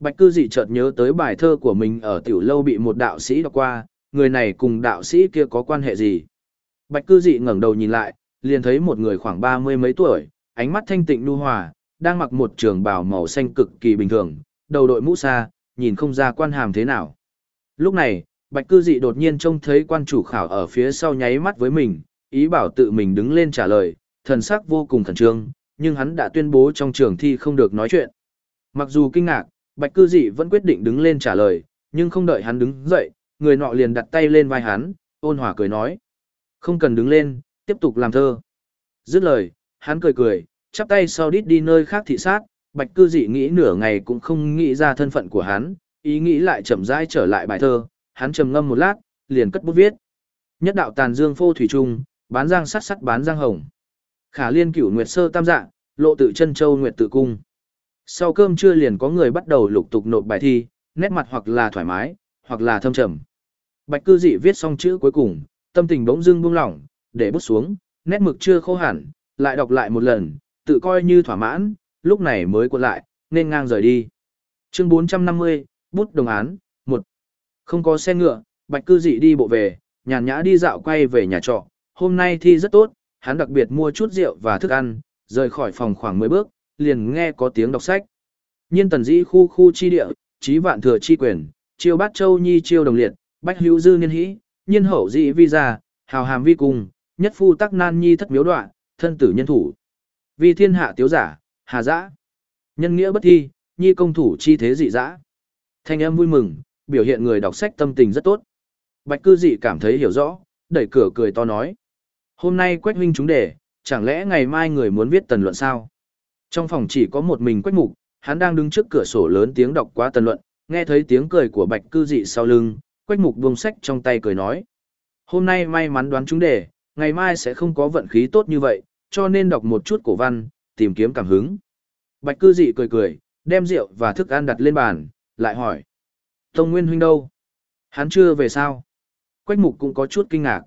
Bạch cư dị chợt nhớ tới bài thơ của mình ở tiểu lâu bị một đạo sĩ đọc qua, người này cùng đạo sĩ kia có quan hệ gì? Bạch cư dị ngẩng đầu nhìn lại, liền thấy một người khoảng ba mươi mấy tuổi, ánh mắt thanh tịnh nu hòa, đang mặc một trường bào màu xanh cực kỳ bình thường, đầu đội mũ xa, nhìn không ra quan hàm thế nào. Lúc này, Bạch cư dị đột nhiên trông thấy quan chủ khảo ở phía sau nháy mắt với mình, ý bảo tự mình đứng lên trả lời, thần sắc vô cùng khẩn trương, nhưng hắn đã tuyên bố trong trường thi không được nói chuyện. Mặc dù kinh ngạc, Bạch cư dị vẫn quyết định đứng lên trả lời, nhưng không đợi hắn đứng dậy, người nọ liền đặt tay lên vai hắn, ôn hòa cười nói. Không cần đứng lên, tiếp tục làm thơ. Dứt lời, hắn cười cười, chắp tay sau đít đi nơi khác thị sát, Bạch cư dị nghĩ nửa ngày cũng không nghĩ ra thân phận của hắn, ý nghĩ lại chậm rãi trở lại bài thơ, hắn trầm ngâm một lát, liền cất bút viết. Nhất đạo tàn dương phô thủy trung, bán giang sắt sắt bán giang hồng. Khả liên cửu nguyệt sơ tam dạng, lộ tự chân châu nguyệt tự cung. Sau cơm trưa liền có người bắt đầu lục tục nộp bài thi, nét mặt hoặc là thoải mái, hoặc là thâm trầm. Bạch cư dị viết xong chữ cuối cùng, tâm tình bỗng dưng buông lỏng, để bút xuống, nét mực chưa khô hẳn, lại đọc lại một lần, tự coi như thỏa mãn, lúc này mới cuộn lại, nên ngang rời đi. Chương 450, bút đồng án, 1. Không có xe ngựa, Bạch cư dị đi bộ về, nhàn nhã đi dạo quay về nhà trọ, hôm nay thi rất tốt, hắn đặc biệt mua chút rượu và thức ăn, rời khỏi phòng khoảng 10 bước, liền nghe có tiếng đọc sách. Nhiên tần dĩ khu khu chi địa, trí vạn thừa chi quyền, chiêu bát châu nhi chiêu đồng liệt, bách hữu dư niên hĩ, nhiên hậu dị vi gia, hào hàm vi cùng, nhất phu tắc nan nhi thất miếu đoạn, thân tử nhân thủ. Vi thiên hạ tiếu giả, hà dã. Nhân nghĩa bất thi, nhi công thủ chi thế dị dã. Thanh em vui mừng, biểu hiện người đọc sách tâm tình rất tốt. Bạch cư dị cảm thấy hiểu rõ, đẩy cửa cười to nói. Hôm nay Quách huynh chúng đề, chẳng lẽ ngày mai người muốn viết tần luận sao? Trong phòng chỉ có một mình Quách mục, hắn đang đứng trước cửa sổ lớn tiếng đọc qua tần luận, nghe thấy tiếng cười của bạch cư dị sau lưng, Quách mục buông sách trong tay cười nói. Hôm nay may mắn đoán trúng đề, ngày mai sẽ không có vận khí tốt như vậy, cho nên đọc một chút cổ văn, tìm kiếm cảm hứng. Bạch cư dị cười cười, đem rượu và thức ăn đặt lên bàn, lại hỏi. Tông Nguyên huynh đâu? Hắn chưa về sao? Quách mục cũng có chút kinh ngạc.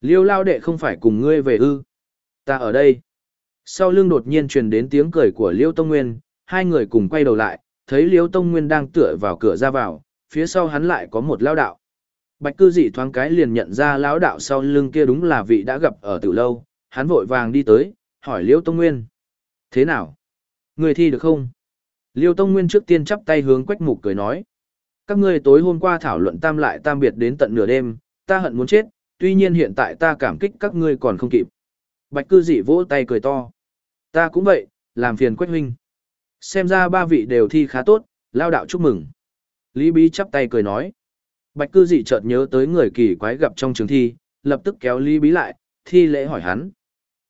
Liêu lao đệ không phải cùng ngươi về ư. Ta ở đây. Sau lưng đột nhiên truyền đến tiếng cười của Liêu Tông Nguyên, hai người cùng quay đầu lại, thấy Liêu Tông Nguyên đang tựa vào cửa ra vào, phía sau hắn lại có một lao đạo. Bạch cư dị thoáng cái liền nhận ra lão đạo sau lưng kia đúng là vị đã gặp ở từ lâu, hắn vội vàng đi tới, hỏi Liêu Tông Nguyên. Thế nào? Người thi được không? Liêu Tông Nguyên trước tiên chắp tay hướng Quách Mục cười nói. Các ngươi tối hôm qua thảo luận tam lại tam biệt đến tận nửa đêm, ta hận muốn chết, tuy nhiên hiện tại ta cảm kích các ngươi còn không kịp. Bạch cư dị vỗ tay cười to. Ta cũng vậy, làm phiền quách huynh. Xem ra ba vị đều thi khá tốt, lao đạo chúc mừng. Lý Bí chắp tay cười nói. Bạch cư dị chợt nhớ tới người kỳ quái gặp trong trường thi, lập tức kéo Lý Bí lại, thi lễ hỏi hắn.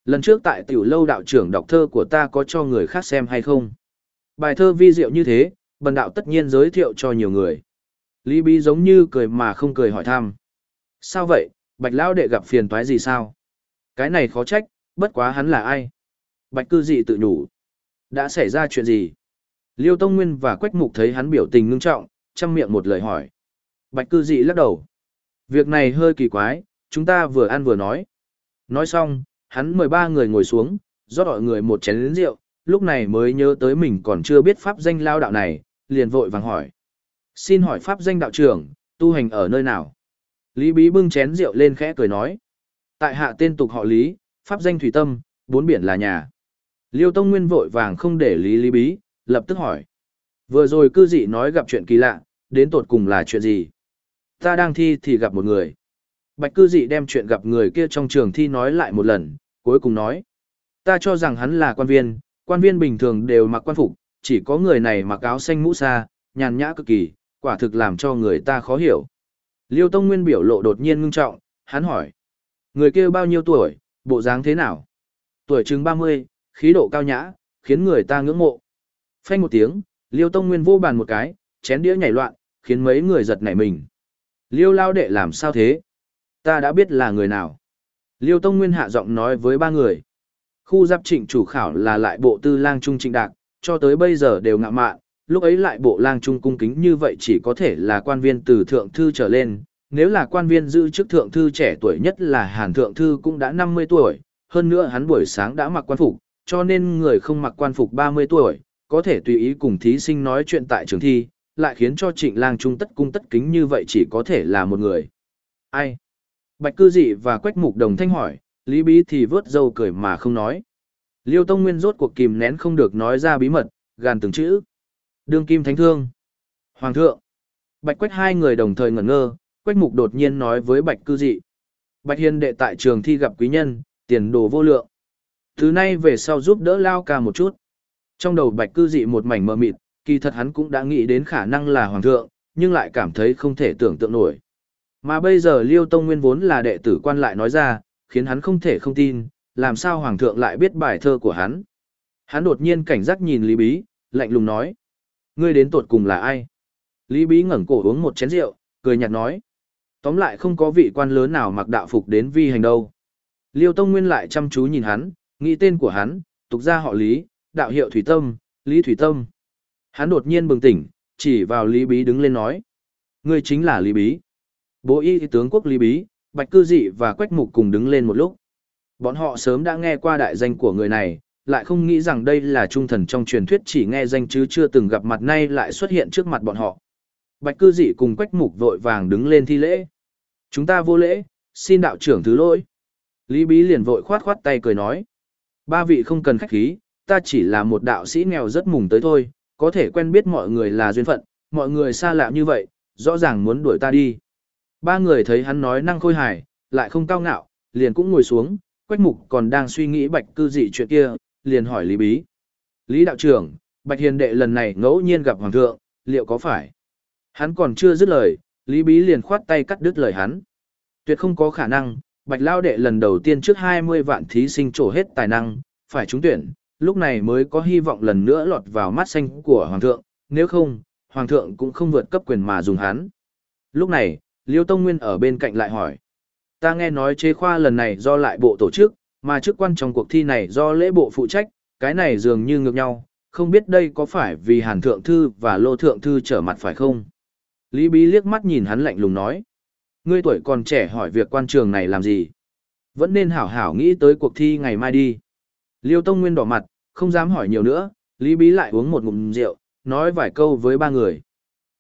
Lần trước tại tiểu lâu đạo trưởng đọc thơ của ta có cho người khác xem hay không? Bài thơ vi diệu như thế, bần đạo tất nhiên giới thiệu cho nhiều người. Lý Bí giống như cười mà không cười hỏi thăm. Sao vậy, bạch lão đệ gặp phiền toái gì sao? Cái này khó trách, bất quá hắn là ai? Bạch cư dị tự nhủ. Đã xảy ra chuyện gì? Liêu Tông Nguyên và Quách Mục thấy hắn biểu tình ngưng trọng, chăm miệng một lời hỏi. Bạch cư dị lắc đầu. Việc này hơi kỳ quái, chúng ta vừa ăn vừa nói. Nói xong, hắn mời ba người ngồi xuống, rót mọi người một chén rượu, lúc này mới nhớ tới mình còn chưa biết pháp danh lao đạo này, liền vội vàng hỏi. Xin hỏi pháp danh đạo trưởng, tu hành ở nơi nào? Lý Bí bưng chén rượu lên khẽ cười nói. Tại hạ tên tục họ Lý, pháp danh Thủy Tâm, bốn biển là nhà. Liêu Tông Nguyên vội vàng không để Lý Lý Bí, lập tức hỏi. Vừa rồi cư dị nói gặp chuyện kỳ lạ, đến tột cùng là chuyện gì? Ta đang thi thì gặp một người. Bạch cư dị đem chuyện gặp người kia trong trường thi nói lại một lần, cuối cùng nói. Ta cho rằng hắn là quan viên, quan viên bình thường đều mặc quan phục, chỉ có người này mặc áo xanh mũ xa, nhàn nhã cực kỳ, quả thực làm cho người ta khó hiểu. Liêu Tông Nguyên biểu lộ đột nhiên ngưng trọng, hắn hỏi. Người kia bao nhiêu tuổi, bộ dáng thế nào? Tuổi chừng 30, khí độ cao nhã, khiến người ta ngưỡng mộ. Phanh một tiếng, Liêu Tông Nguyên vô bàn một cái, chén đĩa nhảy loạn, khiến mấy người giật nảy mình. Liêu lao đệ làm sao thế? Ta đã biết là người nào. Liêu Tông Nguyên hạ giọng nói với ba người. Khu giáp trịnh chủ khảo là lại bộ tư lang trung trịnh đạc, cho tới bây giờ đều ngạ mạn, lúc ấy lại bộ lang trung cung kính như vậy chỉ có thể là quan viên từ thượng thư trở lên, nếu là quan viên giữ chức thượng thư trẻ tuổi nhất là hàn thượng thư cũng đã 50 tuổi, hơn nữa hắn buổi sáng đã mặc quan phục, cho nên người không mặc quan phục 30 tuổi, có thể tùy ý cùng thí sinh nói chuyện tại trường thi, lại khiến cho trịnh lang trung tất cung tất kính như vậy chỉ có thể là một người. Ai? Bạch cư dị và quách mục đồng thanh hỏi, Lý Bí thì vớt dâu cười mà không nói. Liêu Tông Nguyên rốt cuộc kìm nén không được nói ra bí mật, gàn từng chữ. Đương kim thánh thương. Hoàng thượng. Bạch quách hai người đồng thời ngẩn ngơ, quách mục đột nhiên nói với bạch cư dị. Bạch hiền đệ tại trường thi gặp quý nhân, tiền đồ vô lượng. Thứ nay về sau giúp đỡ lao ca một chút. Trong đầu bạch cư dị một mảnh mờ mịt, kỳ thật hắn cũng đã nghĩ đến khả năng là hoàng thượng, nhưng lại cảm thấy không thể tưởng tượng nổi. Mà bây giờ Liêu Tông Nguyên vốn là đệ tử quan lại nói ra, khiến hắn không thể không tin, làm sao hoàng thượng lại biết bài thơ của hắn. Hắn đột nhiên cảnh giác nhìn Lý Bí, lạnh lùng nói. Ngươi đến tột cùng là ai? Lý Bí ngẩng cổ uống một chén rượu, cười nhạt nói. Tóm lại không có vị quan lớn nào mặc đạo phục đến vi hành đâu. Liêu Tông Nguyên lại chăm chú nhìn hắn, nghĩ tên của hắn, tục ra họ Lý, đạo hiệu Thủy Tâm, Lý Thủy Tâm. Hắn đột nhiên bừng tỉnh, chỉ vào Lý Bí đứng lên nói. Ngươi chính là Lý Bí. Bố y tướng quốc Lý Bí, Bạch Cư Dị và Quách Mục cùng đứng lên một lúc. Bọn họ sớm đã nghe qua đại danh của người này, lại không nghĩ rằng đây là trung thần trong truyền thuyết chỉ nghe danh chứ chưa từng gặp mặt nay lại xuất hiện trước mặt bọn họ. Bạch Cư Dị cùng Quách Mục vội vàng đứng lên thi lễ. Chúng ta vô lễ, xin đạo trưởng thứ lỗi. Lý Bí liền vội khoát khoát tay cười nói. Ba vị không cần khách khí, ta chỉ là một đạo sĩ nghèo rất mùng tới thôi, có thể quen biết mọi người là duyên phận, mọi người xa lạ như vậy, rõ ràng muốn đuổi ta đi. Ba người thấy hắn nói năng khôi hài, lại không cao ngạo, liền cũng ngồi xuống, Quách Mục còn đang suy nghĩ bạch cư dị chuyện kia, liền hỏi Lý Bí. Lý đạo trưởng, Bạch Hiền đệ lần này ngẫu nhiên gặp Hoàng thượng, liệu có phải? Hắn còn chưa dứt lời, Lý Bí liền khoát tay cắt đứt lời hắn. Tuyệt không có khả năng, Bạch Lao đệ lần đầu tiên trước 20 vạn thí sinh trổ hết tài năng, phải trúng tuyển, lúc này mới có hy vọng lần nữa lọt vào mắt xanh của Hoàng thượng, nếu không, Hoàng thượng cũng không vượt cấp quyền mà dùng hắn. Lúc này, Liêu Tông Nguyên ở bên cạnh lại hỏi. Ta nghe nói chế khoa lần này do lại bộ tổ chức, mà chức quan trong cuộc thi này do lễ bộ phụ trách, cái này dường như ngược nhau, không biết đây có phải vì Hàn Thượng Thư và Lô Thượng Thư trở mặt phải không? Lý Bí liếc mắt nhìn hắn lạnh lùng nói. Ngươi tuổi còn trẻ hỏi việc quan trường này làm gì? Vẫn nên hảo hảo nghĩ tới cuộc thi ngày mai đi. Liêu Tông Nguyên đỏ mặt, không dám hỏi nhiều nữa, Lý Bí lại uống một ngụm rượu, nói vài câu với ba người.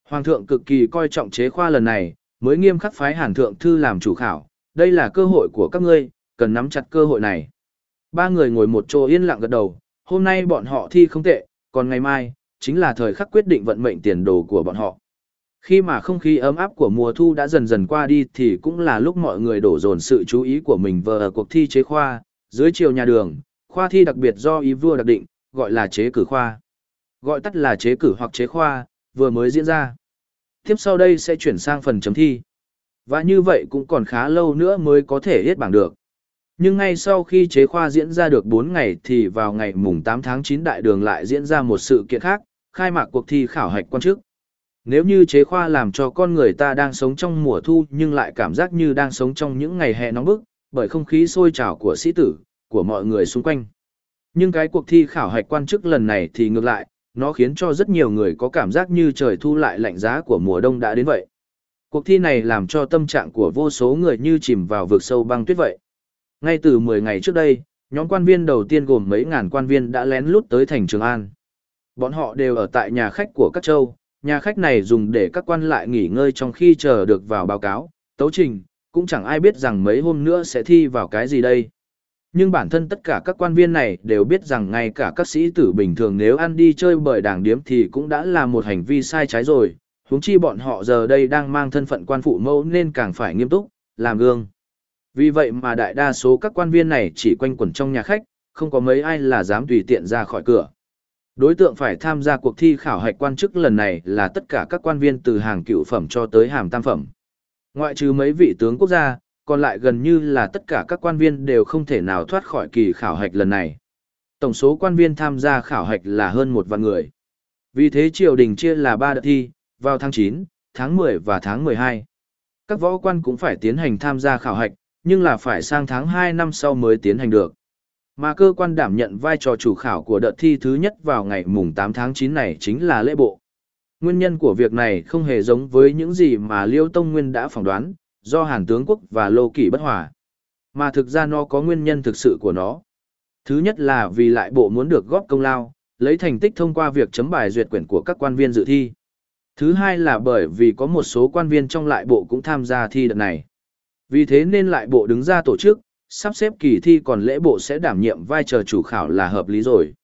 Hoàng thượng cực kỳ coi trọng chế khoa lần này, mới nghiêm khắc phái Hàn Thượng Thư làm chủ khảo, đây là cơ hội của các ngươi, cần nắm chặt cơ hội này. Ba người ngồi một chỗ yên lặng gật đầu, hôm nay bọn họ thi không tệ, còn ngày mai, chính là thời khắc quyết định vận mệnh tiền đồ của bọn họ. Khi mà không khí ấm áp của mùa thu đã dần dần qua đi thì cũng là lúc mọi người đổ dồn sự chú ý của mình vào ở cuộc thi chế khoa, dưới chiều nhà đường, khoa thi đặc biệt do ý vua đặc định, gọi là chế cử khoa. Gọi tắt là chế cử hoặc chế khoa, vừa mới diễn ra. Tiếp sau đây sẽ chuyển sang phần chấm thi. Và như vậy cũng còn khá lâu nữa mới có thể hết bảng được. Nhưng ngay sau khi chế khoa diễn ra được 4 ngày thì vào ngày mùng 8 tháng 9 đại đường lại diễn ra một sự kiện khác, khai mạc cuộc thi khảo hạch quan chức. Nếu như chế khoa làm cho con người ta đang sống trong mùa thu nhưng lại cảm giác như đang sống trong những ngày hè nóng bức, bởi không khí sôi trào của sĩ tử, của mọi người xung quanh. Nhưng cái cuộc thi khảo hạch quan chức lần này thì ngược lại, nó khiến cho rất nhiều người có cảm giác như trời thu lại lạnh giá của mùa đông đã đến vậy. Cuộc thi này làm cho tâm trạng của vô số người như chìm vào vực sâu băng tuyết vậy. Ngay từ 10 ngày trước đây, nhóm quan viên đầu tiên gồm mấy ngàn quan viên đã lén lút tới thành Trường An. Bọn họ đều ở tại nhà khách của các châu, nhà khách này dùng để các quan lại nghỉ ngơi trong khi chờ được vào báo cáo, tấu trình, cũng chẳng ai biết rằng mấy hôm nữa sẽ thi vào cái gì đây. Nhưng bản thân tất cả các quan viên này đều biết rằng ngay cả các sĩ tử bình thường nếu ăn đi chơi bởi đảng điếm thì cũng đã là một hành vi sai trái rồi, huống chi bọn họ giờ đây đang mang thân phận quan phụ mẫu nên càng phải nghiêm túc, làm gương. Vì vậy mà đại đa số các quan viên này chỉ quanh quẩn trong nhà khách, không có mấy ai là dám tùy tiện ra khỏi cửa. Đối tượng phải tham gia cuộc thi khảo hạch quan chức lần này là tất cả các quan viên từ hàng cựu phẩm cho tới hàm tam phẩm. Ngoại trừ mấy vị tướng quốc gia, còn lại gần như là tất cả các quan viên đều không thể nào thoát khỏi kỳ khảo hạch lần này. Tổng số quan viên tham gia khảo hạch là hơn một vạn người. Vì thế triều đình chia là ba đợt thi, vào tháng 9, tháng 10 và tháng 12. Các võ quan cũng phải tiến hành tham gia khảo hạch, nhưng là phải sang tháng 2 năm sau mới tiến hành được. Mà cơ quan đảm nhận vai trò chủ khảo của đợt thi thứ nhất vào ngày mùng 8 tháng 9 này chính là lễ bộ. Nguyên nhân của việc này không hề giống với những gì mà Liêu Tông Nguyên đã phỏng đoán, do Hàn Tướng Quốc và Lô Kỷ bất hòa. Mà thực ra nó có nguyên nhân thực sự của nó. Thứ nhất là vì lại bộ muốn được góp công lao, lấy thành tích thông qua việc chấm bài duyệt quyển của các quan viên dự thi. Thứ hai là bởi vì có một số quan viên trong lại bộ cũng tham gia thi đợt này. Vì thế nên lại bộ đứng ra tổ chức, sắp xếp kỳ thi còn lễ bộ sẽ đảm nhiệm vai trò chủ khảo là hợp lý rồi.